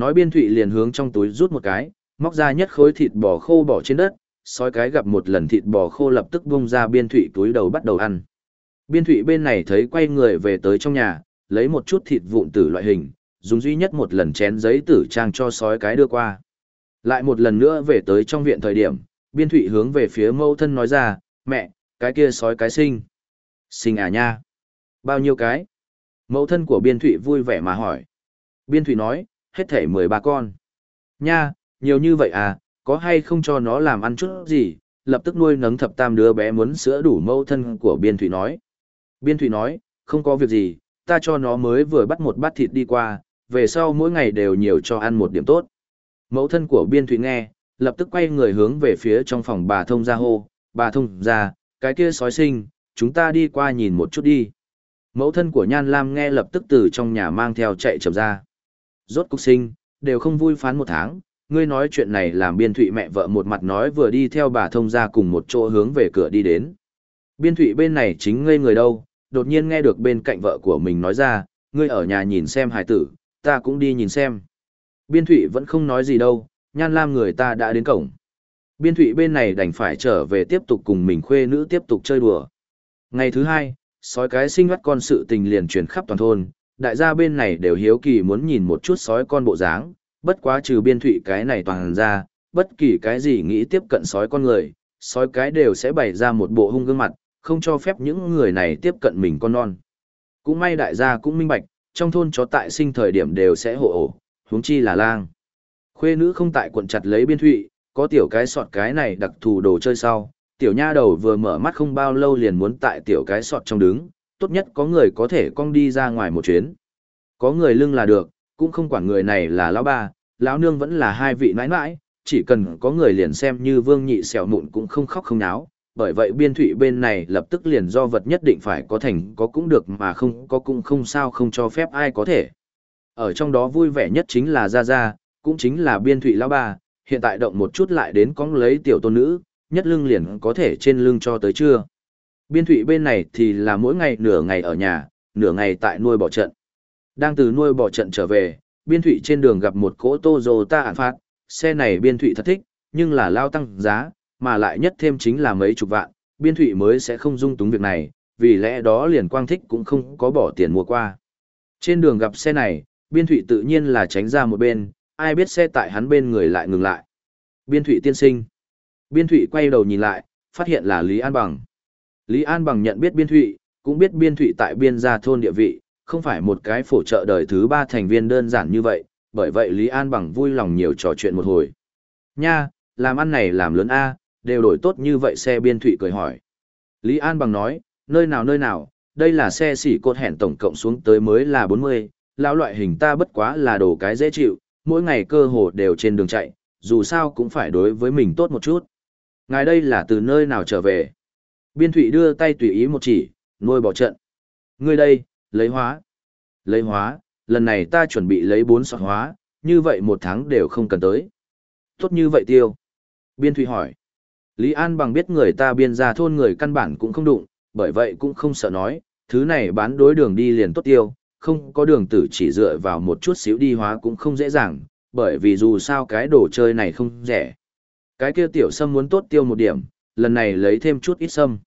Nói biên thụy liền hướng trong túi rút một cái, móc ra nhất khối thịt bò khô bỏ trên đất, sói cái gặp một lần thịt bò khô lập tức bung ra biên thụy túi đầu bắt đầu ăn. Biên thụy bên này thấy quay người về tới trong nhà, lấy một chút thịt vụn tử loại hình, dùng duy nhất một lần chén giấy tử trang cho sói cái đưa qua. Lại một lần nữa về tới trong viện thời điểm, biên thụy hướng về phía mâu thân nói ra, mẹ, cái kia sói cái sinh. Sinh à nha. Bao nhiêu cái? Mẫu thân của biên thụy vui vẻ mà hỏi. Biên thụy nói, hết thể 13 con. Nha, nhiều như vậy à, có hay không cho nó làm ăn chút gì, lập tức nuôi nấng thập tam đứa bé muốn sữa đủ mẫu thân của biên thủy nói. Biên thủy nói, không có việc gì, ta cho nó mới vừa bắt một bát thịt đi qua, về sau mỗi ngày đều nhiều cho ăn một điểm tốt. Mẫu thân của biên thủy nghe, lập tức quay người hướng về phía trong phòng bà thông ra hô, bà thông ra, cái kia sói sinh, chúng ta đi qua nhìn một chút đi. Mẫu thân của Nhan Lam nghe lập tức từ trong nhà mang theo chạy chậm ra. Rốt cục sinh, đều không vui phán một tháng, ngươi nói chuyện này làm biên thụy mẹ vợ một mặt nói vừa đi theo bà thông ra cùng một chỗ hướng về cửa đi đến. Biên thụy bên này chính ngây người đâu, đột nhiên nghe được bên cạnh vợ của mình nói ra, ngươi ở nhà nhìn xem hài tử, ta cũng đi nhìn xem. Biên thụy vẫn không nói gì đâu, nhan lam người ta đã đến cổng. Biên thụy bên này đành phải trở về tiếp tục cùng mình khuê nữ tiếp tục chơi đùa. Ngày thứ hai, sói cái sinh bắt con sự tình liền truyền khắp toàn thôn, đại gia bên này đều hiếu kỳ muốn nhìn một chút sói con bộ dáng, bất quá trừ biên thụy cái này toàn ra, bất kỳ cái gì nghĩ tiếp cận sói con người, sói cái đều sẽ bày ra một bộ hung gương mặt, không cho phép những người này tiếp cận mình con non. Cũng may đại gia cũng minh bạch, trong thôn chó tại sinh thời điểm đều sẽ hộ ổ, huống chi là lang. Khuê nữ không tại quận chặt lấy biên thụy, có tiểu cái sọt cái này đặc thù đồ chơi sau, tiểu nha đầu vừa mở mắt không bao lâu liền muốn tại tiểu cái sọt trong đứng, tốt nhất có người có thể cong đi ra ngoài một chuyến. Có người lưng là được, cũng không quản người này là lão ba, lão nương vẫn là hai vị nãi nãi, chỉ cần có người liền xem như vương nhị xẻo mụn cũng không khóc không náo, bởi vậy biên thủy bên này lập tức liền do vật nhất định phải có thành có cũng được mà không có cũng không sao không cho phép ai có thể. Ở trong đó vui vẻ nhất chính là Gia Gia, cũng chính là biên thủy lão ba, hiện tại động một chút lại đến con lấy tiểu tôn nữ, nhất lưng liền có thể trên lưng cho tới trưa. Biên thụy bên này thì là mỗi ngày nửa ngày ở nhà, nửa ngày tại nuôi bò trận. Đang từ nuôi bò trận trở về, biên thụy trên đường gặp một cỗ tô ta ản phát, xe này biên thụy thật thích, nhưng là lao tăng giá, mà lại nhất thêm chính là mấy chục vạn, biên thụy mới sẽ không dung túng việc này, vì lẽ đó liền quang thích cũng không có bỏ tiền mua qua. Trên đường gặp xe này, biên thụy tự nhiên là tránh ra một bên, ai biết xe tại hắn bên người lại ngừng lại. Biên thụy tiên sinh. Biên thụy quay đầu nhìn lại, phát hiện là Lý An Bằng. Lý An Bằng nhận biết biên thụy, cũng biết biên thụy tại biên gia thôn địa vị, không phải một cái phổ trợ đời thứ ba thành viên đơn giản như vậy, bởi vậy Lý An Bằng vui lòng nhiều trò chuyện một hồi. Nha, làm ăn này làm lớn A, đều đổi tốt như vậy xe biên thụy cười hỏi. Lý An Bằng nói, nơi nào nơi nào, đây là xe xỉ cột hẹn tổng cộng xuống tới mới là 40, lão loại hình ta bất quá là đồ cái dễ chịu, mỗi ngày cơ hồ đều trên đường chạy, dù sao cũng phải đối với mình tốt một chút. Ngài đây là từ nơi nào trở về? Biên thụy đưa tay tùy ý một chỉ, nuôi bỏ trận. Ngươi đây, lấy hóa. Lấy hóa, lần này ta chuẩn bị lấy bốn sọt hóa, như vậy một tháng đều không cần tới. Tốt như vậy tiêu. Biên thụy hỏi. Lý An bằng biết người ta biên ra thôn người căn bản cũng không đụng, bởi vậy cũng không sợ nói, thứ này bán đối đường đi liền tốt tiêu, không có đường tử chỉ dựa vào một chút xíu đi hóa cũng không dễ dàng, bởi vì dù sao cái đồ chơi này không rẻ. Cái kia tiểu sâm muốn tốt tiêu một điểm, lần này lấy thêm chút ít sâm.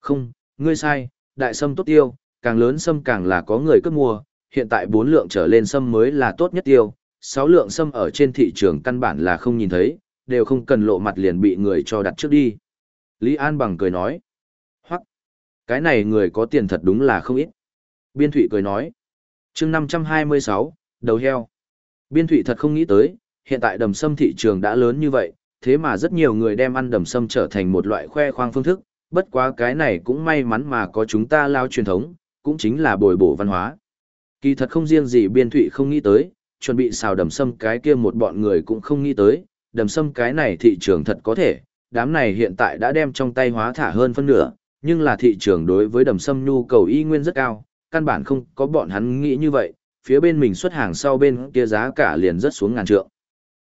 Không, ngươi sai, đại sâm tốt tiêu, càng lớn sâm càng là có người cướp mua, hiện tại bốn lượng trở lên sâm mới là tốt nhất tiêu, sáu lượng sâm ở trên thị trường căn bản là không nhìn thấy, đều không cần lộ mặt liền bị người cho đặt trước đi. Lý An bằng cười nói, hoặc, cái này người có tiền thật đúng là không ít. Biên Thụy cười nói, chương 526, đầu heo. Biên Thụy thật không nghĩ tới, hiện tại đầm sâm thị trường đã lớn như vậy, thế mà rất nhiều người đem ăn đầm sâm trở thành một loại khoe khoang phương thức, bất quá cái này cũng may mắn mà có chúng ta lao truyền thống, cũng chính là bồi bổ văn hóa. Kỳ thật không riêng gì biên thụy không nghĩ tới, chuẩn bị xào đầm sâm cái kia một bọn người cũng không nghĩ tới, đầm sâm cái này thị trường thật có thể, đám này hiện tại đã đem trong tay hóa thả hơn phân nửa, nhưng là thị trường đối với đầm sâm nhu cầu y nguyên rất cao, căn bản không có bọn hắn nghĩ như vậy, phía bên mình xuất hàng sau bên kia giá cả liền rất xuống ngàn trượng.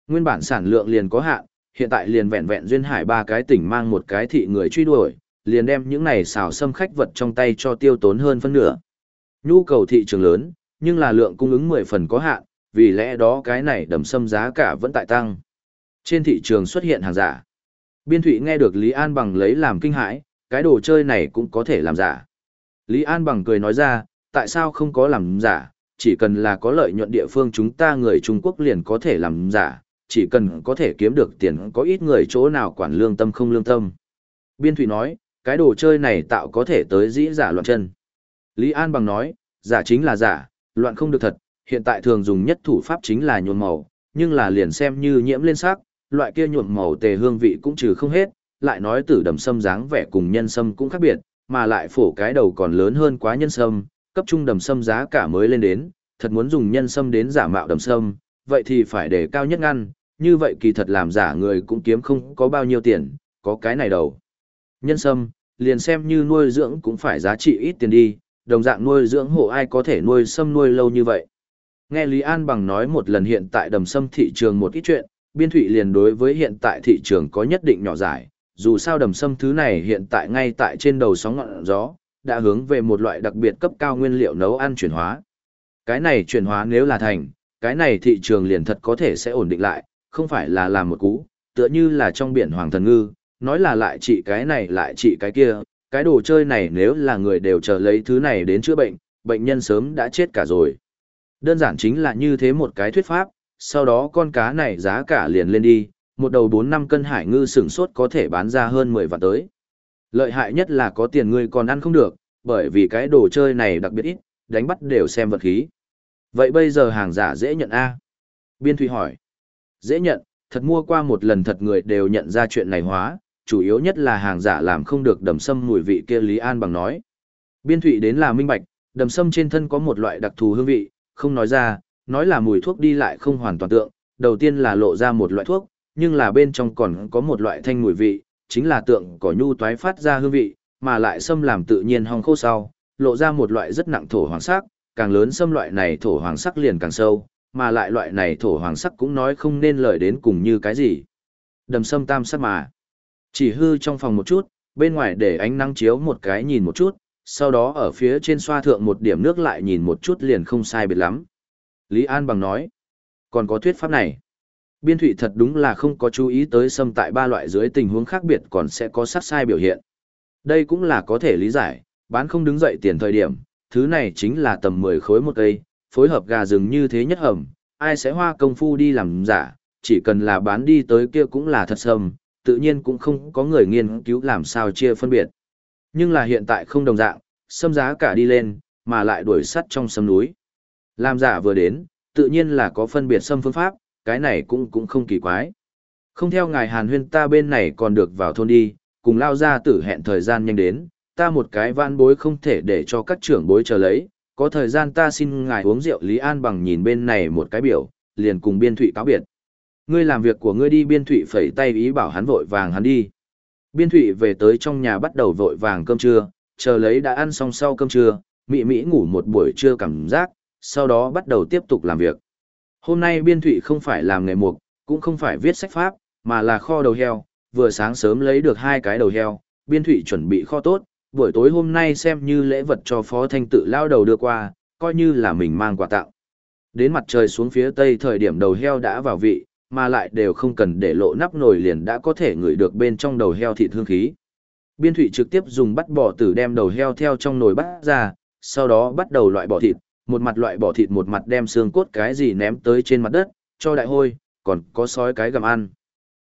Nguyên bản sản lượng liền có hạn, hiện tại liền vẹn vẹn duyên hải ba cái tỉnh mang một cái thị người truy đuổi, liền đem những này xào xâm khách vật trong tay cho tiêu tốn hơn phân nửa. Nhu cầu thị trường lớn, nhưng là lượng cung ứng 10 phần có hạn, vì lẽ đó cái này đầm sâm giá cả vẫn tại tăng. Trên thị trường xuất hiện hàng giả. Biên Thụy nghe được Lý An Bằng lấy làm kinh hãi, cái đồ chơi này cũng có thể làm giả. Lý An Bằng cười nói ra, tại sao không có làm giả, chỉ cần là có lợi nhuận địa phương chúng ta người Trung Quốc liền có thể làm giả, chỉ cần có thể kiếm được tiền có ít người chỗ nào quản lương tâm không lương tâm. Biên Thụy nói, cái đồ chơi này tạo có thể tới dĩ giả loạn chân. Lý An Bằng nói, giả chính là giả, loạn không được thật, hiện tại thường dùng nhất thủ pháp chính là nhuộm màu, nhưng là liền xem như nhiễm lên sắc, loại kia nhuộm màu tề hương vị cũng trừ không hết, lại nói tử đầm sâm dáng vẻ cùng nhân sâm cũng khác biệt, mà lại phổ cái đầu còn lớn hơn quá nhân sâm, cấp trung đầm sâm giá cả mới lên đến, thật muốn dùng nhân sâm đến giả mạo đầm sâm, vậy thì phải để cao nhất ngăn, như vậy kỳ thật làm giả người cũng kiếm không có bao nhiêu tiền, có cái này đầu. Nhân sâm, liền xem như nuôi dưỡng cũng phải giá trị ít tiền đi, đồng dạng nuôi dưỡng hộ ai có thể nuôi sâm nuôi lâu như vậy. Nghe Lý An Bằng nói một lần hiện tại đầm sâm thị trường một ít chuyện, biên thụy liền đối với hiện tại thị trường có nhất định nhỏ giải, dù sao đầm sâm thứ này hiện tại ngay tại trên đầu sóng ngọn gió, đã hướng về một loại đặc biệt cấp cao nguyên liệu nấu ăn chuyển hóa. Cái này chuyển hóa nếu là thành, cái này thị trường liền thật có thể sẽ ổn định lại, không phải là làm một cú, tựa như là trong biển hoàng thần ngư, nói là lại trị cái này lại trị cái kia, cái đồ chơi này nếu là người đều chờ lấy thứ này đến chữa bệnh, bệnh nhân sớm đã chết cả rồi. Đơn giản chính là như thế một cái thuyết pháp, sau đó con cá này giá cả liền lên đi, một đầu 4 năm cân hải ngư sừng sốt có thể bán ra hơn 10 vạn tới. Lợi hại nhất là có tiền ngươi còn ăn không được, bởi vì cái đồ chơi này đặc biệt ít, đánh bắt đều xem vật khí. Vậy bây giờ hàng giả dễ nhận A? Biên Thụy hỏi. Dễ nhận, thật mua qua một lần thật người đều nhận ra chuyện này hóa, chủ yếu nhất là hàng giả làm không được đầm sâm mùi vị kia Lý An bằng nói. Biên Thụy đến là minh bạch, đầm sâm trên thân có một loại đặc thù hương vị, không nói ra, nói là mùi thuốc đi lại không hoàn toàn tượng, đầu tiên là lộ ra một loại thuốc, nhưng là bên trong còn có một loại thanh mùi vị, chính là tượng cỏ nhu toái phát ra hương vị, mà lại sâm làm tự nhiên hong khô sau, lộ ra một loại rất nặng thổ hoàng sắc, càng lớn sâm loại này thổ hoàng sắc liền càng sâu, mà lại loại này thổ hoàng sắc cũng nói không nên lời đến cùng như cái gì. Đầm sâm tam sắc mà. Chỉ hư trong phòng một chút, bên ngoài để ánh nắng chiếu một cái nhìn một chút, sau đó ở phía trên xoa thượng một điểm nước lại nhìn một chút liền không sai biệt lắm. Lý An bằng nói, còn có thuyết pháp này. Biên thủy thật đúng là không có chú ý tới sâm tại ba loại dưới tình huống khác biệt còn sẽ có sát sai biểu hiện. Đây cũng là có thể lý giải, bán không đứng dậy tiền thời điểm, thứ này chính là tầm 10 khối một cây, phối hợp gà rừng như thế nhất hầm, ai sẽ hoa công phu đi làm giả, chỉ cần là bán đi tới kia cũng là thật sầm, tự nhiên cũng không có người nghiên cứu làm sao chia phân biệt. Nhưng là hiện tại không đồng dạng, sâm giá cả đi lên, mà lại đuổi sắt trong sâm núi. Làm giả vừa đến, tự nhiên là có phân biệt sâm phương pháp, cái này cũng cũng không kỳ quái. Không theo ngài Hàn Huyên ta bên này còn được vào thôn đi, cùng lao ra tử hẹn thời gian nhanh đến, ta một cái van bối không thể để cho các trưởng bối chờ lấy, có thời gian ta xin ngài uống rượu Lý An bằng nhìn bên này một cái biểu, liền cùng biên thụy cáo biệt. Ngươi làm việc của ngươi đi biên thụy phẩy tay ý bảo hắn vội vàng hắn đi. Biên Thụy về tới trong nhà bắt đầu vội vàng cơm trưa, chờ lấy đã ăn xong sau cơm trưa, Mị Mỹ ngủ một buổi trưa cảm giác, sau đó bắt đầu tiếp tục làm việc. Hôm nay Biên Thụy không phải làm nghề mục, cũng không phải viết sách pháp, mà là kho đầu heo, vừa sáng sớm lấy được hai cái đầu heo, Biên Thụy chuẩn bị kho tốt, buổi tối hôm nay xem như lễ vật cho Phó Thanh tự lao đầu đưa qua, coi như là mình mang quà tặng. Đến mặt trời xuống phía tây thời điểm đầu heo đã vào vị, mà lại đều không cần để lộ nắp nồi liền đã có thể ngửi được bên trong đầu heo thịt hương khí. Biên thủy trực tiếp dùng bắt bò tử đem đầu heo theo trong nồi bắt ra, sau đó bắt đầu loại bỏ thịt, một mặt loại bỏ thịt một mặt đem xương cốt cái gì ném tới trên mặt đất, cho đại hôi, còn có sói cái gầm ăn.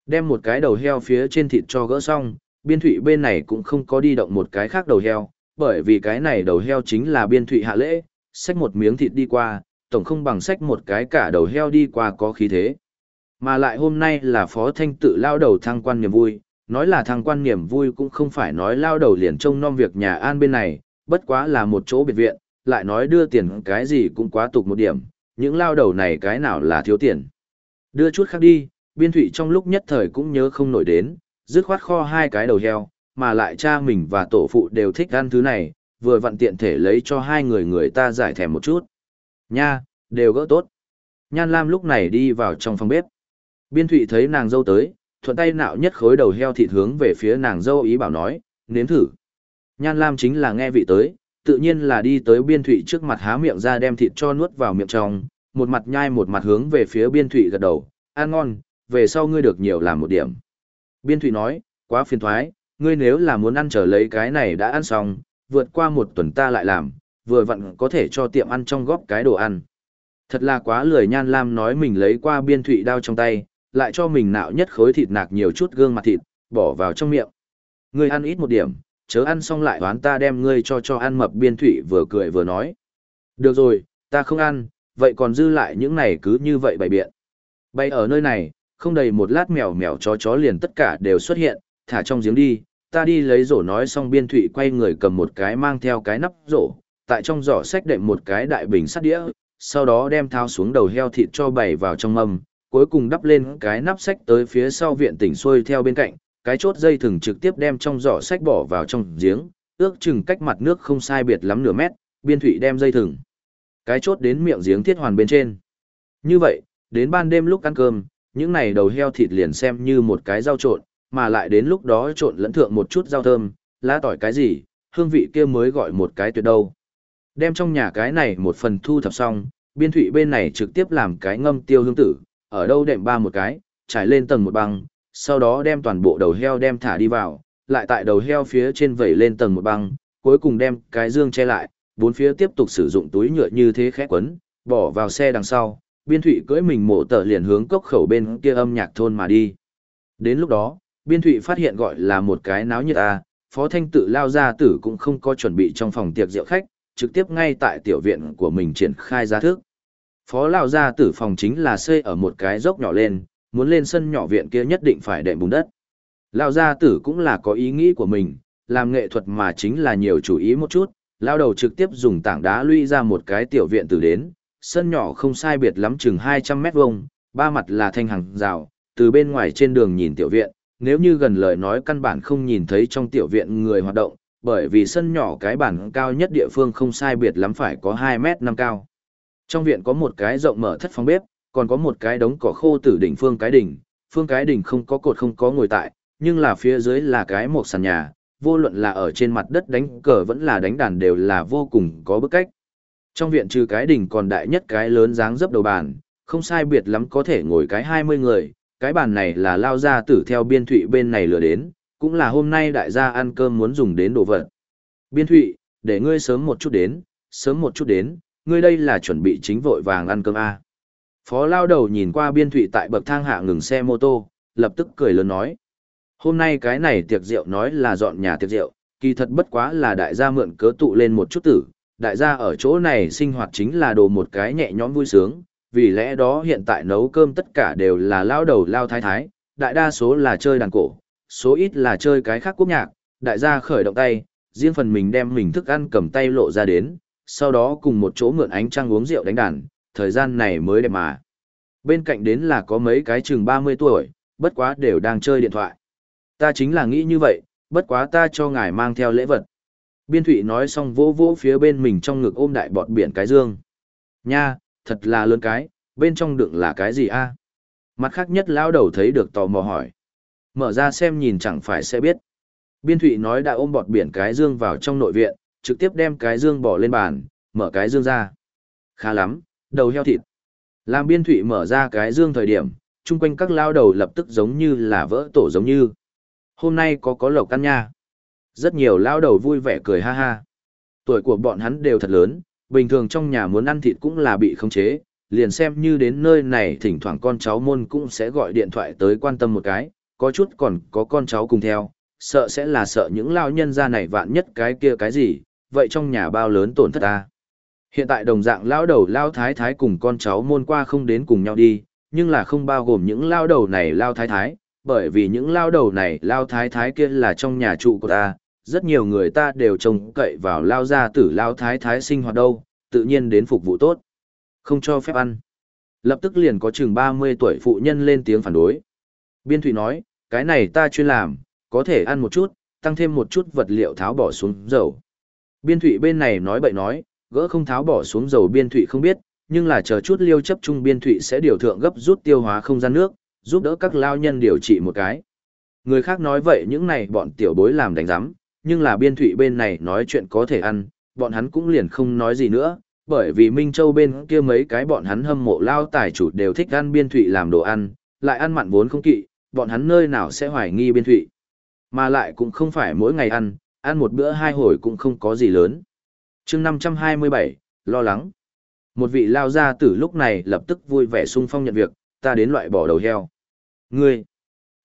Đem một cái đầu heo phía trên thịt cho gỡ xong, biên thụy bên này cũng không có đi động một cái khác đầu heo, bởi vì cái này đầu heo chính là biên thụy hạ lễ, xách một miếng thịt đi qua, tổng không bằng xách một cái cả đầu heo đi qua có khí thế. Mà lại hôm nay là phó thanh tự lao đầu thăng quan niềm vui, nói là thăng quan niềm vui cũng không phải nói lao đầu liền trông nom việc nhà an bên này, bất quá là một chỗ biệt viện, lại nói đưa tiền cái gì cũng quá tục một điểm, những lao đầu này cái nào là thiếu tiền. Đưa chút khác đi, biên thủy trong lúc nhất thời cũng nhớ không nổi đến, dứt khoát kho hai cái đầu heo, mà lại cha mình và tổ phụ đều thích ăn thứ này, vừa vặn tiện thể lấy cho hai người người ta giải thèm một chút. Nha, đều gỡ tốt. Nhan Lam lúc này đi vào trong phòng bếp. Biên Thụy thấy nàng dâu tới, thuận tay nạo nhất khối đầu heo thịt hướng về phía nàng dâu ý bảo nói, nếm thử. Nhan Lam chính là nghe vị tới, tự nhiên là đi tới Biên Thụy trước mặt há miệng ra đem thịt cho nuốt vào miệng trong, một mặt nhai một mặt hướng về phía Biên Thụy gật đầu, ăn ngon, về sau ngươi được nhiều làm một điểm. Biên Thụy nói, quá phiền thoái, ngươi nếu là muốn ăn trở lấy cái này đã ăn xong, vượt qua một tuần ta lại làm, vừa vặn có thể cho tiệm ăn trong góp cái đồ ăn. Thật là quá lười nhan lam nói mình lấy qua biên thụy đao trong tay, lại cho mình nạo nhất khối thịt nạc nhiều chút gương mặt thịt, bỏ vào trong miệng. Ngươi ăn ít một điểm, chớ ăn xong lại đoán ta đem ngươi cho cho ăn mập biên thụy vừa cười vừa nói. Được rồi, ta không ăn, vậy còn dư lại những này cứ như vậy bày biện. Bay ở nơi này, không đầy một lát mèo mèo chó chó liền tất cả đều xuất hiện, thả trong giếng đi, ta đi lấy rổ nói xong biên thụy quay người cầm một cái mang theo cái nắp rổ, tại trong giỏ sách đệm một cái đại bình sắt đĩa, sau đó đem thao xuống đầu heo thịt cho bày vào trong mâm, cuối cùng đắp lên cái nắp sách tới phía sau viện tỉnh xuôi theo bên cạnh, cái chốt dây thừng trực tiếp đem trong giỏ sách bỏ vào trong giếng, ước chừng cách mặt nước không sai biệt lắm nửa mét, biên thụy đem dây thừng. Cái chốt đến miệng giếng thiết hoàn bên trên. Như vậy, đến ban đêm lúc ăn cơm, những này đầu heo thịt liền xem như một cái rau trộn, mà lại đến lúc đó trộn lẫn thượng một chút rau thơm, lá tỏi cái gì, hương vị kia mới gọi một cái tuyệt đâu. Đem trong nhà cái này một phần thu thập xong, biên thụy bên này trực tiếp làm cái ngâm tiêu hương tử, ở đâu đệm ba một cái, trải lên tầng một băng, sau đó đem toàn bộ đầu heo đem thả đi vào, lại tại đầu heo phía trên vẩy lên tầng một băng, cuối cùng đem cái dương che lại, bốn phía tiếp tục sử dụng túi nhựa như thế khẽ quấn, bỏ vào xe đằng sau, biên thụy cưỡi mình mổ tờ liền hướng cốc khẩu bên kia âm nhạc thôn mà đi. Đến lúc đó, biên thụy phát hiện gọi là một cái náo nhiệt à, phó thanh tự lao ra tử cũng không có chuẩn bị trong phòng tiệc rượu khách, trực tiếp ngay tại tiểu viện của mình triển khai ra thức. Phó lao ra tử phòng chính là xây ở một cái dốc nhỏ lên, muốn lên sân nhỏ viện kia nhất định phải đệm bùn đất. Lao gia tử cũng là có ý nghĩ của mình, làm nghệ thuật mà chính là nhiều chủ ý một chút, lao đầu trực tiếp dùng tảng đá lũy ra một cái tiểu viện từ đến, sân nhỏ không sai biệt lắm chừng 200 mét vuông, ba mặt là thanh hàng rào, từ bên ngoài trên đường nhìn tiểu viện, nếu như gần lời nói căn bản không nhìn thấy trong tiểu viện người hoạt động, bởi vì sân nhỏ cái bản cao nhất địa phương không sai biệt lắm phải có 2 mét năm cao. Trong viện có một cái rộng mở thất phòng bếp, còn có một cái đống cỏ khô từ đỉnh phương cái đỉnh, phương cái đỉnh không có cột không có ngồi tại, nhưng là phía dưới là cái một sàn nhà, vô luận là ở trên mặt đất đánh cờ vẫn là đánh đàn đều là vô cùng có bức cách. Trong viện trừ cái đỉnh còn đại nhất cái lớn dáng dấp đầu bàn, không sai biệt lắm có thể ngồi cái 20 người, cái bàn này là lao ra tử theo biên thụy bên này lừa đến, cũng là hôm nay đại gia ăn cơm muốn dùng đến đồ vật. Biên thụy, để ngươi sớm một chút đến, sớm một chút đến, ngươi đây là chuẩn bị chính vội vàng ăn cơm A. Phó lao đầu nhìn qua biên thụy tại bậc thang hạ ngừng xe mô tô, lập tức cười lớn nói. Hôm nay cái này tiệc rượu nói là dọn nhà tiệc rượu, kỳ thật bất quá là đại gia mượn cớ tụ lên một chút tử. Đại gia ở chỗ này sinh hoạt chính là đồ một cái nhẹ nhõm vui sướng, vì lẽ đó hiện tại nấu cơm tất cả đều là lao đầu lao thái thái, đại đa số là chơi đàn cổ, số ít là chơi cái khác quốc nhạc, đại gia khởi động tay, riêng phần mình đem mình thức ăn cầm tay lộ ra đến, sau đó cùng một chỗ mượn ánh trăng uống rượu đánh đàn, thời gian này mới đẹp mà. Bên cạnh đến là có mấy cái chừng 30 tuổi, bất quá đều đang chơi điện thoại. Ta chính là nghĩ như vậy, bất quá ta cho ngài mang theo lễ vật. Biên thụy nói xong vỗ vỗ phía bên mình trong ngực ôm đại bọt biển cái dương. Nha, thật là lớn cái, bên trong đựng là cái gì a Mặt khác nhất lão đầu thấy được tò mò hỏi. Mở ra xem nhìn chẳng phải sẽ biết. Biên thụy nói đã ôm bọt biển cái dương vào trong nội viện, trực tiếp đem cái dương bỏ lên bàn, mở cái dương ra. Khá lắm, đầu heo thịt. Làm biên thụy mở ra cái dương thời điểm, chung quanh các lao đầu lập tức giống như là vỡ tổ giống như. Hôm nay có có lộc ăn nha. Rất nhiều lao đầu vui vẻ cười ha ha. Tuổi của bọn hắn đều thật lớn, bình thường trong nhà muốn ăn thịt cũng là bị khống chế, liền xem như đến nơi này thỉnh thoảng con cháu môn cũng sẽ gọi điện thoại tới quan tâm một cái, có chút còn có con cháu cùng theo, sợ sẽ là sợ những lao nhân ra này vạn nhất cái kia cái gì, vậy trong nhà bao lớn tổn thất ta. Hiện tại đồng dạng lao đầu lao thái thái cùng con cháu môn qua không đến cùng nhau đi, nhưng là không bao gồm những lao đầu này lao thái thái, bởi vì những lao đầu này lao thái thái kia là trong nhà trụ của ta, rất nhiều người ta đều trông cậy vào lao gia tử lao thái thái sinh hoạt đâu, tự nhiên đến phục vụ tốt. Không cho phép ăn. Lập tức liền có chừng 30 tuổi phụ nhân lên tiếng phản đối. Biên Thụy nói, cái này ta chuyên làm, có thể ăn một chút, tăng thêm một chút vật liệu tháo bỏ xuống dầu. Biên Thụy bên này nói bậy nói, gỡ không tháo bỏ xuống dầu Biên Thụy không biết, nhưng là chờ chút liêu chấp trung Biên Thụy sẽ điều thượng gấp rút tiêu hóa không gian nước, giúp đỡ các lao nhân điều trị một cái. Người khác nói vậy những này bọn tiểu bối làm đánh giám, nhưng là Biên Thụy bên này nói chuyện có thể ăn, bọn hắn cũng liền không nói gì nữa, bởi vì Minh Châu bên kia mấy cái bọn hắn hâm mộ lao tài chủ đều thích ăn biên thụy làm đồ ăn, lại ăn mặn vốn không kỵ, bọn hắn nơi nào sẽ hoài nghi biên thụy. Mà lại cũng không phải mỗi ngày ăn, ăn một bữa hai hồi cũng không có gì lớn. chương 527, lo lắng. Một vị lao gia tử lúc này lập tức vui vẻ sung phong nhận việc, ta đến loại bỏ đầu heo. Ngươi,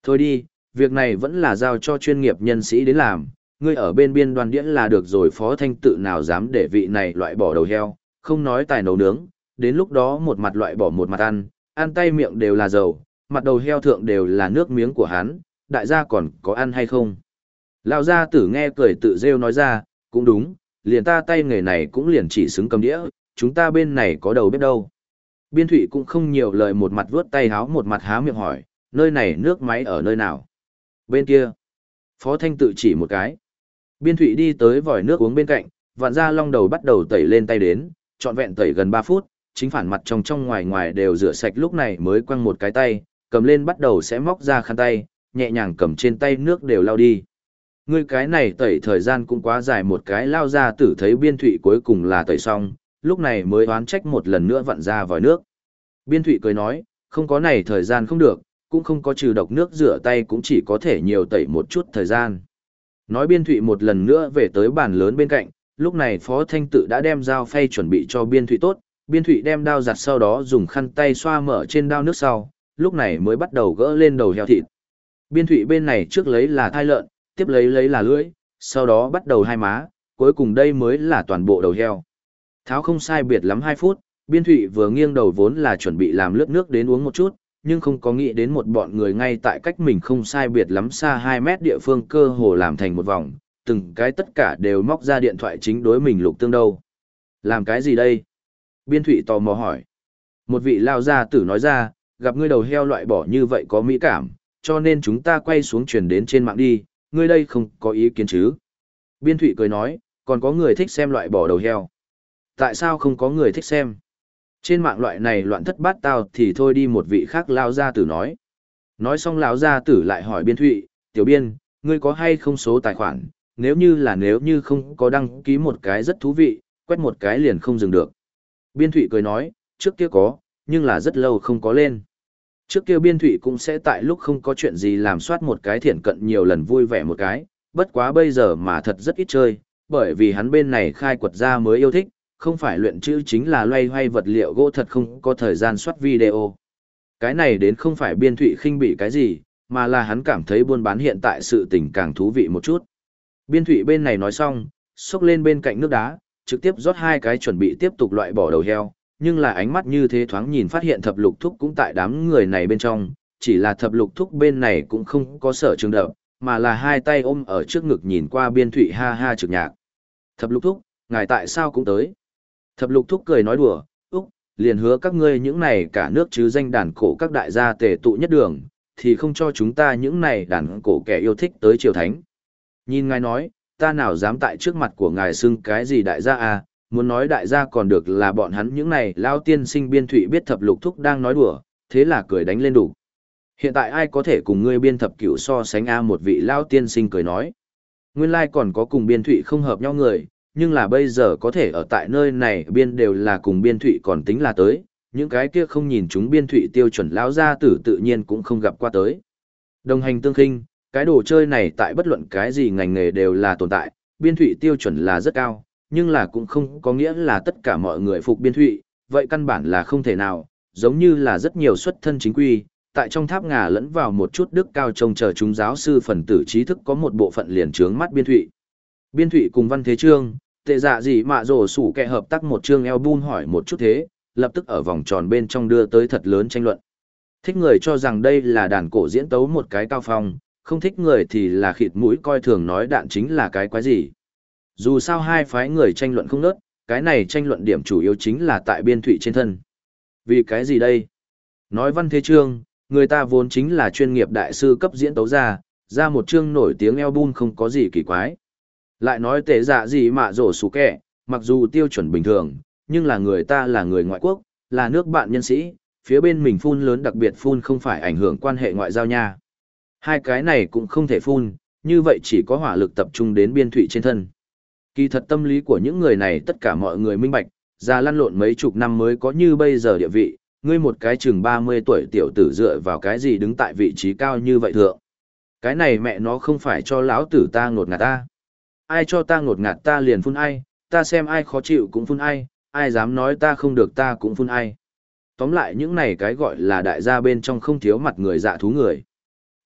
thôi đi, việc này vẫn là giao cho chuyên nghiệp nhân sĩ đến làm, ngươi ở bên biên đoàn điễn là được rồi phó thanh tự nào dám để vị này loại bỏ đầu heo, không nói tài nấu nướng, đến lúc đó một mặt loại bỏ một mặt ăn, ăn tay miệng đều là dầu, mặt đầu heo thượng đều là nước miếng của hắn, đại gia còn có ăn hay không? Lão gia tử nghe cười tự rêu nói ra, cũng đúng, liền ta tay nghề này cũng liền chỉ xứng cầm đĩa, chúng ta bên này có đầu bếp đâu. Biên thủy cũng không nhiều lời một mặt vuốt tay háo một mặt há miệng hỏi, nơi này nước máy ở nơi nào? Bên kia. Phó Thanh tự chỉ một cái. Biên Thụy đi tới vòi nước uống bên cạnh, vạn ra long đầu bắt đầu tẩy lên tay đến, trọn vẹn tẩy gần 3 phút, chính phản mặt trong trong ngoài ngoài đều rửa sạch lúc này mới quăng một cái tay, cầm lên bắt đầu sẽ móc ra khăn tay, nhẹ nhàng cầm trên tay nước đều lao đi. Ngươi cái này tẩy thời gian cũng quá dài một cái lao ra tử thấy biên thụy cuối cùng là tẩy xong, lúc này mới oán trách một lần nữa vặn ra vòi nước. Biên thụy cười nói, không có này thời gian không được, cũng không có trừ độc nước rửa tay cũng chỉ có thể nhiều tẩy một chút thời gian. Nói biên thụy một lần nữa về tới bàn lớn bên cạnh, lúc này Phó Thanh Tự đã đem dao phay chuẩn bị cho biên thụy tốt, biên thụy đem đao giặt sau đó dùng khăn tay xoa mở trên đao nước sau, lúc này mới bắt đầu gỡ lên đầu heo thịt. Biên thụy bên này trước lấy là thai lợn, tiếp lấy lấy là lưỡi, sau đó bắt đầu hai má, cuối cùng đây mới là toàn bộ đầu heo. Tháo không sai biệt lắm 2 phút, biên thụy vừa nghiêng đầu vốn là chuẩn bị làm lướt nước đến uống một chút, nhưng không có nghĩ đến một bọn người ngay tại cách mình không sai biệt lắm xa 2 mét địa phương cơ hồ làm thành một vòng, từng cái tất cả đều móc ra điện thoại chính đối mình lục tương đâu. Làm cái gì đây? Biên thủy tò mò hỏi. Một vị lao gia tử nói ra, gặp ngươi đầu heo loại bỏ như vậy có mỹ cảm, cho nên chúng ta quay xuống truyền đến trên mạng đi, ngươi đây không có ý kiến chứ? Biên thủy cười nói, còn có người thích xem loại bỏ đầu heo. Tại sao không có người thích xem? Trên mạng loại này loạn thất bát tao thì thôi đi một vị khác lao gia tử nói. Nói xong lão gia tử lại hỏi biên thụy, tiểu biên, ngươi có hay không số tài khoản, nếu như là nếu như không có đăng ký một cái rất thú vị, quét một cái liền không dừng được. Biên thụy cười nói, trước kia có, nhưng là rất lâu không có lên. Trước kia biên thụy cũng sẽ tại lúc không có chuyện gì làm soát một cái thiển cận nhiều lần vui vẻ một cái, bất quá bây giờ mà thật rất ít chơi, bởi vì hắn bên này khai quật ra mới yêu thích, không phải luyện chữ chính là loay hoay vật liệu gỗ thật không có thời gian soát video. Cái này đến không phải biên thụy khinh bị cái gì, mà là hắn cảm thấy buôn bán hiện tại sự tình càng thú vị một chút. Biên thụy bên này nói xong, xốc lên bên cạnh nước đá, trực tiếp rót hai cái chuẩn bị tiếp tục loại bỏ đầu heo, nhưng là ánh mắt như thế thoáng nhìn phát hiện thập lục thúc cũng tại đám người này bên trong, chỉ là thập lục thúc bên này cũng không có sở trường đập, mà là hai tay ôm ở trước ngực nhìn qua biên thụy ha ha trực nhạc. Thập lục thúc, ngài tại sao cũng tới? Thập lục thúc cười nói đùa, Úc, liền hứa các ngươi những này cả nước chứ danh đàn cổ các đại gia tề tụ nhất đường, thì không cho chúng ta những này đàn cổ kẻ yêu thích tới triều thánh. Nhìn ngài nói, ta nào dám tại trước mặt của ngài xưng cái gì đại gia à, muốn nói đại gia còn được là bọn hắn những này lao tiên sinh biên thụy biết thập lục thúc đang nói đùa, thế là cười đánh lên đủ. Hiện tại ai có thể cùng ngươi biên thập cửu so sánh a một vị lao tiên sinh cười nói. Nguyên lai còn có cùng biên thụy không hợp nhau người, nhưng là bây giờ có thể ở tại nơi này biên đều là cùng biên thụy còn tính là tới, những cái kia không nhìn chúng biên thụy tiêu chuẩn lão gia tử tự nhiên cũng không gặp qua tới. Đồng hành tương khinh, cái đồ chơi này tại bất luận cái gì ngành nghề đều là tồn tại, biên thụy tiêu chuẩn là rất cao, nhưng là cũng không có nghĩa là tất cả mọi người phục biên thụy, vậy căn bản là không thể nào, giống như là rất nhiều xuất thân chính quy, tại trong tháp ngà lẫn vào một chút đức cao trông chờ chúng giáo sư phần tử trí thức có một bộ phận liền trướng mắt biên thụy. Biên thụy cùng văn thế trương, tệ dạ gì mạ rổ sủ kẻ hợp tác một chương album hỏi một chút thế, lập tức ở vòng tròn bên trong đưa tới thật lớn tranh luận. Thích người cho rằng đây là đàn cổ diễn tấu một cái cao phong, không thích người thì là khịt mũi coi thường nói đạn chính là cái quái gì. Dù sao hai phái người tranh luận không nớt, cái này tranh luận điểm chủ yếu chính là tại biên thụy trên thân. Vì cái gì đây? Nói văn thế trương, người ta vốn chính là chuyên nghiệp đại sư cấp diễn tấu ra, ra một chương nổi tiếng album không có gì kỳ quái. Lại nói tệ dạ gì mà rổ sủ kẻ, mặc dù tiêu chuẩn bình thường, nhưng là người ta là người ngoại quốc, là nước bạn nhân sĩ, phía bên mình phun lớn đặc biệt phun không phải ảnh hưởng quan hệ ngoại giao nha. Hai cái này cũng không thể phun, như vậy chỉ có hỏa lực tập trung đến biên thủy trên thân. Kỳ thật tâm lý của những người này tất cả mọi người minh bạch, ra lăn lộn mấy chục năm mới có như bây giờ địa vị, ngươi một cái chừng 30 tuổi tiểu tử dựa vào cái gì đứng tại vị trí cao như vậy thượng. Cái này mẹ nó không phải cho lão tử ta ngột ngạt ta. Ai cho ta ngột ngạt ta liền phun ai, ta xem ai khó chịu cũng phun ai, ai dám nói ta không được ta cũng phun ai. Tóm lại những này cái gọi là đại gia bên trong không thiếu mặt người dạ thú người.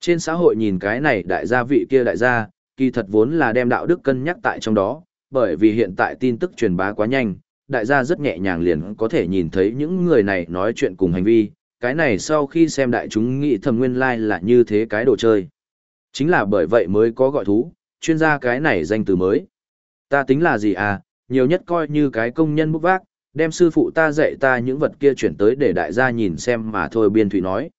Trên xã hội nhìn cái này đại gia vị kia đại gia, kỳ thật vốn là đem đạo đức cân nhắc tại trong đó, bởi vì hiện tại tin tức truyền bá quá nhanh, đại gia rất nhẹ nhàng liền có thể nhìn thấy những người này nói chuyện cùng hành vi, cái này sau khi xem đại chúng nghĩ thầm nguyên lai like là như thế cái đồ chơi. Chính là bởi vậy mới có gọi thú, chuyên gia cái này danh từ mới. Ta tính là gì à, nhiều nhất coi như cái công nhân bút vác, đem sư phụ ta dạy ta những vật kia chuyển tới để đại gia nhìn xem mà thôi biên thụy nói.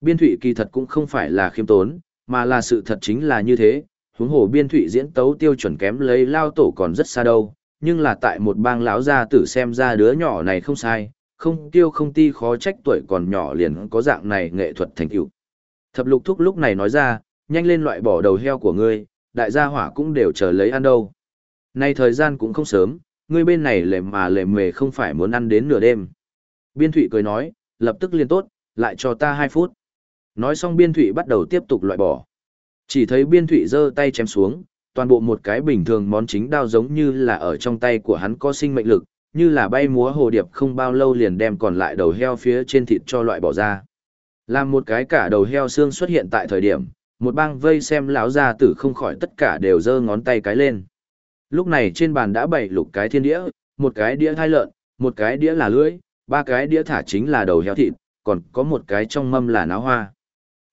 Biên thụy kỳ thật cũng không phải là khiêm tốn, mà là sự thật chính là như thế, huống hồ biên thụy diễn tấu tiêu chuẩn kém lấy lao tổ còn rất xa đâu, nhưng là tại một bang lão gia tử xem ra đứa nhỏ này không sai, không tiêu không ti khó trách tuổi còn nhỏ liền có dạng này nghệ thuật thành tựu. Thập lục thúc lúc này nói ra, nhanh lên loại bỏ đầu heo của ngươi, đại gia hỏa cũng đều chờ lấy ăn đâu. Nay thời gian cũng không sớm, ngươi bên này lề mà lề mề không phải muốn ăn đến nửa đêm. Biên thụy cười nói, lập tức liên tốt, lại cho ta 2 phút. Nói xong biên thụy bắt đầu tiếp tục loại bỏ. Chỉ thấy biên thụy giơ tay chém xuống, toàn bộ một cái bình thường món chính đao giống như là ở trong tay của hắn có sinh mệnh lực, như là bay múa hồ điệp không bao lâu liền đem còn lại đầu heo phía trên thịt cho loại bỏ ra. Làm một cái cả đầu heo xương xuất hiện tại thời điểm, một bang vây xem lão gia tử không khỏi tất cả đều giơ ngón tay cái lên. Lúc này trên bàn đã bày lục cái thiên đĩa, một cái đĩa thai lợn, một cái đĩa là lưỡi, ba cái đĩa thả chính là đầu heo thịt, còn có một cái trong mâm là náo hoa.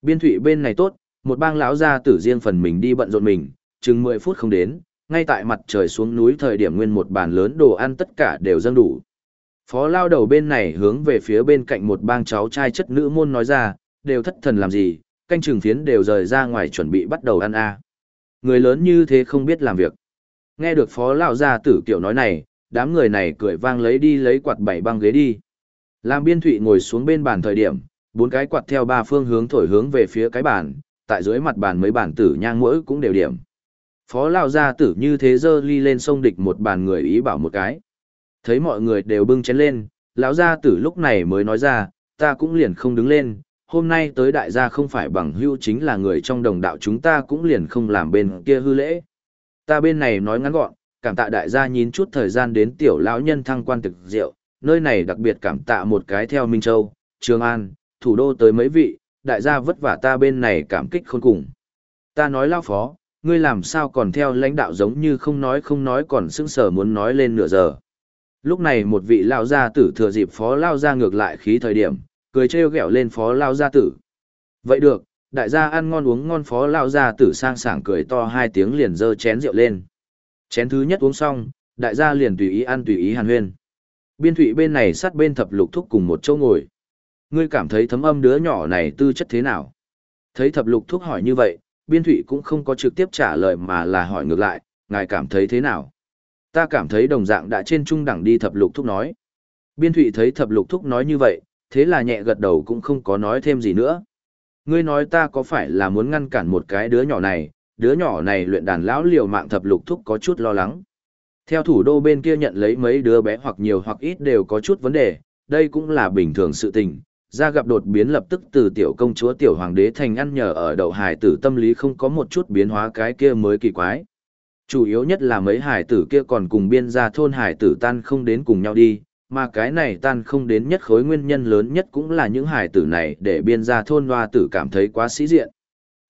Biên thủy bên này tốt, một bang lão gia tử riêng phần mình đi bận rộn mình, chừng 10 phút không đến, ngay tại mặt trời xuống núi thời điểm nguyên một bàn lớn đồ ăn tất cả đều dâng đủ. Phó lao đầu bên này hướng về phía bên cạnh một bang cháu trai chất nữ môn nói ra, đều thất thần làm gì, canh trường phiến đều rời ra ngoài chuẩn bị bắt đầu ăn a. Người lớn như thế không biết làm việc. Nghe được phó lão gia tử kiểu nói này, đám người này cười vang lấy đi lấy quạt bảy băng ghế đi. Làm biên thụy ngồi xuống bên bàn thời điểm, bốn cái quạt theo ba phương hướng thổi hướng về phía cái bàn, tại dưới mặt bàn mấy bản tử nhang mỗi cũng đều điểm. Phó lão gia tử như thế dơ ly lên sông địch một bàn người ý bảo một cái. Thấy mọi người đều bưng chén lên, lão gia tử lúc này mới nói ra, ta cũng liền không đứng lên, hôm nay tới đại gia không phải bằng hưu chính là người trong đồng đạo chúng ta cũng liền không làm bên kia hư lễ. Ta bên này nói ngắn gọn, cảm tạ đại gia nhín chút thời gian đến tiểu lão nhân thăng quan thực rượu, nơi này đặc biệt cảm tạ một cái theo Minh Châu, Trường An, thủ đô tới mấy vị, đại gia vất vả ta bên này cảm kích khôn cùng. Ta nói lao phó, ngươi làm sao còn theo lãnh đạo giống như không nói không nói còn sững sờ muốn nói lên nửa giờ. Lúc này một vị lao gia tử thừa dịp phó lao gia ngược lại khí thời điểm, cười trêu ghẹo lên phó lao gia tử. Vậy được, đại gia ăn ngon uống ngon phó lao gia tử sang sảng cười to hai tiếng liền dơ chén rượu lên. Chén thứ nhất uống xong, đại gia liền tùy ý ăn tùy ý hàn huyên. Biên thụy bên này sát bên thập lục thúc cùng một chỗ ngồi. Ngươi cảm thấy thấm âm đứa nhỏ này tư chất thế nào? Thấy thập lục thúc hỏi như vậy, biên thụy cũng không có trực tiếp trả lời mà là hỏi ngược lại, ngài cảm thấy thế nào? Ta cảm thấy đồng dạng đã trên trung đẳng đi thập lục thúc nói. Biên thụy thấy thập lục thúc nói như vậy, thế là nhẹ gật đầu cũng không có nói thêm gì nữa. Ngươi nói ta có phải là muốn ngăn cản một cái đứa nhỏ này, đứa nhỏ này luyện đàn lão liều mạng thập lục thúc có chút lo lắng. Theo thủ đô bên kia nhận lấy mấy đứa bé hoặc nhiều hoặc ít đều có chút vấn đề, đây cũng là bình thường sự tình. Ra gặp đột biến lập tức từ tiểu công chúa tiểu hoàng đế thành ăn nhờ ở đậu hải tử tâm lý không có một chút biến hóa cái kia mới kỳ quái. Chủ yếu nhất là mấy hải tử kia còn cùng biên gia thôn hải tử tan không đến cùng nhau đi, mà cái này tan không đến nhất khối nguyên nhân lớn nhất cũng là những hải tử này để biên gia thôn hoa tử cảm thấy quá sĩ diện.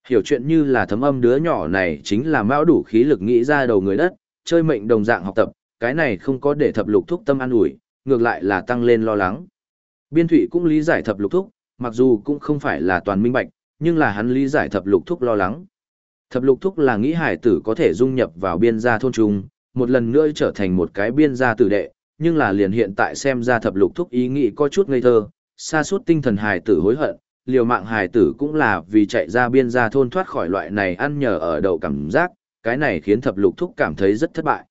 Hiểu chuyện như là thấm âm đứa nhỏ này chính là mão đủ khí lực nghĩ ra đầu người đất, chơi mệnh đồng dạng học tập, cái này không có để thập lục thúc tâm an ủi, ngược lại là tăng lên lo lắng. Biên thủy cũng lý giải thập lục thúc, mặc dù cũng không phải là toàn minh bạch, nhưng là hắn lý giải thập lục thúc lo lắng. Thập lục thúc là nghĩ hải tử có thể dung nhập vào biên gia thôn trung, một lần nữa trở thành một cái biên gia tử đệ, nhưng là liền hiện tại xem ra thập lục thúc ý nghĩ có chút ngây thơ, xa suốt tinh thần hải tử hối hận, liều mạng hải tử cũng là vì chạy ra biên gia thôn thoát khỏi loại này ăn nhờ ở đậu cảm giác, cái này khiến thập lục thúc cảm thấy rất thất bại.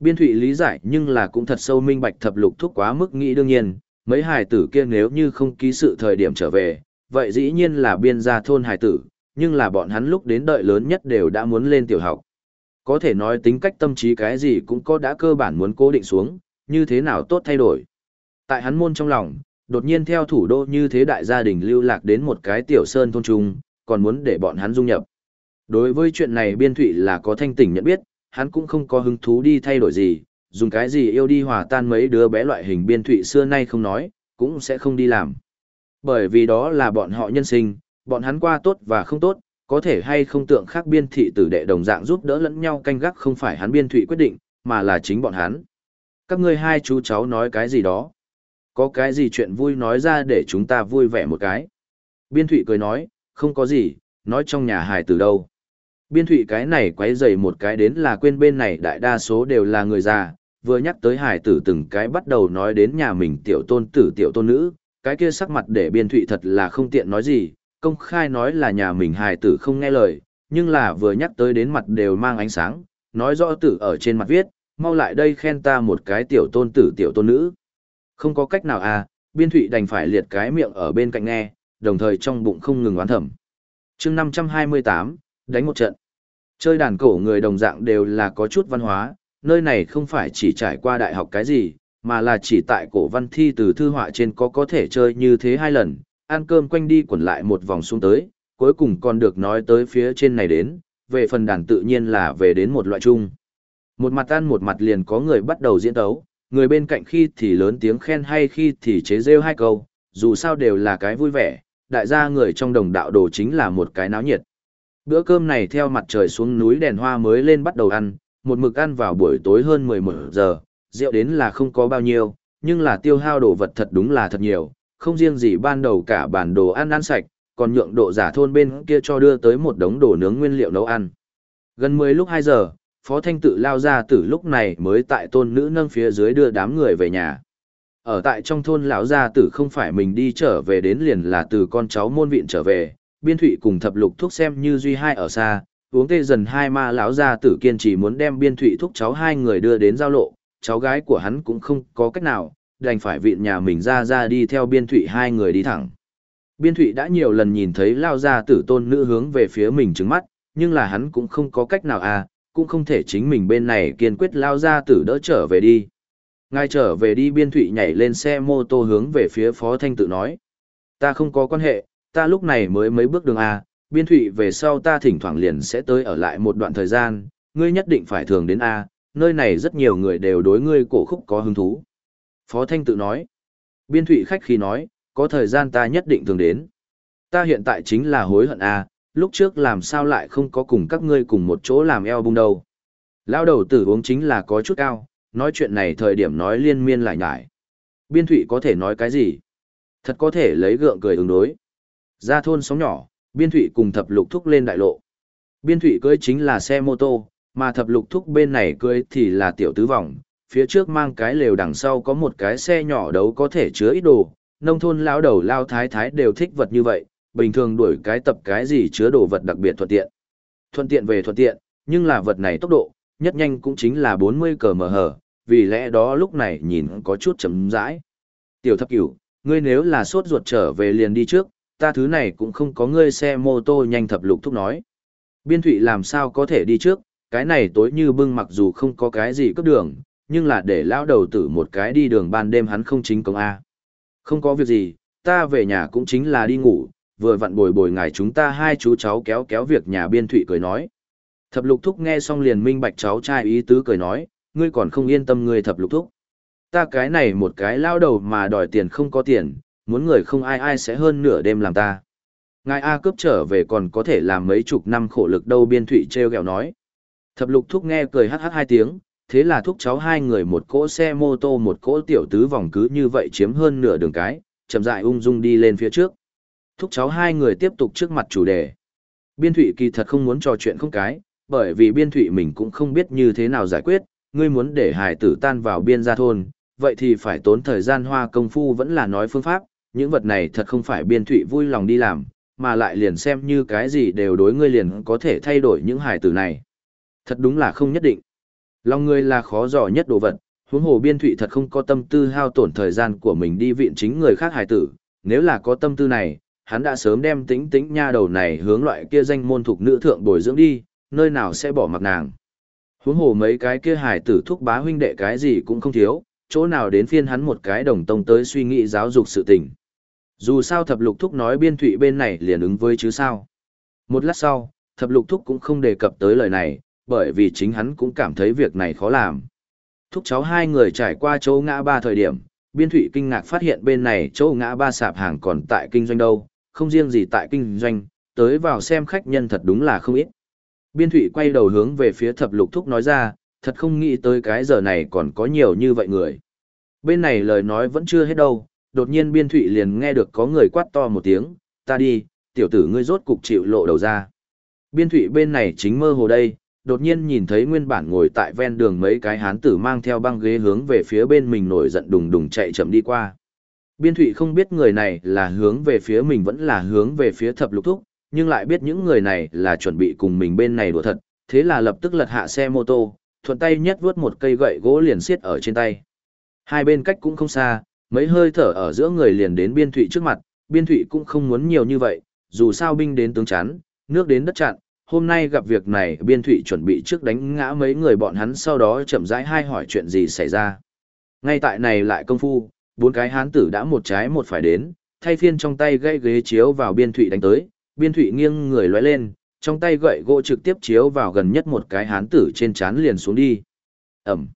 Biên thụy lý giải nhưng là cũng thật sâu minh bạch thập lục thúc quá mức nghĩ đương nhiên, mấy hải tử kia nếu như không ký sự thời điểm trở về, vậy dĩ nhiên là biên gia thôn hải tử, nhưng là bọn hắn lúc đến đợi lớn nhất đều đã muốn lên tiểu học. Có thể nói tính cách tâm trí cái gì cũng có đã cơ bản muốn cố định xuống, như thế nào tốt thay đổi. Tại hắn môn trong lòng, đột nhiên theo thủ đô như thế đại gia đình lưu lạc đến một cái tiểu sơn thôn trung, còn muốn để bọn hắn dung nhập. Đối với chuyện này biên thụy là có thanh tỉnh nhận biết, hắn cũng không có hứng thú đi thay đổi gì, dùng cái gì yêu đi hòa tan mấy đứa bé loại hình biên thụy xưa nay không nói, cũng sẽ không đi làm. Bởi vì đó là bọn họ nhân sinh, bọn hắn qua tốt và không tốt, có thể hay không tượng khác biên thị tử đệ đồng dạng giúp đỡ lẫn nhau canh gác không phải hắn biên thụy quyết định, mà là chính bọn hắn. Các ngươi hai chú cháu nói cái gì đó? Có cái gì chuyện vui nói ra để chúng ta vui vẻ một cái? Biên thụy cười nói, không có gì, nói trong nhà hài từ đâu. Biên thụy cái này quấy dày một cái đến là quên bên này đại đa số đều là người già, vừa nhắc tới hải tử từng cái bắt đầu nói đến nhà mình tiểu tôn tử tiểu tôn nữ, cái kia sắc mặt để biên thụy thật là không tiện nói gì, công khai nói là nhà mình hải tử không nghe lời, nhưng là vừa nhắc tới đến mặt đều mang ánh sáng, nói rõ tử ở trên mặt viết, mau lại đây khen ta một cái tiểu tôn tử tiểu tôn nữ. Không có cách nào à, biên thụy đành phải liệt cái miệng ở bên cạnh nghe, đồng thời trong bụng không ngừng oán thẩm. chương 528, đánh một trận. Chơi đàn cổ người đồng dạng đều là có chút văn hóa, nơi này không phải chỉ trải qua đại học cái gì, mà là chỉ tại cổ văn thi từ thư họa trên có có thể chơi như thế hai lần, ăn cơm quanh đi quẩn lại một vòng xuống tới, cuối cùng còn được nói tới phía trên này đến, về phần đàn tự nhiên là về đến một loại chung. Một mặt ăn một mặt liền có người bắt đầu diễn tấu, người bên cạnh khi thì lớn tiếng khen hay khi thì chế rêu hai câu, dù sao đều là cái vui vẻ, đại gia người trong đồng đạo đồ chính là một cái náo nhiệt. Bữa cơm này theo mặt trời xuống núi đèn hoa mới lên bắt đầu ăn, một mực ăn vào buổi tối hơn 11 giờ, rượu đến là không có bao nhiêu, nhưng là tiêu hao đồ vật thật đúng là thật nhiều, không riêng gì ban đầu cả bản đồ ăn ăn sạch, còn nhượng độ giả thôn bên kia cho đưa tới một đống đồ nướng nguyên liệu nấu ăn. Gần 10 lúc 2 giờ, Phó Thanh tự lao ra từ lúc này mới tại tôn nữ nâng phía dưới đưa đám người về nhà. Ở tại trong thôn lão gia tử không phải mình đi trở về đến liền là từ con cháu môn viện trở về, biên thụy cùng thập lục thuốc xem như duy hai ở xa, uống tê dần hai ma lão gia tử kiên trì muốn đem biên thụy thúc cháu hai người đưa đến giao lộ, cháu gái của hắn cũng không có cách nào, đành phải viện nhà mình ra ra đi theo biên thụy hai người đi thẳng. Biên thụy đã nhiều lần nhìn thấy lao gia tử tôn nữ hướng về phía mình trứng mắt, nhưng là hắn cũng không có cách nào à, cũng không thể chính mình bên này kiên quyết lao ra tử đỡ trở về đi. Ngài trở về đi biên thụy nhảy lên xe mô tô hướng về phía phó thanh tự nói. Ta không có quan hệ, ta lúc này mới mấy bước đường A, biên thụy về sau ta thỉnh thoảng liền sẽ tới ở lại một đoạn thời gian, ngươi nhất định phải thường đến A, nơi này rất nhiều người đều đối ngươi cổ khúc có hứng thú. Phó Thanh tự nói, biên thụy khách khi nói, có thời gian ta nhất định thường đến. Ta hiện tại chính là hối hận A, lúc trước làm sao lại không có cùng các ngươi cùng một chỗ làm eo bung đâu. Lao đầu tử uống chính là có chút cao, nói chuyện này thời điểm nói liên miên lại nhải. Biên thụy có thể nói cái gì? Thật có thể lấy gượng cười ứng đối. Ra thôn sóng nhỏ, biên thụy cùng thập lục thúc lên đại lộ. Biên thụy cưới chính là xe mô tô, mà thập lục thúc bên này cưới thì là tiểu tứ vòng. Phía trước mang cái lều đằng sau có một cái xe nhỏ đấu có thể chứa ít đồ. Nông thôn lao đầu lao thái thái đều thích vật như vậy, bình thường đuổi cái tập cái gì chứa đồ vật đặc biệt thuận tiện. Thuận tiện về thuận tiện, nhưng là vật này tốc độ, nhất nhanh cũng chính là 40 cờ mở hở, vì lẽ đó lúc này nhìn có chút chấm rãi. Tiểu thập cửu, ngươi nếu là sốt ruột trở về liền đi trước, ta thứ này cũng không có ngươi xe mô tô nhanh thập lục thúc nói. Biên thụy làm sao có thể đi trước, cái này tối như bưng mặc dù không có cái gì cấp đường, nhưng là để lão đầu tử một cái đi đường ban đêm hắn không chính công A. Không có việc gì, ta về nhà cũng chính là đi ngủ, vừa vặn bồi bồi ngài chúng ta hai chú cháu kéo kéo việc nhà biên thụy cười nói. Thập lục thúc nghe xong liền minh bạch cháu trai ý tứ cười nói, ngươi còn không yên tâm ngươi thập lục thúc. Ta cái này một cái lao đầu mà đòi tiền không có tiền, muốn người không ai ai sẽ hơn nửa đêm làm ta. Ngài A cướp trở về còn có thể làm mấy chục năm khổ lực đâu biên thụy treo gẹo nói. Thập lục thúc nghe cười hát hát hai tiếng, thế là thúc cháu hai người một cỗ xe mô tô một cỗ tiểu tứ vòng cứ như vậy chiếm hơn nửa đường cái, chậm dại ung dung đi lên phía trước. Thúc cháu hai người tiếp tục trước mặt chủ đề. Biên thụy kỳ thật không muốn trò chuyện không cái, bởi vì biên thụy mình cũng không biết như thế nào giải quyết, ngươi muốn để hài tử tan vào biên gia thôn, vậy thì phải tốn thời gian hoa công phu vẫn là nói phương pháp, những vật này thật không phải biên thụy vui lòng đi làm, mà lại liền xem như cái gì đều đối ngươi liền có thể thay đổi những hài tử này. Thật đúng là không nhất định. Lòng ngươi là khó dò nhất đồ vật, huống hồ biên thụy thật không có tâm tư hao tổn thời gian của mình đi viện chính người khác hài tử, nếu là có tâm tư này, hắn đã sớm đem tính tính nha đầu này hướng loại kia danh môn thuộc nữ thượng bồi dưỡng đi, nơi nào sẽ bỏ mặc nàng. Huống hồ mấy cái kia hài tử thúc bá huynh đệ cái gì cũng không thiếu, chỗ nào đến phiên hắn một cái đồng tông tới suy nghĩ giáo dục sự tình. Dù sao thập lục thúc nói biên thụy bên này liền ứng với chứ sao. Một lát sau, thập lục thúc cũng không đề cập tới lời này, bởi vì chính hắn cũng cảm thấy việc này khó làm. Thúc cháu hai người trải qua chỗ ngã ba thời điểm, biên thụy kinh ngạc phát hiện bên này chỗ ngã ba sạp hàng còn tại kinh doanh đâu, không riêng gì tại kinh doanh, tới vào xem khách nhân thật đúng là không ít. Biên thụy quay đầu hướng về phía thập lục thúc nói ra, thật không nghĩ tới cái giờ này còn có nhiều như vậy người. Bên này lời nói vẫn chưa hết đâu, đột nhiên biên thụy liền nghe được có người quát to một tiếng, ta đi, tiểu tử ngươi rốt cục chịu lộ đầu ra. Biên thụy bên này chính mơ hồ đây, đột nhiên nhìn thấy nguyên bản ngồi tại ven đường mấy cái hán tử mang theo băng ghế hướng về phía bên mình nổi giận đùng đùng chạy chậm đi qua. Biên thụy không biết người này là hướng về phía mình vẫn là hướng về phía thập lục thúc, nhưng lại biết những người này là chuẩn bị cùng mình bên này đùa thật, thế là lập tức lật hạ xe mô tô, thuận tay nhét vuốt một cây gậy gỗ liền xiết ở trên tay. Hai bên cách cũng không xa, mấy hơi thở ở giữa người liền đến biên thụy trước mặt, biên thụy cũng không muốn nhiều như vậy, dù sao binh đến tướng chắn, nước đến đất chặn, hôm nay gặp việc này biên thụy chuẩn bị trước đánh ngã mấy người bọn hắn sau đó chậm rãi hai hỏi chuyện gì xảy ra. Ngay tại này lại công phu, bốn cái hán tử đã một trái một phải đến, thay phiên trong tay gây ghế chiếu vào biên thụy đánh tới, biên thụy nghiêng người lóe lên, trong tay gậy gỗ trực tiếp chiếu vào gần nhất một cái hán tử trên chán liền xuống đi. Ẩm.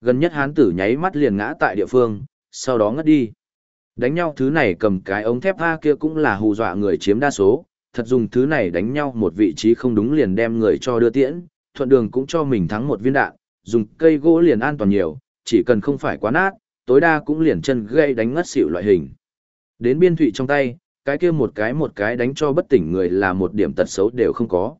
Gần nhất hán tử nháy mắt liền ngã tại địa phương, sau đó ngất đi. Đánh nhau thứ này cầm cái ống thép A kia cũng là hù dọa người chiếm đa số, thật dùng thứ này đánh nhau một vị trí không đúng liền đem người cho đưa tiễn, thuận đường cũng cho mình thắng một viên đạn, dùng cây gỗ liền an toàn nhiều, chỉ cần không phải quá nát, tối đa cũng liền chân gây đánh ngất xỉu loại hình. Đến biên thụy trong tay, cái kia một cái một cái đánh cho bất tỉnh người là một điểm tật xấu đều không có.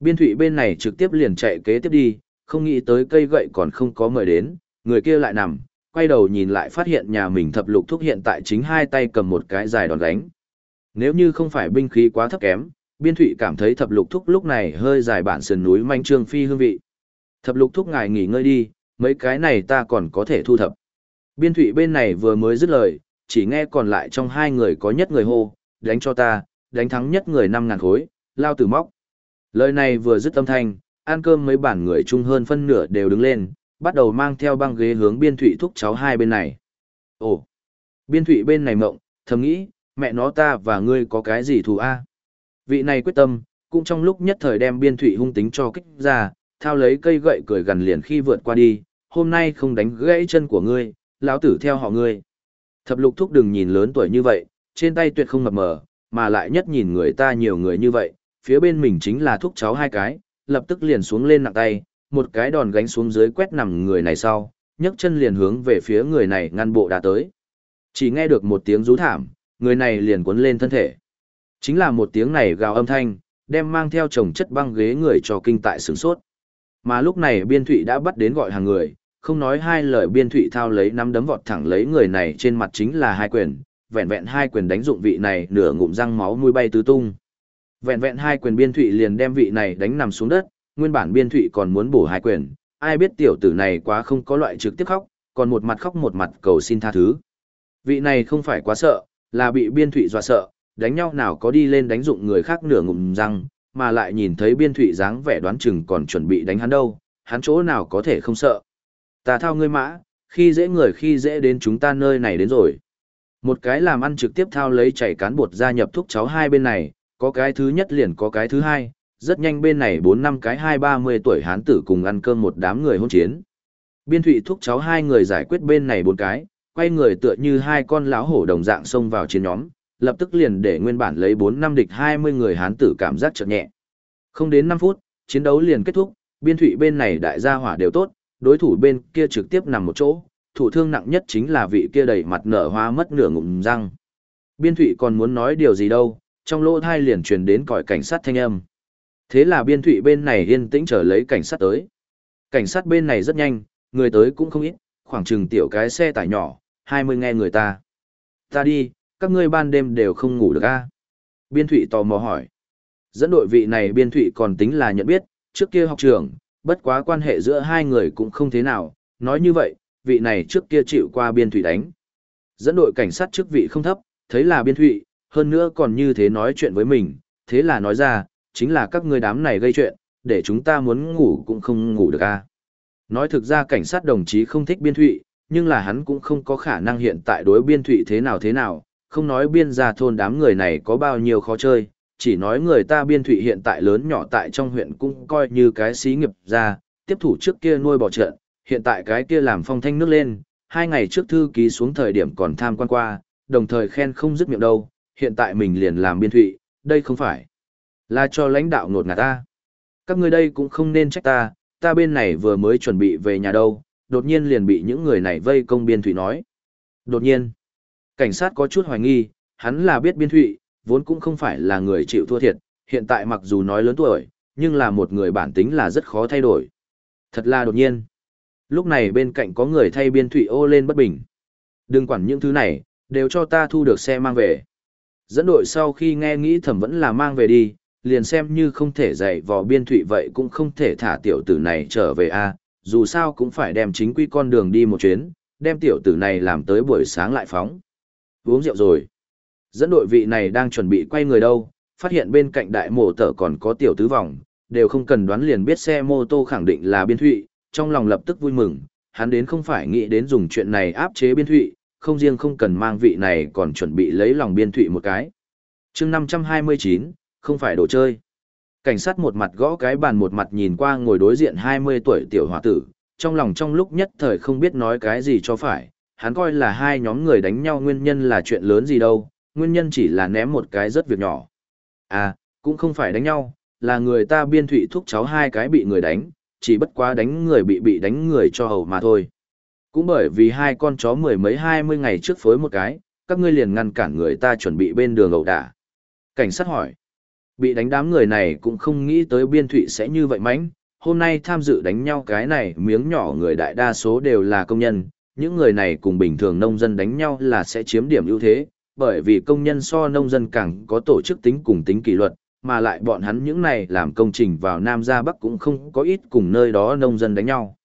Biên thụy bên này trực tiếp liền chạy kế tiếp đi, không nghĩ tới cây gậy còn không có mời đến, người kia lại nằm, quay đầu nhìn lại phát hiện nhà mình thập lục thúc hiện tại chính hai tay cầm một cái dài đòn đánh. Nếu như không phải binh khí quá thấp kém, biên thụy cảm thấy thập lục thúc lúc này hơi dài bản sườn núi manh trương phi hương vị. Thập lục thúc ngài nghỉ ngơi đi, mấy cái này ta còn có thể thu thập. Biên thủy bên này vừa mới dứt lời, chỉ nghe còn lại trong hai người có nhất người hô, đánh cho ta, đánh thắng nhất người năm ngàn khối, lao tử móc. Lời này vừa dứt âm thanh, ăn cơm mấy bản người chung hơn phân nửa đều đứng lên, bắt đầu mang theo băng ghế hướng biên thủy thúc cháu hai bên này. Ồ, biên thủy bên này mộng, thầm nghĩ, mẹ nó ta và ngươi có cái gì thù a Vị này quyết tâm, cũng trong lúc nhất thời đem biên thủy hung tính cho kích ra, thao lấy cây gậy cười gần liền khi vượt qua đi, hôm nay không đánh gãy chân của ngươi, lão tử theo họ ngươi. Thập lục thúc đừng nhìn lớn tuổi như vậy, trên tay tuyệt không mập mờ, mà lại nhất nhìn người ta nhiều người như vậy, phía bên mình chính là thúc cháu hai cái, lập tức liền xuống lên nặng tay, một cái đòn gánh xuống dưới quét nằm người này sau, nhấc chân liền hướng về phía người này ngăn bộ đã tới. Chỉ nghe được một tiếng rú thảm, người này liền cuốn lên thân thể. Chính là một tiếng này gào âm thanh, đem mang theo chồng chất băng ghế người cho kinh tại sướng sốt. Mà lúc này biên thụy đã bắt đến gọi hàng người, không nói hai lời biên thụy thao lấy năm đấm vọt thẳng lấy người này trên mặt chính là hai quyền, vẹn vẹn hai quyền đánh dụng vị này nửa ngụm răng máu mũi bay tứ tung. Vẹn vẹn hai quyền biên thụy liền đem vị này đánh nằm xuống đất, nguyên bản biên thụy còn muốn bổ hai quyền, ai biết tiểu tử này quá không có loại trực tiếp khóc, còn một mặt khóc một mặt cầu xin tha thứ. Vị này không phải quá sợ, là bị biên thụy dọa sợ, đánh nhau nào có đi lên đánh dụng người khác nửa ngụm răng, mà lại nhìn thấy biên thụy dáng vẻ đoán chừng còn chuẩn bị đánh hắn đâu, hắn chỗ nào có thể không sợ. Ta thao ngươi mã, khi dễ người khi dễ đến chúng ta nơi này đến rồi. Một cái làm ăn trực tiếp thao lấy chảy cán bột gia nhập thúc cháu hai bên này, có cái thứ nhất liền có cái thứ hai, rất nhanh bên này bốn năm cái hai ba mươi tuổi hán tử cùng ăn cơm một đám người hôn chiến. Biên thụy thúc cháu hai người giải quyết bên này bốn cái, quay người tựa như hai con lão hổ đồng dạng xông vào chiến nhóm, lập tức liền để nguyên bản lấy bốn năm địch hai mươi người hán tử cảm giác chợt nhẹ. Không đến năm phút, chiến đấu liền kết thúc, biên thụy bên này đại gia hỏa đều tốt, đối thủ bên kia trực tiếp nằm một chỗ, thủ thương nặng nhất chính là vị kia đầy mặt nở hoa mất nửa ngụm răng. Biên thụy còn muốn nói điều gì đâu, trong lỗ thai liền truyền đến còi cảnh sát thanh âm. Thế là biên thụy bên này yên tĩnh trở lấy cảnh sát tới. Cảnh sát bên này rất nhanh, người tới cũng không ít, khoảng chừng tiểu cái xe tải nhỏ, 20 nghe người ta. Ta đi, các ngươi ban đêm đều không ngủ được a à? Biên thụy tò mò hỏi. Dẫn đội vị này biên thụy còn tính là nhận biết, trước kia học trường, bất quá quan hệ giữa hai người cũng không thế nào, nói như vậy, vị này trước kia chịu qua biên thụy đánh. Dẫn đội cảnh sát chức vị không thấp, thấy là biên thụy, hơn nữa còn như thế nói chuyện với mình, thế là nói ra, chính là các người đám này gây chuyện, để chúng ta muốn ngủ cũng không ngủ được a. À. Nói thực ra cảnh sát đồng chí không thích biên thụy, nhưng là hắn cũng không có khả năng hiện tại đối biên thụy thế nào thế nào, không nói biên gia thôn đám người này có bao nhiêu khó chơi, chỉ nói người ta biên thụy hiện tại lớn nhỏ tại trong huyện cũng coi như cái xí nghiệp ra, tiếp thủ trước kia nuôi bỏ trận, hiện tại cái kia làm phong thanh nước lên, hai ngày trước thư ký xuống thời điểm còn tham quan qua, đồng thời khen không dứt miệng đâu, hiện tại mình liền làm biên thụy, đây không phải là cho lãnh đạo ngột ngạt ta. Các người đây cũng không nên trách ta, ta bên này vừa mới chuẩn bị về nhà đâu, đột nhiên liền bị những người này vây công biên thụy nói. Đột nhiên, cảnh sát có chút hoài nghi, hắn là biết biên thụy, vốn cũng không phải là người chịu thua thiệt, hiện tại mặc dù nói lớn tuổi, nhưng là một người bản tính là rất khó thay đổi. Thật là đột nhiên. Lúc này bên cạnh có người thay biên thụy ô lên bất bình. Đừng quản những thứ này, đều cho ta thu được xe mang về. Dẫn đội sau khi nghe nghĩ thẩm vẫn là mang về đi, liền xem như không thể dạy vò biên thụy vậy cũng không thể thả tiểu tử này trở về a dù sao cũng phải đem chính quy con đường đi một chuyến, đem tiểu tử này làm tới buổi sáng lại phóng. Uống rượu rồi. Dẫn đội vị này đang chuẩn bị quay người đâu, phát hiện bên cạnh đại mộ tở còn có tiểu tứ vòng, đều không cần đoán liền biết xe mô tô khẳng định là biên thụy, trong lòng lập tức vui mừng, hắn đến không phải nghĩ đến dùng chuyện này áp chế biên thụy, không riêng không cần mang vị này còn chuẩn bị lấy lòng biên thụy một cái. chương 529, không phải đồ chơi. Cảnh sát một mặt gõ cái bàn một mặt nhìn qua ngồi đối diện 20 tuổi tiểu hòa tử, trong lòng trong lúc nhất thời không biết nói cái gì cho phải, hắn coi là hai nhóm người đánh nhau nguyên nhân là chuyện lớn gì đâu, nguyên nhân chỉ là ném một cái rất việc nhỏ. À, cũng không phải đánh nhau, là người ta biên thụy thúc cháu hai cái bị người đánh, chỉ bất quá đánh người bị bị đánh người cho hầu mà thôi. Cũng bởi vì hai con chó mười mấy hai mươi ngày trước phối một cái, các ngươi liền ngăn cản người ta chuẩn bị bên đường ẩu đả. Cảnh sát hỏi, bị đánh đám người này cũng không nghĩ tới biên thụy sẽ như vậy mánh, hôm nay tham dự đánh nhau cái này miếng nhỏ người đại đa số đều là công nhân, những người này cùng bình thường nông dân đánh nhau là sẽ chiếm điểm ưu thế, bởi vì công nhân so nông dân càng có tổ chức tính cùng tính kỷ luật, mà lại bọn hắn những này làm công trình vào Nam ra Bắc cũng không có ít cùng nơi đó nông dân đánh nhau.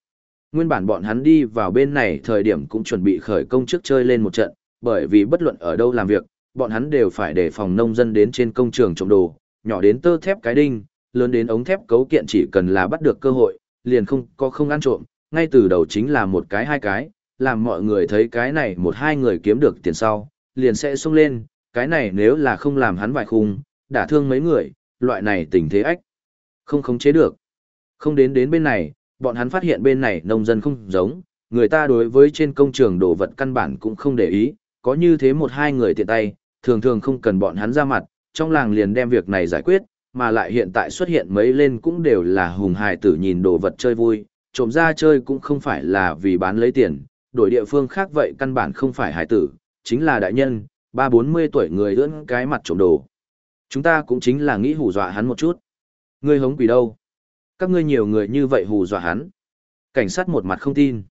Nguyên bản bọn hắn đi vào bên này thời điểm cũng chuẩn bị khởi công trước chơi lên một trận, bởi vì bất luận ở đâu làm việc, bọn hắn đều phải đề phòng nông dân đến trên công trường trộm đồ, nhỏ đến tơ thép cái đinh, lớn đến ống thép cấu kiện chỉ cần là bắt được cơ hội, liền không có không ăn trộm, ngay từ đầu chính là một cái hai cái, làm mọi người thấy cái này một hai người kiếm được tiền sau, liền sẽ xông lên, cái này nếu là không làm hắn vài khung, đả thương mấy người, loại này tình thế ách. Không khống chế được. Không đến đến bên này, bọn hắn phát hiện bên này nông dân không giống, người ta đối với trên công trường đồ vật căn bản cũng không để ý, có như thế một hai người tiện tay, thường thường không cần bọn hắn ra mặt, trong làng liền đem việc này giải quyết, mà lại hiện tại xuất hiện mấy lên cũng đều là hùng hài tử nhìn đồ vật chơi vui, trộm ra chơi cũng không phải là vì bán lấy tiền, đổi địa phương khác vậy căn bản không phải hài tử, chính là đại nhân, ba bốn mươi tuổi người ưỡn cái mặt trộm đồ. Chúng ta cũng chính là nghĩ hù dọa hắn một chút. Ngươi hống quỷ đâu? Các ngươi nhiều người như vậy hù dọa hắn. Cảnh sát một mặt không tin.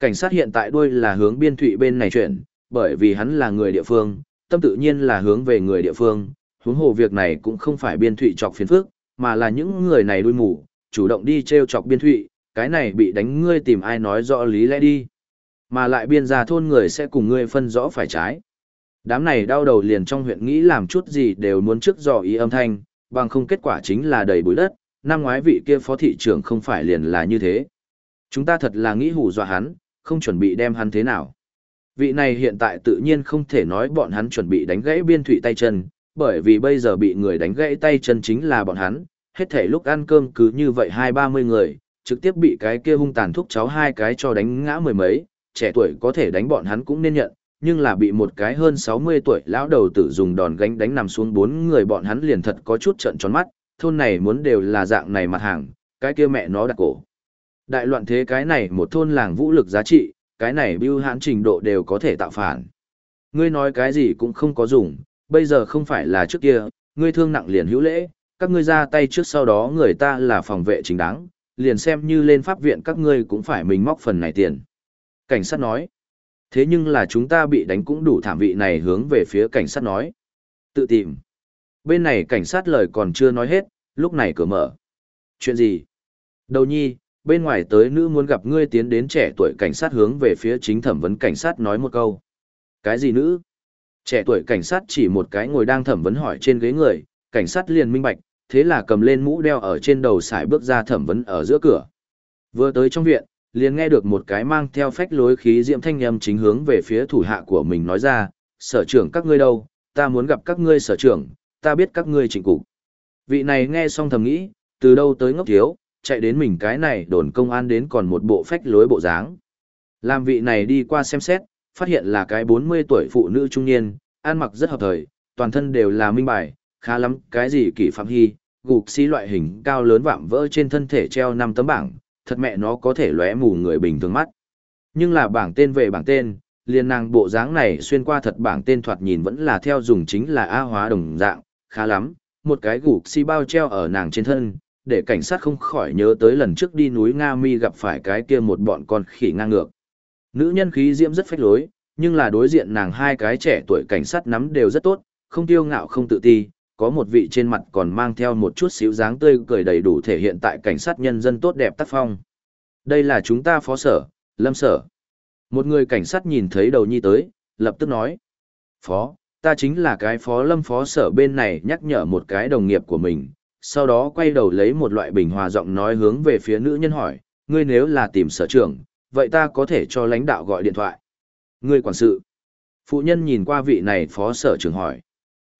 Cảnh sát hiện tại đuôi là hướng biên thụy bên này chuyển, bởi vì hắn là người địa phương, tâm tự nhiên là hướng về người địa phương, huống hồ việc này cũng không phải biên thụy chọc phiền phức, mà là những người này đuôi mù, chủ động đi treo chọc biên thụy, cái này bị đánh ngươi tìm ai nói rõ lý lẽ đi. Mà lại biên gia thôn người sẽ cùng ngươi phân rõ phải trái. Đám này đau đầu liền trong huyện nghĩ làm chút gì đều muốn trước dò ý âm thanh, bằng không kết quả chính là đầy bụi đất, năm ngoái vị kia phó thị trưởng không phải liền là như thế. Chúng ta thật là nghĩ hù dọa hắn, không chuẩn bị đem hắn thế nào. Vị này hiện tại tự nhiên không thể nói bọn hắn chuẩn bị đánh gãy biên thụy tay chân, bởi vì bây giờ bị người đánh gãy tay chân chính là bọn hắn, hết thể lúc ăn cơm cứ như vậy hai ba mươi người, trực tiếp bị cái kia hung tàn thúc cháu hai cái cho đánh ngã mười mấy, trẻ tuổi có thể đánh bọn hắn cũng nên nhận, nhưng là bị một cái hơn 60 tuổi lão đầu tử dùng đòn gánh đánh nằm xuống bốn người bọn hắn liền thật có chút trận tròn mắt, thôn này muốn đều là dạng này mặt hàng, cái kia mẹ nó đặt cổ. Đại loạn thế cái này một thôn làng vũ lực giá trị, cái này bưu hãn trình độ đều có thể tạo phản. Ngươi nói cái gì cũng không có dùng, bây giờ không phải là trước kia, ngươi thương nặng liền hữu lễ, các ngươi ra tay trước sau đó người ta là phòng vệ chính đáng, liền xem như lên pháp viện các ngươi cũng phải mình móc phần này tiền. Cảnh sát nói, thế nhưng là chúng ta bị đánh cũng đủ thảm vị này hướng về phía cảnh sát nói. Tự tìm. Bên này cảnh sát lời còn chưa nói hết, lúc này cửa mở. Chuyện gì? Đầu nhi, bên ngoài tới nữ muốn gặp ngươi tiến đến trẻ tuổi cảnh sát hướng về phía chính thẩm vấn cảnh sát nói một câu. Cái gì nữ? Trẻ tuổi cảnh sát chỉ một cái ngồi đang thẩm vấn hỏi trên ghế người, cảnh sát liền minh bạch, thế là cầm lên mũ đeo ở trên đầu xài bước ra thẩm vấn ở giữa cửa. Vừa tới trong viện, liền nghe được một cái mang theo phách lối khí diệm thanh âm chính hướng về phía thủ hạ của mình nói ra, sở trưởng các ngươi đâu, ta muốn gặp các ngươi sở trưởng, ta biết các ngươi trình cục. Vị này nghe xong thầm nghĩ, từ đâu tới ngốc thiếu, chạy đến mình cái này đồn công an đến còn một bộ phách lối bộ dáng. Làm vị này đi qua xem xét, phát hiện là cái 40 tuổi phụ nữ trung niên, ăn mặc rất hợp thời, toàn thân đều là minh bài, khá lắm, cái gì kỳ phạm hy, gục xí loại hình cao lớn vạm vỡ trên thân thể treo năm tấm bảng, thật mẹ nó có thể lóe mù người bình thường mắt. Nhưng là bảng tên về bảng tên, liền nàng bộ dáng này xuyên qua thật bảng tên thoạt nhìn vẫn là theo dùng chính là A hóa đồng dạng, khá lắm, một cái gục xi bao treo ở nàng trên thân, để cảnh sát không khỏi nhớ tới lần trước đi núi Nga Mi gặp phải cái kia một bọn con khỉ ngang ngược. Nữ nhân khí diễm rất phách lối, nhưng là đối diện nàng hai cái trẻ tuổi cảnh sát nắm đều rất tốt, không tiêu ngạo không tự ti, có một vị trên mặt còn mang theo một chút xíu dáng tươi cười đầy đủ thể hiện tại cảnh sát nhân dân tốt đẹp tác phong. Đây là chúng ta phó sở, lâm sở. Một người cảnh sát nhìn thấy đầu nhi tới, lập tức nói. Phó, ta chính là cái phó lâm phó sở bên này nhắc nhở một cái đồng nghiệp của mình, sau đó quay đầu lấy một loại bình hòa giọng nói hướng về phía nữ nhân hỏi, ngươi nếu là tìm sở trưởng, vậy ta có thể cho lãnh đạo gọi điện thoại. Ngươi quản sự. Phụ nhân nhìn qua vị này phó sở trưởng hỏi.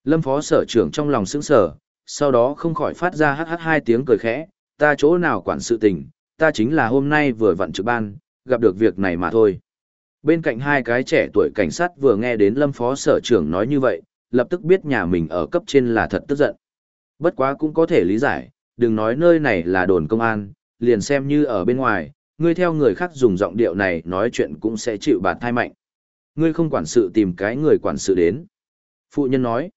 Lâm phó sở trưởng trong lòng sững sờ, sau đó không khỏi phát ra hắc hắc hai tiếng cười khẽ, ta chỗ nào quản sự tình, ta chính là hôm nay vừa vặn trực ban, gặp được việc này mà thôi. Bên cạnh hai cái trẻ tuổi cảnh sát vừa nghe đến lâm phó sở trưởng nói như vậy, lập tức biết nhà mình ở cấp trên là thật tức giận. Bất quá cũng có thể lý giải, đừng nói nơi này là đồn công an, liền xem như ở bên ngoài, ngươi theo người khác dùng giọng điệu này nói chuyện cũng sẽ chịu bạt thai mạnh. Ngươi không quản sự tìm cái người quản sự đến. Phụ nhân nói,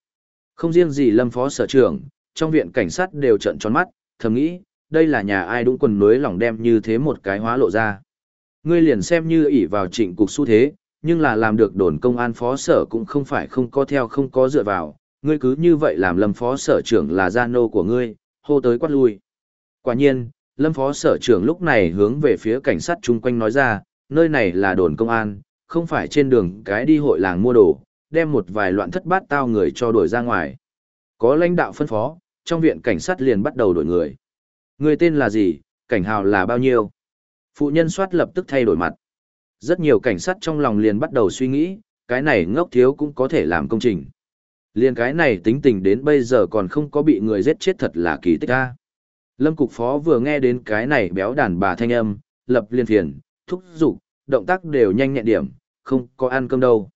không riêng gì lâm phó sở trưởng, trong viện cảnh sát đều trận tròn mắt, thầm nghĩ, đây là nhà ai đúng quần núi lỏng đem như thế một cái hóa lộ ra. Ngươi liền xem như ỷ vào trịnh cục xu thế, nhưng là làm được đồn công an phó sở cũng không phải không có theo không có dựa vào, ngươi cứ như vậy làm lâm phó sở trưởng là gia nô của ngươi, hô tới quát lui. Quả nhiên, lâm phó sở trưởng lúc này hướng về phía cảnh sát chung quanh nói ra, nơi này là đồn công an, không phải trên đường cái đi hội làng mua đồ, đem một vài loạn thất bát tao người cho đuổi ra ngoài. Có lãnh đạo phân phó, trong viện cảnh sát liền bắt đầu đổi người. Người tên là gì, cảnh hào là bao nhiêu? Phụ nhân soát lập tức thay đổi mặt. Rất nhiều cảnh sát trong lòng liền bắt đầu suy nghĩ, cái này ngốc thiếu cũng có thể làm công trình. Liền cái này tính tình đến bây giờ còn không có bị người giết chết thật là kỳ tích a. Lâm cục phó vừa nghe đến cái này béo đàn bà thanh âm, lập liên phiền, thúc giục, động tác đều nhanh nhẹn điểm, không có ăn cơm đâu.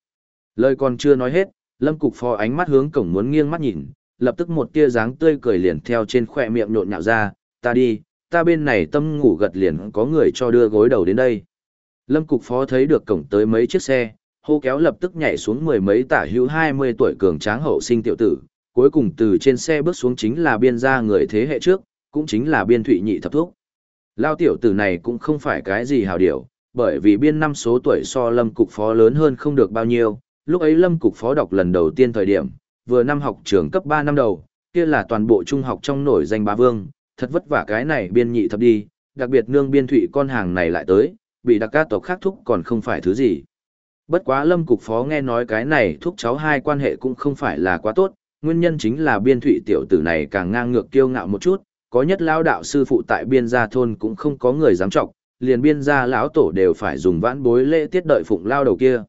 Lời còn chưa nói hết, Lâm cục phó ánh mắt hướng cổng muốn nghiêng mắt nhìn, lập tức một tia dáng tươi cười liền theo trên khỏe miệng nhộn nhạo ra, ta đi, ta bên này tâm ngủ gật liền có người cho đưa gối đầu đến đây. Lâm cục phó thấy được cổng tới mấy chiếc xe, hô kéo lập tức nhảy xuống mười mấy tả hữu 20 tuổi cường tráng hậu sinh tiểu tử, cuối cùng từ trên xe bước xuống chính là biên gia người thế hệ trước, cũng chính là biên thụy nhị thập thuốc. Lao tiểu tử này cũng không phải cái gì hào điểu, bởi vì biên năm số tuổi so lâm cục phó lớn hơn không được bao nhiêu, lúc ấy lâm cục phó đọc lần đầu tiên thời điểm, vừa năm học trường cấp 3 năm đầu, kia là toàn bộ trung học trong nổi danh bá vương, thật vất vả cái này biên nhị thập đi, đặc biệt nương biên thụy con hàng này lại tới, bị đặc ca tộc khác thúc còn không phải thứ gì. Bất quá lâm cục phó nghe nói cái này thúc cháu hai quan hệ cũng không phải là quá tốt, nguyên nhân chính là biên thụy tiểu tử này càng ngang ngược kiêu ngạo một chút, có nhất lao đạo sư phụ tại biên gia thôn cũng không có người dám trọng, liền biên gia lão tổ đều phải dùng vãn bối lễ tiết đợi phụng lao đầu kia.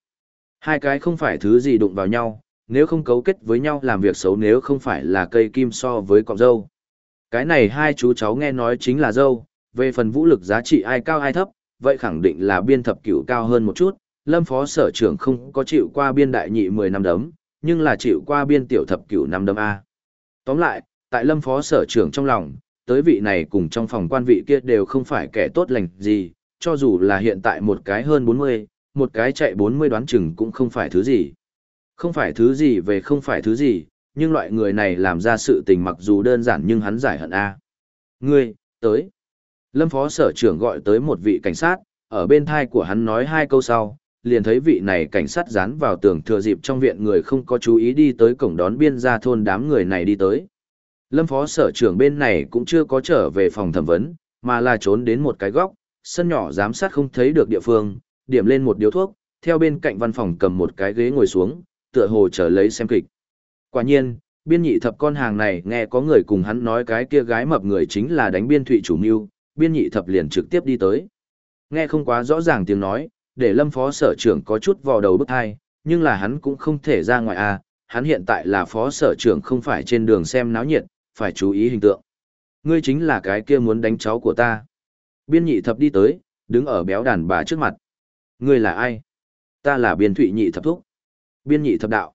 Hai cái không phải thứ gì đụng vào nhau, nếu không cấu kết với nhau làm việc xấu nếu không phải là cây kim so với cọng dâu. Cái này hai chú cháu nghe nói chính là dâu, về phần vũ lực giá trị ai cao ai thấp, vậy khẳng định là biên thập cửu cao hơn một chút, lâm phó sở trưởng không có chịu qua biên đại nhị 10 năm đấm, nhưng là chịu qua biên tiểu thập cửu năm đấm A. Tóm lại, tại lâm phó sở trưởng trong lòng, tới vị này cùng trong phòng quan vị kia đều không phải kẻ tốt lành gì, cho dù là hiện tại một cái hơn 40, một cái chạy 40 đoán chừng cũng không phải thứ gì. Không phải thứ gì về không phải thứ gì, nhưng loại người này làm ra sự tình mặc dù đơn giản nhưng hắn giải hận A. Ngươi, tới. Lâm phó sở trưởng gọi tới một vị cảnh sát, ở bên thai của hắn nói hai câu sau, liền thấy vị này cảnh sát dán vào tường thừa dịp trong viện người không có chú ý đi tới cổng đón biên gia thôn đám người này đi tới. Lâm phó sở trưởng bên này cũng chưa có trở về phòng thẩm vấn, mà là trốn đến một cái góc, sân nhỏ giám sát không thấy được địa phương, điểm lên một điếu thuốc, theo bên cạnh văn phòng cầm một cái ghế ngồi xuống, tựa hồ chờ lấy xem kịch. Quả nhiên, biên nhị thập con hàng này nghe có người cùng hắn nói cái kia gái mập người chính là đánh biên thụy chủ mưu, biên nhị thập liền trực tiếp đi tới. Nghe không quá rõ ràng tiếng nói, để lâm phó sở trưởng có chút vò đầu bức thai, nhưng là hắn cũng không thể ra ngoài à, hắn hiện tại là phó sở trưởng không phải trên đường xem náo nhiệt, phải chú ý hình tượng. Ngươi chính là cái kia muốn đánh cháu của ta. Biên nhị thập đi tới, đứng ở béo đàn bà trước mặt. Ngươi là ai? Ta là biên thụy nhị thập thúc. Biên nhị thập đạo.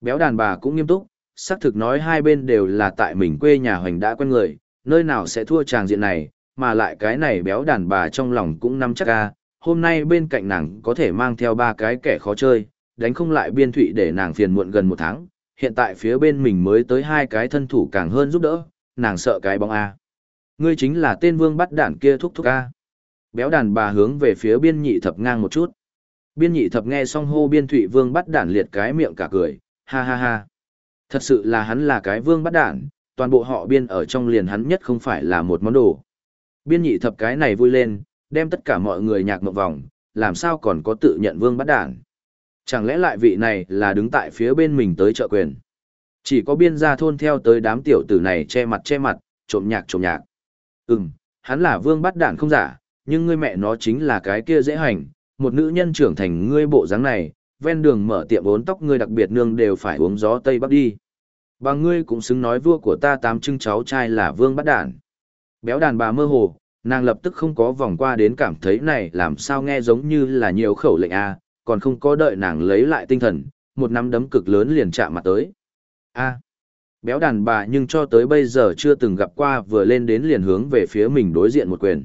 Béo đàn bà cũng nghiêm túc, xác thực nói hai bên đều là tại mình quê nhà hoành đã quen người, nơi nào sẽ thua tràng diện này, mà lại cái này béo đàn bà trong lòng cũng nắm chắc ca, hôm nay bên cạnh nàng có thể mang theo ba cái kẻ khó chơi, đánh không lại biên thụy để nàng phiền muộn gần một tháng, hiện tại phía bên mình mới tới hai cái thân thủ càng hơn giúp đỡ, nàng sợ cái bóng A. Ngươi chính là tên vương bắt đản kia thúc thúc A. Béo đàn bà hướng về phía biên nhị thập ngang một chút. Biên nhị thập nghe xong hô biên thụy vương bắt đản liệt cái miệng cả cười, ha ha ha. Thật sự là hắn là cái vương bắt đản, toàn bộ họ biên ở trong liền hắn nhất không phải là một món đồ. Biên nhị thập cái này vui lên, đem tất cả mọi người nhạc mộng vòng, làm sao còn có tự nhận vương bắt đản. Chẳng lẽ lại vị này là đứng tại phía bên mình tới trợ quyền. Chỉ có biên gia thôn theo tới đám tiểu tử này che mặt che mặt, trộm nhạc trộm nhạc. Ừm, hắn là vương bắt đản không giả, nhưng ngươi mẹ nó chính là cái kia dễ hành, một nữ nhân trưởng thành ngươi bộ dáng này, ven đường mở tiệm bốn tóc ngươi đặc biệt nương đều phải uống gió Tây Bắc đi. bà ngươi cũng xứng nói vua của ta tám trưng cháu trai là vương bắt đản. Béo đàn bà mơ hồ, nàng lập tức không có vòng qua đến cảm thấy này làm sao nghe giống như là nhiều khẩu lệnh A, còn không có đợi nàng lấy lại tinh thần, một nắm đấm cực lớn liền chạm mặt tới. A. béo đàn bà nhưng cho tới bây giờ chưa từng gặp qua vừa lên đến liền hướng về phía mình đối diện một quyền.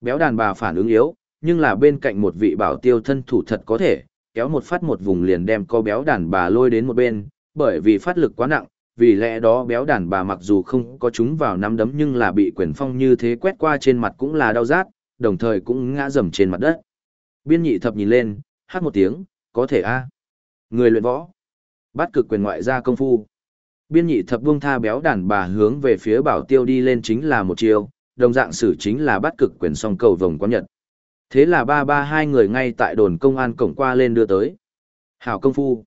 Béo đàn bà phản ứng yếu, nhưng là bên cạnh một vị bảo tiêu thân thủ thật có thể, kéo một phát một vùng liền đem co béo đàn bà lôi đến một bên, bởi vì phát lực quá nặng, vì lẽ đó béo đàn bà mặc dù không có chúng vào nắm đấm nhưng là bị quyền phong như thế quét qua trên mặt cũng là đau rát, đồng thời cũng ngã rầm trên mặt đất. Biên nhị thập nhìn lên, hát một tiếng, có thể a Người luyện võ. Bắt cực quyền ngoại gia công phu. Biên nhị thập buông tha béo đàn bà hướng về phía bảo tiêu đi lên chính là một chiều, đồng dạng xử chính là bắt cực quyền song cầu vòng quán nhật. Thế là ba ba hai người ngay tại đồn công an cổng qua lên đưa tới. Hảo công phu.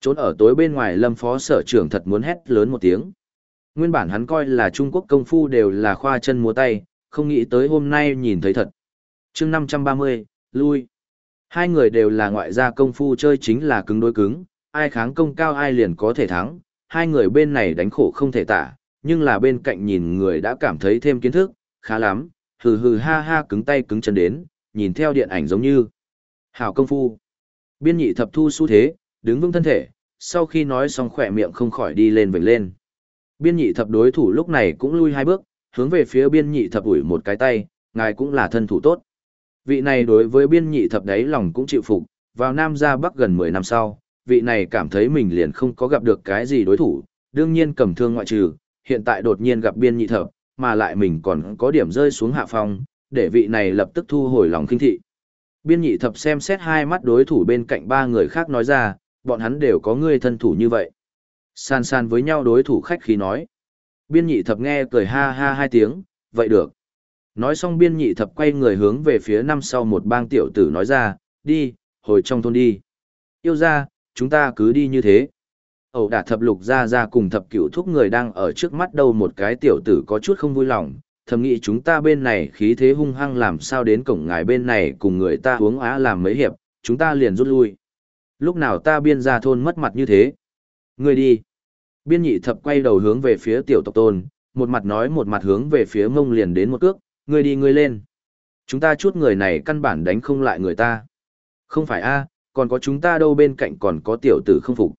Trốn ở tối bên ngoài lâm phó sở trưởng thật muốn hét lớn một tiếng. Nguyên bản hắn coi là Trung Quốc công phu đều là khoa chân múa tay, không nghĩ tới hôm nay nhìn thấy thật. chương năm trăm ba mươi lui. Hai người đều là ngoại gia công phu chơi chính là cứng đối cứng, ai kháng công cao ai liền có thể thắng, hai người bên này đánh khổ không thể tả, nhưng là bên cạnh nhìn người đã cảm thấy thêm kiến thức, khá lắm, hừ hừ ha ha cứng tay cứng chân đến, nhìn theo điện ảnh giống như. Hảo công phu. Biên nhị thập thu xu thế, đứng vững thân thể, sau khi nói xong khỏe miệng không khỏi đi lên vểnh lên. Biên nhị thập đối thủ lúc này cũng lui hai bước, hướng về phía biên nhị thập ủi một cái tay, ngài cũng là thân thủ tốt. Vị này đối với biên nhị thập đấy lòng cũng chịu phục, vào Nam ra Bắc gần 10 năm sau, vị này cảm thấy mình liền không có gặp được cái gì đối thủ, đương nhiên cầm thương ngoại trừ, hiện tại đột nhiên gặp biên nhị thập, mà lại mình còn có điểm rơi xuống hạ phong, để vị này lập tức thu hồi lòng kinh thị. Biên nhị thập xem xét hai mắt đối thủ bên cạnh ba người khác nói ra, bọn hắn đều có người thân thủ như vậy. San san với nhau đối thủ khách khí nói. Biên nhị thập nghe cười ha ha hai tiếng, vậy được. Nói xong biên nhị thập quay người hướng về phía năm sau một bang tiểu tử nói ra, đi, hồi trong thôn đi. Yêu ra, chúng ta cứ đi như thế. Ẩu đả thập lục ra ra cùng thập cửu thúc người đang ở trước mắt đâu một cái tiểu tử có chút không vui lòng, thầm nghĩ chúng ta bên này khí thế hung hăng làm sao đến cổng ngài bên này cùng người ta uống á làm mấy hiệp, chúng ta liền rút lui. Lúc nào ta biên ra thôn mất mặt như thế? Người đi. Biên nhị thập quay đầu hướng về phía tiểu tộc tôn, một mặt nói một mặt hướng về phía mông liền đến một cước, người đi người lên. Chúng ta chút người này căn bản đánh không lại người ta. Không phải a, còn có chúng ta đâu bên cạnh còn có tiểu tử không phục.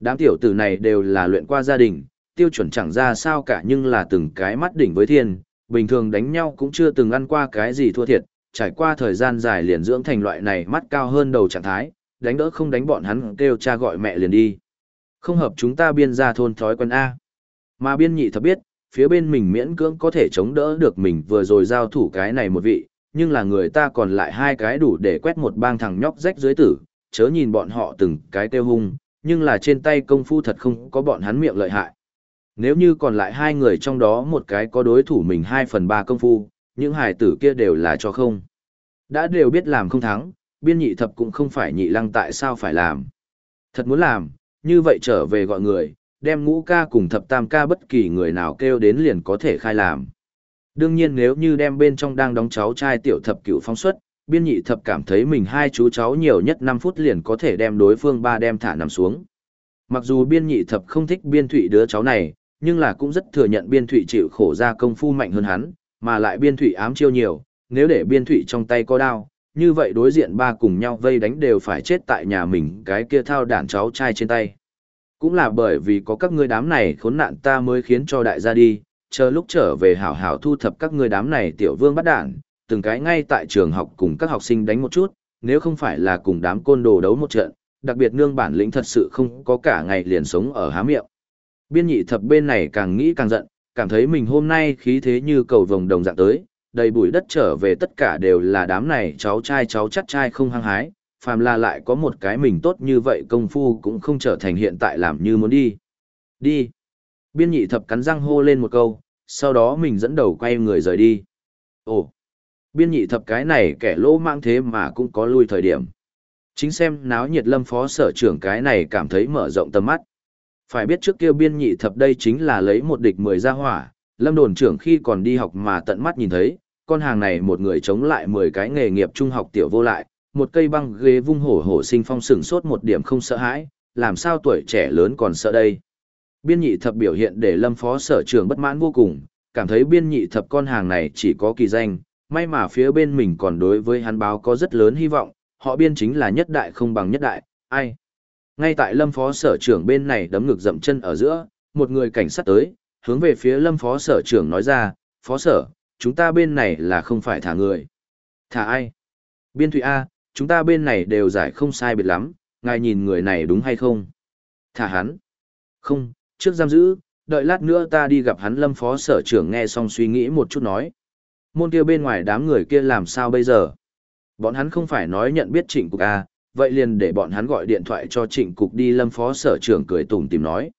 Đám tiểu tử này đều là luyện qua gia đình, tiêu chuẩn chẳng ra sao cả nhưng là từng cái mắt đỉnh với thiên, bình thường đánh nhau cũng chưa từng ăn qua cái gì thua thiệt, trải qua thời gian dài liền dưỡng thành loại này mắt cao hơn đầu trạng thái, đánh đỡ không đánh bọn hắn kêu cha gọi mẹ liền đi. Không hợp chúng ta biên ra thôn thói quen A. Mà biên nhị thật biết, phía bên mình miễn cưỡng có thể chống đỡ được mình vừa rồi giao thủ cái này một vị, nhưng là người ta còn lại hai cái đủ để quét một bang thằng nhóc rách dưới tử, chớ nhìn bọn họ từng cái kêu hung, nhưng là trên tay công phu thật không có bọn hắn miệng lợi hại. Nếu như còn lại hai người trong đó một cái có đối thủ mình hai phần ba công phu, những hài tử kia đều là cho không. Đã đều biết làm không thắng, biên nhị thập cũng không phải nhị lăng tại sao phải làm. Thật muốn làm, như vậy trở về gọi người, đem ngũ ca cùng thập tam ca bất kỳ người nào kêu đến liền có thể khai làm. Đương nhiên nếu như đem bên trong đang đóng cháu trai tiểu thập cửu phóng xuất, biên nhị thập cảm thấy mình hai chú cháu nhiều nhất 5 phút liền có thể đem đối phương ba đem thả nằm xuống. Mặc dù biên nhị thập không thích biên thụy đứa cháu này, nhưng là cũng rất thừa nhận biên thụy chịu khổ ra công phu mạnh hơn hắn, mà lại biên thụy ám chiêu nhiều, nếu để biên thụy trong tay có đao, như vậy đối diện ba cùng nhau vây đánh đều phải chết tại nhà mình cái kia thao đản cháu trai trên tay. Cũng là bởi vì có các ngươi đám này khốn nạn ta mới khiến cho đại gia đi, chờ lúc trở về hảo hảo thu thập các ngươi đám này tiểu vương bắt đản, từng cái ngay tại trường học cùng các học sinh đánh một chút, nếu không phải là cùng đám côn đồ đấu một trận, đặc biệt nương bản lĩnh thật sự không có cả ngày liền sống ở há miệng. Biên nhị thập bên này càng nghĩ càng giận, cảm thấy mình hôm nay khí thế như cầu vồng đồng dạng tới, đầy bụi đất trở về tất cả đều là đám này cháu trai cháu chắt trai không hăng hái, phàm là lại có một cái mình tốt như vậy công phu cũng không trở thành hiện tại làm như muốn đi. Đi. Biên nhị thập cắn răng hô lên một câu, sau đó mình dẫn đầu quay người rời đi. Ồ, biên nhị thập cái này kẻ lỗ mang thế mà cũng có lui thời điểm. Chính xem náo nhiệt lâm phó sở trưởng cái này cảm thấy mở rộng tầm mắt. Phải biết trước kia biên nhị thập đây chính là lấy một địch mười ra hỏa, lâm đồn trưởng khi còn đi học mà tận mắt nhìn thấy, con hàng này một người chống lại mười cái nghề nghiệp trung học tiểu vô lại, một cây băng ghế vung hổ hổ sinh phong sừng sốt một điểm không sợ hãi, làm sao tuổi trẻ lớn còn sợ đây. Biên nhị thập biểu hiện để lâm phó sở trưởng bất mãn vô cùng, cảm thấy biên nhị thập con hàng này chỉ có kỳ danh, may mà phía bên mình còn đối với hắn báo có rất lớn hy vọng, họ biên chính là nhất đại không bằng nhất đại, ai. Ngay tại lâm phó sở trưởng bên này đấm ngực dậm chân ở giữa, một người cảnh sát tới, hướng về phía lâm phó sở trưởng nói ra, phó sở, chúng ta bên này là không phải thả người. Thả ai? Biên thụy A, chúng ta bên này đều giải không sai biệt lắm, ngài nhìn người này đúng hay không? Thả hắn. Không, trước giam giữ, đợi lát nữa ta đi gặp hắn lâm phó sở trưởng nghe xong suy nghĩ một chút nói. Môn kia bên ngoài đám người kia làm sao bây giờ? Bọn hắn không phải nói nhận biết trịnh cục à? vậy liền để bọn hắn gọi điện thoại cho trịnh cục đi lâm phó sở trưởng cười tủm tìm nói.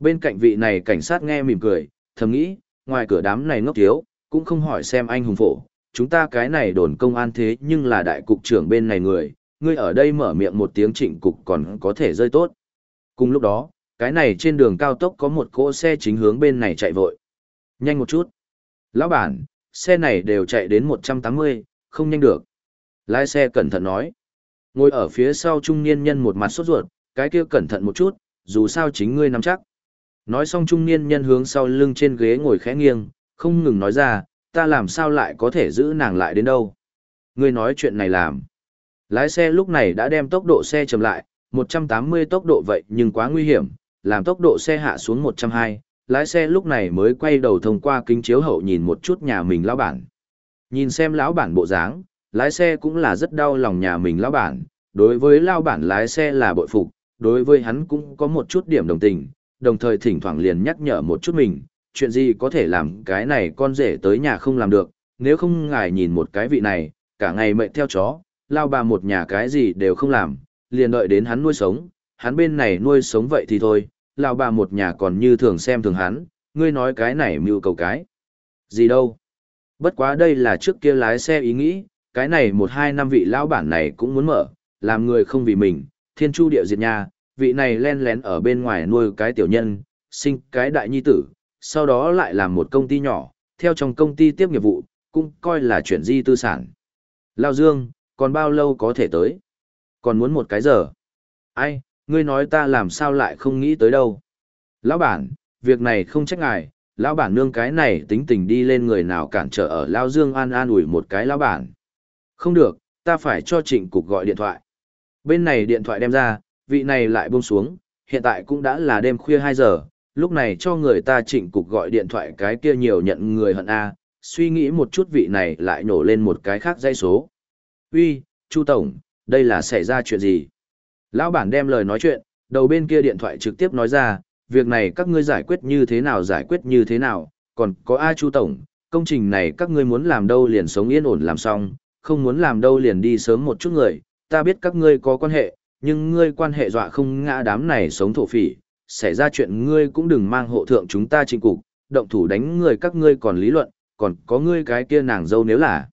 Bên cạnh vị này cảnh sát nghe mỉm cười, thầm nghĩ, ngoài cửa đám này ngốc thiếu, cũng không hỏi xem anh hùng phổ, chúng ta cái này đồn công an thế nhưng là đại cục trưởng bên này người, ngươi ở đây mở miệng một tiếng trịnh cục còn có thể rơi tốt. Cùng lúc đó, cái này trên đường cao tốc có một cỗ xe chính hướng bên này chạy vội. Nhanh một chút. Lão bản, xe này đều chạy đến 180, không nhanh được. Lái xe cẩn thận nói. Ngồi ở phía sau trung niên nhân một mặt sốt ruột, cái kia cẩn thận một chút, dù sao chính ngươi nắm chắc. Nói xong trung niên nhân hướng sau lưng trên ghế ngồi khẽ nghiêng, không ngừng nói ra, ta làm sao lại có thể giữ nàng lại đến đâu. Ngươi nói chuyện này làm. Lái xe lúc này đã đem tốc độ xe chậm lại, 180 tốc độ vậy nhưng quá nguy hiểm, làm tốc độ xe hạ xuống 120, lái xe lúc này mới quay đầu thông qua kính chiếu hậu nhìn một chút nhà mình lão bản. Nhìn xem lão bản bộ dáng, lái xe cũng là rất đau lòng nhà mình lão bản, đối với lão bản lái xe là bội phục, đối với hắn cũng có một chút điểm đồng tình, đồng thời thỉnh thoảng liền nhắc nhở một chút mình, chuyện gì có thể làm cái này con rể tới nhà không làm được, nếu không ngài nhìn một cái vị này, cả ngày mệt theo chó, lao bà một nhà cái gì đều không làm, liền đợi đến hắn nuôi sống, hắn bên này nuôi sống vậy thì thôi, lão bà một nhà còn như thường xem thường hắn, ngươi nói cái này mưu cầu cái. Gì đâu. Bất quá đây là trước kia lái xe ý nghĩ, cái này một hai năm vị lão bản này cũng muốn mở, làm người không vì mình, thiên chu địa diệt nhà, vị này len lén ở bên ngoài nuôi cái tiểu nhân, sinh cái đại nhi tử, sau đó lại làm một công ty nhỏ, theo trong công ty tiếp nghiệp vụ, cũng coi là chuyển di tư sản. Lao Dương, còn bao lâu có thể tới? Còn muốn một cái giờ? Ai, ngươi nói ta làm sao lại không nghĩ tới đâu? Lão bản, việc này không trách ngài, lão bản nương cái này tính tình đi lên người nào cản trở ở Lao Dương an an ủi một cái lão bản. Không được, ta phải cho trịnh cục gọi điện thoại. Bên này điện thoại đem ra, vị này lại buông xuống, hiện tại cũng đã là đêm khuya 2 giờ, lúc này cho người ta trịnh cục gọi điện thoại cái kia nhiều nhận người hận A, suy nghĩ một chút vị này lại nổ lên một cái khác dây số. Uy, Chu Tổng, đây là xảy ra chuyện gì? Lão bản đem lời nói chuyện, đầu bên kia điện thoại trực tiếp nói ra, việc này các ngươi giải quyết như thế nào giải quyết như thế nào, còn có ai Chu Tổng, công trình này các ngươi muốn làm đâu liền sống yên ổn làm xong, không muốn làm đâu liền đi sớm một chút người, ta biết các ngươi có quan hệ, nhưng ngươi quan hệ dọa không ngã đám này sống thổ phỉ, xảy ra chuyện ngươi cũng đừng mang hộ thượng chúng ta trình cục, động thủ đánh người các ngươi còn lý luận, còn có ngươi cái kia nàng dâu nếu là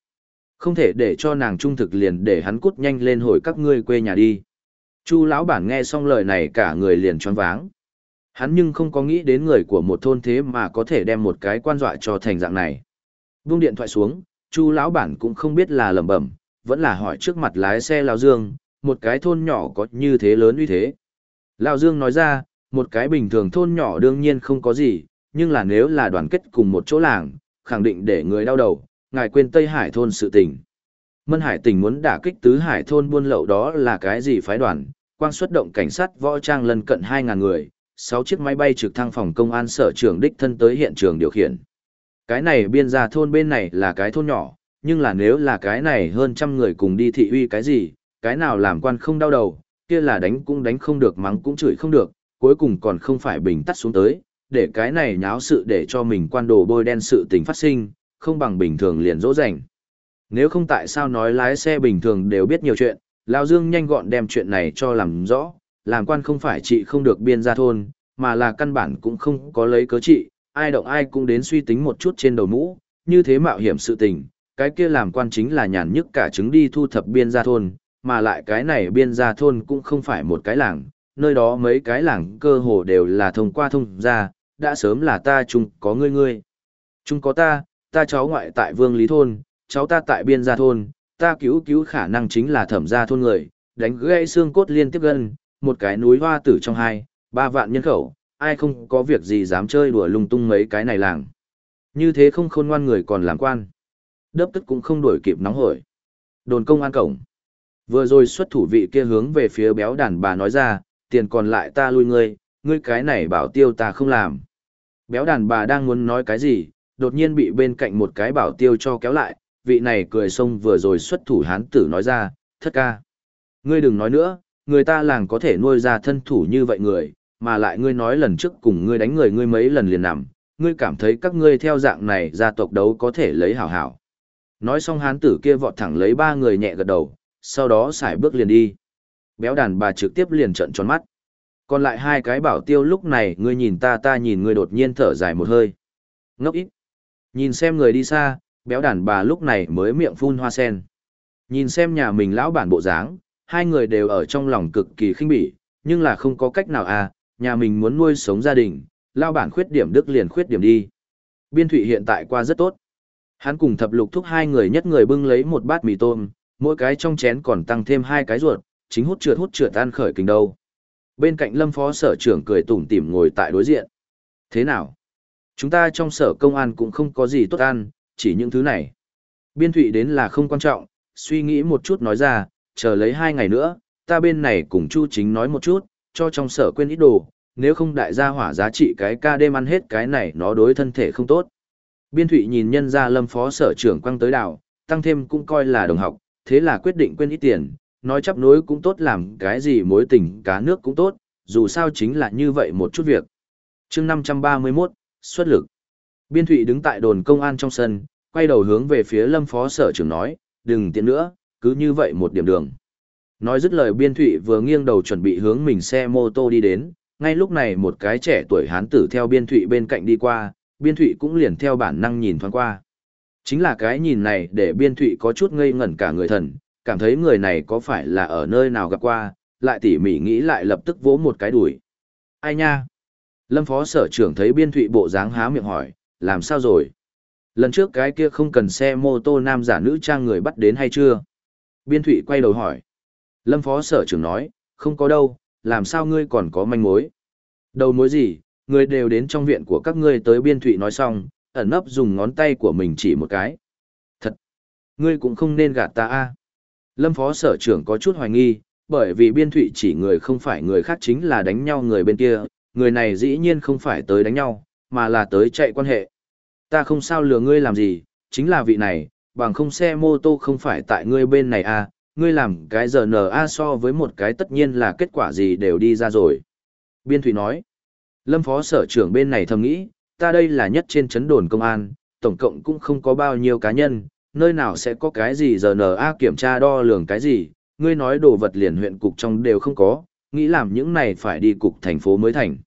không thể để cho nàng trung thực liền để hắn cút nhanh lên hồi các ngươi quê nhà đi. Chu lão bản nghe xong lời này cả người liền choáng váng. Hắn nhưng không có nghĩ đến người của một thôn thế mà có thể đem một cái quan dọa cho thành dạng này. Buông điện thoại xuống, Chu lão bản cũng không biết là lẩm bẩm, vẫn là hỏi trước mặt lái xe Lão Dương, một cái thôn nhỏ có như thế lớn uy thế. Lão Dương nói ra, một cái bình thường thôn nhỏ đương nhiên không có gì, nhưng là nếu là đoàn kết cùng một chỗ làng, khẳng định để người đau đầu, ngài quên Tây Hải thôn sự tình. Mân Hải tỉnh muốn đả kích tứ hải thôn buôn lậu đó là cái gì phái đoàn, quang xuất động cảnh sát võ trang lần cận 2.000 người, 6 chiếc máy bay trực thăng phòng công an sở trưởng đích thân tới hiện trường điều khiển. Cái này biên gia thôn bên này là cái thôn nhỏ, nhưng là nếu là cái này hơn trăm người cùng đi thị uy cái gì, cái nào làm quan không đau đầu, kia là đánh cũng đánh không được mắng cũng chửi không được, cuối cùng còn không phải bình tắt xuống tới, để cái này nháo sự để cho mình quan đồ bôi đen sự tình phát sinh, không bằng bình thường liền dỗ dành. Nếu không tại sao nói lái xe bình thường đều biết nhiều chuyện, Lão Dương nhanh gọn đem chuyện này cho làm rõ, làm quan không phải chị không được biên gia thôn, mà là căn bản cũng không có lấy cớ trị, ai động ai cũng đến suy tính một chút trên đầu mũ, như thế mạo hiểm sự tình, cái kia làm quan chính là nhàn nhức cả chứng đi thu thập biên gia thôn, mà lại cái này biên gia thôn cũng không phải một cái làng, nơi đó mấy cái làng cơ hồ đều là thông qua thông gia, đã sớm là ta chung có ngươi ngươi. Chung có ta, ta cháu ngoại tại vương lý thôn, cháu ta tại biên gia thôn, ta cứu cứu khả năng chính là thẩm gia thôn người, đánh gãy xương cốt liên tiếp gần, một cái núi hoa tử trong hai, ba vạn nhân khẩu, ai không có việc gì dám chơi đùa lung tung mấy cái này làng. Như thế không khôn ngoan người còn làm quan. Đớp tức cũng không đuổi kịp nóng hổi. Đồn công an cổng. Vừa rồi xuất thủ vị kia hướng về phía béo đàn bà nói ra, tiền còn lại ta lui ngươi, ngươi cái này bảo tiêu ta không làm. Béo đàn bà đang muốn nói cái gì, đột nhiên bị bên cạnh một cái bảo tiêu cho kéo lại, vị này cười xông vừa rồi xuất thủ hán tử nói ra, thất ca. Ngươi đừng nói nữa, người ta làng có thể nuôi ra thân thủ như vậy người, mà lại ngươi nói lần trước cùng ngươi đánh người ngươi mấy lần liền nằm, ngươi cảm thấy các ngươi theo dạng này gia tộc đấu có thể lấy hảo hảo. Nói xong hán tử kia vọt thẳng lấy ba người nhẹ gật đầu, sau đó xài bước liền đi. Béo đàn bà trực tiếp liền trận tròn mắt. Còn lại hai cái bảo tiêu lúc này ngươi nhìn ta ta nhìn ngươi đột nhiên thở dài một hơi. Ngốc ít. Nhìn xem người đi xa, béo đàn bà lúc này mới miệng phun hoa sen. Nhìn xem nhà mình lão bản bộ dáng, hai người đều ở trong lòng cực kỳ khinh bỉ, nhưng là không có cách nào à, nhà mình muốn nuôi sống gia đình, lão bản khuyết điểm đức liền khuyết điểm đi. Biên thụy hiện tại qua rất tốt. Hắn cùng thập lục thúc hai người nhất người bưng lấy một bát mì tôm, mỗi cái trong chén còn tăng thêm hai cái ruột, chính hút trượt hút trượt ăn khởi kinh đâu. Bên cạnh lâm phó sở trưởng cười tủm tỉm ngồi tại đối diện. Thế nào? Chúng ta trong sở công an cũng không có gì tốt ăn, chỉ những thứ này. Biên thụy đến là không quan trọng, suy nghĩ một chút nói ra, chờ lấy hai ngày nữa, ta bên này cùng Chu chính nói một chút, cho trong sở quên ít đồ, nếu không đại gia hỏa giá trị cái ca đêm ăn hết cái này nó đối thân thể không tốt. Biên thụy nhìn nhân ra lâm phó sở trưởng quăng tới đảo, tăng thêm cũng coi là đồng học, thế là quyết định quên ít tiền, nói chấp nối cũng tốt làm cái gì mối tình cá nước cũng tốt, dù sao chính là như vậy một chút việc. chương 531, xuất lực. Biên Thụy đứng tại đồn công an trong sân, quay đầu hướng về phía lâm phó sở trưởng nói, đừng tiện nữa, cứ như vậy một điểm đường. Nói dứt lời biên thụy vừa nghiêng đầu chuẩn bị hướng mình xe mô tô đi đến, ngay lúc này một cái trẻ tuổi hán tử theo biên thụy bên cạnh đi qua, biên thụy cũng liền theo bản năng nhìn thoáng qua. Chính là cái nhìn này để biên thụy có chút ngây ngẩn cả người thần, cảm thấy người này có phải là ở nơi nào gặp qua, lại tỉ mỉ nghĩ lại lập tức vỗ một cái đuổi. Ai nha? Lâm phó sở trưởng thấy biên thụy bộ dáng há miệng hỏi, làm sao rồi? Lần trước cái kia không cần xe mô tô nam giả nữ trang người bắt đến hay chưa? Biên thụy quay đầu hỏi. Lâm phó sở trưởng nói, không có đâu, làm sao ngươi còn có manh mối? Đầu mối gì? Người đều đến trong viện của các ngươi tới biên thụy nói xong, ẩn nấp dùng ngón tay của mình chỉ một cái. Thật! Ngươi cũng không nên gạt ta a Lâm phó sở trưởng có chút hoài nghi, bởi vì biên thụy chỉ người không phải người khác chính là đánh nhau người bên kia, người này dĩ nhiên không phải tới đánh nhau, mà là tới chạy quan hệ. Ta không sao lừa ngươi làm gì, chính là vị này, bằng không xe mô tô không phải tại ngươi bên này à, ngươi làm cái giờ a so với một cái tất nhiên là kết quả gì đều đi ra rồi. Biên Thủy nói, Lâm Phó Sở trưởng bên này thầm nghĩ, ta đây là nhất trên chấn đồn công an, tổng cộng cũng không có bao nhiêu cá nhân, nơi nào sẽ có cái gì giờ a kiểm tra đo lường cái gì, ngươi nói đồ vật liền huyện cục trong đều không có, nghĩ làm những này phải đi cục thành phố mới thành.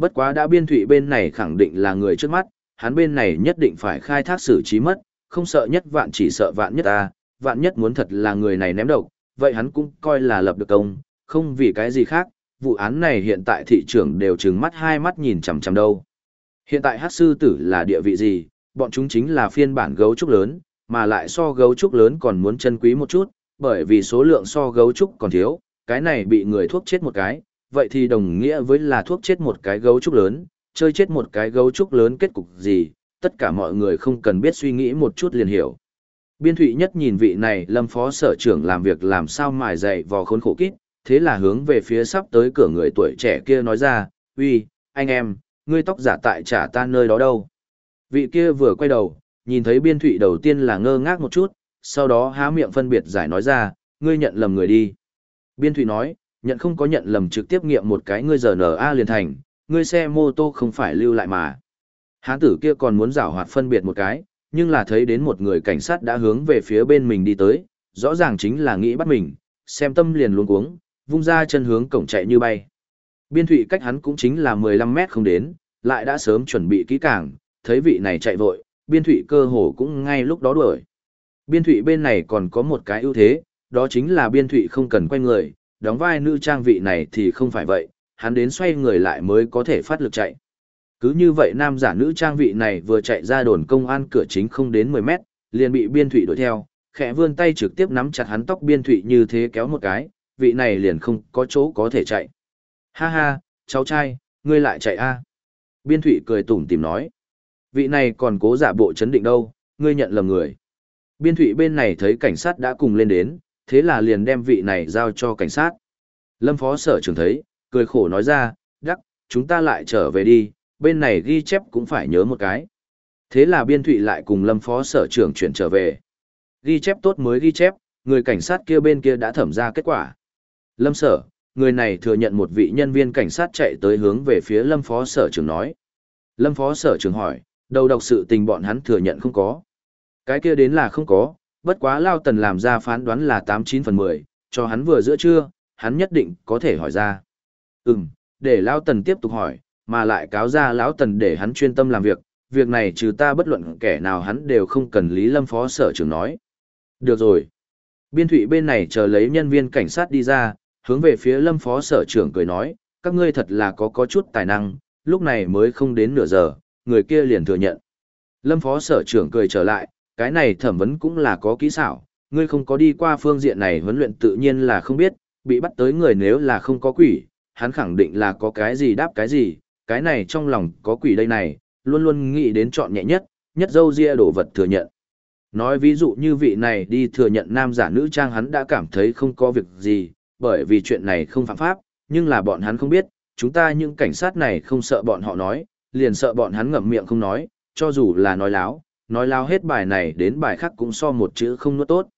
Bất quá đã biên thụy bên này khẳng định là người trước mắt, hắn bên này nhất định phải khai thác xử trí mất, không sợ nhất vạn chỉ sợ vạn nhất ta, vạn nhất muốn thật là người này ném độc, vậy hắn cũng coi là lập được công, không vì cái gì khác, vụ án này hiện tại thị trường đều trừng mắt hai mắt nhìn chằm chằm đâu. Hiện tại hát sư tử là địa vị gì, bọn chúng chính là phiên bản gấu trúc lớn, mà lại so gấu trúc lớn còn muốn chân quý một chút, bởi vì số lượng so gấu trúc còn thiếu, cái này bị người thuốc chết một cái, vậy thì đồng nghĩa với là thuốc chết một cái gấu trúc lớn, chơi chết một cái gấu trúc lớn kết cục gì, tất cả mọi người không cần biết suy nghĩ một chút liền hiểu. Biên thụy nhất nhìn vị này lâm phó sở trưởng làm việc làm sao mài dày vò khốn khổ kít, thế là hướng về phía sắp tới cửa người tuổi trẻ kia nói ra, uy, anh em, ngươi tóc giả tại trả ta nơi đó đâu. Vị kia vừa quay đầu, nhìn thấy biên thụy đầu tiên là ngơ ngác một chút, sau đó há miệng phân biệt giải nói ra, ngươi nhận lầm người đi. Biên thụy nói, nhận không có nhận lầm trực tiếp nghiệm một cái ngươi giờ NA liền thành, ngươi xe mô tô không phải lưu lại mà. Hán tử kia còn muốn rảo hoạt phân biệt một cái, nhưng là thấy đến một người cảnh sát đã hướng về phía bên mình đi tới, rõ ràng chính là nghĩ bắt mình, xem tâm liền luống cuống, vung ra chân hướng cổng chạy như bay. Biên thủy cách hắn cũng chính là 15 mét không đến, lại đã sớm chuẩn bị kỹ càng, thấy vị này chạy vội, biên thủy cơ hồ cũng ngay lúc đó đuổi. Biên thủy bên này còn có một cái ưu thế, đó chính là biên thủy không cần quay người, đóng vai nữ trang vị này thì không phải vậy, hắn đến xoay người lại mới có thể phát lực chạy. Cứ như vậy nam giả nữ trang vị này vừa chạy ra đồn công an cửa chính không đến 10 mét, liền bị biên thụy đuổi theo, khẽ vươn tay trực tiếp nắm chặt hắn tóc biên thụy như thế kéo một cái, vị này liền không có chỗ có thể chạy. Ha ha, cháu trai, ngươi lại chạy a Biên thụy cười tủm tìm nói. Vị này còn cố giả bộ chấn định đâu, ngươi nhận lầm người. Biên thụy bên này thấy cảnh sát đã cùng lên đến, thế là liền đem vị này giao cho cảnh sát. Lâm phó sở trưởng thấy, cười khổ nói ra, đắc, chúng ta lại trở về đi, bên này ghi chép cũng phải nhớ một cái. Thế là biên thụy lại cùng lâm phó sở trưởng chuyển trở về. Ghi chép tốt mới ghi chép, người cảnh sát kia bên kia đã thẩm ra kết quả. Lâm sở, người này thừa nhận một vị nhân viên cảnh sát chạy tới hướng về phía lâm phó sở trưởng nói. Lâm phó sở trưởng hỏi, đầu độc sự tình bọn hắn thừa nhận không có. Cái kia đến là không có, bất quá Lao Tần làm ra phán đoán là 89 phần 10, cho hắn vừa giữa trưa, hắn nhất định có thể hỏi ra. Ừm, để Lao Tần tiếp tục hỏi, mà lại cáo ra lão Tần để hắn chuyên tâm làm việc, việc này trừ ta bất luận kẻ nào hắn đều không cần Lý Lâm Phó Sở trưởng nói. Được rồi. Biên thụy bên này chờ lấy nhân viên cảnh sát đi ra, hướng về phía Lâm Phó Sở trưởng cười nói, các ngươi thật là có có chút tài năng, lúc này mới không đến nửa giờ, người kia liền thừa nhận. Lâm Phó Sở trưởng cười trở lại, cái này thẩm vấn cũng là có kỹ xảo, ngươi không có đi qua phương diện này huấn luyện tự nhiên là không biết, bị bắt tới người nếu là không có quỷ, hắn khẳng định là có cái gì đáp cái gì, cái này trong lòng có quỷ đây này, luôn luôn nghĩ đến chọn nhẹ nhất, nhất dâu ria đổ vật thừa nhận. Nói ví dụ như vị này đi thừa nhận nam giả nữ trang hắn đã cảm thấy không có việc gì, bởi vì chuyện này không phạm pháp, nhưng là bọn hắn không biết, chúng ta những cảnh sát này không sợ bọn họ nói, liền sợ bọn hắn ngậm miệng không nói, cho dù là nói láo, nói lao hết bài này đến bài khác cũng so một chữ không nuốt tốt.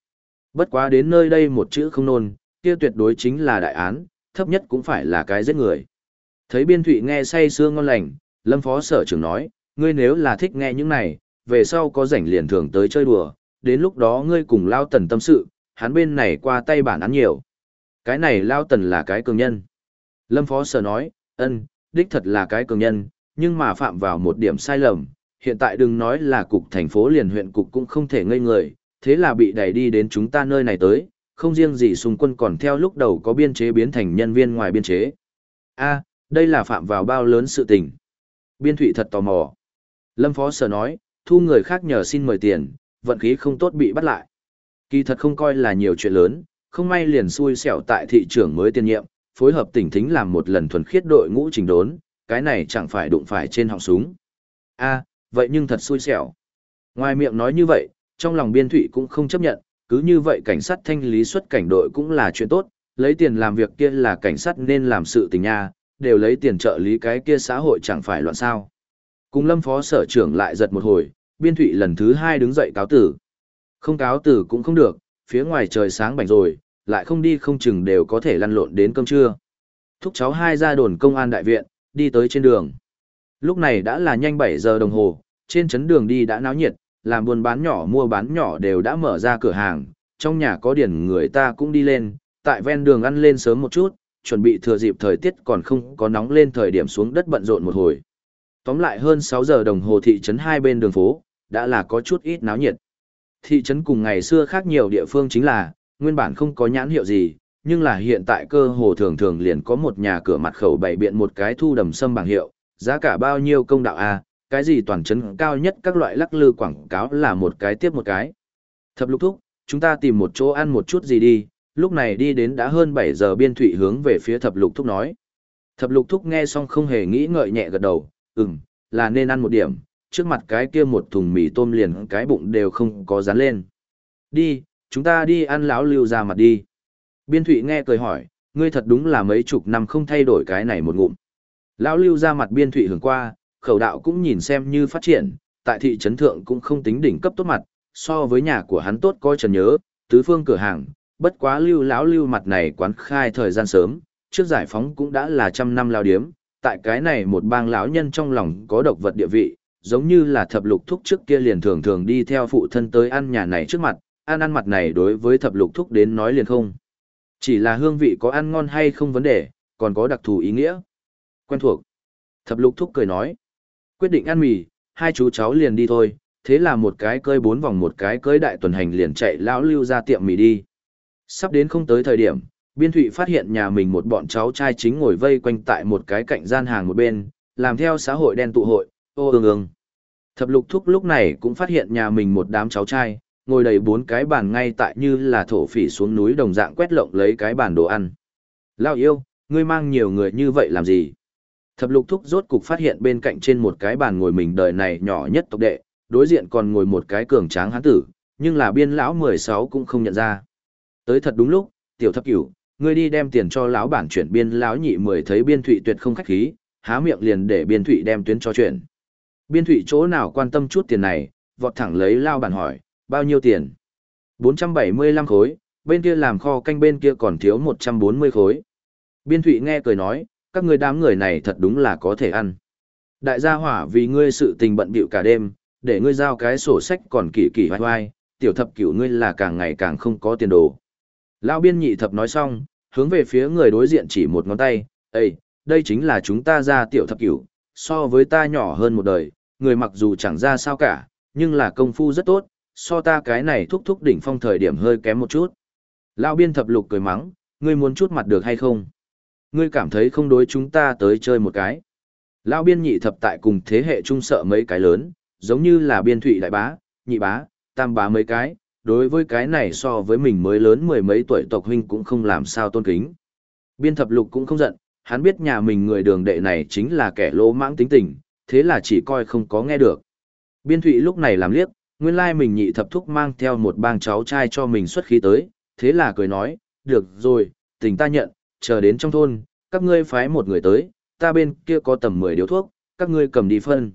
Bất quá đến nơi đây một chữ không nôn, kia tuyệt đối chính là đại án, thấp nhất cũng phải là cái giết người. Thấy biên thụy nghe say sưa ngon lành, lâm phó sở trưởng nói, ngươi nếu là thích nghe những này, về sau có rảnh liền thường tới chơi đùa, đến lúc đó ngươi cùng lao tần tâm sự, hắn bên này qua tay bản án nhiều. Cái này Lao Tần là cái cường nhân. Lâm Phó Sở nói, ân, đích thật là cái cường nhân, nhưng mà phạm vào một điểm sai lầm. Hiện tại đừng nói là cục thành phố liền huyện cục cũng không thể ngây người, thế là bị đẩy đi đến chúng ta nơi này tới, không riêng gì xung quân còn theo lúc đầu có biên chế biến thành nhân viên ngoài biên chế. a đây là phạm vào bao lớn sự tình. Biên thụy thật tò mò. Lâm Phó Sở nói, thu người khác nhờ xin mời tiền, vận khí không tốt bị bắt lại. Kỳ thật không coi là nhiều chuyện lớn, không may liền xui xẻo tại thị trường mới tiên nhiệm, phối hợp tỉnh thính làm một lần thuần khiết đội ngũ trình đốn, cái này chẳng phải đụng phải trên họng súng. a vậy nhưng thật xui xẻo. Ngoài miệng nói như vậy, trong lòng biên thụy cũng không chấp nhận, cứ như vậy cảnh sát thanh lý xuất cảnh đội cũng là chuyện tốt, lấy tiền làm việc kia là cảnh sát nên làm sự tình nha, đều lấy tiền trợ lý cái kia xã hội chẳng phải loạn sao. Cùng lâm phó sở trưởng lại giật một hồi, biên thụy lần thứ hai đứng dậy cáo tử. Không cáo tử cũng không được, phía ngoài trời sáng bảnh rồi, lại không đi không chừng đều có thể lăn lộn đến cơm trưa. Thúc cháu hai ra đồn công an đại viện, đi tới trên đường. Lúc này đã là nhanh 7 giờ đồng hồ, trên chấn đường đi đã náo nhiệt, làm buôn bán nhỏ mua bán nhỏ đều đã mở ra cửa hàng, trong nhà có điển người ta cũng đi lên, tại ven đường ăn lên sớm một chút, chuẩn bị thừa dịp thời tiết còn không có nóng lên thời điểm xuống đất bận rộn một hồi. Tóm lại hơn 6 giờ đồng hồ thị trấn hai bên đường phố, đã là có chút ít náo nhiệt. Thị trấn cùng ngày xưa khác nhiều địa phương chính là, nguyên bản không có nhãn hiệu gì, nhưng là hiện tại cơ hồ thường thường liền có một nhà cửa mặt khẩu bày biện một cái thu đầm sâm bảng hiệu, giá cả bao nhiêu công đạo A, cái gì toàn trấn cao nhất các loại lắc lư quảng cáo là một cái tiếp một cái. Thập lục thúc, chúng ta tìm một chỗ ăn một chút gì đi, lúc này đi đến đã hơn 7 giờ biên thủy hướng về phía thập lục thúc nói. Thập lục thúc nghe xong không hề nghĩ ngợi nhẹ gật đầu, ừm, là nên ăn một điểm, trước mặt cái kia một thùng mì tôm liền cái bụng đều không có dán lên. Đi, chúng ta đi ăn lão lưu ra mặt đi. Biên thụy nghe cười hỏi, ngươi thật đúng là mấy chục năm không thay đổi cái này một ngụm. Lão lưu ra mặt biên thủy hưởng qua, khẩu đạo cũng nhìn xem như phát triển, tại thị trấn thượng cũng không tính đỉnh cấp tốt mặt, so với nhà của hắn tốt coi trần nhớ, tứ phương cửa hàng, bất quá lưu lão lưu mặt này quán khai thời gian sớm, trước giải phóng cũng đã là trăm năm lao điếm, tại cái này một bang lão nhân trong lòng có độc vật địa vị, giống như là thập lục thúc trước kia liền thường thường đi theo phụ thân tới ăn nhà này trước mặt, ăn ăn mặt này đối với thập lục thúc đến nói liền không. Chỉ là hương vị có ăn ngon hay không vấn đề, còn có đặc thù ý nghĩa. Quen thuộc. Thập lục thúc cười nói. Quyết định ăn mì, hai chú cháu liền đi thôi, thế là một cái cơi bốn vòng một cái cơi đại tuần hành liền chạy lão lưu ra tiệm mì đi. Sắp đến không tới thời điểm, Biên Thụy phát hiện nhà mình một bọn cháu trai chính ngồi vây quanh tại một cái cạnh gian hàng một bên, làm theo xã hội đen tụ hội, ô ương ương. Thập lục thúc lúc này cũng phát hiện nhà mình một đám cháu trai, ngồi đầy bốn cái bàn ngay tại như là thổ phỉ xuống núi đồng dạng quét lộng lấy cái bàn đồ ăn. Lao yêu, ngươi mang nhiều người như vậy làm gì? Thập lục thúc rốt cục phát hiện bên cạnh trên một cái bàn ngồi mình đời này nhỏ nhất tộc đệ, đối diện còn ngồi một cái cường tráng hán tử, nhưng là biên lão 16 cũng không nhận ra. Tới thật đúng lúc, tiểu thập cửu, ngươi đi đem tiền cho lão bản chuyển biên lão nhị mười thấy biên thụy tuyệt không khách khí, há miệng liền để biên thụy đem tuyến cho chuyển. Biên thụy chỗ nào quan tâm chút tiền này, vọt thẳng lấy lao bản hỏi, bao nhiêu tiền? 475 khối, bên kia làm kho canh bên kia còn thiếu 140 khối. Biên thụy nghe cười nói, các người đám người này thật đúng là có thể ăn. Đại gia hỏa vì ngươi sự tình bận bịu cả đêm, để ngươi giao cái sổ sách còn kỳ kỳ hoài hoài, tiểu thập cửu ngươi là càng ngày càng không có tiền đồ. Lão biên nhị thập nói xong, hướng về phía người đối diện chỉ một ngón tay, Ê, đây chính là chúng ta ra tiểu thập cửu, so với ta nhỏ hơn một đời, người mặc dù chẳng ra sao cả, nhưng là công phu rất tốt, so ta cái này thúc thúc đỉnh phong thời điểm hơi kém một chút. Lão biên thập lục cười mắng, ngươi muốn chút mặt được hay không? Ngươi cảm thấy không đối chúng ta tới chơi một cái. Lão biên nhị thập tại cùng thế hệ trung sợ mấy cái lớn, giống như là biên thụy đại bá, nhị bá, tam bá mấy cái, đối với cái này so với mình mới lớn mười mấy tuổi tộc huynh cũng không làm sao tôn kính. Biên thập lục cũng không giận, hắn biết nhà mình người đường đệ này chính là kẻ lỗ mãng tính tình, thế là chỉ coi không có nghe được. Biên thụy lúc này làm liếc, nguyên lai mình nhị thập thúc mang theo một bang cháu trai cho mình xuất khí tới, thế là cười nói, được rồi, tình ta nhận, chờ đến trong thôn, các ngươi phái một người tới, ta bên kia có tầm 10 điếu thuốc, các ngươi cầm đi phân.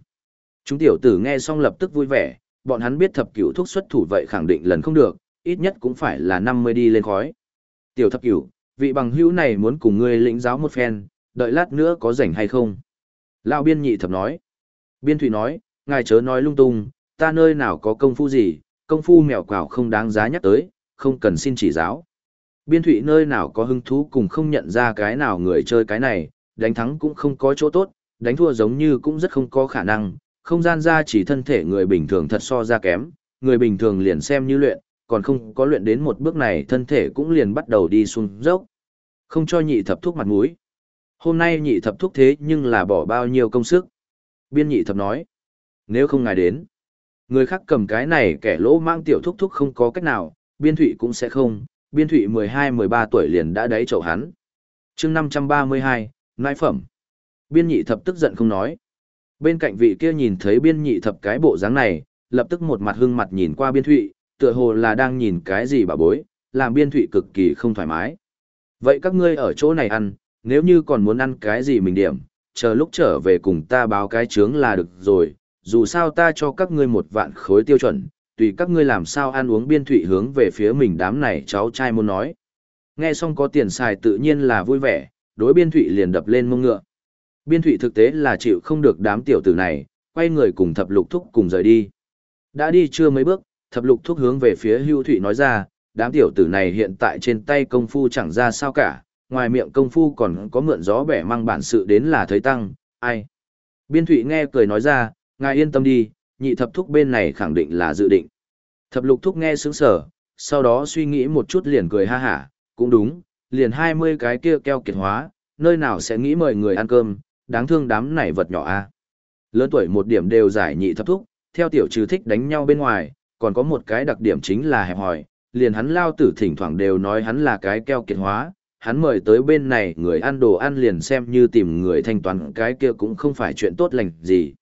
Chúng tiểu tử nghe xong lập tức vui vẻ, bọn hắn biết thập cửu thuốc xuất thủ vậy khẳng định lần không được, ít nhất cũng phải là 50 đi lên khói. Tiểu thập cửu, vị bằng hữu này muốn cùng ngươi lĩnh giáo một phen, đợi lát nữa có rảnh hay không? Lão biên nhị thập nói. Biên thủy nói, ngài chớ nói lung tung, ta nơi nào có công phu gì, công phu mèo quảo không đáng giá nhắc tới, không cần xin chỉ giáo. Biên thụy nơi nào có hứng thú cùng không nhận ra cái nào người chơi cái này, đánh thắng cũng không có chỗ tốt, đánh thua giống như cũng rất không có khả năng, không gian ra chỉ thân thể người bình thường thật so ra kém, người bình thường liền xem như luyện, còn không có luyện đến một bước này thân thể cũng liền bắt đầu đi xuống dốc. Không cho nhị thập thuốc mặt mũi. Hôm nay nhị thập thuốc thế nhưng là bỏ bao nhiêu công sức. Biên nhị thập nói, nếu không ngài đến, người khác cầm cái này kẻ lỗ mang tiểu thúc thúc không có cách nào, biên thụy cũng sẽ không, biên thụy 12-13 tuổi liền đã đáy chậu hắn. chương 532, nãi phẩm. Biên nhị thập tức giận không nói. Bên cạnh vị kia nhìn thấy biên nhị thập cái bộ dáng này, lập tức một mặt hưng mặt nhìn qua biên thụy, tựa hồ là đang nhìn cái gì bà bối, làm biên thụy cực kỳ không thoải mái. Vậy các ngươi ở chỗ này ăn, nếu như còn muốn ăn cái gì mình điểm, chờ lúc trở về cùng ta báo cái chướng là được rồi, dù sao ta cho các ngươi một vạn khối tiêu chuẩn, tùy các ngươi làm sao ăn uống biên thụy hướng về phía mình đám này cháu trai muốn nói. Nghe xong có tiền xài tự nhiên là vui vẻ, đối biên thụy liền đập lên mông ngựa. Biên thụy thực tế là chịu không được đám tiểu tử này, quay người cùng thập lục thúc cùng rời đi. Đã đi chưa mấy bước, thập lục thúc hướng về phía hưu thụy nói ra, đám tiểu tử này hiện tại trên tay công phu chẳng ra sao cả, ngoài miệng công phu còn có mượn gió bẻ mang bản sự đến là thấy tăng, ai. Biên thụy nghe cười nói ra, ngài yên tâm đi, nhị thập thúc bên này khẳng định là dự định. Thập lục thúc nghe sướng sở, sau đó suy nghĩ một chút liền cười ha hả, cũng đúng, liền 20 cái kia keo kiệt hóa, nơi nào sẽ nghĩ mời người ăn cơm, đáng thương đám này vật nhỏ a Lớn tuổi một điểm đều giải nhị thập thúc, theo tiểu trừ thích đánh nhau bên ngoài, còn có một cái đặc điểm chính là hẹp hòi, liền hắn lao tử thỉnh thoảng đều nói hắn là cái keo kiệt hóa, hắn mời tới bên này người ăn đồ ăn liền xem như tìm người thanh toán cái kia cũng không phải chuyện tốt lành gì.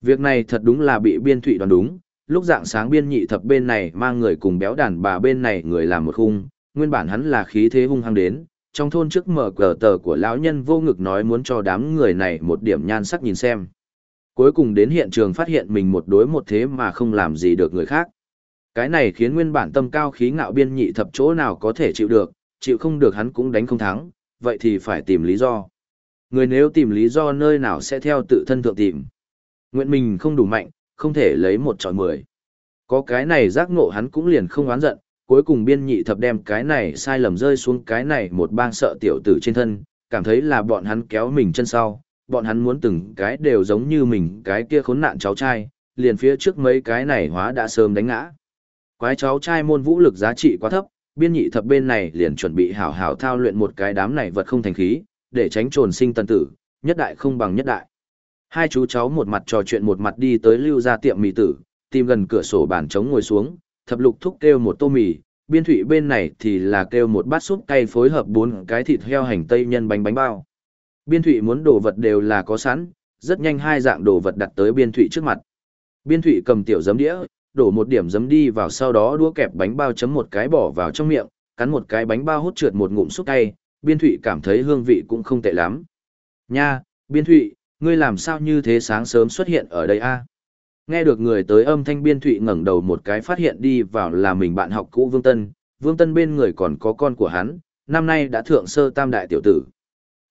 Việc này thật đúng là bị biên thụy đoán đúng, lúc dạng sáng biên nhị thập bên này mang người cùng béo đàn bà bên này người làm một khung, nguyên bản hắn là khí thế hung hăng đến, trong thôn trước mở cờ tờ của lão nhân vô ngực nói muốn cho đám người này một điểm nhan sắc nhìn xem. Cuối cùng đến hiện trường phát hiện mình một đối một thế mà không làm gì được người khác. Cái này khiến nguyên bản tâm cao khí ngạo biên nhị thập chỗ nào có thể chịu được, chịu không được hắn cũng đánh không thắng, vậy thì phải tìm lý do. Người nếu tìm lý do nơi nào sẽ theo tự thân thượng tìm. Nguyện mình không đủ mạnh, không thể lấy một trọi mười. Có cái này giác ngộ hắn cũng liền không oán giận, cuối cùng biên nhị thập đem cái này sai lầm rơi xuống cái này một bang sợ tiểu tử trên thân, cảm thấy là bọn hắn kéo mình chân sau, bọn hắn muốn từng cái đều giống như mình cái kia khốn nạn cháu trai, liền phía trước mấy cái này hóa đã sớm đánh ngã. Quái cháu trai môn vũ lực giá trị quá thấp, biên nhị thập bên này liền chuẩn bị hảo hảo thao luyện một cái đám này vật không thành khí, để tránh trồn sinh tân tử, nhất đại không bằng nhất đại. Hai chú cháu một mặt trò chuyện một mặt đi tới lưu ra tiệm mì tử, tìm gần cửa sổ bàn trống ngồi xuống, thập lục thúc kêu một tô mì, biên thủy bên này thì là kêu một bát súp cay phối hợp bốn cái thịt heo hành tây nhân bánh bánh bao. Biên thủy muốn đồ vật đều là có sẵn, rất nhanh hai dạng đồ vật đặt tới biên thủy trước mặt. Biên thủy cầm tiểu giấm đĩa, đổ một điểm giấm đi vào sau đó đũa kẹp bánh bao chấm một cái bỏ vào trong miệng, cắn một cái bánh bao hút trượt một ngụm súp cay, biên thủy cảm thấy hương vị cũng không tệ lắm. Nha, biên thủy, ngươi làm sao như thế sáng sớm xuất hiện ở đây a? Nghe được người tới âm thanh biên thụy ngẩng đầu một cái phát hiện đi vào là mình bạn học cũ Vương Tân, Vương Tân bên người còn có con của hắn, năm nay đã thượng sơ tam đại tiểu tử.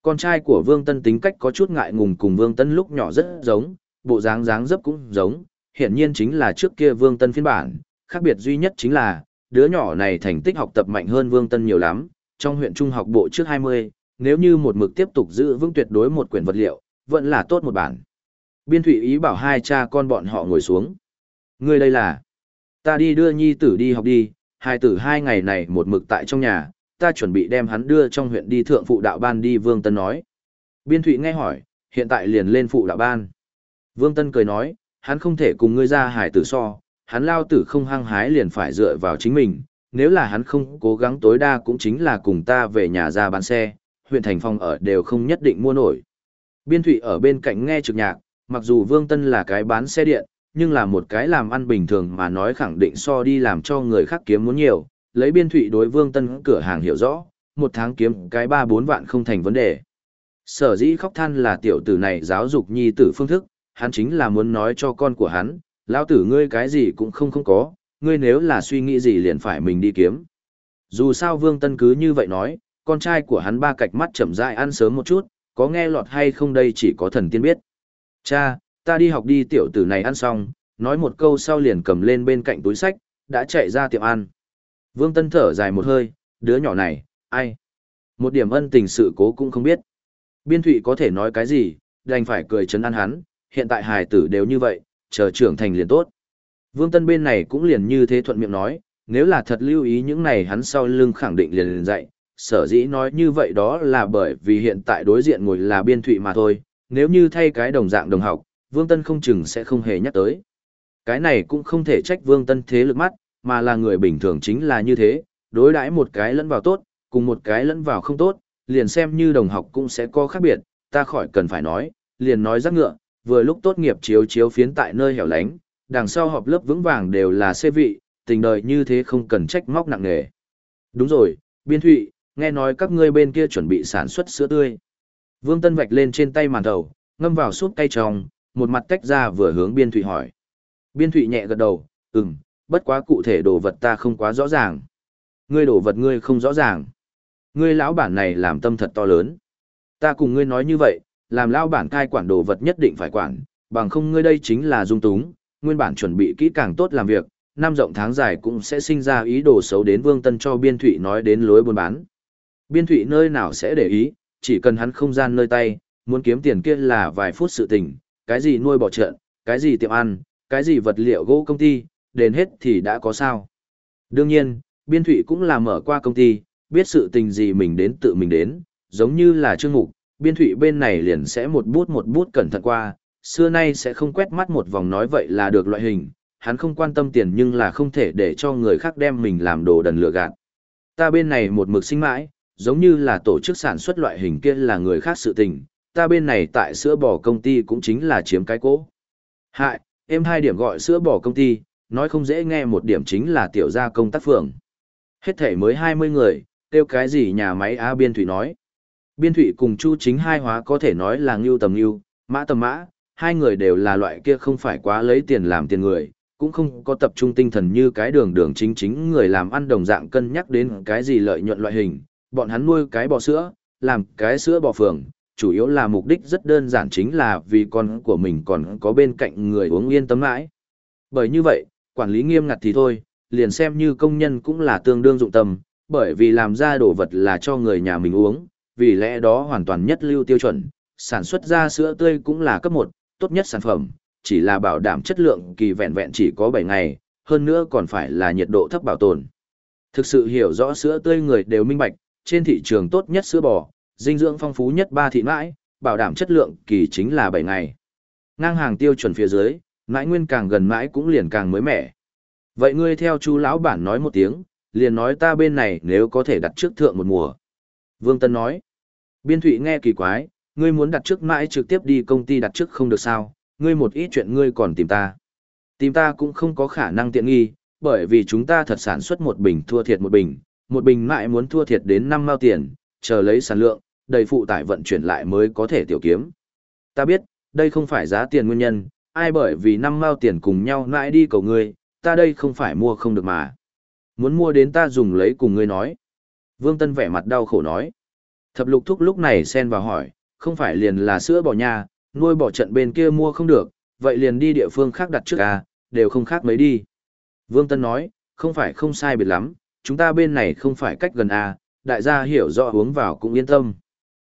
Con trai của Vương Tân tính cách có chút ngại ngùng cùng Vương Tân lúc nhỏ rất giống, bộ dáng dáng dấp cũng giống, hiển nhiên chính là trước kia Vương Tân phiên bản, khác biệt duy nhất chính là, đứa nhỏ này thành tích học tập mạnh hơn Vương Tân nhiều lắm, trong huyện trung học bộ trước 20, nếu như một mực tiếp tục giữ vững tuyệt đối một quyển vật liệu, vẫn là tốt một bản. Biên Thụy ý bảo hai cha con bọn họ ngồi xuống. Ngươi đây là, ta đi đưa nhi tử đi học đi, hai tử hai ngày này một mực tại trong nhà, ta chuẩn bị đem hắn đưa trong huyện đi thượng phụ đạo ban đi Vương Tân nói. Biên Thụy nghe hỏi, hiện tại liền lên phụ đạo ban. Vương Tân cười nói, hắn không thể cùng ngươi ra hải tử so, hắn lao tử không hăng hái liền phải dựa vào chính mình, nếu là hắn không cố gắng tối đa cũng chính là cùng ta về nhà ra bán xe, huyện thành phong ở đều không nhất định mua nổi. Biên Thụy ở bên cạnh nghe trực nhạc, mặc dù Vương Tân là cái bán xe điện, nhưng là một cái làm ăn bình thường mà nói khẳng định so đi làm cho người khác kiếm muốn nhiều, lấy biên Thụy đối Vương Tân cửa hàng hiểu rõ, một tháng kiếm cái 3-4 vạn không thành vấn đề. Sở dĩ khóc than là tiểu tử này giáo dục nhi tử phương thức, hắn chính là muốn nói cho con của hắn, lão tử ngươi cái gì cũng không không có, ngươi nếu là suy nghĩ gì liền phải mình đi kiếm. Dù sao Vương Tân cứ như vậy nói, con trai của hắn ba cạch mắt chậm rãi ăn sớm một chút, có nghe lọt hay không đây chỉ có thần tiên biết. Cha, ta đi học đi tiểu tử này ăn xong, nói một câu sau liền cầm lên bên cạnh túi sách, đã chạy ra tiệm ăn. Vương Tân thở dài một hơi, đứa nhỏ này, ai? Một điểm ân tình sự cố cũng không biết. Biên thụy có thể nói cái gì, đành phải cười chấn an hắn, hiện tại hài tử đều như vậy, chờ trưởng thành liền tốt. Vương Tân bên này cũng liền như thế thuận miệng nói, nếu là thật lưu ý những này hắn sau lưng khẳng định liền liền dạy, sở dĩ nói như vậy đó là bởi vì hiện tại đối diện ngồi là biên thụy mà thôi, nếu như thay cái đồng dạng đồng học, Vương Tân không chừng sẽ không hề nhắc tới. Cái này cũng không thể trách Vương Tân thế lực mắt, mà là người bình thường chính là như thế, đối đãi một cái lẫn vào tốt, cùng một cái lẫn vào không tốt, liền xem như đồng học cũng sẽ có khác biệt, ta khỏi cần phải nói, liền nói rắc ngựa, vừa lúc tốt nghiệp chiếu chiếu phiến tại nơi hẻo lánh, đằng sau họp lớp vững vàng đều là xê vị, tình đời như thế không cần trách móc nặng nề. Đúng rồi, biên thụy, nghe nói các ngươi bên kia chuẩn bị sản xuất sữa tươi. Vương Tân vạch lên trên tay màn đầu, ngâm vào súp cây trong, một mặt tách ra vừa hướng biên thụy hỏi. Biên thụy nhẹ gật đầu, ừm, bất quá cụ thể đồ vật ta không quá rõ ràng. Ngươi đồ vật ngươi không rõ ràng. Ngươi lão bản này làm tâm thật to lớn. Ta cùng ngươi nói như vậy, làm lão bản cai quản đồ vật nhất định phải quản, bằng không ngươi đây chính là dung túng, nguyên bản chuẩn bị kỹ càng tốt làm việc, năm rộng tháng dài cũng sẽ sinh ra ý đồ xấu đến Vương Tân cho Biên Thụy nói đến lối buôn bán. Biên Thụy nơi nào sẽ để ý, chỉ cần hắn không gian nơi tay, muốn kiếm tiền kia là vài phút sự tình, cái gì nuôi bò trận, cái gì tiệm ăn, cái gì vật liệu gỗ công ty, đến hết thì đã có sao. Đương nhiên, Biên Thụy cũng là mở qua công ty, biết sự tình gì mình đến tự mình đến, giống như là chương mục, Biên Thụy bên này liền sẽ một bút một bút cẩn thận qua, xưa nay sẽ không quét mắt một vòng nói vậy là được loại hình, hắn không quan tâm tiền nhưng là không thể để cho người khác đem mình làm đồ đần lừa gạt. Ta bên này một mực sinh mãi, giống như là tổ chức sản xuất loại hình kia là người khác sự tình, ta bên này tại sữa bò công ty cũng chính là chiếm cái cố. Hại, em hai điểm gọi sữa bò công ty, nói không dễ nghe một điểm chính là tiểu gia công tác phường. Hết thể mới 20 người, tiêu cái gì nhà máy A Biên Thủy nói. Biên Thủy cùng Chu chính hai hóa có thể nói là ngưu tầm ngưu, mã tầm mã, hai người đều là loại kia không phải quá lấy tiền làm tiền người, cũng không có tập trung tinh thần như cái đường đường chính chính người làm ăn đồng dạng cân nhắc đến cái gì lợi nhuận loại hình, bọn hắn nuôi cái bò sữa, làm cái sữa bò phường, chủ yếu là mục đích rất đơn giản chính là vì con của mình còn có bên cạnh người uống yên tâm mãi. Bởi như vậy, quản lý nghiêm ngặt thì thôi, liền xem như công nhân cũng là tương đương dụng tâm, bởi vì làm ra đồ vật là cho người nhà mình uống, vì lẽ đó hoàn toàn nhất lưu tiêu chuẩn, sản xuất ra sữa tươi cũng là cấp 1, tốt nhất sản phẩm, chỉ là bảo đảm chất lượng kỳ vẹn vẹn chỉ có 7 ngày, hơn nữa còn phải là nhiệt độ thấp bảo tồn. Thực sự hiểu rõ sữa tươi người đều minh bạch, trên thị trường tốt nhất sữa bò, dinh dưỡng phong phú nhất ba thị mãi, bảo đảm chất lượng kỳ chính là 7 ngày. Ngang hàng tiêu chuẩn phía dưới, mãi nguyên càng gần mãi cũng liền càng mới mẻ. Vậy ngươi theo chú lão bản nói một tiếng, liền nói ta bên này nếu có thể đặt trước thượng một mùa. Vương Tân nói, biên thụy nghe kỳ quái, ngươi muốn đặt trước mãi trực tiếp đi công ty đặt trước không được sao, ngươi một ít chuyện ngươi còn tìm ta. Tìm ta cũng không có khả năng tiện nghi, bởi vì chúng ta thật sản xuất một bình thua thiệt một bình, một bình mại muốn thua thiệt đến 5 mao tiền, chờ lấy sản lượng, đầy phụ tải vận chuyển lại mới có thể tiểu kiếm. Ta biết, đây không phải giá tiền nguyên nhân, ai bởi vì 5 mao tiền cùng nhau mãi đi cầu ngươi, ta đây không phải mua không được mà. Muốn mua đến ta dùng lấy cùng ngươi nói. Vương Tân vẻ mặt đau khổ nói. Thập lục thúc lúc này xen vào hỏi, không phải liền là sữa bò nhà, nuôi bò trận bên kia mua không được, vậy liền đi địa phương khác đặt trước à, đều không khác mấy đi. Vương Tân nói, không phải không sai biệt lắm, chúng ta bên này không phải cách gần à, đại gia hiểu rõ uống vào cũng yên tâm.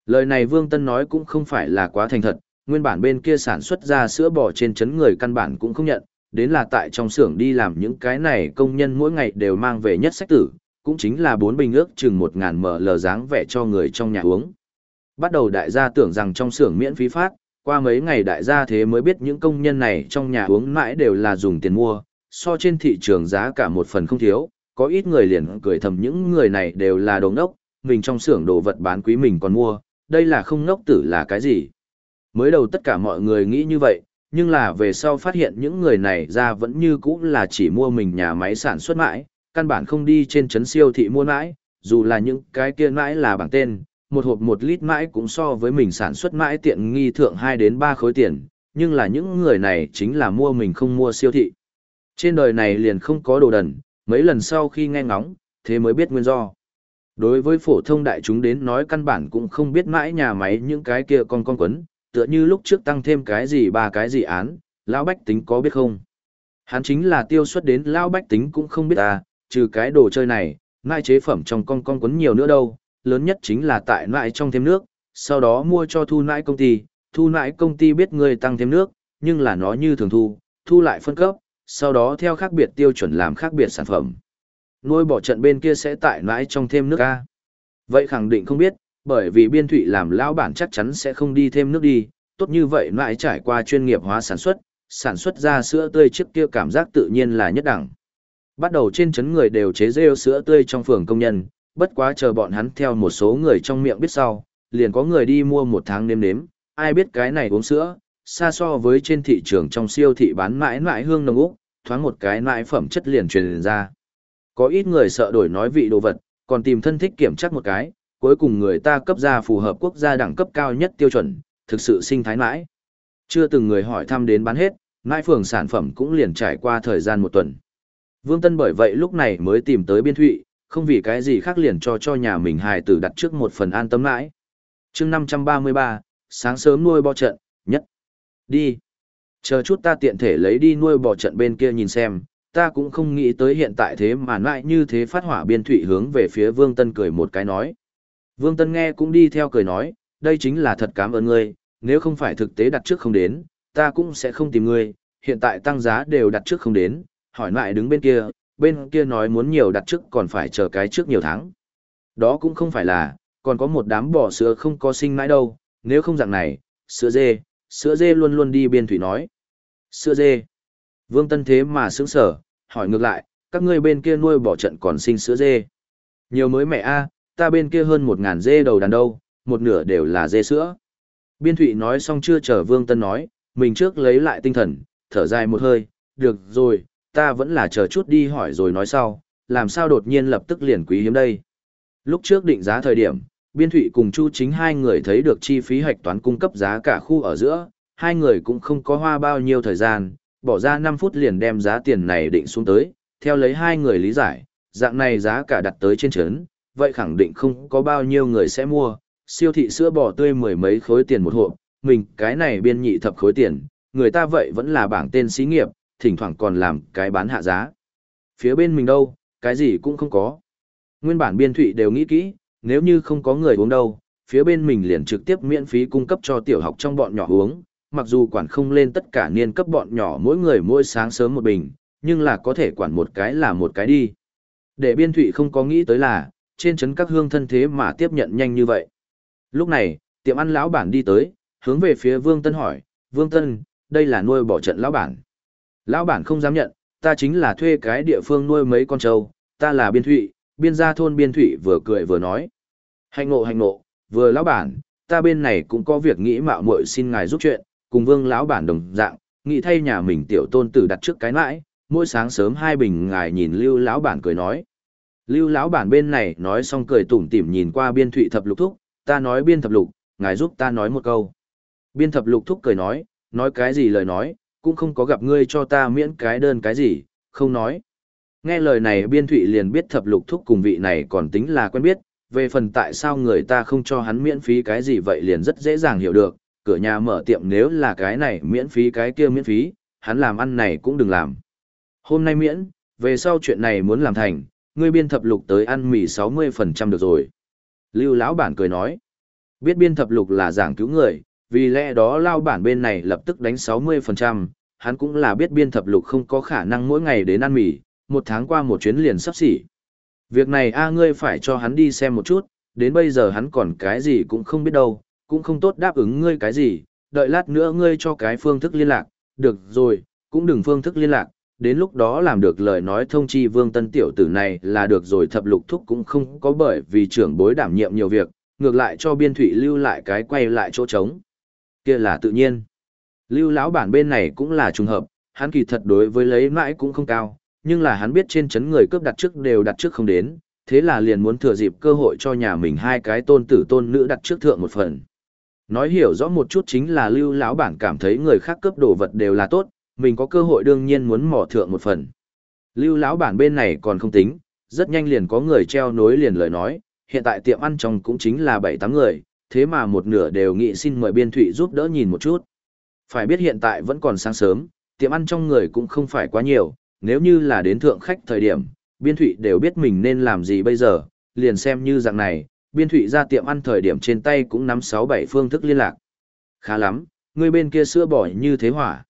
Lời này Vương Tân nói cũng không phải là quá thành thật, nguyên bản bên kia sản xuất ra sữa bò trên chấn người căn bản cũng không nhận, đến là tại trong xưởng đi làm những cái này công nhân mỗi ngày đều mang về nhất sách tử, cũng chính là bốn bình ước chừng một ngàn ml dáng vẻ cho người trong nhà uống. Bắt đầu đại gia tưởng rằng trong xưởng miễn phí phát, qua mấy ngày đại gia thế mới biết những công nhân này trong nhà uống mãi đều là dùng tiền mua, so trên thị trường giá cả một phần không thiếu, có ít người liền cười thầm những người này đều là đồ ngốc, mình trong xưởng đồ vật bán quý mình còn mua, đây là không ngốc tử là cái gì. Mới đầu tất cả mọi người nghĩ như vậy, nhưng là về sau phát hiện những người này ra vẫn như cũ là chỉ mua mình nhà máy sản xuất mãi, căn bản không đi trên trấn siêu thị mua mãi, dù là những cái kia mãi là bảng tên, một hộp một lít mãi cũng so với mình sản xuất mãi tiện nghi thượng 2 đến 3 khối tiền, nhưng là những người này chính là mua mình không mua siêu thị. Trên đời này liền không có đồ đần, mấy lần sau khi nghe ngóng, thế mới biết nguyên do. Đối với phổ thông đại chúng đến nói căn bản cũng không biết mãi nhà máy những cái kia con con quấn, tựa như lúc trước tăng thêm cái gì ba cái gì án, lão bách tính có biết không? Hắn chính là tiêu xuất đến lão bách tính cũng không biết à, trừ cái đồ chơi này, nại chế phẩm trong con con quấn nhiều nữa đâu, lớn nhất chính là tại nại trong thêm nước, sau đó mua cho thu nại công ty, thu nại công ty biết ngươi tăng thêm nước, nhưng là nó như thường thu, thu lại phân cấp, sau đó theo khác biệt tiêu chuẩn làm khác biệt sản phẩm. Nuôi bỏ trận bên kia sẽ tại nãi trong thêm nước A. Vậy khẳng định không biết, bởi vì biên thụy làm lão bản chắc chắn sẽ không đi thêm nước đi, tốt như vậy nãi trải qua chuyên nghiệp hóa sản xuất, sản xuất ra sữa tươi trước kia cảm giác tự nhiên là nhất đẳng. Bắt đầu trên chấn người đều chế rêu sữa tươi trong phường công nhân, bất quá chờ bọn hắn theo một số người trong miệng biết sau, liền có người đi mua một tháng nếm nếm, ai biết cái này uống sữa, xa so với trên thị trường trong siêu thị bán mãi mãi hương nồng úc, thoáng một cái mãi phẩm chất liền truyền ra. Có ít người sợ đổi nói vị đồ vật, còn tìm thân thích kiểm tra một cái, cuối cùng người ta cấp ra phù hợp quốc gia đẳng cấp cao nhất tiêu chuẩn, thực sự sinh thái mãi. Chưa từng người hỏi thăm đến bán hết, mãi phường sản phẩm cũng liền trải qua thời gian một tuần. Vương Tân bởi vậy lúc này mới tìm tới biên thụy, không vì cái gì khác liền cho cho nhà mình hài tử đặt trước một phần an tâm mãi. chương 533, sáng sớm nuôi bò trận. Đi. Chờ chút ta tiện thể lấy đi nuôi bò trận bên kia nhìn xem, ta cũng không nghĩ tới hiện tại thế mà lại như thế phát hỏa biên thụy hướng về phía Vương Tân cười một cái nói. Vương Tân nghe cũng đi theo cười nói, đây chính là thật cảm ơn ngươi, nếu không phải thực tế đặt trước không đến, ta cũng sẽ không tìm ngươi, hiện tại tăng giá đều đặt trước không đến, hỏi lại đứng bên kia, bên kia nói muốn nhiều đặt trước còn phải chờ cái trước nhiều tháng. Đó cũng không phải là, còn có một đám bò sữa không có sinh mãi đâu, nếu không dạng này, sữa dê, sữa dê luôn luôn đi biên thủy nói. Sữa dê. Vương Tân thế mà sướng sở, hỏi ngược lại, các ngươi bên kia nuôi bỏ trận còn sinh sữa dê. Nhiều mới mẹ a, ta bên kia hơn một ngàn dê đầu đàn đâu, một nửa đều là dê sữa. Biên thủy nói xong chưa chờ Vương Tân nói, mình trước lấy lại tinh thần, thở dài một hơi, được rồi, ta vẫn là chờ chút đi hỏi rồi nói sau, làm sao đột nhiên lập tức liền quý hiếm đây. Lúc trước định giá thời điểm, Biên Thụy cùng Chu chính hai người thấy được chi phí hạch toán cung cấp giá cả khu ở giữa, hai người cũng không có hoa bao nhiêu thời gian, bỏ ra 5 phút liền đem giá tiền này định xuống tới, theo lấy hai người lý giải, dạng này giá cả đặt tới trên chấn, vậy khẳng định không có bao nhiêu người sẽ mua, siêu thị sữa bò tươi mười mấy khối tiền một hộp, mình cái này biên nhị thập khối tiền, người ta vậy vẫn là bảng tên xí nghiệp, thỉnh thoảng còn làm cái bán hạ giá. Phía bên mình đâu, cái gì cũng không có. Nguyên bản biên thụy đều nghĩ kỹ, nếu như không có người uống đâu, phía bên mình liền trực tiếp miễn phí cung cấp cho tiểu học trong bọn nhỏ uống, mặc dù quản không lên tất cả niên cấp bọn nhỏ mỗi người mỗi sáng sớm một bình, nhưng là có thể quản một cái là một cái đi. Để biên thụy không có nghĩ tới là, trên trấn các hương thân thế mà tiếp nhận nhanh như vậy. Lúc này, tiệm ăn lão bản đi tới, hướng về phía Vương Tân hỏi, Vương Tân, đây là nuôi bỏ trận lão bản. Lão bản không dám nhận, ta chính là thuê cái địa phương nuôi mấy con trâu, ta là biên thụy, biên gia thôn biên thụy vừa cười vừa nói. Hành ngộ hành ngộ, vừa lão bản, ta bên này cũng có việc nghĩ mạo muội xin ngài giúp chuyện, cùng vương lão bản đồng dạng, nghĩ thay nhà mình tiểu tôn tử đặt trước cái mãi, mỗi sáng sớm hai bình ngài nhìn lưu lão bản cười nói. Lưu lão bản bên này nói xong cười tủm tỉm nhìn qua biên thụy thập lục thúc, ta nói biên thập lục, ngài giúp ta nói một câu. Biên thập lục thúc cười nói, nói cái gì lời nói, cũng không có gặp ngươi cho ta miễn cái đơn cái gì, không nói. Nghe lời này biên thụy liền biết thập lục thúc cùng vị này còn tính là quen biết, về phần tại sao người ta không cho hắn miễn phí cái gì vậy liền rất dễ dàng hiểu được, cửa nhà mở tiệm nếu là cái này miễn phí cái kia miễn phí, hắn làm ăn này cũng đừng làm. Hôm nay miễn, về sau chuyện này muốn làm thành, ngươi biên thập lục tới ăn mì 60% được rồi. Lưu lão bản cười nói, biết biên thập lục là giảng cứu người, vì lẽ đó lao bản bên này lập tức đánh 60%, hắn cũng là biết biên thập lục không có khả năng mỗi ngày đến ăn mì, một tháng qua một chuyến liền sắp xỉ. Việc này a ngươi phải cho hắn đi xem một chút, đến bây giờ hắn còn cái gì cũng không biết đâu, cũng không tốt đáp ứng ngươi cái gì, đợi lát nữa ngươi cho cái phương thức liên lạc, được rồi, cũng đừng phương thức liên lạc, đến lúc đó làm được lời nói thông chi vương tân tiểu tử này là được rồi thập lục thúc cũng không có bởi vì trưởng bối đảm nhiệm nhiều việc, ngược lại cho biên thủy lưu lại cái quay lại chỗ trống kia là tự nhiên. Lưu lão bản bên này cũng là trùng hợp, hắn kỳ thật đối với lấy mãi cũng không cao, nhưng là hắn biết trên chấn người cướp đặt trước đều đặt trước không đến, thế là liền muốn thừa dịp cơ hội cho nhà mình hai cái tôn tử tôn nữ đặt trước thượng một phần. Nói hiểu rõ một chút chính là lưu lão bản cảm thấy người khác cướp đồ vật đều là tốt, mình có cơ hội đương nhiên muốn mỏ thượng một phần. Lưu lão bản bên này còn không tính, rất nhanh liền có người treo nối liền lời nói, hiện tại tiệm ăn trong cũng chính là 7-8 người, thế mà một nửa đều nghị xin mời biên thụy giúp đỡ nhìn một chút. Phải biết hiện tại vẫn còn sáng sớm, tiệm ăn trong người cũng không phải quá nhiều, nếu như là đến thượng khách thời điểm, biên thụy đều biết mình nên làm gì bây giờ, liền xem như dạng này, biên thụy ra tiệm ăn thời điểm trên tay cũng nắm sáu bảy phương thức liên lạc. Khá lắm, người bên kia sữa bỏ như thế hỏa.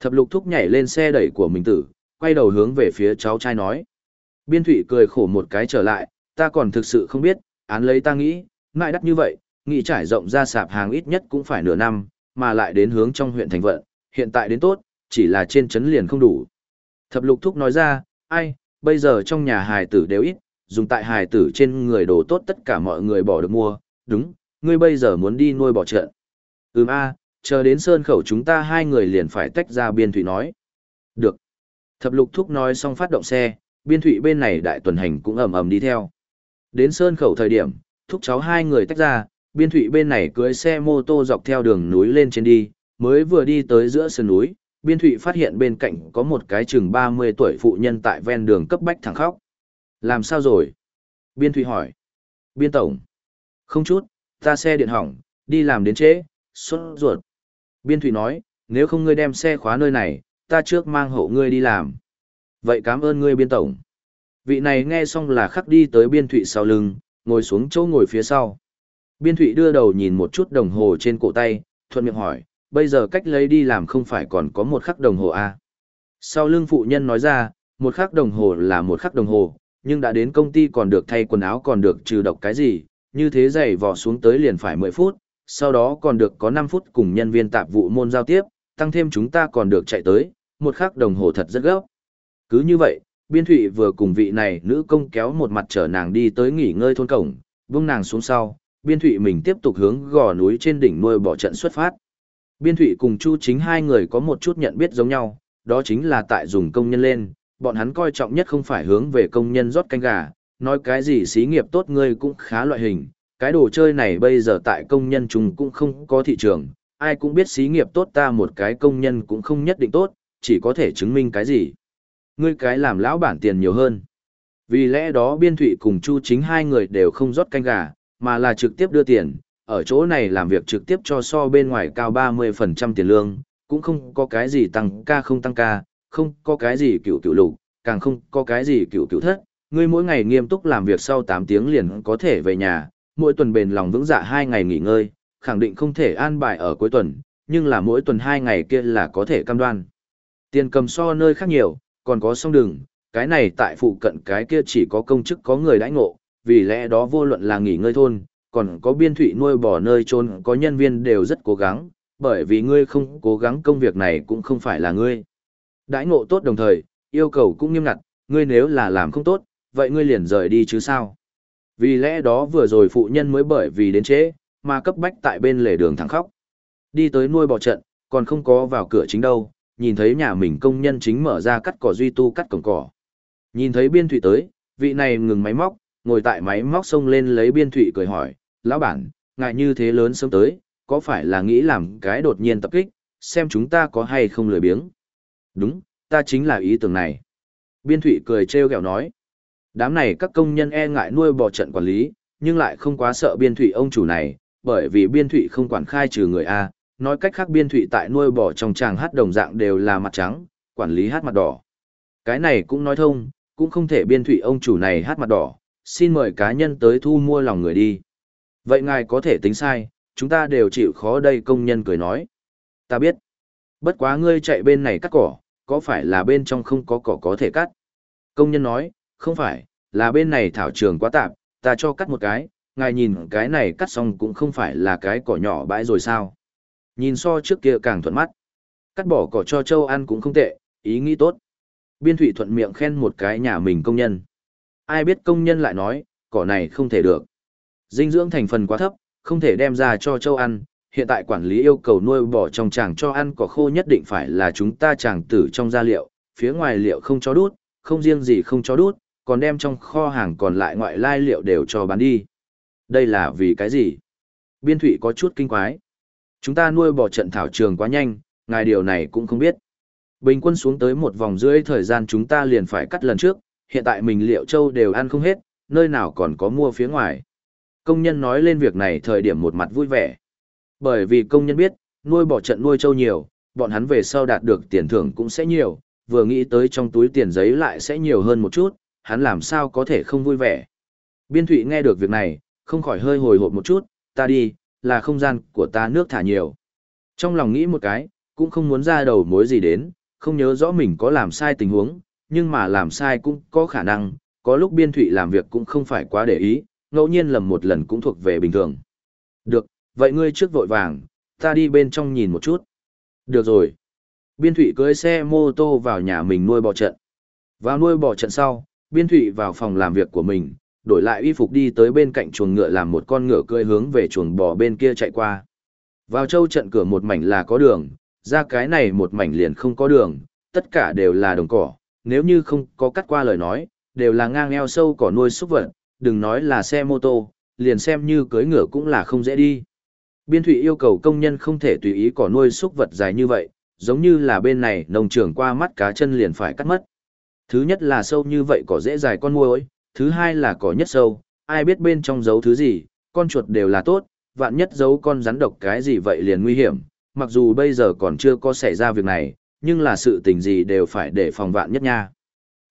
Thập lục thúc nhảy lên xe đẩy của mình tử, quay đầu hướng về phía cháu trai nói. Biên thụy cười khổ một cái trở lại, ta còn thực sự không biết, án lấy ta nghĩ, ngại đắt như vậy, nghĩ trải rộng ra sạp hàng ít nhất cũng phải nửa năm, mà lại đến hướng trong huyện thành vận, hiện tại đến tốt, chỉ là trên chấn liền không đủ. Thập lục thúc nói ra, ai, bây giờ trong nhà hài tử đều ít, dùng tại hài tử trên người đồ tốt tất cả mọi người bỏ được mua, đúng, ngươi bây giờ muốn đi nuôi bỏ trợn. Ừm a, chờ đến sơn khẩu chúng ta hai người liền phải tách ra biên thủy nói. Được. Thập lục thúc nói xong phát động xe, biên thủy bên này đại tuần hành cũng ầm ầm đi theo. Đến sơn khẩu thời điểm, thúc cháu hai người tách ra, biên thủy bên này cưới xe mô tô dọc theo đường núi lên trên đi, mới vừa đi tới giữa sườn núi, biên thụy phát hiện bên cạnh có một cái chừng 30 tuổi phụ nhân tại ven đường cấp bách thẳng khóc. Làm sao rồi? Biên thụy hỏi. Biên tổng. Không chút, ta xe điện hỏng, đi làm đến trễ, xuất ruột. Biên thụy nói, nếu không ngươi đem xe khóa nơi này, ta trước mang hộ ngươi đi làm. Vậy cảm ơn ngươi biên tổng. Vị này nghe xong là khắc đi tới biên thụy sau lưng, ngồi xuống chỗ ngồi phía sau. Biên thụy đưa đầu nhìn một chút đồng hồ trên cổ tay, thuận miệng hỏi, bây giờ cách lấy đi làm không phải còn có một khắc đồng hồ à? Sau lưng phụ nhân nói ra, một khắc đồng hồ là một khắc đồng hồ, nhưng đã đến công ty còn được thay quần áo còn được trừ độc cái gì, như thế giày vò xuống tới liền phải 10 phút, sau đó còn được có 5 phút cùng nhân viên tạp vụ môn giao tiếp, tăng thêm chúng ta còn được chạy tới, một khắc đồng hồ thật rất gấp. Cứ như vậy, biên thụy vừa cùng vị này nữ công kéo một mặt chở nàng đi tới nghỉ ngơi thôn cổng, vung nàng xuống sau, biên thụy mình tiếp tục hướng gò núi trên đỉnh nuôi bỏ trận xuất phát. Biên thụy cùng Chu chính hai người có một chút nhận biết giống nhau, đó chính là tại dùng công nhân lên, bọn hắn coi trọng nhất không phải hướng về công nhân rót canh gà, nói cái gì xí nghiệp tốt ngươi cũng khá loại hình, cái đồ chơi này bây giờ tại công nhân chúng cũng không có thị trường, ai cũng biết xí nghiệp tốt ta một cái công nhân cũng không nhất định tốt, chỉ có thể chứng minh cái gì. Ngươi cái làm lão bản tiền nhiều hơn. Vì lẽ đó biên thụy cùng Chu chính hai người đều không rót canh gà, mà là trực tiếp đưa tiền, ở chỗ này làm việc trực tiếp cho so bên ngoài cao 30% tiền lương, cũng không có cái gì tăng ca không tăng ca, không có cái gì cựu cựu lục, càng không có cái gì cựu cựu thất. Ngươi mỗi ngày nghiêm túc làm việc sau 8 tiếng liền có thể về nhà, mỗi tuần bền lòng vững dạ 2 ngày nghỉ ngơi, khẳng định không thể an bài ở cuối tuần, nhưng là mỗi tuần 2 ngày kia là có thể cam đoan. Tiền cầm so nơi khác nhiều, còn có song đường, cái này tại phụ cận cái kia chỉ có công chức có người đãi ngộ, vì lẽ đó vô luận là nghỉ ngơi thôn, còn có biên thủy nuôi bò nơi trôn có nhân viên đều rất cố gắng, bởi vì ngươi không cố gắng công việc này cũng không phải là ngươi. Đãi ngộ tốt đồng thời, yêu cầu cũng nghiêm ngặt, ngươi nếu là làm không tốt, vậy ngươi liền rời đi chứ sao. Vì lẽ đó vừa rồi phụ nhân mới bởi vì đến trễ, mà cấp bách tại bên lề đường thẳng khóc. Đi tới nuôi bò trận, còn không có vào cửa chính đâu, nhìn thấy nhà mình công nhân chính mở ra cắt cỏ duy tu cắt cổng cỏ. Nhìn thấy biên thủy tới, vị này ngừng máy móc, ngồi tại máy móc xông lên lấy biên thủy cười hỏi, lão bản, ngại như thế lớn sớm tới, có phải là nghĩ làm cái đột nhiên tập kích, xem chúng ta có hay không lười biếng. Đúng, ta chính là ý tưởng này. Biên thủy cười trêu ghẹo nói. Đám này các công nhân e ngại nuôi bò trận quản lý, nhưng lại không quá sợ biên thủy ông chủ này, bởi vì biên thủy không quản khai trừ người A, nói cách khác biên thủy tại nuôi bò trong tràng hát đồng dạng đều là mặt trắng, quản lý hát mặt đỏ. Cái này cũng nói thông, cũng không thể biên thủy ông chủ này hát mặt đỏ, xin mời cá nhân tới thu mua lòng người đi. Vậy ngài có thể tính sai, chúng ta đều chịu khó đây công nhân cười nói. Ta biết. Bất quá ngươi chạy bên này cắt cỏ, có phải là bên trong không có cỏ có thể cắt? Công nhân nói, không phải, là bên này thảo trường quá tạp, ta cho cắt một cái, ngài nhìn cái này cắt xong cũng không phải là cái cỏ nhỏ bãi rồi sao. Nhìn so trước kia càng thuận mắt. Cắt bỏ cỏ cho châu ăn cũng không tệ, ý nghĩ tốt. Biên thủy thuận miệng khen một cái nhà mình công nhân. Ai biết công nhân lại nói, cỏ này không thể được. Dinh dưỡng thành phần quá thấp, không thể đem ra cho châu ăn. Hiện tại quản lý yêu cầu nuôi bò trong tràng cho ăn cỏ khô nhất định phải là chúng ta tràng tử trong gia liệu, phía ngoài liệu không cho đút, không riêng gì không cho đút, còn đem trong kho hàng còn lại ngoại lai liệu đều cho bán đi. Đây là vì cái gì? Biên thủy có chút kinh quái. Chúng ta nuôi bò trận thảo trường quá nhanh, ngài điều này cũng không biết. Bình quân xuống tới một vòng rưỡi thời gian chúng ta liền phải cắt lần trước, hiện tại mình liệu châu đều ăn không hết, nơi nào còn có mua phía ngoài. Công nhân nói lên việc này thời điểm một mặt vui vẻ. Bởi vì công nhân biết, nuôi bò trận nuôi trâu nhiều, bọn hắn về sau đạt được tiền thưởng cũng sẽ nhiều, vừa nghĩ tới trong túi tiền giấy lại sẽ nhiều hơn một chút, hắn làm sao có thể không vui vẻ. Biên Thụy nghe được việc này, không khỏi hơi hồi hộp một chút, ta đi, là không gian của ta nước thả nhiều. Trong lòng nghĩ một cái, cũng không muốn ra đầu mối gì đến, không nhớ rõ mình có làm sai tình huống, nhưng mà làm sai cũng có khả năng, có lúc biên thụy làm việc cũng không phải quá để ý, ngẫu nhiên lầm một lần cũng thuộc về bình thường. Được, vậy ngươi trước vội vàng, ta đi bên trong nhìn một chút. Được rồi. Biên thụy cưới xe mô tô vào nhà mình nuôi bò trận. Vào nuôi bò trận sau, biên thụy vào phòng làm việc của mình, đổi lại y phục đi tới bên cạnh chuồng ngựa làm một con ngựa cưỡi hướng về chuồng bò bên kia chạy qua. Vào châu trận cửa một mảnh là có đường, ra cái này một mảnh liền không có đường, tất cả đều là đồng cỏ, nếu như không có cắt qua lời nói, đều là ngang eo sâu cỏ nuôi súc vật, đừng nói là xe mô tô, liền xem như cưới ngựa cũng là không dễ đi. Biên thủy yêu cầu công nhân không thể tùy ý cỏ nuôi súc vật dài như vậy, giống như là bên này nông trường qua mắt cá chân liền phải cắt mất. Thứ nhất là sâu như vậy cỏ dễ dài con muỗi, thứ hai là cỏ nhất sâu, ai biết bên trong giấu thứ gì, con chuột đều là tốt, vạn nhất giấu con rắn độc cái gì vậy liền nguy hiểm, mặc dù bây giờ còn chưa có xảy ra việc này, nhưng là sự tình gì đều phải để phòng vạn nhất nha.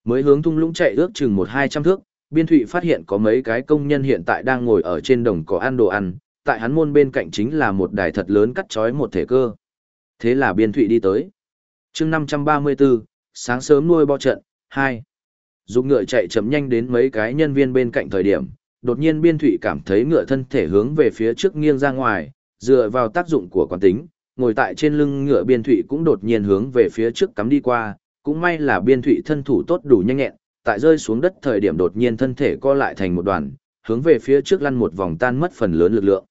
Mới hướng thung lũng chạy ước chừng một hai trăm thước, biên thụy phát hiện có mấy cái công nhân hiện tại đang ngồi ở trên đồng cỏ ăn đồ ăn, tại hắn môn bên cạnh chính là một đài thật lớn cắt chói một thể cơ. Thế là biên thụy đi tới. chương 534, sáng sớm nuôi bò trận, 2. Dục ngựa chạy chậm nhanh đến mấy cái nhân viên bên cạnh thời điểm, đột nhiên biên thụy cảm thấy ngựa thân thể hướng về phía trước nghiêng ra ngoài, dựa vào tác dụng của quán tính, ngồi tại trên lưng ngựa biên thụy cũng đột nhiên hướng về phía trước cắm đi qua, cũng may là biên thụy thân thủ tốt đủ nhanh nhẹn, tại rơi xuống đất thời điểm đột nhiên thân thể co lại thành một đoàn, hướng về phía trước lăn một vòng tan mất phần lớn lực lượng.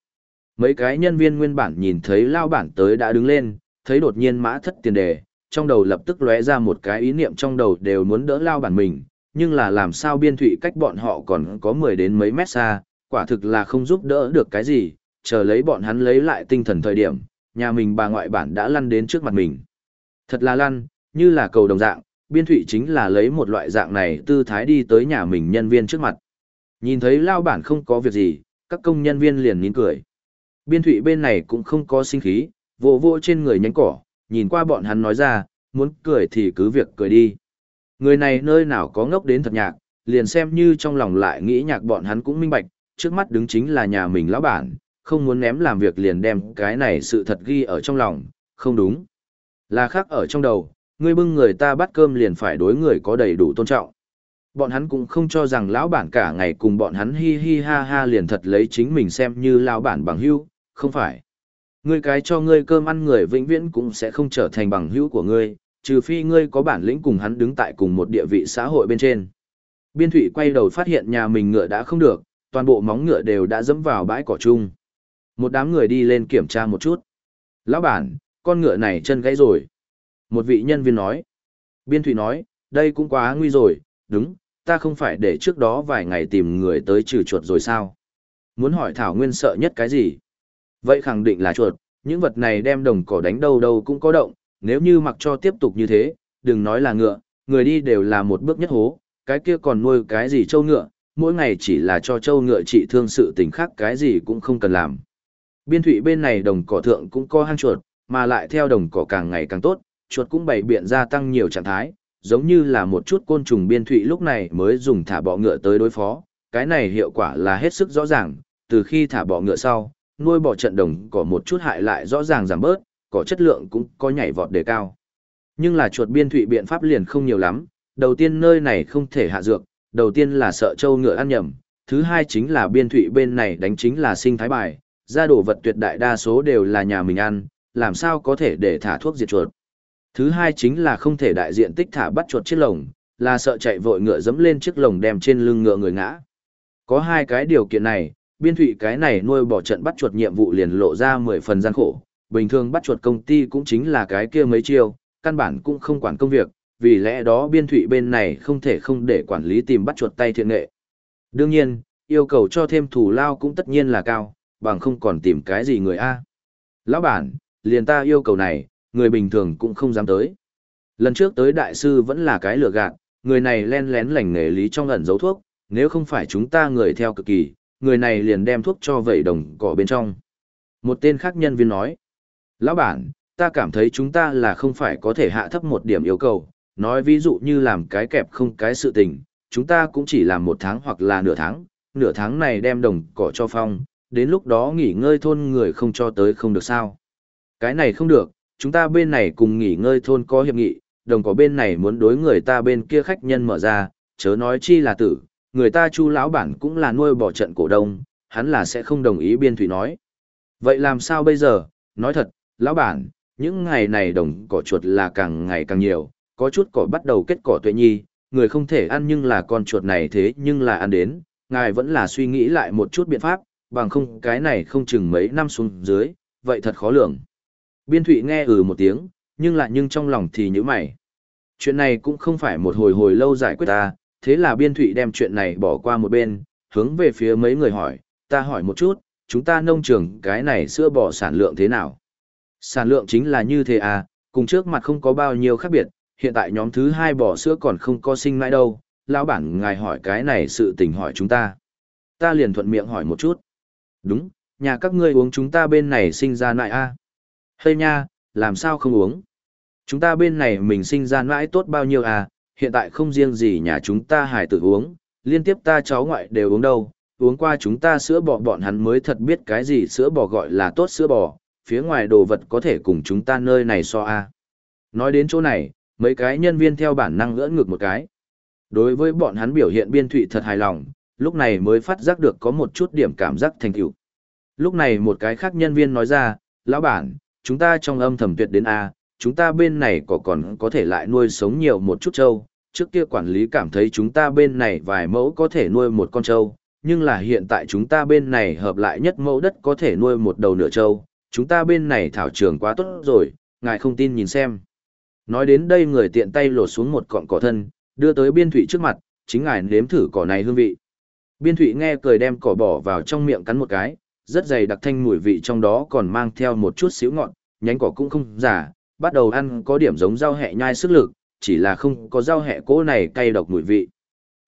Mấy cái nhân viên nguyên bản nhìn thấy lao bản tới đã đứng lên, thấy đột nhiên mã thất tiền đề, trong đầu lập tức lóe ra một cái ý niệm trong đầu đều muốn đỡ lao bản mình, nhưng là làm sao biên thủy cách bọn họ còn có 10 đến mấy mét xa, quả thực là không giúp đỡ được cái gì, chờ lấy bọn hắn lấy lại tinh thần thời điểm, nhà mình bà ngoại bản đã lăn đến trước mặt mình. Thật là lăn, như là cầu đồng dạng, biên thụy chính là lấy một loại dạng này tư thái đi tới nhà mình nhân viên trước mặt. Nhìn thấy lao bản không có việc gì, các công nhân viên liền nín cười. Biên thụy bên này cũng không có sinh khí, vô vô trên người nhánh cỏ, nhìn qua bọn hắn nói ra, muốn cười thì cứ việc cười đi. Người này nơi nào có ngốc đến thật nhạc, liền xem như trong lòng lại nghĩ nhạc bọn hắn cũng minh bạch, trước mắt đứng chính là nhà mình lão bản, không muốn ném làm việc liền đem cái này sự thật ghi ở trong lòng, không đúng. Là khác ở trong đầu, Ngươi bưng người ta bắt cơm liền phải đối người có đầy đủ tôn trọng. Bọn hắn cũng không cho rằng lão bản cả ngày cùng bọn hắn hi hi ha ha liền thật lấy chính mình xem như lão bản bằng hữu, không phải. Ngươi cái cho ngươi cơm ăn người vĩnh viễn cũng sẽ không trở thành bằng hữu của ngươi, trừ phi ngươi có bản lĩnh cùng hắn đứng tại cùng một địa vị xã hội bên trên. Biên thủy quay đầu phát hiện nhà mình ngựa đã không được, toàn bộ móng ngựa đều đã dẫm vào bãi cỏ chung. Một đám người đi lên kiểm tra một chút. Lão bản, con ngựa này chân gãy rồi. Một vị nhân viên nói. Biên thủy nói, đây cũng quá nguy rồi, đúng, ta không phải để trước đó vài ngày tìm người tới trừ chuột rồi sao? Muốn hỏi Thảo Nguyên sợ nhất cái gì? Vậy khẳng định là chuột, những vật này đem đồng cỏ đánh đâu đâu cũng có động, nếu như mặc cho tiếp tục như thế, đừng nói là ngựa, người đi đều là một bước nhất hố, cái kia còn nuôi cái gì trâu ngựa, mỗi ngày chỉ là cho trâu ngựa trị thương sự tình khác cái gì cũng không cần làm. Biên thủy bên này đồng cỏ thượng cũng có hang chuột, mà lại theo đồng cỏ càng ngày càng tốt, chuột cũng bày biện gia tăng nhiều trạng thái, giống như là một chút côn trùng biên thụy lúc này mới dùng thả bọ ngựa tới đối phó, cái này hiệu quả là hết sức rõ ràng, từ khi thả bọ ngựa sau, nuôi bọ trận đồng có một chút hại lại rõ ràng giảm bớt, có chất lượng cũng có nhảy vọt đề cao. Nhưng là chuột biên thụy biện pháp liền không nhiều lắm, đầu tiên nơi này không thể hạ dược, đầu tiên là sợ trâu ngựa ăn nhầm, thứ hai chính là biên thụy bên này đánh chính là sinh thái bài, ra đồ vật tuyệt đại đa số đều là nhà mình ăn, làm sao có thể để thả thuốc diệt chuột. Thứ hai chính là không thể đại diện tích thả bắt chuột chiếc lồng, là sợ chạy vội ngựa dẫm lên chiếc lồng đem trên lưng ngựa người ngã. Có hai cái điều kiện này, biên thủy cái này nuôi bỏ trận bắt chuột nhiệm vụ liền lộ ra 10 phần gian khổ, bình thường bắt chuột công ty cũng chính là cái kia mấy chiêu, căn bản cũng không quản công việc, vì lẽ đó biên thủy bên này không thể không để quản lý tìm bắt chuột tay thiện nghệ. Đương nhiên, yêu cầu cho thêm thủ lao cũng tất nhiên là cao, bằng không còn tìm cái gì người A. Lão bản, liền ta yêu cầu này, người bình thường cũng không dám tới. Lần trước tới đại sư vẫn là cái lừa gạt, người này len lén lành nghề lý trong ẩn giấu thuốc, nếu không phải chúng ta người theo cực kỳ, người này liền đem thuốc cho vẩy đồng cỏ bên trong. Một tên khác nhân viên nói, Lão bản, ta cảm thấy chúng ta là không phải có thể hạ thấp một điểm yêu cầu, nói ví dụ như làm cái kẹp không cái sự tình, chúng ta cũng chỉ làm một tháng hoặc là nửa tháng, nửa tháng này đem đồng cỏ cho phong, đến lúc đó nghỉ ngơi thôn người không cho tới không được sao. Cái này không được, chúng ta bên này cùng nghỉ ngơi thôn có hiệp nghị, đồng có bên này muốn đối người ta bên kia khách nhân mở ra, chớ nói chi là tử, người ta chu lão bản cũng là nuôi bỏ trận cổ đông, hắn là sẽ không đồng ý biên thủy nói. Vậy làm sao bây giờ, nói thật, lão bản, những ngày này đồng cỏ chuột là càng ngày càng nhiều, có chút cỏ bắt đầu kết cỏ tuệ nhi, người không thể ăn nhưng là con chuột này thế nhưng là ăn đến, ngài vẫn là suy nghĩ lại một chút biện pháp, bằng không cái này không chừng mấy năm xuống dưới, vậy thật khó lường. Biên thụy nghe ừ một tiếng, nhưng lại nhưng trong lòng thì như mày. Chuyện này cũng không phải một hồi hồi lâu giải quyết ta, thế là biên thụy đem chuyện này bỏ qua một bên, hướng về phía mấy người hỏi, ta hỏi một chút, chúng ta nông trường cái này sữa bò sản lượng thế nào? Sản lượng chính là như thế à, cùng trước mặt không có bao nhiêu khác biệt, hiện tại nhóm thứ hai bò sữa còn không có sinh mãi đâu, lão bản ngài hỏi cái này sự tình hỏi chúng ta. Ta liền thuận miệng hỏi một chút. Đúng, nhà các ngươi uống chúng ta bên này sinh ra nại a à? Hây nha, làm sao không uống? Chúng ta bên này mình sinh ra nãi tốt bao nhiêu à, hiện tại không riêng gì nhà chúng ta hải tử uống, liên tiếp ta cháu ngoại đều uống đâu, uống qua chúng ta sữa bò bọn hắn mới thật biết cái gì sữa bò gọi là tốt sữa bò, phía ngoài đồ vật có thể cùng chúng ta nơi này so a. Nói đến chỗ này, mấy cái nhân viên theo bản năng ngỡ ngược một cái. Đối với bọn hắn biểu hiện biên thụy thật hài lòng, lúc này mới phát giác được có một chút điểm cảm giác thành tựu. Lúc này một cái khác nhân viên nói ra, lão bản, chúng ta trong âm thầm tuyệt đến A, chúng ta bên này có còn có thể lại nuôi sống nhiều một chút trâu. Trước kia quản lý cảm thấy chúng ta bên này vài mẫu có thể nuôi một con trâu, nhưng là hiện tại chúng ta bên này hợp lại nhất mẫu đất có thể nuôi một đầu nửa trâu. Chúng ta bên này thảo trường quá tốt rồi, ngài không tin nhìn xem. Nói đến đây người tiện tay lột xuống một cọng cỏ thân, đưa tới biên thủy trước mặt, chính ngài nếm thử cỏ này hương vị. Biên thủy nghe cười đem cỏ bỏ vào trong miệng cắn một cái, rất dày đặc thanh mùi vị trong đó còn mang theo một chút xíu ngọt, nhánh cỏ cũng không giả, bắt đầu ăn có điểm giống rau hẹ nhai sức lực, chỉ là không có rau hẹ cỗ này cay độc mùi vị.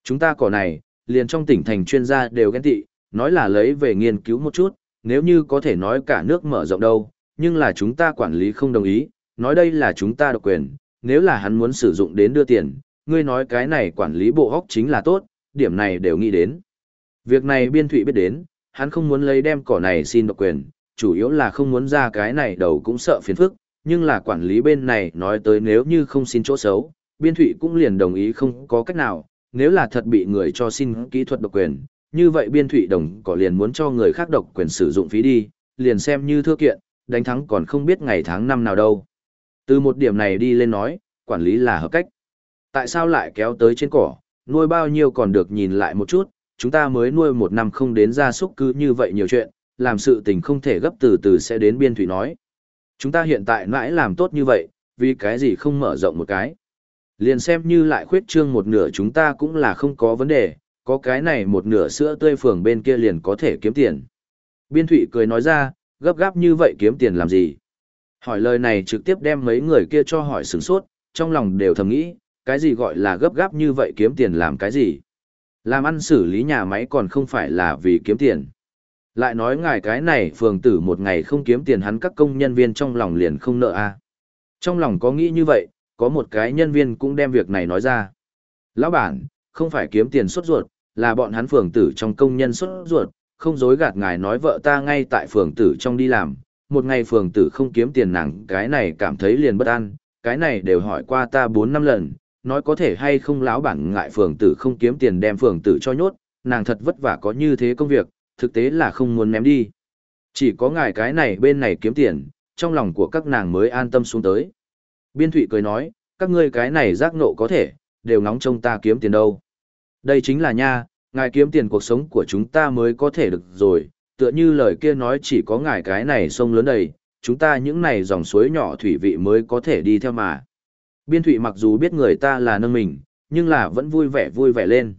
Chúng ta cỏ này, liền trong tỉnh thành chuyên gia đều ghen tị, nói là lấy về nghiên cứu một chút, nếu như có thể nói cả nước mở rộng đâu, nhưng là chúng ta quản lý không đồng ý, nói đây là chúng ta độc quyền, nếu là hắn muốn sử dụng đến đưa tiền, ngươi nói cái này quản lý bộ hóc chính là tốt, điểm này đều nghĩ đến. Việc này biên thụy biết đến, hắn không muốn lấy đem cỏ này xin độc quyền, chủ yếu là không muốn ra cái này đầu cũng sợ phiền phức, nhưng là quản lý bên này nói tới nếu như không xin chỗ xấu, biên thụy cũng liền đồng ý không có cách nào, nếu là thật bị người cho xin kỹ thuật độc quyền, như vậy biên thụy đồng cỏ liền muốn cho người khác độc quyền sử dụng phí đi, liền xem như thưa kiện, đánh thắng còn không biết ngày tháng năm nào đâu. Từ một điểm này đi lên nói, quản lý là hợp cách. Tại sao lại kéo tới trên cỏ, nuôi bao nhiêu còn được nhìn lại một chút, chúng ta mới nuôi một năm không đến gia súc cứ như vậy nhiều chuyện, làm sự tình không thể gấp từ từ sẽ đến biên thủy nói. Chúng ta hiện tại mãi làm tốt như vậy, vì cái gì không mở rộng một cái. Liền xem như lại khuyết trương một nửa chúng ta cũng là không có vấn đề, có cái này một nửa sữa tươi phường bên kia liền có thể kiếm tiền. Biên thủy cười nói ra, gấp gáp như vậy kiếm tiền làm gì? Hỏi lời này trực tiếp đem mấy người kia cho hỏi sửng sốt, trong lòng đều thầm nghĩ, cái gì gọi là gấp gáp như vậy kiếm tiền làm cái gì? Làm ăn xử lý nhà máy còn không phải là vì kiếm tiền. Lại nói ngài cái này phường tử một ngày không kiếm tiền hắn các công nhân viên trong lòng liền không nợ a à. Trong lòng có nghĩ như vậy, có một cái nhân viên cũng đem việc này nói ra. Lão bản, không phải kiếm tiền xuất ruột, là bọn hắn phường tử trong công nhân xuất ruột, không dối gạt ngài nói vợ ta ngay tại phường tử trong đi làm, một ngày phường tử không kiếm tiền nàng cái này cảm thấy liền bất an, cái này đều hỏi qua ta bốn năm lần, nói có thể hay không láo bản ngại phường tử không kiếm tiền đem phường tử cho nhốt, nàng thật vất vả có như thế công việc, thực tế là không muốn ném đi. Chỉ có ngài cái này bên này kiếm tiền, trong lòng của các nàng mới an tâm xuống tới. Biên Thụy cười nói, các ngươi cái này giác nộ có thể, đều ngóng trông ta kiếm tiền đâu. Đây chính là nha, ngài kiếm tiền cuộc sống của chúng ta mới có thể được rồi, tựa như lời kia nói chỉ có ngài cái này sông lớn đầy, chúng ta những này dòng suối nhỏ thủy vị mới có thể đi theo mà. Biên Thụy mặc dù biết người ta là nâng mình, nhưng là vẫn vui vẻ vui vẻ lên.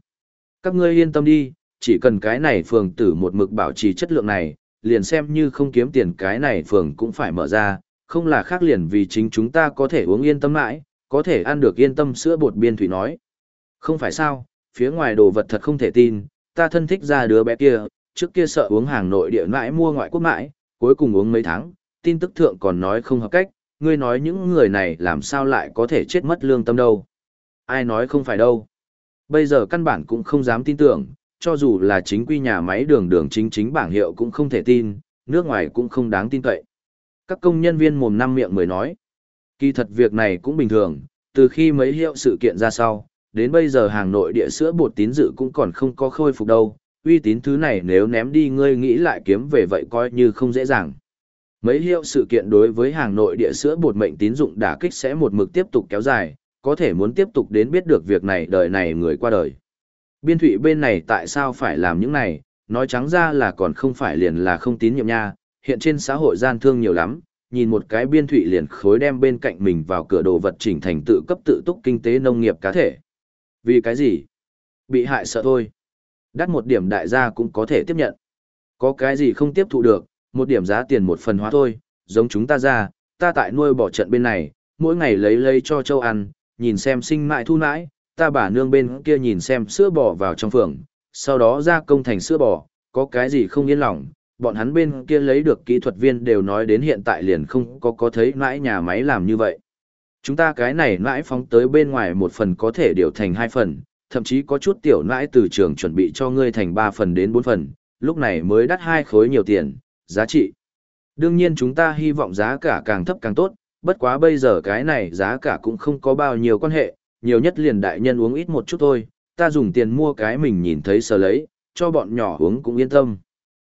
Các ngươi yên tâm đi, chỉ cần cái này phường tử một mực bảo trì chất lượng này, liền xem như không kiếm tiền cái này phường cũng phải mở ra, không là khác liền vì chính chúng ta có thể uống yên tâm mãi, có thể ăn được yên tâm sữa bột biên thủy nói. Không phải sao, phía ngoài đồ vật thật không thể tin, ta thân thích ra đứa bé kia, trước kia sợ uống hàng nội địa mãi mua ngoại quốc mãi, cuối cùng uống mấy tháng, tin tức thượng còn nói không hợp cách, ngươi nói những người này làm sao lại có thể chết mất lương tâm đâu. Ai nói không phải đâu. Bây giờ căn bản cũng không dám tin tưởng, cho dù là chính quy nhà máy đường đường chính chính bảng hiệu cũng không thể tin, nước ngoài cũng không đáng tin cậy. Các công nhân viên mồm năm miệng mới nói. Kỳ thật việc này cũng bình thường, từ khi mấy hiệu sự kiện ra sau, đến bây giờ hàng nội địa sữa bột tín dự cũng còn không có khôi phục đâu, uy tín thứ này nếu ném đi ngươi nghĩ lại kiếm về vậy coi như không dễ dàng. Mấy hiệu sự kiện đối với hàng nội địa sữa bột mệnh tín dụng đả kích sẽ một mực tiếp tục kéo dài, có thể muốn tiếp tục đến biết được việc này đời này người qua đời. Biên thủy bên này tại sao phải làm những này, nói trắng ra là còn không phải liền là không tín nhiệm nha, hiện trên xã hội gian thương nhiều lắm, nhìn một cái biên thủy liền khối đem bên cạnh mình vào cửa đồ vật chỉnh thành tự cấp tự túc kinh tế nông nghiệp cá thể. Vì cái gì? Bị hại sợ thôi. Đắt một điểm đại gia cũng có thể tiếp nhận. Có cái gì không tiếp thụ được, một điểm giá tiền một phần hóa thôi, giống chúng ta ra, ta tại nuôi bỏ trận bên này, mỗi ngày lấy lấy cho châu ăn, nhìn xem sinh mại thu nãi, ta bà nương bên kia nhìn xem sữa bò vào trong phường, sau đó ra công thành sữa bò, có cái gì không yên lòng, bọn hắn bên kia lấy được kỹ thuật viên đều nói đến hiện tại liền không có có thấy nãi nhà máy làm như vậy. Chúng ta cái này nãi phóng tới bên ngoài một phần có thể điều thành hai phần, thậm chí có chút tiểu nãi từ trường chuẩn bị cho ngươi thành ba phần đến bốn phần, lúc này mới đắt hai khối nhiều tiền, giá trị. Đương nhiên chúng ta hy vọng giá cả càng thấp càng tốt, bất quá bây giờ cái này giá cả cũng không có bao nhiêu quan hệ, nhiều nhất liền đại nhân uống ít một chút thôi, ta dùng tiền mua cái mình nhìn thấy sờ lấy, cho bọn nhỏ uống cũng yên tâm.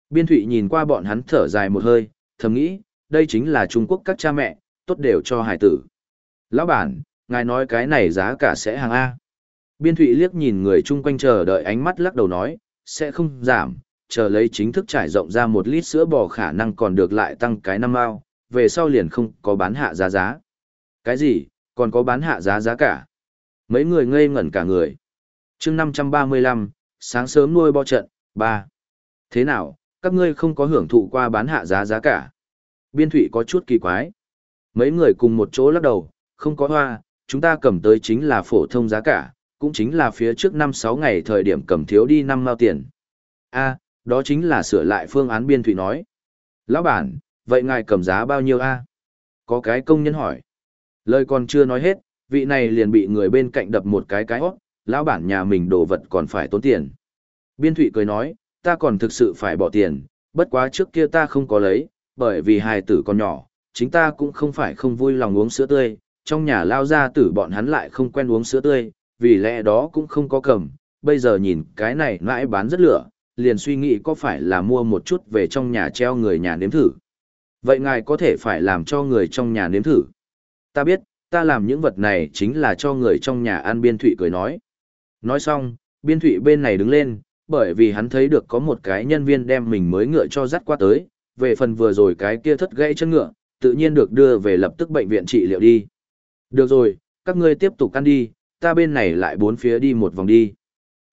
Biên Thụy nhìn qua bọn hắn thở dài một hơi, thầm nghĩ, đây chính là Trung Quốc các cha mẹ, tốt đều cho hải tử. Lão bản, ngài nói cái này giá cả sẽ hàng A. Biên Thụy liếc nhìn người chung quanh chờ đợi ánh mắt lắc đầu nói, sẽ không giảm, chờ lấy chính thức trải rộng ra một lít sữa bò khả năng còn được lại tăng cái năm ao, về sau liền không có bán hạ giá giá. Cái gì, còn có bán hạ giá giá cả? Mấy người ngây ngẩn cả người. chương 535, sáng sớm nuôi bò trận, ba Thế nào, các ngươi không có hưởng thụ qua bán hạ giá giá cả? Biên thủy có chút kỳ quái. Mấy người cùng một chỗ lắc đầu, không có hoa, chúng ta cầm tới chính là phổ thông giá cả, cũng chính là phía trước 5-6 ngày thời điểm cầm thiếu đi năm mao tiền. a đó chính là sửa lại phương án biên thủy nói. Lão bản, vậy ngài cầm giá bao nhiêu a? Có cái công nhân hỏi. Lời còn chưa nói hết, vị này liền bị người bên cạnh đập một cái cái hót, lão bản nhà mình đồ vật còn phải tốn tiền. Biên thủy cười nói, ta còn thực sự phải bỏ tiền, bất quá trước kia ta không có lấy, bởi vì hài tử còn nhỏ, chính ta cũng không phải không vui lòng uống sữa tươi, trong nhà lao ra tử bọn hắn lại không quen uống sữa tươi, vì lẽ đó cũng không có cầm, bây giờ nhìn cái này mãi bán rất lửa, liền suy nghĩ có phải là mua một chút về trong nhà treo người nhà nếm thử. Vậy ngài có thể phải làm cho người trong nhà nếm thử. Ta biết, ta làm những vật này chính là cho người trong nhà ăn biên thụy cười nói. Nói xong, biên thụy bên này đứng lên, bởi vì hắn thấy được có một cái nhân viên đem mình mới ngựa cho dắt qua tới, về phần vừa rồi cái kia thất gãy chân ngựa, tự nhiên được đưa về lập tức bệnh viện trị liệu đi. Được rồi, các ngươi tiếp tục ăn đi, ta bên này lại bốn phía đi một vòng đi.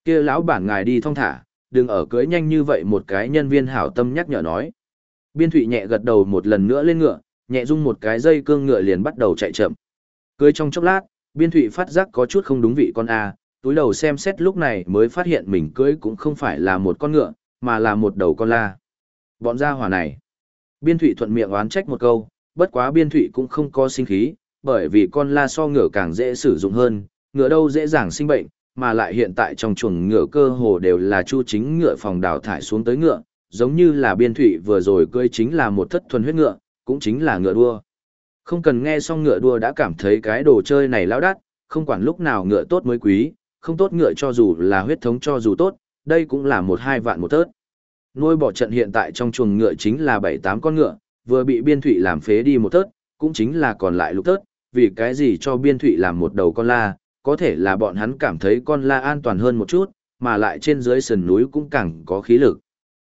Kia lão bản ngài đi thong thả, đừng ở cưới nhanh như vậy một cái nhân viên hảo tâm nhắc nhở nói. Biên thủy nhẹ gật đầu một lần nữa lên ngựa, nhẹ rung một cái dây cương ngựa liền bắt đầu chạy chậm. Cưới trong chốc lát, biên thủy phát giác có chút không đúng vị con A, túi đầu xem xét lúc này mới phát hiện mình cưới cũng không phải là một con ngựa, mà là một đầu con la. Bọn gia hỏa này. Biên thủy thuận miệng oán trách một câu, bất quá biên thủy cũng không có sinh khí, bởi vì con la so ngựa càng dễ sử dụng hơn, ngựa đâu dễ dàng sinh bệnh, mà lại hiện tại trong chuồng ngựa cơ hồ đều là chu chính ngựa phòng đào thải xuống tới ngựa, giống như là biên thủy vừa rồi cưới chính là một thất thuần huyết ngựa, cũng chính là ngựa đua. Không cần nghe xong ngựa đua đã cảm thấy cái đồ chơi này lão đắt, không quản lúc nào ngựa tốt mới quý, không tốt ngựa cho dù là huyết thống cho dù tốt, đây cũng là một hai vạn một tớt. Nuôi bỏ trận hiện tại trong chuồng ngựa chính là bảy tám con ngựa, vừa bị biên thủy làm phế đi một tớt, cũng chính là còn lại lục tớt, vì cái gì cho biên thủy làm một đầu con la, có thể là bọn hắn cảm thấy con la an toàn hơn một chút, mà lại trên dưới sườn núi cũng càng có khí lực.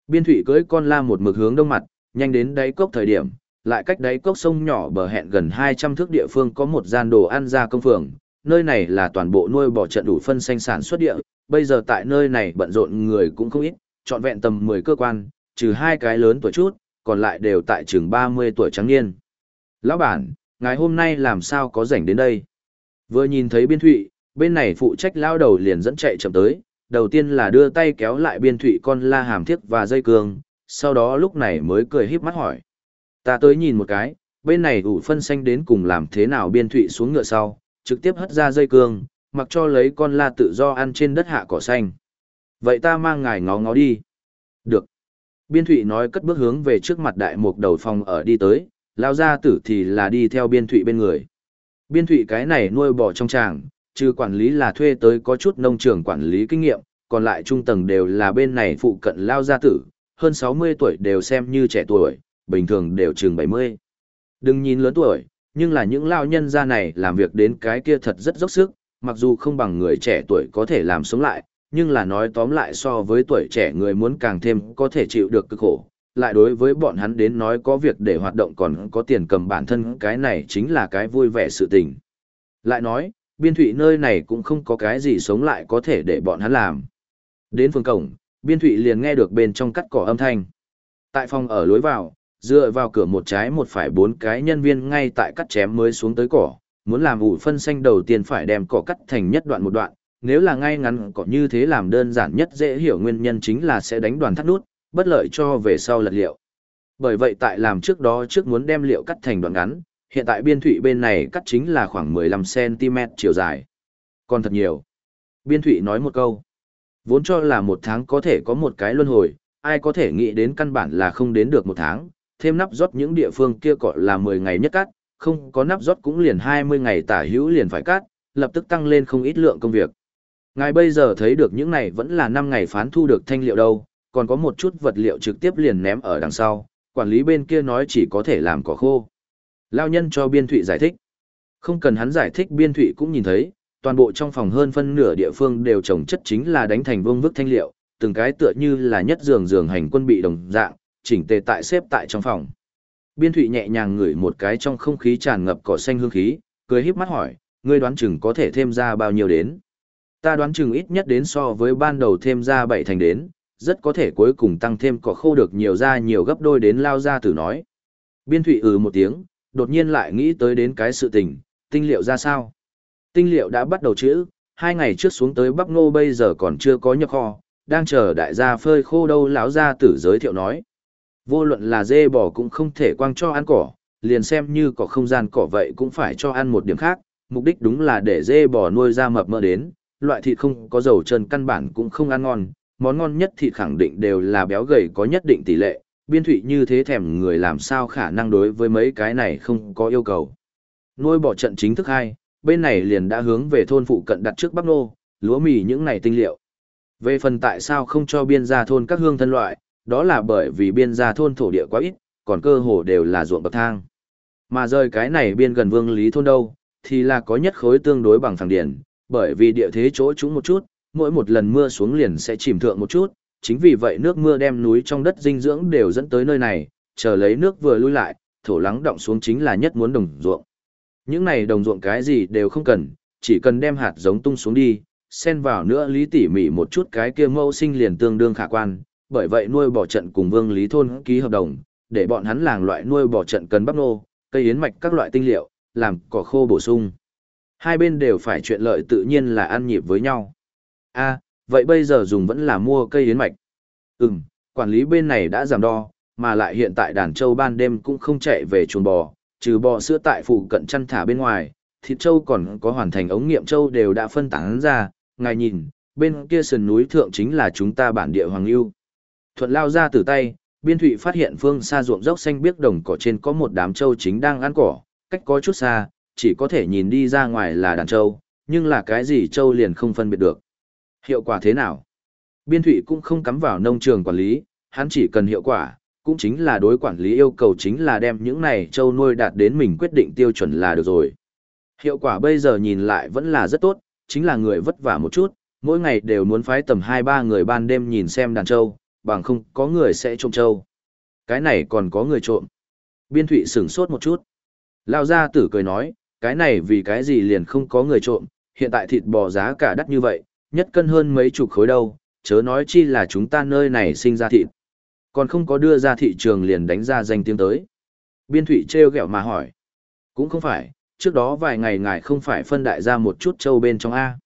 Biên thủy cưỡi con la một mực hướng đông mặt, nhanh đến đáy cốc thời điểm, lại cách đáy cốc sông nhỏ bờ hẹn gần 200 thước địa phương có một gian đồ ăn ra công phường, nơi này là toàn bộ nuôi bò trận đủ phân xanh sản xuất địa, bây giờ tại nơi này bận rộn người cũng không ít, trọn vẹn tầm 10 cơ quan, trừ hai cái lớn tuổi chút, còn lại đều tại chừng 30 tuổi trắng niên. Lão bản, ngày hôm nay làm sao có rảnh đến đây? Vừa nhìn thấy biên thụy, bên này phụ trách lao đầu liền dẫn chạy chậm tới, đầu tiên là đưa tay kéo lại biên thụy con la hàm thiếc và dây cương, sau đó lúc này mới cười híp mắt hỏi. Ta tới nhìn một cái, bên này ủ phân xanh đến cùng làm thế nào biên thụy xuống ngựa sau, trực tiếp hất ra dây cương, mặc cho lấy con la tự do ăn trên đất hạ cỏ xanh. Vậy ta mang ngài ngó ngó đi. Được. Biên thụy nói cất bước hướng về trước mặt đại mục đầu phòng ở đi tới, lao gia tử thì là đi theo biên thụy bên người. Biên thụy cái này nuôi bò trong tràng, trừ quản lý là thuê tới có chút nông trường quản lý kinh nghiệm, còn lại trung tầng đều là bên này phụ cận lao gia tử, hơn 60 tuổi đều xem như trẻ tuổi, bình thường đều chừng 70. Đừng nhìn lớn tuổi, nhưng là những lao nhân gia này làm việc đến cái kia thật rất dốc sức, mặc dù không bằng người trẻ tuổi có thể làm sống lại, nhưng là nói tóm lại so với tuổi trẻ người muốn càng thêm có thể chịu được cực khổ. Lại đối với bọn hắn đến nói có việc để hoạt động còn có tiền cầm bản thân cái này chính là cái vui vẻ sự tình. Lại nói, biên thụy nơi này cũng không có cái gì sống lại có thể để bọn hắn làm. Đến phương cổng, biên thụy liền nghe được bên trong cắt cỏ âm thanh. Tại phòng ở lối vào, dựa vào cửa một trái một phải bốn cái nhân viên ngay tại cắt chém mới xuống tới cỏ, muốn làm ủ phân xanh đầu tiên phải đem cỏ cắt thành nhất đoạn một đoạn, nếu là ngay ngắn cỏ như thế làm đơn giản nhất dễ hiểu nguyên nhân chính là sẽ đánh đoàn thắt nút, bất lợi cho về sau lật liệu. Bởi vậy tại làm trước đó trước muốn đem liệu cắt thành đoạn ngắn, hiện tại biên thụy bên này cắt chính là khoảng 15cm chiều dài. Còn thật nhiều. Biên thụy nói một câu. Vốn cho là một tháng có thể có một cái luân hồi, ai có thể nghĩ đến căn bản là không đến được một tháng, thêm nắp rót những địa phương kia gọi là 10 ngày nhất cắt, không có nắp rót cũng liền 20 ngày tả hữu liền phải cắt, lập tức tăng lên không ít lượng công việc. Ngài bây giờ thấy được những này vẫn là 5 ngày phán thu được thanh liệu đâu, còn có một chút vật liệu trực tiếp liền ném ở đằng sau, quản lý bên kia nói chỉ có thể làm cỏ khô. Lao nhân cho biên thụy giải thích. Không cần hắn giải thích biên thụy cũng nhìn thấy, toàn bộ trong phòng hơn phân nửa địa phương đều trồng chất chính là đánh thành vương vức thanh liệu, từng cái tựa như là nhất giường giường hành quân bị đồng dạng, chỉnh tề tại xếp tại trong phòng. Biên thụy nhẹ nhàng ngửi một cái trong không khí tràn ngập cỏ xanh hương khí, cười híp mắt hỏi, ngươi đoán chừng có thể thêm ra bao nhiêu đến. Ta đoán chừng ít nhất đến so với ban đầu thêm ra bảy thành đến, rất có thể cuối cùng tăng thêm cỏ khô được nhiều ra nhiều gấp đôi đến lao ra tử nói. Biên thủy ừ một tiếng, đột nhiên lại nghĩ tới đến cái sự tình, tinh liệu ra sao. Tinh liệu đã bắt đầu chữ, hai ngày trước xuống tới Bắc Ngô bây giờ còn chưa có nhập kho, đang chờ đại gia phơi khô đâu lão gia tử giới thiệu nói. Vô luận là dê bò cũng không thể quăng cho ăn cỏ, liền xem như có không gian cỏ vậy cũng phải cho ăn một điểm khác, mục đích đúng là để dê bò nuôi ra mập mỡ đến, loại thịt không có dầu chân căn bản cũng không ăn ngon, món ngon nhất thịt khẳng định đều là béo gầy có nhất định tỷ lệ, biên thụy như thế thèm người làm sao khả năng đối với mấy cái này không có yêu cầu. Nuôi bỏ trận chính thức hai, bên này liền đã hướng về thôn phụ cận đặt trước bắp Nô, lúa mì những này tinh liệu. Về phần tại sao không cho biên gia thôn các hương thân loại, đó là bởi vì biên gia thôn thổ địa quá ít, còn cơ hồ đều là ruộng bậc thang. Mà rời cái này biên gần vương lý thôn đâu, thì là có nhất khối tương đối bằng phẳng điển, bởi vì địa thế chỗ chúng một chút, mỗi một lần mưa xuống liền sẽ chìm thượng một chút, chính vì vậy nước mưa đem núi trong đất dinh dưỡng đều dẫn tới nơi này, chờ lấy nước vừa lui lại, thổ lắng động xuống chính là nhất muốn đồng ruộng. Những này đồng ruộng cái gì đều không cần, chỉ cần đem hạt giống tung xuống đi, xen vào nữa lý tỉ mỉ một chút cái kia mâu sinh liền tương đương khả quan, bởi vậy nuôi bò trận cùng vương lý thôn ký hợp đồng, để bọn hắn làng loại nuôi bò trận cần bắp nô, cây yến mạch các loại tinh liệu, làm cỏ khô bổ sung. Hai bên đều phải chuyện lợi tự nhiên là ăn nhịp với nhau a vậy bây giờ dùng vẫn là mua cây yến mạch. Ừm, quản lý bên này đã giảm đo, mà lại hiện tại đàn trâu ban đêm cũng không chạy về chuồng bò, trừ bò sữa tại phụ cận chăn thả bên ngoài, thịt trâu còn có hoàn thành ống nghiệm trâu đều đã phân tán ra, ngài nhìn, bên kia sườn núi thượng chính là chúng ta bản địa Hoàng Lưu. Thuận lao ra từ tay, biên thụy phát hiện phương xa ruộng dốc xanh biếc đồng cỏ trên có một đám trâu chính đang ăn cỏ, cách có chút xa, chỉ có thể nhìn đi ra ngoài là đàn trâu, nhưng là cái gì trâu liền không phân biệt được. Hiệu quả thế nào? Biên thụy cũng không cắm vào nông trường quản lý, hắn chỉ cần hiệu quả, cũng chính là đối quản lý yêu cầu chính là đem những này châu nuôi đạt đến mình quyết định tiêu chuẩn là được rồi. Hiệu quả bây giờ nhìn lại vẫn là rất tốt, chính là người vất vả một chút, mỗi ngày đều muốn phái tầm 2-3 người ban đêm nhìn xem đàn châu, bằng không có người sẽ trộm châu. Cái này còn có người trộm. Biên thụy sửng sốt một chút. Lao gia tử cười nói, cái này vì cái gì liền không có người trộm, hiện tại thịt bò giá cả đắt như vậy, nhất cân hơn mấy chục khối đâu, chớ nói chi là chúng ta nơi này sinh ra thịt. Còn không có đưa ra thị trường liền đánh ra danh tiếng tới. Biên thủy treo gẹo mà hỏi. Cũng không phải, trước đó vài ngày ngài không phải phân đại ra một chút châu bên trong A.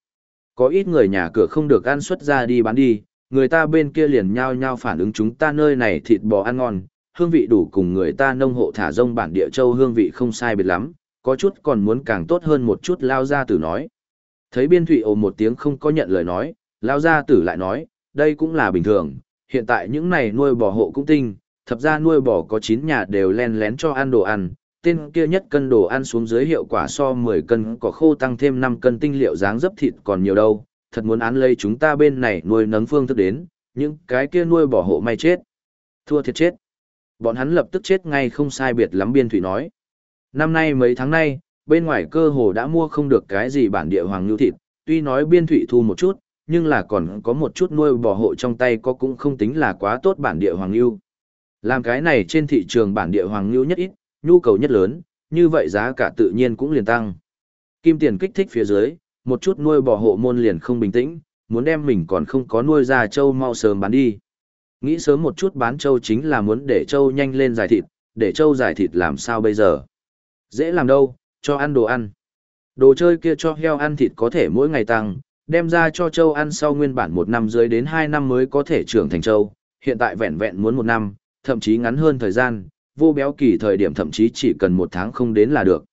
Có ít người nhà cửa không được ăn xuất ra đi bán đi, người ta bên kia liền nhao nhao phản ứng chúng ta nơi này thịt bò ăn ngon, hương vị đủ cùng người ta nông hộ thả rông bản địa châu hương vị không sai biệt lắm, có chút còn muốn càng tốt hơn một chút lao ra từ nói. Thấy biên thụy ồ một tiếng không có nhận lời nói, lao gia tử lại nói, đây cũng là bình thường, hiện tại những này nuôi bò hộ cũng tinh, thập ra nuôi bò có 9 nhà đều len lén cho ăn đồ ăn, tên kia nhất cân đồ ăn xuống dưới hiệu quả so 10 cân có khô tăng thêm 5 cân tinh liệu dáng dấp thịt còn nhiều đâu, thật muốn án lây chúng ta bên này nuôi nấng phương thức đến, những cái kia nuôi bò hộ may chết. Thua thiệt chết. Bọn hắn lập tức chết ngay không sai biệt lắm biên thủy nói. Năm nay mấy tháng nay, bên ngoài cơ hồ đã mua không được cái gì bản địa hoàng lưu thịt, tuy nói biên thủy thu một chút, nhưng là còn có một chút nuôi bò hộ trong tay có cũng không tính là quá tốt bản địa hoàng lưu. Làm cái này trên thị trường bản địa hoàng lưu nhất ít, nhu cầu nhất lớn, như vậy giá cả tự nhiên cũng liền tăng. Kim tiền kích thích phía dưới, một chút nuôi bò hộ môn liền không bình tĩnh, muốn đem mình còn không có nuôi ra châu mau sớm bán đi. Nghĩ sớm một chút bán châu chính là muốn để châu nhanh lên giải thịt, để châu giải thịt làm sao bây giờ. Dễ làm đâu, cho ăn đồ ăn. Đồ chơi kia cho heo ăn thịt có thể mỗi ngày tăng, đem ra cho châu ăn sau nguyên bản một năm dưới đến hai năm mới có thể trưởng thành châu, hiện tại vẹn vẹn muốn một năm, thậm chí ngắn hơn thời gian, vô béo kỳ thời điểm thậm chí chỉ cần một tháng không đến là được.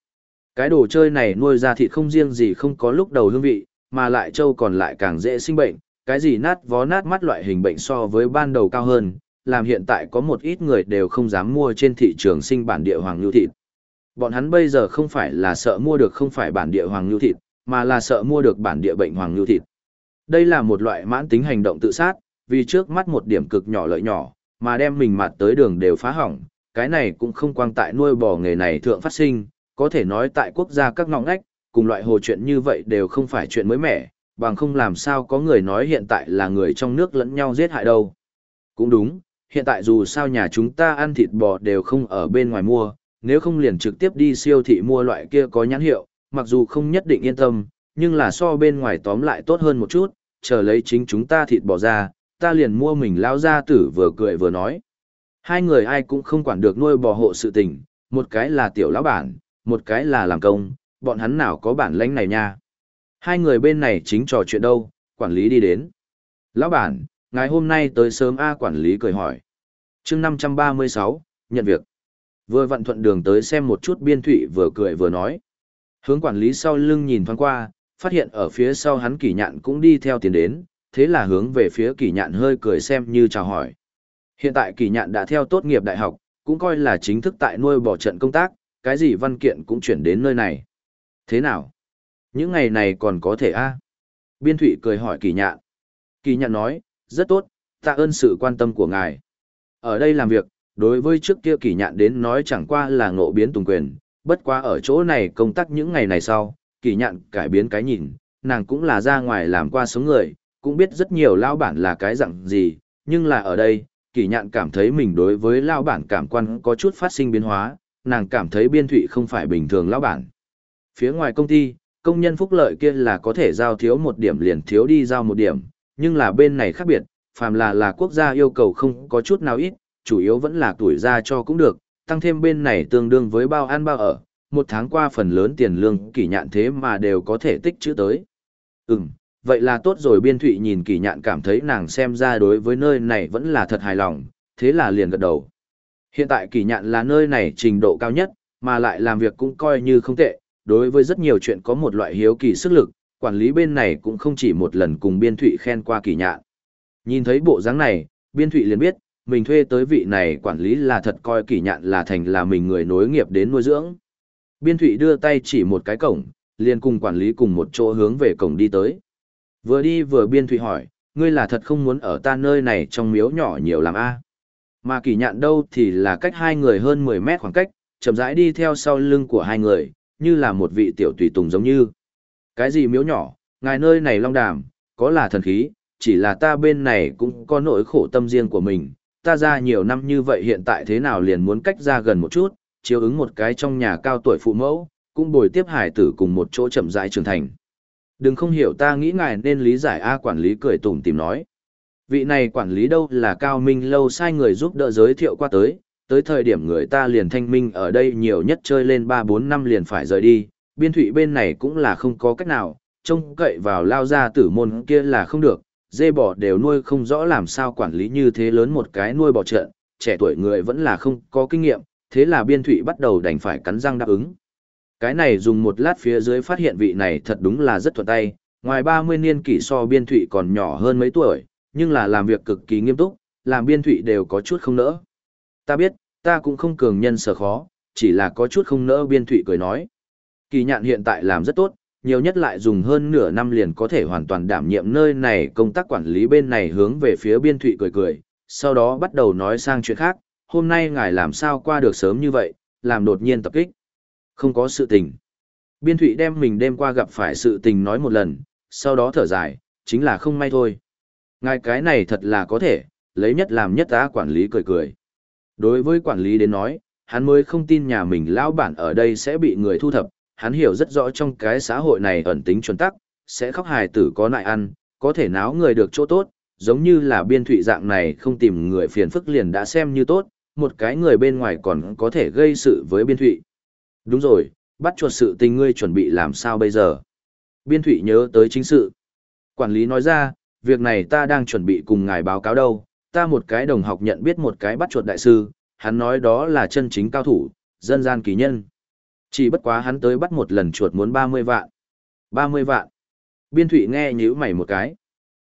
Cái đồ chơi này nuôi ra thịt không riêng gì không có lúc đầu hương vị, mà lại châu còn lại càng dễ sinh bệnh, cái gì nát vó nát mắt loại hình bệnh so với ban đầu cao hơn, làm hiện tại có một ít người đều không dám mua trên thị trường sinh bản địa hoàng lưu thịt. Bọn hắn bây giờ không phải là sợ mua được không phải bản địa hoàng lưu thịt, mà là sợ mua được bản địa bệnh hoàng lưu thịt. Đây là một loại mãn tính hành động tự sát, vì trước mắt một điểm cực nhỏ lợi nhỏ, mà đem mình mặt tới đường đều phá hỏng, cái này cũng không quang tại nuôi bò nghề này thượng phát sinh, có thể nói tại quốc gia các ngõ ngách, cùng loại hồ chuyện như vậy đều không phải chuyện mới mẻ, bằng không làm sao có người nói hiện tại là người trong nước lẫn nhau giết hại đâu. Cũng đúng, hiện tại dù sao nhà chúng ta ăn thịt bò đều không ở bên ngoài mua, nếu không liền trực tiếp đi siêu thị mua loại kia có nhãn hiệu, mặc dù không nhất định yên tâm, nhưng là so bên ngoài tóm lại tốt hơn một chút, chờ lấy chính chúng ta thịt bò ra, ta liền mua mình lao ra tử vừa cười vừa nói. Hai người ai cũng không quản được nuôi bò hộ sự tình, một cái là tiểu lão bản, một cái là làm công, bọn hắn nào có bản lãnh này nha. Hai người bên này chính trò chuyện đâu, quản lý đi đến. Lão bản, ngày hôm nay tới sớm A quản lý cười hỏi. chương 536, nhận việc. Vừa vận thuận đường tới xem một chút biên thụy vừa cười vừa nói. Hướng quản lý sau lưng nhìn thoáng qua, phát hiện ở phía sau hắn kỷ nhạn cũng đi theo tiền đến, thế là hướng về phía kỷ nhạn hơi cười xem như chào hỏi. Hiện tại kỷ nhạn đã theo tốt nghiệp đại học, cũng coi là chính thức tại nuôi bỏ trận công tác, cái gì văn kiện cũng chuyển đến nơi này. Thế nào? Những ngày này còn có thể a Biên Thụy cười hỏi kỳ nhạn. Kỳ nhạn nói, rất tốt, tạ ơn sự quan tâm của ngài. Ở đây làm việc, đối với trước kia kỳ nhạn đến nói chẳng qua là ngộ biến tùng quyền, bất quá ở chỗ này công tác những ngày này sau, kỳ nhạn cải biến cái nhìn, nàng cũng là ra ngoài làm qua sống người, cũng biết rất nhiều lao bản là cái dạng gì, nhưng là ở đây, kỳ nhạn cảm thấy mình đối với lao bản cảm quan có chút phát sinh biến hóa, nàng cảm thấy biên thụy không phải bình thường lao bản. Phía ngoài công ty, công nhân phúc lợi kia là có thể giao thiếu một điểm liền thiếu đi giao một điểm, nhưng là bên này khác biệt, phàm là là quốc gia yêu cầu không có chút nào ít, chủ yếu vẫn là tuổi ra cho cũng được, tăng thêm bên này tương đương với bao ăn bao ở, một tháng qua phần lớn tiền lương kỳ nhạn thế mà đều có thể tích chữ tới. Ừm, vậy là tốt rồi biên thụy nhìn kỳ nhạn cảm thấy nàng xem ra đối với nơi này vẫn là thật hài lòng, thế là liền gật đầu. Hiện tại kỳ nhạn là nơi này trình độ cao nhất, mà lại làm việc cũng coi như không tệ, đối với rất nhiều chuyện có một loại hiếu kỳ sức lực, quản lý bên này cũng không chỉ một lần cùng biên thụy khen qua kỳ nhạn. Nhìn thấy bộ dáng này, biên thụy liền biết, mình thuê tới vị này quản lý là thật coi kỳ nhạn là thành là mình người nối nghiệp đến nuôi dưỡng. Biên thụy đưa tay chỉ một cái cổng, liền cùng quản lý cùng một chỗ hướng về cổng đi tới. Vừa đi vừa biên thụy hỏi, ngươi là thật không muốn ở ta nơi này trong miếu nhỏ nhiều làm a Mà kỳ nhạn đâu thì là cách hai người hơn 10 mét khoảng cách, chậm rãi đi theo sau lưng của hai người, như là một vị tiểu tùy tùng giống như. Cái gì miếu nhỏ, ngài nơi này long đàm, có là thần khí, chỉ là ta bên này cũng có nỗi khổ tâm riêng của mình, ta ra nhiều năm như vậy hiện tại thế nào liền muốn cách ra gần một chút, chiếu ứng một cái trong nhà cao tuổi phụ mẫu, cũng bồi tiếp hải tử cùng một chỗ chậm rãi trưởng thành. Đừng không hiểu ta nghĩ ngài nên lý giải A quản lý cười tủm tìm nói. Vị này quản lý đâu là cao minh lâu sai người giúp đỡ giới thiệu qua tới, tới thời điểm người ta liền thanh minh ở đây nhiều nhất chơi lên 3-4 năm liền phải rời đi, biên thủy bên này cũng là không có cách nào, trông cậy vào lao ra tử môn kia là không được, dê bò đều nuôi không rõ làm sao quản lý như thế lớn một cái nuôi bò trợn, trẻ tuổi người vẫn là không có kinh nghiệm, thế là biên thụy bắt đầu đành phải cắn răng đáp ứng. Cái này dùng một lát phía dưới phát hiện vị này thật đúng là rất thuận tay, ngoài 30 niên kỷ so biên thụy còn nhỏ hơn mấy tuổi, nhưng là làm việc cực kỳ nghiêm túc, làm biên thụy đều có chút không nỡ. Ta biết, ta cũng không cường nhân sở khó, chỉ là có chút không nỡ biên thụy cười nói. Kỳ nhạn hiện tại làm rất tốt, nhiều nhất lại dùng hơn nửa năm liền có thể hoàn toàn đảm nhiệm nơi này công tác quản lý bên này hướng về phía biên thụy cười cười, sau đó bắt đầu nói sang chuyện khác, hôm nay ngài làm sao qua được sớm như vậy, làm đột nhiên tập kích. Không có sự tình. Biên thụy đem mình đêm qua gặp phải sự tình nói một lần, sau đó thở dài, chính là không may thôi. Ngài cái này thật là có thể, lấy nhất làm nhất á quản lý cười cười. Đối với quản lý đến nói, hắn mới không tin nhà mình lão bản ở đây sẽ bị người thu thập, hắn hiểu rất rõ trong cái xã hội này ẩn tính chuẩn tắc, sẽ khóc hài tử có nại ăn, có thể náo người được chỗ tốt, giống như là biên thụy dạng này không tìm người phiền phức liền đã xem như tốt, một cái người bên ngoài còn có thể gây sự với biên thụy. Đúng rồi, bắt chuột sự tình ngươi chuẩn bị làm sao bây giờ? Biên thụy nhớ tới chính sự. Quản lý nói ra, việc này ta đang chuẩn bị cùng ngài báo cáo đâu, ta một cái đồng học nhận biết một cái bắt chuột đại sư, hắn nói đó là chân chính cao thủ, dân gian kỳ nhân. Chỉ bất quá hắn tới bắt một lần chuột muốn 30 vạn. 30 vạn. Biên thụy nghe nhíu mày một cái.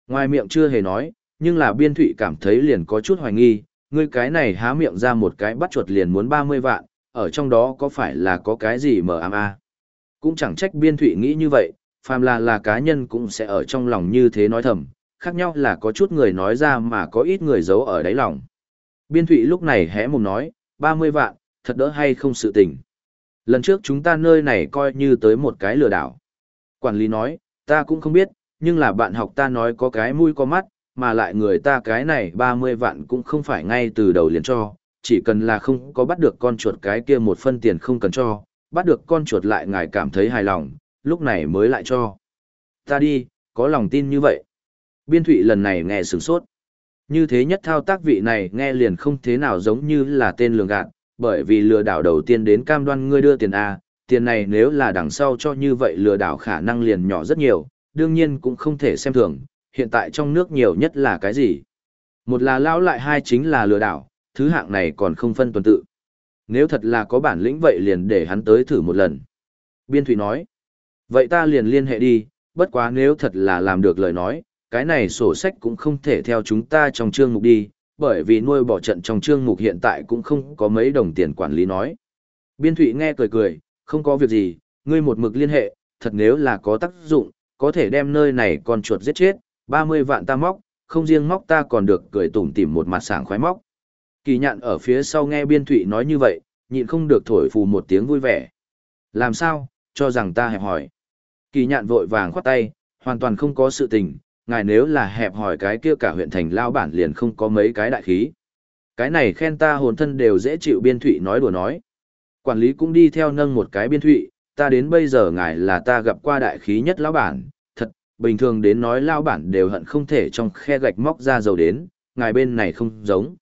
Ngoài miệng chưa hề nói, nhưng là biên thụy cảm thấy liền có chút hoài nghi, ngươi cái này há miệng ra một cái bắt chuột liền muốn 30 vạn, ở trong đó có phải là có cái gì mở ám a Cũng chẳng trách biên thụy nghĩ như vậy, phàm là là cá nhân cũng sẽ ở trong lòng như thế nói thầm, khác nhau là có chút người nói ra mà có ít người giấu ở đáy lòng. Biên thụy lúc này hé mồm nói, 30 vạn, thật đỡ hay không sự tình. Lần trước chúng ta nơi này coi như tới một cái lừa đảo. Quản lý nói, ta cũng không biết, nhưng là bạn học ta nói có cái mũi có mắt, mà lại người ta cái này 30 vạn cũng không phải ngay từ đầu liền cho, chỉ cần là không có bắt được con chuột cái kia một phân tiền không cần cho, bắt được con chuột lại ngài cảm thấy hài lòng, lúc này mới lại cho. Ta đi, có lòng tin như vậy. Biên thụy lần này nghe sửng sốt. Như thế nhất thao tác vị này nghe liền không thế nào giống như là tên lường gạt, bởi vì lừa đảo đầu tiên đến cam đoan ngươi đưa tiền A, tiền này nếu là đằng sau cho như vậy lừa đảo khả năng liền nhỏ rất nhiều, đương nhiên cũng không thể xem thường, hiện tại trong nước nhiều nhất là cái gì. Một là lao lại hai chính là lừa đảo, thứ hạng này còn không phân tuần tự. Nếu thật là có bản lĩnh vậy liền để hắn tới thử một lần. Biên Thủy nói, vậy ta liền liên hệ đi, bất quá nếu thật là làm được lời nói, cái này sổ sách cũng không thể theo chúng ta trong chương mục đi, bởi vì nuôi bỏ trận trong chương mục hiện tại cũng không có mấy đồng tiền quản lý nói. Biên Thụy nghe cười cười, không có việc gì, ngươi một mực liên hệ, thật nếu là có tác dụng, có thể đem nơi này con chuột giết chết, 30 vạn ta móc, không riêng móc ta còn được cười tủm tỉm một mặt sảng khoái móc. Kỳ nhạn ở phía sau nghe Biên Thụy nói như vậy, nhịn không được thổi phù một tiếng vui vẻ. Làm sao, cho rằng ta hẹp hỏi. Kỳ nhạn vội vàng khoát tay, hoàn toàn không có sự tình, ngài nếu là hẹp hỏi cái kia cả huyện thành lao bản liền không có mấy cái đại khí. Cái này khen ta hồn thân đều dễ chịu biên thụy nói đùa nói. Quản lý cũng đi theo nâng một cái biên thụy, ta đến bây giờ ngài là ta gặp qua đại khí nhất lão bản, thật, bình thường đến nói lao bản đều hận không thể trong khe gạch móc ra dầu đến, ngài bên này không giống.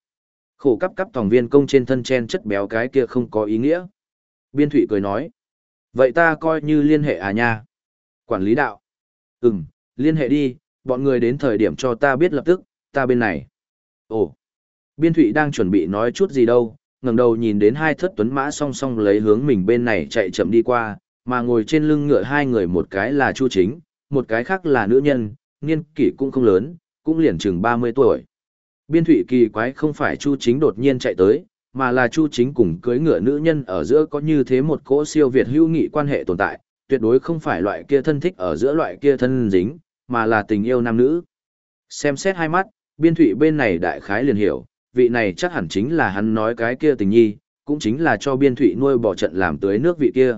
Khổ cắp cắp tòng viên công trên thân chen chất béo cái kia không có ý nghĩa. Biên thụy cười nói. Vậy ta coi như liên hệ à nha. Quản lý đạo. Ừm, liên hệ đi, bọn người đến thời điểm cho ta biết lập tức, ta bên này. Ồ, biên thụy đang chuẩn bị nói chút gì đâu, ngẩng đầu nhìn đến hai thất tuấn mã song song lấy hướng mình bên này chạy chậm đi qua, mà ngồi trên lưng ngựa hai người một cái là Chu Chính, một cái khác là nữ nhân, niên kỷ cũng không lớn, cũng liền chừng 30 tuổi. Biên thụy kỳ quái không phải Chu Chính đột nhiên chạy tới, mà là Chu Chính cùng cưới ngựa nữ nhân ở giữa có như thế một cỗ siêu việt hữu nghị quan hệ tồn tại, tuyệt đối không phải loại kia thân thích ở giữa loại kia thân dính, mà là tình yêu nam nữ. Xem xét hai mắt, biên thụy bên này đại khái liền hiểu, vị này chắc hẳn chính là hắn nói cái kia tình nhi, cũng chính là cho biên thụy nuôi bỏ trận làm tới nước vị kia.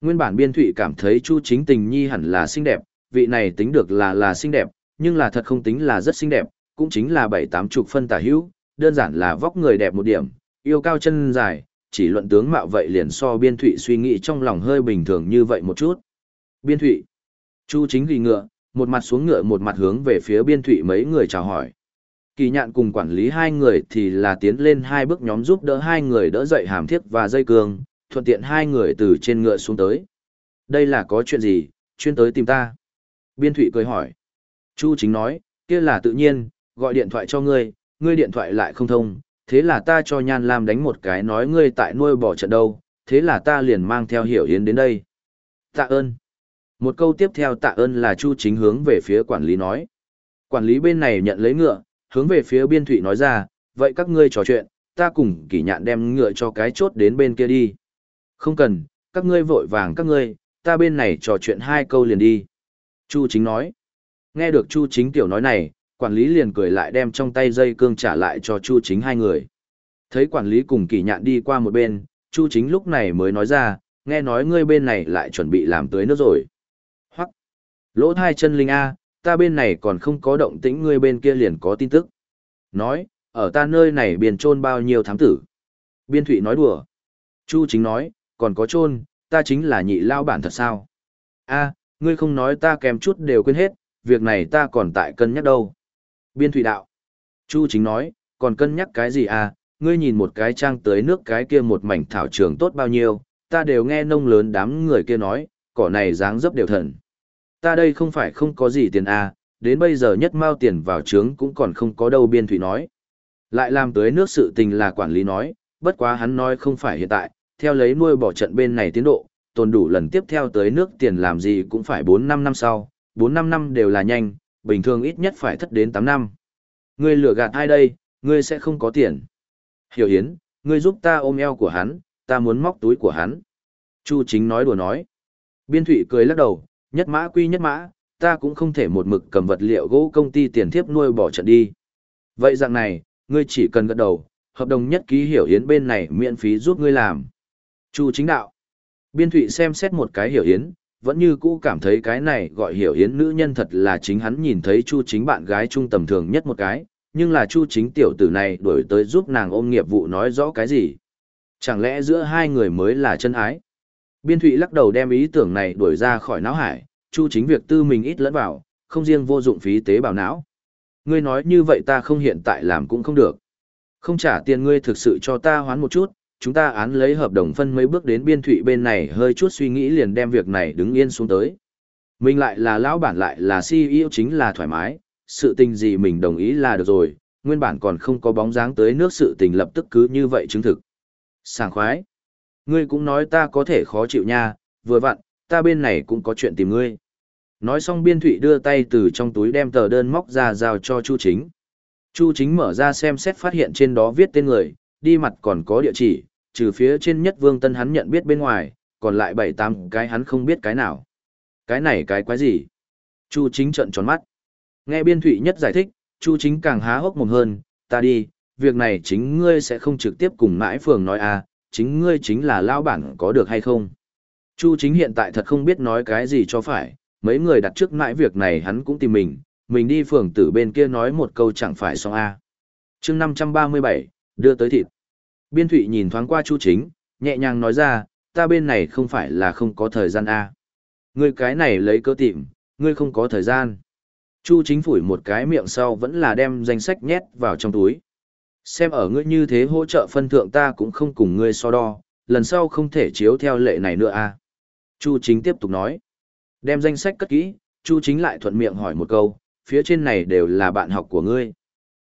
Nguyên bản biên thụy cảm thấy chu chính tình nhi hẳn là xinh đẹp, vị này tính được là là xinh đẹp, nhưng là thật không tính là rất xinh đẹp, cũng chính là bảy tám chục phân tả hữu, đơn giản là vóc người đẹp một điểm, yêu cao chân dài, chỉ luận tướng mạo vậy liền so biên thụy suy nghĩ trong lòng hơi bình thường như vậy một chút. Biên thụy, chu chính ghi ngựa, một mặt xuống ngựa một mặt hướng về phía biên thụy mấy người chào hỏi. Kỳ nhạn cùng quản lý hai người thì là tiến lên hai bước nhóm giúp đỡ hai người đỡ dậy hàm thiết và dây cương, thuận tiện hai người từ trên ngựa xuống tới. Đây là có chuyện gì, chuyên tới tìm ta. Biên thụy cười hỏi. Chu chính nói, kia là tự nhiên, gọi điện thoại cho ngươi, ngươi điện thoại lại không thông, thế là ta cho Nhan Lam đánh một cái nói ngươi tại nuôi bỏ trận đâu, thế là ta liền mang theo hiểu yến đến đây. Tạ ơn. Một câu tiếp theo tạ ơn là Chu Chính hướng về phía quản lý nói. Quản lý bên này nhận lấy ngựa, hướng về phía biên thụy nói ra, vậy các ngươi trò chuyện, ta cùng kỷ nhạn đem ngựa cho cái chốt đến bên kia đi. Không cần, các ngươi vội vàng các ngươi, ta bên này trò chuyện hai câu liền đi. Chu chính nói. Nghe được Chu chính tiểu nói này, quản lý liền cười lại đem trong tay dây cương trả lại cho Chu chính hai người. Thấy quản lý cùng kỷ nhạn đi qua một bên, Chu chính lúc này mới nói ra, nghe nói ngươi bên này lại chuẩn bị làm tưới nước rồi. Lỗ thai chân linh A, ta bên này còn không có động tĩnh ngươi bên kia liền có tin tức. Nói, ở ta nơi này biên trôn bao nhiêu thám tử. Biên thụy nói đùa. Chu chính nói, còn có trôn, ta chính là nhị lao bản thật sao? A, ngươi không nói ta kèm chút đều quên hết, việc này ta còn tại cân nhắc đâu. Biên thụy đạo. Chu chính nói, còn cân nhắc cái gì à, ngươi nhìn một cái trang tới nước cái kia một mảnh thảo trường tốt bao nhiêu, ta đều nghe nông lớn đám người kia nói, cỏ này dáng dấp đều thần. Ta đây không phải không có gì tiền à, đến bây giờ nhất mao tiền vào trướng cũng còn không có đâu biên thủy nói. Lại làm tới nước sự tình là quản lý nói, bất quá hắn nói không phải hiện tại, theo lấy nuôi bỏ trận bên này tiến độ, tồn đủ lần tiếp theo tới nước tiền làm gì cũng phải 4-5 năm sau, 4-5 năm đều là nhanh, bình thường ít nhất phải thất đến 8 năm. Ngươi lừa gạt ai đây, ngươi sẽ không có tiền. Hiểu Hiến, ngươi giúp ta ôm eo của hắn, ta muốn móc túi của hắn. Chu chính nói đùa nói. Biên thủy cười lắc đầu, nhất mã quy nhất mã, ta cũng không thể một mực cầm vật liệu gỗ công ty tiền thiếp nuôi bỏ trận đi. Vậy dạng này, ngươi chỉ cần gật đầu, hợp đồng nhất ký hiểu Hiến bên này miễn phí giúp ngươi làm. Chu chính đạo. Biên thụy xem xét một cái hiểu Hiến, vẫn như cũ cảm thấy cái này gọi hiểu Hiến nữ nhân thật là chính hắn nhìn thấy chu chính bạn gái trung tầm thường nhất một cái, nhưng là chu chính tiểu tử này đổi tới giúp nàng ôm nghiệp vụ nói rõ cái gì. Chẳng lẽ giữa hai người mới là chân ái? Biên thụy lắc đầu đem ý tưởng này đuổi ra khỏi não hải, chu chính việc tư mình ít lẫn vào, không riêng vô dụng phí tế bào não. Ngươi nói như vậy ta không hiện tại làm cũng không được. Không trả tiền ngươi thực sự cho ta hoán một chút, chúng ta án lấy hợp đồng phân mấy bước đến biên thụy bên này hơi chút suy nghĩ liền đem việc này đứng yên xuống tới. Mình lại là lão bản lại là CEO chính là thoải mái, sự tình gì mình đồng ý là được rồi, nguyên bản còn không có bóng dáng tới nước sự tình lập tức cứ như vậy chứng thực. Sảng khoái. Ngươi cũng nói ta có thể khó chịu nha, vừa vặn, ta bên này cũng có chuyện tìm ngươi. Nói xong biên thụy đưa tay từ trong túi đem tờ đơn móc ra giao cho Chu Chính. Chu Chính mở ra xem xét phát hiện trên đó viết tên người, đi mặt còn có địa chỉ, trừ phía trên nhất Vương Tân hắn nhận biết bên ngoài, còn lại bảy tám cái hắn không biết cái nào. Cái này cái quái gì? Chu Chính trợn tròn mắt. Nghe biên thụy nhất giải thích, Chu Chính càng há hốc mồm hơn, ta đi, việc này chính ngươi sẽ không trực tiếp cùng mãi phường nói à, chính ngươi chính là lao bản có được hay không. Chu Chính hiện tại thật không biết nói cái gì cho phải, mấy người đặt trước mãi việc này hắn cũng tìm mình, mình đi phường tử bên kia nói một câu chẳng phải xong a. À. Chương 537, đưa tới thịt. Biên Thụy nhìn thoáng qua Chu Chính, nhẹ nhàng nói ra, ta bên này không phải là không có thời gian a. Ngươi cái này lấy cơ tìm, ngươi không có thời gian. Chu Chính phủi một cái miệng sau vẫn là đem danh sách nhét vào trong túi. Xem ở ngươi như thế hỗ trợ phân thượng ta cũng không cùng ngươi so đo, lần sau không thể chiếu theo lệ này nữa a. Chu Chính tiếp tục nói. Đem danh sách cất kỹ, Chu Chính lại thuận miệng hỏi một câu, phía trên này đều là bạn học của ngươi.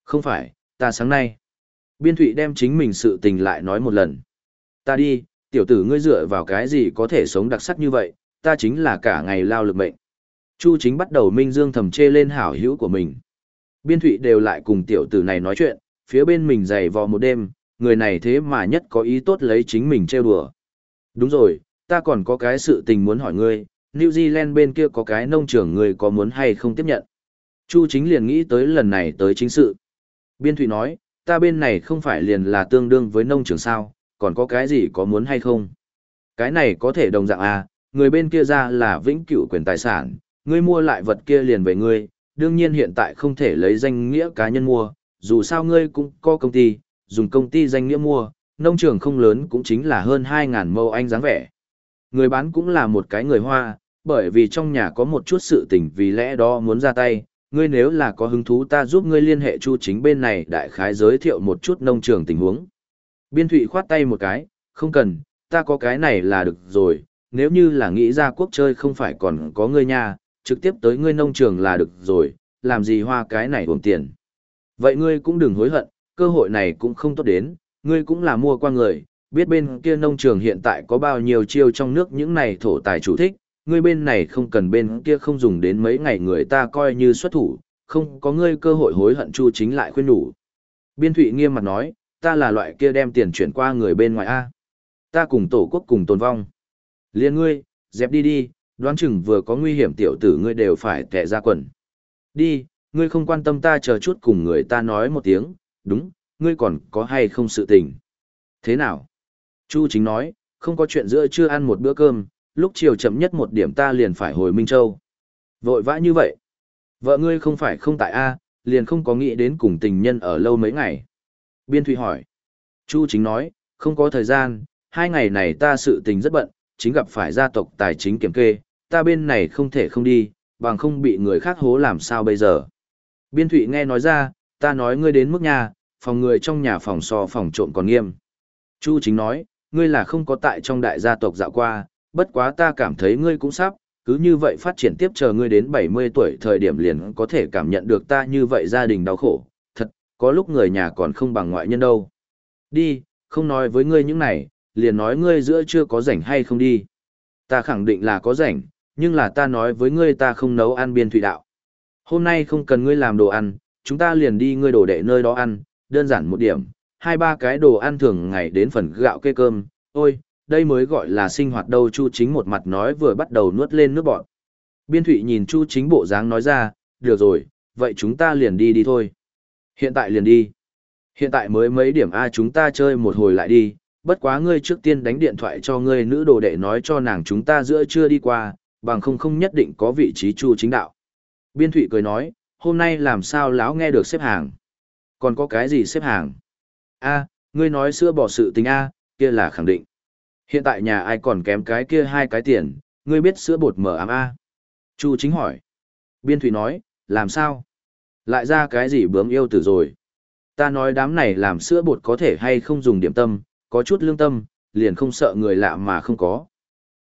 Không phải, ta sáng nay. Biên Thụy đem chính mình sự tình lại nói một lần. Ta đi, tiểu tử ngươi dựa vào cái gì có thể sống đặc sắc như vậy, ta chính là cả ngày lao lực mệnh. Chu chính bắt đầu minh dương thầm chê lên hảo hữu của mình. Biên Thụy đều lại cùng tiểu tử này nói chuyện, phía bên mình dày vò một đêm, người này thế mà nhất có ý tốt lấy chính mình trêu đùa. Đúng rồi, ta còn có cái sự tình muốn hỏi ngươi, New Zealand bên kia có cái nông trường người có muốn hay không tiếp nhận. Chu chính liền nghĩ tới lần này tới chính sự. Biên Thụy nói, ta bên này không phải liền là tương đương với nông trường sao, còn có cái gì có muốn hay không. Cái này có thể đồng dạng à, người bên kia ra là vĩnh cửu quyền tài sản, ngươi mua lại vật kia liền về ngươi, đương nhiên hiện tại không thể lấy danh nghĩa cá nhân mua, dù sao ngươi cũng có công ty, dùng công ty danh nghĩa mua, nông trường không lớn cũng chính là hơn 2.000 mẫu anh dáng vẻ. Người bán cũng là một cái người Hoa, bởi vì trong nhà có một chút sự tình vì lẽ đó muốn ra tay, ngươi nếu là có hứng thú ta giúp ngươi liên hệ chu chính bên này đại khái giới thiệu một chút nông trường tình huống. Biên Thụy khoát tay một cái, không cần, ta có cái này là được rồi, nếu như là nghĩ ra quốc chơi không phải còn có ngươi nha, trực tiếp tới ngươi nông trường là được rồi, làm gì hoa cái này uổng tiền. Vậy ngươi cũng đừng hối hận, cơ hội này cũng không tốt đến, ngươi cũng là mua qua người, biết bên kia nông trường hiện tại có bao nhiêu chiêu trong nước những này thổ tài chủ thích, ngươi bên này không cần bên kia không dùng đến mấy ngày người ta coi như xuất thủ, không có ngươi cơ hội hối hận Chu chính lại khuyên nhủ. Biên Thụy nghiêm mặt nói, ta là loại kia đem tiền chuyển qua người bên ngoài A. Ta cùng tổ quốc cùng tồn vong. Liên ngươi, dẹp đi đi, đoán chừng vừa có nguy hiểm tiểu tử ngươi đều phải kẻ ra quần. Đi, ngươi không quan tâm ta chờ chút cùng người ta nói một tiếng, đúng, ngươi còn có hay không sự tình. Thế nào? Chu chính nói, không có chuyện giữa chưa ăn một bữa cơm, lúc chiều chậm nhất một điểm ta liền phải hồi Minh Châu. Vội vã như vậy. Vợ ngươi không phải không tại A, liền không có nghĩ đến cùng tình nhân ở lâu mấy ngày. Biên Thụy hỏi. Chu chính nói, không có thời gian, hai ngày này ta sự tình rất bận, chính gặp phải gia tộc tài chính kiểm kê, ta bên này không thể không đi, bằng không bị người khác hố làm sao bây giờ. Biên Thụy nghe nói ra, ta nói ngươi đến mức nhà, phòng người trong nhà phòng so phòng trộm còn nghiêm. Chu chính nói, ngươi là không có tại trong đại gia tộc dạo qua, bất quá ta cảm thấy ngươi cũng sắp, cứ như vậy phát triển tiếp chờ ngươi đến 70 tuổi thời điểm liền có thể cảm nhận được ta như vậy gia đình đau khổ, thật, có lúc người nhà còn không bằng ngoại nhân đâu. Đi, không nói với ngươi những này, liền nói ngươi giữa chưa có rảnh hay không đi. Ta khẳng định là có rảnh, nhưng là ta nói với ngươi ta không nấu ăn biên thủy đạo. Hôm nay không cần ngươi làm đồ ăn, chúng ta liền đi ngươi đồ đệ nơi đó ăn, đơn giản một điểm, hai ba cái đồ ăn thường ngày đến phần gạo kê cơm, ôi, đây mới gọi là sinh hoạt đâu Chu Chính một mặt nói vừa bắt đầu nuốt lên nước bọt. Biên Thụy nhìn Chu Chính bộ dáng nói ra, được rồi, vậy chúng ta liền đi đi thôi. Hiện tại liền đi. Hiện tại mới mấy điểm A chúng ta chơi một hồi lại đi, bất quá ngươi trước tiên đánh điện thoại cho ngươi nữ đồ đệ nói cho nàng chúng ta giữa chưa đi qua, bằng không không nhất định có vị trí Chu Chính đạo. Biên Thụy cười nói, hôm nay làm sao lão nghe được xếp hàng. Còn có cái gì xếp hàng? A, ngươi nói sữa bỏ sự tình A, kia là khẳng định. Hiện tại nhà ai còn kém cái kia hai cái tiền, ngươi biết sữa bột mở ám A. Chu chính hỏi. Biên Thụy nói, làm sao? Lại ra cái gì bướm yêu tử rồi? Ta nói đám này làm sữa bột có thể hay không dùng điểm tâm, có chút lương tâm, liền không sợ người lạ mà không có.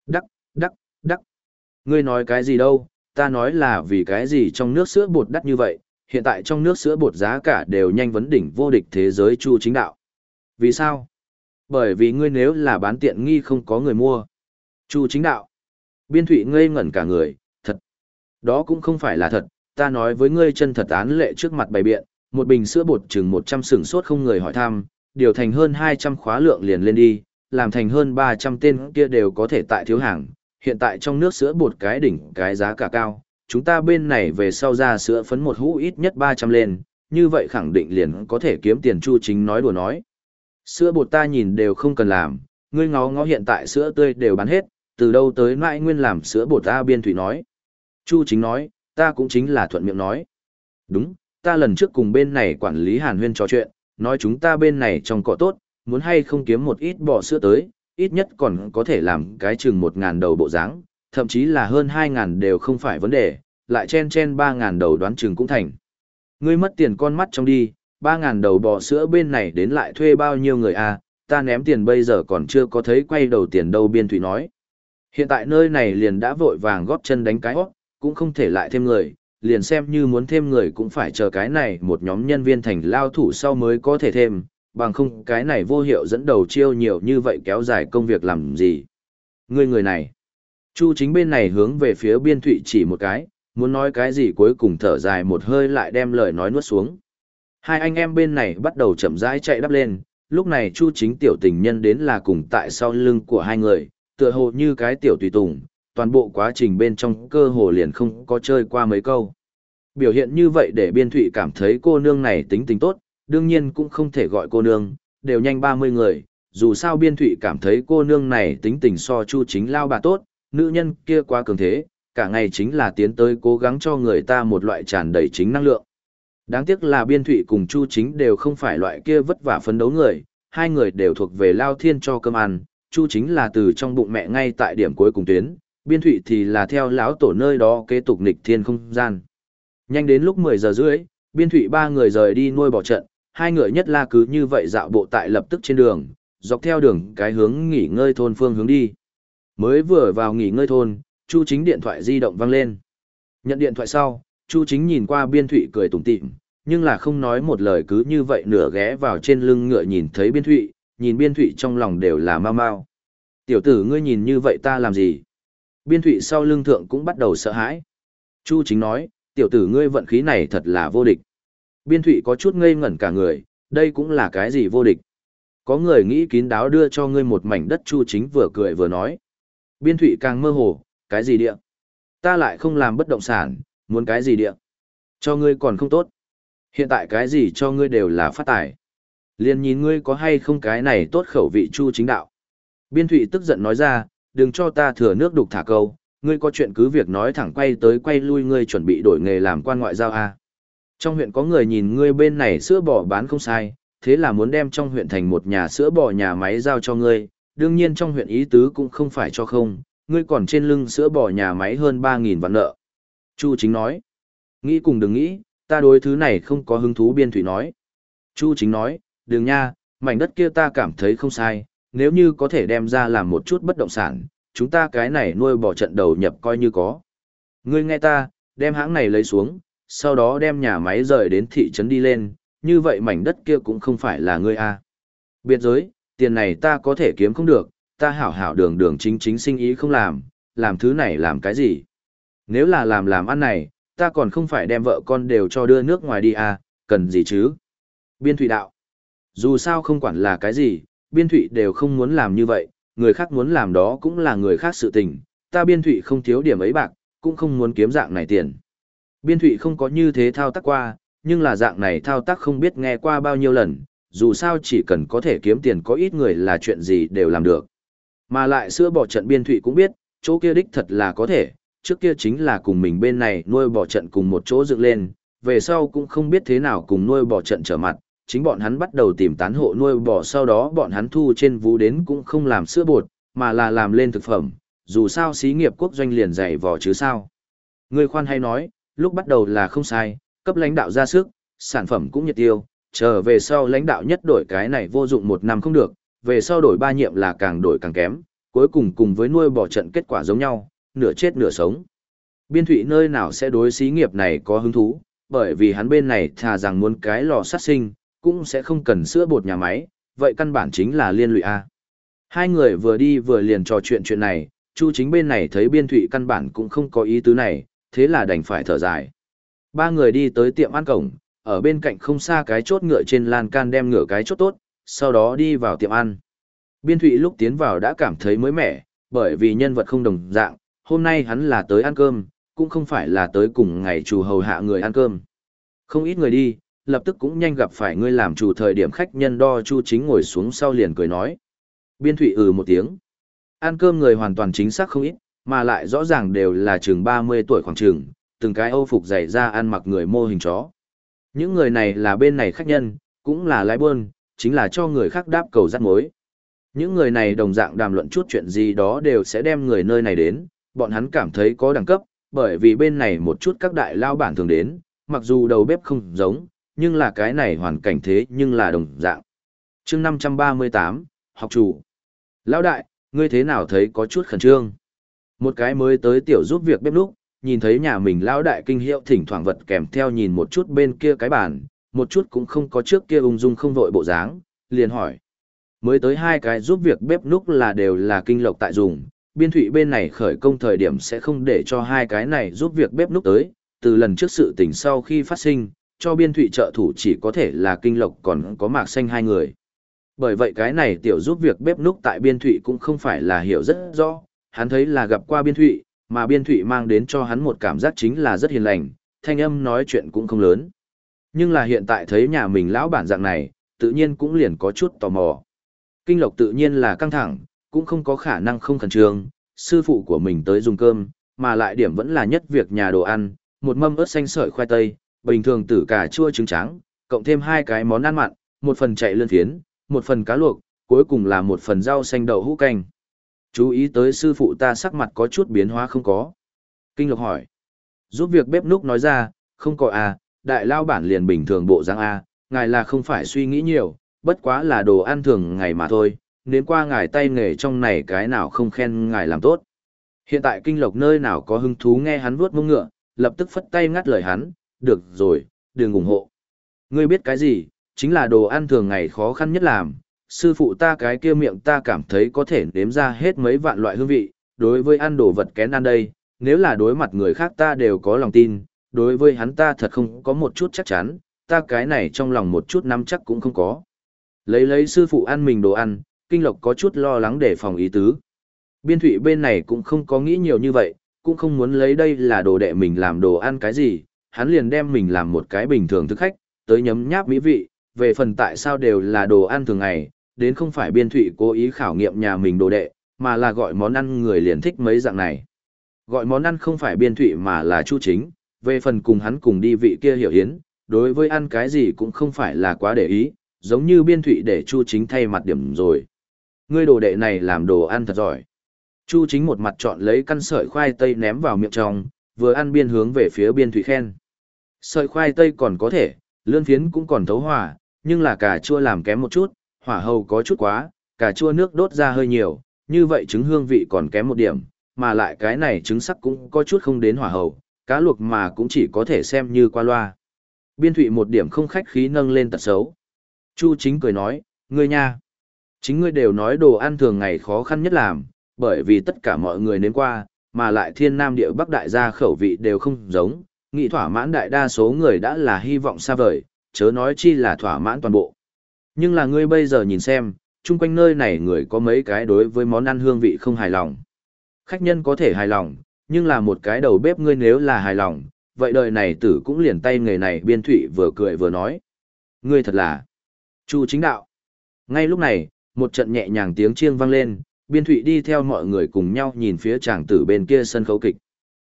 Đắc, đắc, đắc. Ngươi nói cái gì đâu, ta nói là vì cái gì trong nước sữa bột đắt như vậy, hiện tại trong nước sữa bột giá cả đều nhanh vấn đỉnh vô địch thế giới chu chính đạo. Vì sao? Bởi vì ngươi nếu là bán tiện nghi không có người mua. Chu chính đạo. Biên thủy ngây ngẩn cả người, thật. Đó cũng không phải là thật, ta nói với ngươi chân thật án lệ trước mặt bày biện, một bình sữa bột chừng 100 sừng sốt không người hỏi thăm, điều thành hơn 200 khóa lượng liền lên đi, làm thành hơn 300 tên kia đều có thể tại thiếu hàng. Hiện tại trong nước sữa bột cái đỉnh cái giá cả cao, chúng ta bên này về sau ra sữa phấn một hũ ít nhất 300 lên, như vậy khẳng định liền có thể kiếm tiền chu chính nói đùa nói. Sữa bột ta nhìn đều không cần làm, ngươi ngó ngó hiện tại sữa tươi đều bán hết, từ đâu tới mãi nguyên làm sữa bột ta biên thủy nói. Chu chính nói, ta cũng chính là thuận miệng nói. Đúng, ta lần trước cùng bên này quản lý Hàn Huyên trò chuyện, nói chúng ta bên này trồng cọ tốt, muốn hay không kiếm một ít bò sữa tới, ít nhất còn có thể làm cái chừng một ngàn đầu bộ dáng thậm chí là hơn hai ngàn đều không phải vấn đề, lại chen chen ba ngàn đầu đoán chừng cũng thành. Ngươi mất tiền con mắt trong đi, ba ngàn đầu bò sữa bên này đến lại thuê bao nhiêu người à, ta ném tiền bây giờ còn chưa có thấy quay đầu tiền đâu biên thủy nói. Hiện tại nơi này liền đã vội vàng góp chân đánh cái hót, cũng không thể lại thêm người, liền xem như muốn thêm người cũng phải chờ cái này một nhóm nhân viên thành lao thủ sau mới có thể thêm, bằng không cái này vô hiệu dẫn đầu chiêu nhiều như vậy kéo dài công việc làm gì. Người người này, Chu chính bên này hướng về phía biên thụy chỉ một cái, muốn nói cái gì cuối cùng thở dài một hơi lại đem lời nói nuốt xuống. Hai anh em bên này bắt đầu chậm rãi chạy đắp lên, lúc này Chu chính tiểu tình nhân đến là cùng tại sau lưng của hai người, tựa hồ như cái tiểu tùy tùng, toàn bộ quá trình bên trong cơ hồ liền không có chơi qua mấy câu. Biểu hiện như vậy để biên thụy cảm thấy cô nương này tính tính tốt, đương nhiên cũng không thể gọi cô nương, đều nhanh 30 người, dù sao biên thụy cảm thấy cô nương này tính tình so chu chính lao bà tốt, nữ nhân kia quá cường thế, cả ngày chính là tiến tới cố gắng cho người ta một loại tràn đầy chính năng lượng. Đáng tiếc là biên thụy cùng chu chính đều không phải loại kia vất vả phấn đấu người, hai người đều thuộc về lao thiên cho cơm ăn, chu chính là từ trong bụng mẹ ngay tại điểm cuối cùng tuyến, biên thụy thì là theo lão tổ nơi đó kế tục nịch thiên không gian. Nhanh đến lúc 10 giờ rưỡi, biên thụy ba người rời đi nuôi bỏ trận, hai người nhất la cứ như vậy dạo bộ tại lập tức trên đường, dọc theo đường cái hướng nghỉ ngơi thôn phương hướng đi. Mới vừa vào nghỉ ngơi thôn, Chu Chính điện thoại di động vang lên. Nhận điện thoại sau, Chu Chính nhìn qua Biên Thụy cười tủm tỉm, nhưng là không nói một lời cứ như vậy nửa ghé vào trên lưng ngựa nhìn thấy Biên Thụy, nhìn Biên Thụy trong lòng đều là mau mau. Tiểu tử ngươi nhìn như vậy ta làm gì? Biên Thụy sau lưng thượng cũng bắt đầu sợ hãi. Chu Chính nói, tiểu tử ngươi vận khí này thật là vô địch. Biên thụy có chút ngây ngẩn cả người, đây cũng là cái gì vô địch. Có người nghĩ kín đáo đưa cho ngươi một mảnh đất chu chính vừa cười vừa nói. Biên thụy càng mơ hồ, cái gì địa? Ta lại không làm bất động sản, muốn cái gì địa? Cho ngươi còn không tốt. Hiện tại cái gì cho ngươi đều là phát tài. Liên nhìn ngươi có hay không cái này tốt khẩu vị chu chính đạo. Biên thụy tức giận nói ra, đừng cho ta thừa nước đục thả câu, ngươi có chuyện cứ việc nói thẳng quay tới quay lui ngươi chuẩn bị đổi nghề làm quan ngoại giao à. Trong huyện có người nhìn ngươi bên này sữa bò bán không sai, thế là muốn đem trong huyện thành một nhà sữa bò nhà máy giao cho ngươi, đương nhiên trong huyện ý tứ cũng không phải cho không, ngươi còn trên lưng sữa bò nhà máy hơn 3.000 vạn nợ. Chu chính nói, nghĩ cùng đừng nghĩ, ta đối thứ này không có hứng thú biên thủy nói. Chu chính nói, đừng nha, mảnh đất kia ta cảm thấy không sai, nếu như có thể đem ra làm một chút bất động sản, chúng ta cái này nuôi bò trận đầu nhập coi như có. Ngươi nghe ta, đem hãng này lấy xuống, sau đó đem nhà máy rời đến thị trấn đi lên, như vậy mảnh đất kia cũng không phải là ngươi a. Biệt giới, tiền này ta có thể kiếm không được, ta hảo hảo đường đường chính chính sinh ý không làm, làm thứ này làm cái gì? Nếu là làm làm ăn này, ta còn không phải đem vợ con đều cho đưa nước ngoài đi à, cần gì chứ? Biên thủy đạo. Dù sao không quản là cái gì, biên thủy đều không muốn làm như vậy, người khác muốn làm đó cũng là người khác sự tình, ta biên thủy không thiếu điểm ấy bạc, cũng không muốn kiếm dạng này tiền. Biên thủy không có như thế thao tác qua, nhưng là dạng này thao tác không biết nghe qua bao nhiêu lần, dù sao chỉ cần có thể kiếm tiền có ít người là chuyện gì đều làm được. Mà lại sữa bò trận biên thủy cũng biết, chỗ kia đích thật là có thể, trước kia chính là cùng mình bên này nuôi bò trận cùng một chỗ dựng lên, về sau cũng không biết thế nào cùng nuôi bò trận trở mặt, chính bọn hắn bắt đầu tìm tán hộ nuôi bò sau đó bọn hắn thu trên vú đến cũng không làm sữa bột, mà là làm lên thực phẩm, dù sao xí nghiệp quốc doanh liền dày vò chứ sao. Người khoan hay nói, lúc bắt đầu là không sai, cấp lãnh đạo ra sức, sản phẩm cũng nhiệt tiêu, trở về sau lãnh đạo nhất đổi cái này vô dụng một năm không được, về sau đổi ba nhiệm là càng đổi càng kém, cuối cùng cùng với nuôi bò trận kết quả giống nhau, nửa chết nửa sống. Biên thủy nơi nào sẽ đối xí nghiệp này có hứng thú, bởi vì hắn bên này thà rằng muốn cái lò sát sinh, cũng sẽ không cần sữa bột nhà máy, vậy căn bản chính là liên lụy A. Hai người vừa đi vừa liền trò chuyện chuyện này, Chu chính bên này thấy biên thụy căn bản cũng không có ý tứ này, thế là đành phải thở dài. Ba người đi tới tiệm ăn cổng, ở bên cạnh không xa cái chốt ngựa trên lan can đem ngựa cái chốt tốt, sau đó đi vào tiệm ăn. Biên thụy lúc tiến vào đã cảm thấy mới mẻ, bởi vì nhân vật không đồng dạng, hôm nay hắn là tới ăn cơm, cũng không phải là tới cùng ngày chủ hầu hạ người ăn cơm. Không ít người đi, lập tức cũng nhanh gặp phải ngươi làm chủ thời điểm khách nhân đo chu chính ngồi xuống sau liền cười nói. Biên thụy ừ một tiếng. Ăn cơm người hoàn toàn chính xác không ít, mà lại rõ ràng đều là chừng 30 tuổi khoảng chừng, từng cái âu phục dày ra ăn mặc người mô hình chó. Những người này là bên này khách nhân, cũng là lái buôn, chính là cho người khác đáp cầu rắc mối. Những người này đồng dạng đàm luận chút chuyện gì đó đều sẽ đem người nơi này đến, bọn hắn cảm thấy có đẳng cấp, bởi vì bên này một chút các đại lao bản thường đến, mặc dù đầu bếp không giống, nhưng là cái này hoàn cảnh thế nhưng là đồng dạng. chương 538, học chủ. Lão đại, ngươi thế nào thấy có chút khẩn trương? Một cái mới tới tiểu giúp việc bếp lúc, nhìn thấy nhà mình lão đại kinh hiệu thỉnh thoảng vật kèm theo nhìn một chút bên kia cái bàn, một chút cũng không có trước kia ung dung không vội bộ dáng, liền hỏi. Mới tới hai cái giúp việc bếp núc là đều là kinh lộc tại dùng, biên thụy bên này khởi công thời điểm sẽ không để cho hai cái này giúp việc bếp núc tới, từ lần trước sự tình sau khi phát sinh, cho biên thụy trợ thủ chỉ có thể là kinh lộc còn có mạc xanh hai người. Bởi vậy cái này tiểu giúp việc bếp núc tại biên thụy cũng không phải là hiểu rất rõ, hắn thấy là gặp qua biên thụy, mà biên thụy mang đến cho hắn một cảm giác chính là rất hiền lành, thanh âm nói chuyện cũng không lớn. Nhưng là hiện tại thấy nhà mình lão bản dạng này, tự nhiên cũng liền có chút tò mò. Kinh lộc tự nhiên là căng thẳng, cũng không có khả năng không khẩn trương, sư phụ của mình tới dùng cơm, mà lại điểm vẫn là nhất việc nhà đồ ăn, một mâm ớt xanh sợi khoai tây, bình thường tử cà chua trứng trắng, cộng thêm hai cái món ăn mặn, một phần chạy lươn phiến, một phần cá luộc, cuối cùng là một phần rau xanh đậu hũ canh. Chú ý tới sư phụ ta sắc mặt có chút biến hóa không có. Kinh lộc hỏi. Giúp việc bếp núc nói ra, không có à, đại lao bản liền bình thường bộ dáng a, ngài là không phải suy nghĩ nhiều, bất quá là đồ ăn thường ngày mà thôi, nếm qua ngài tay nghề trong này cái nào không khen ngài làm tốt. Hiện tại kinh lộc nơi nào có hứng thú nghe hắn vuốt mông ngựa, lập tức phất tay ngắt lời hắn, được rồi, đừng ủng hộ. Ngươi biết cái gì, chính là đồ ăn thường ngày khó khăn nhất làm, sư phụ ta cái kia miệng ta cảm thấy có thể nếm ra hết mấy vạn loại hương vị, đối với ăn đồ vật kén ăn đây, nếu là đối mặt người khác ta đều có lòng tin, đối với hắn ta thật không có một chút chắc chắn, ta cái này trong lòng một chút nắm chắc cũng không có. Lấy lấy sư phụ ăn mình đồ ăn, kinh lộc có chút lo lắng để phòng ý tứ. Biên thủy bên này cũng không có nghĩ nhiều như vậy, cũng không muốn lấy đây là đồ đệ mình làm đồ ăn cái gì, hắn liền đem mình làm một cái bình thường thức khách, tới nhấm nháp mỹ vị, về phần tại sao đều là đồ ăn thường ngày, đến không phải biên thụy cố ý khảo nghiệm nhà mình đồ đệ, mà là gọi món ăn người liền thích mấy dạng này. Gọi món ăn không phải biên thụy mà là chu chính, về phần cùng hắn cùng đi vị kia hiểu hiến, đối với ăn cái gì cũng không phải là quá để ý, giống như biên thụy để chu chính thay mặt điểm rồi. Ngươi đồ đệ này làm đồ ăn thật giỏi. Chu chính một mặt chọn lấy căn sợi khoai tây ném vào miệng trong, vừa ăn biên hướng về phía biên thụy khen. Sợi khoai tây còn có thể, lươn phiến cũng còn thấu hòa, nhưng là cà chua làm kém một chút, hỏa hầu có chút quá, cà chua nước đốt ra hơi nhiều, như vậy trứng hương vị còn kém một điểm, mà lại cái này trứng sắc cũng có chút không đến hỏa hầu, cá luộc mà cũng chỉ có thể xem như qua loa. Biên thụy một điểm không khách khí nâng lên tật xấu. Chu chính cười nói, ngươi nha. Chính ngươi đều nói đồ ăn thường ngày khó khăn nhất làm, bởi vì tất cả mọi người nếm qua, mà lại thiên nam địa bắc đại gia khẩu vị đều không giống, nghĩ thỏa mãn đại đa số người đã là hy vọng xa vời, chớ nói chi là thỏa mãn toàn bộ. Nhưng là ngươi bây giờ nhìn xem, chung quanh nơi này người có mấy cái đối với món ăn hương vị không hài lòng. Khách nhân có thể hài lòng, nhưng là một cái đầu bếp ngươi nếu là hài lòng, vậy đời này tử cũng liền tay nghề này biên thủy vừa cười vừa nói. Ngươi thật là Chu chính đạo. Ngay lúc này, một trận nhẹ nhàng tiếng chiêng vang lên, biên thủy đi theo mọi người cùng nhau nhìn phía chàng tử bên kia sân khấu kịch.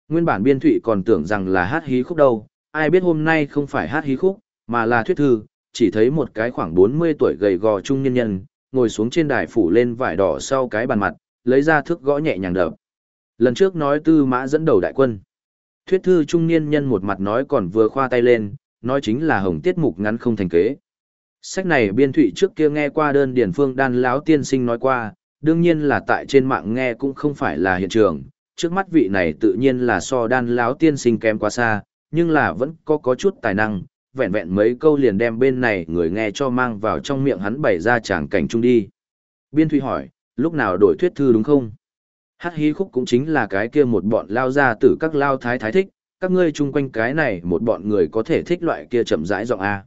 Nguyên bản biên thủy còn tưởng rằng là hát hí khúc đâu, ai biết hôm nay không phải hát hí khúc, mà là thuyết thư, chỉ thấy một cái khoảng 40 tuổi gầy gò trung nhân nhân, ngồi xuống trên đài phủ lên vải đỏ sau cái bàn mặt, lấy ra thước gõ nhẹ nhàng đập. Lần trước nói tư mã dẫn đầu đại quân. Thuyết thư trung niên nhân một mặt nói còn vừa khoa tay lên, nói chính là hồng tiết mục ngắn không thành kế. Sách này biên thụy trước kia nghe qua đơn điển phương đan lão tiên sinh nói qua, đương nhiên là tại trên mạng nghe cũng không phải là hiện trường. Trước mắt vị này tự nhiên là so đan lão tiên sinh kém quá xa, nhưng là vẫn có có chút tài năng, vẹn vẹn mấy câu liền đem bên này người nghe cho mang vào trong miệng hắn bày ra tràng cảnh chung đi. Biên Thụy hỏi, lúc nào đổi thuyết thư đúng không? Hát hí khúc cũng chính là cái kia một bọn lao ra từ các lao thái thái thích, các ngươi chung quanh cái này một bọn người có thể thích loại kia chậm rãi giọng A.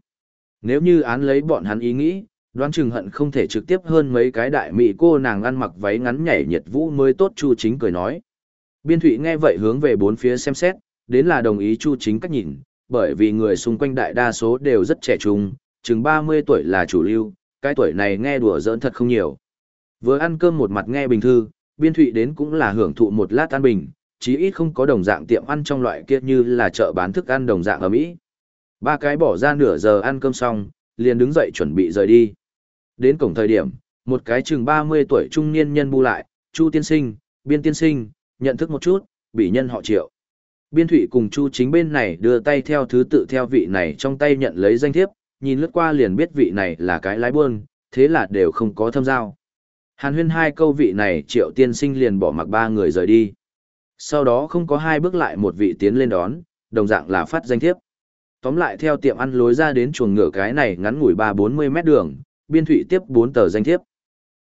Nếu như án lấy bọn hắn ý nghĩ, đoán chừng hận không thể trực tiếp hơn mấy cái đại mỹ cô nàng ăn mặc váy ngắn nhảy nhiệt vũ mới tốt Chu Chính cười nói. Biên Thụy nghe vậy hướng về bốn phía xem xét, đến là đồng ý Chu Chính cách nhìn, bởi vì người xung quanh đại đa số đều rất trẻ trung, chừng 30 tuổi là chủ lưu, cái tuổi này nghe đùa giỡn thật không nhiều. Vừa ăn cơm một mặt nghe bình thư, biên thụy đến cũng là hưởng thụ một lát ăn bình, chí ít không có đồng dạng tiệm ăn trong loại kia như là chợ bán thức ăn đồng dạng ở Mỹ. Ba cái bỏ ra nửa giờ ăn cơm xong, liền đứng dậy chuẩn bị rời đi. Đến cổng thời điểm, một cái chừng 30 tuổi trung niên nhân bu lại, Chu tiên sinh, biên tiên sinh, nhận thức một chút, bị nhân họ triệu. Biên thủy cùng Chu chính bên này đưa tay theo thứ tự theo vị này trong tay nhận lấy danh thiếp, nhìn lướt qua liền biết vị này là cái lái buôn, thế là đều không có thâm giao. Hàn huyên hai câu vị này triệu tiên sinh liền bỏ mặc ba người rời đi. Sau đó không có hai bước lại một vị tiến lên đón, đồng dạng là phát danh thiếp. Tóm lại theo tiệm ăn lối ra đến chuồng ngựa cái này ngắn ngủi ba bốn mươi mét đường, biên thủy tiếp bốn tờ danh thiếp.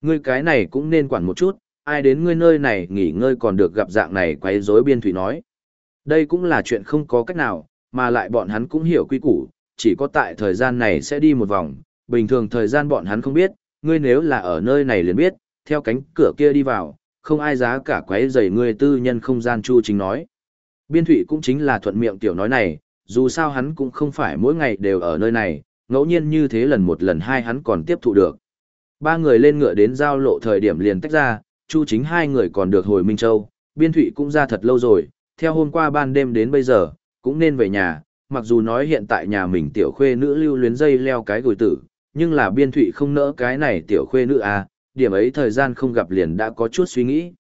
Ngươi cái này cũng nên quản một chút, ai đến ngươi nơi này nghỉ ngơi còn được gặp dạng này quấy rối biên thủy nói. Đây cũng là chuyện không có cách nào, mà lại bọn hắn cũng hiểu quy củ, chỉ có tại thời gian này sẽ đi một vòng, bình thường thời gian bọn hắn không biết, ngươi nếu là ở nơi này liền biết, theo cánh cửa kia đi vào, không ai giá cả quấy rầy ngươi tư nhân không gian chu chính nói. Biên thủy cũng chính là thuận miệng tiểu nói này, dù sao hắn cũng không phải mỗi ngày đều ở nơi này, ngẫu nhiên như thế lần một lần hai hắn còn tiếp thụ được. Ba người lên ngựa đến giao lộ thời điểm liền tách ra, chu chính hai người còn được hồi Minh Châu, biên thủy cũng ra thật lâu rồi, theo hôm qua ban đêm đến bây giờ, cũng nên về nhà, mặc dù nói hiện tại nhà mình tiểu khuê nữ lưu luyến dây leo cái gối tử, nhưng là biên thụy không nỡ cái này tiểu khuê nữ à, điểm ấy thời gian không gặp liền đã có chút suy nghĩ.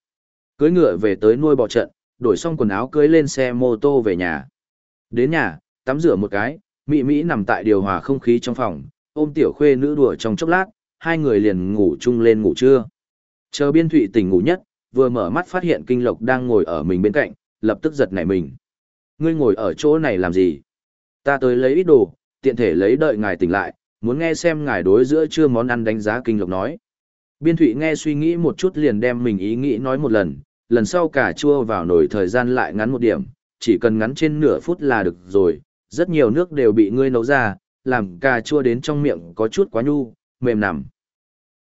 Cưới ngựa về tới nuôi bò trận, đổi xong quần áo cưới lên xe mô tô về nhà. Đến nhà, tắm rửa một cái, Mỹ Mỹ nằm tại điều hòa không khí trong phòng, ôm tiểu khuê nữ đùa trong chốc lát, hai người liền ngủ chung lên ngủ trưa. Chờ biên thụy tỉnh ngủ nhất, vừa mở mắt phát hiện kinh lộc đang ngồi ở mình bên cạnh, lập tức giật nảy mình. Ngươi ngồi ở chỗ này làm gì? Ta tới lấy ít đồ, tiện thể lấy đợi ngài tỉnh lại, muốn nghe xem ngài đối giữa chưa món ăn đánh giá kinh lộc nói. Biên thụy nghe suy nghĩ một chút liền đem mình ý nghĩ nói một lần, lần sau cả chua vào nổi thời gian lại ngắn một điểm, chỉ cần ngắn trên nửa phút là được rồi, rất nhiều nước đều bị ngươi nấu ra, làm cà chua đến trong miệng có chút quá nhu, mềm nằm.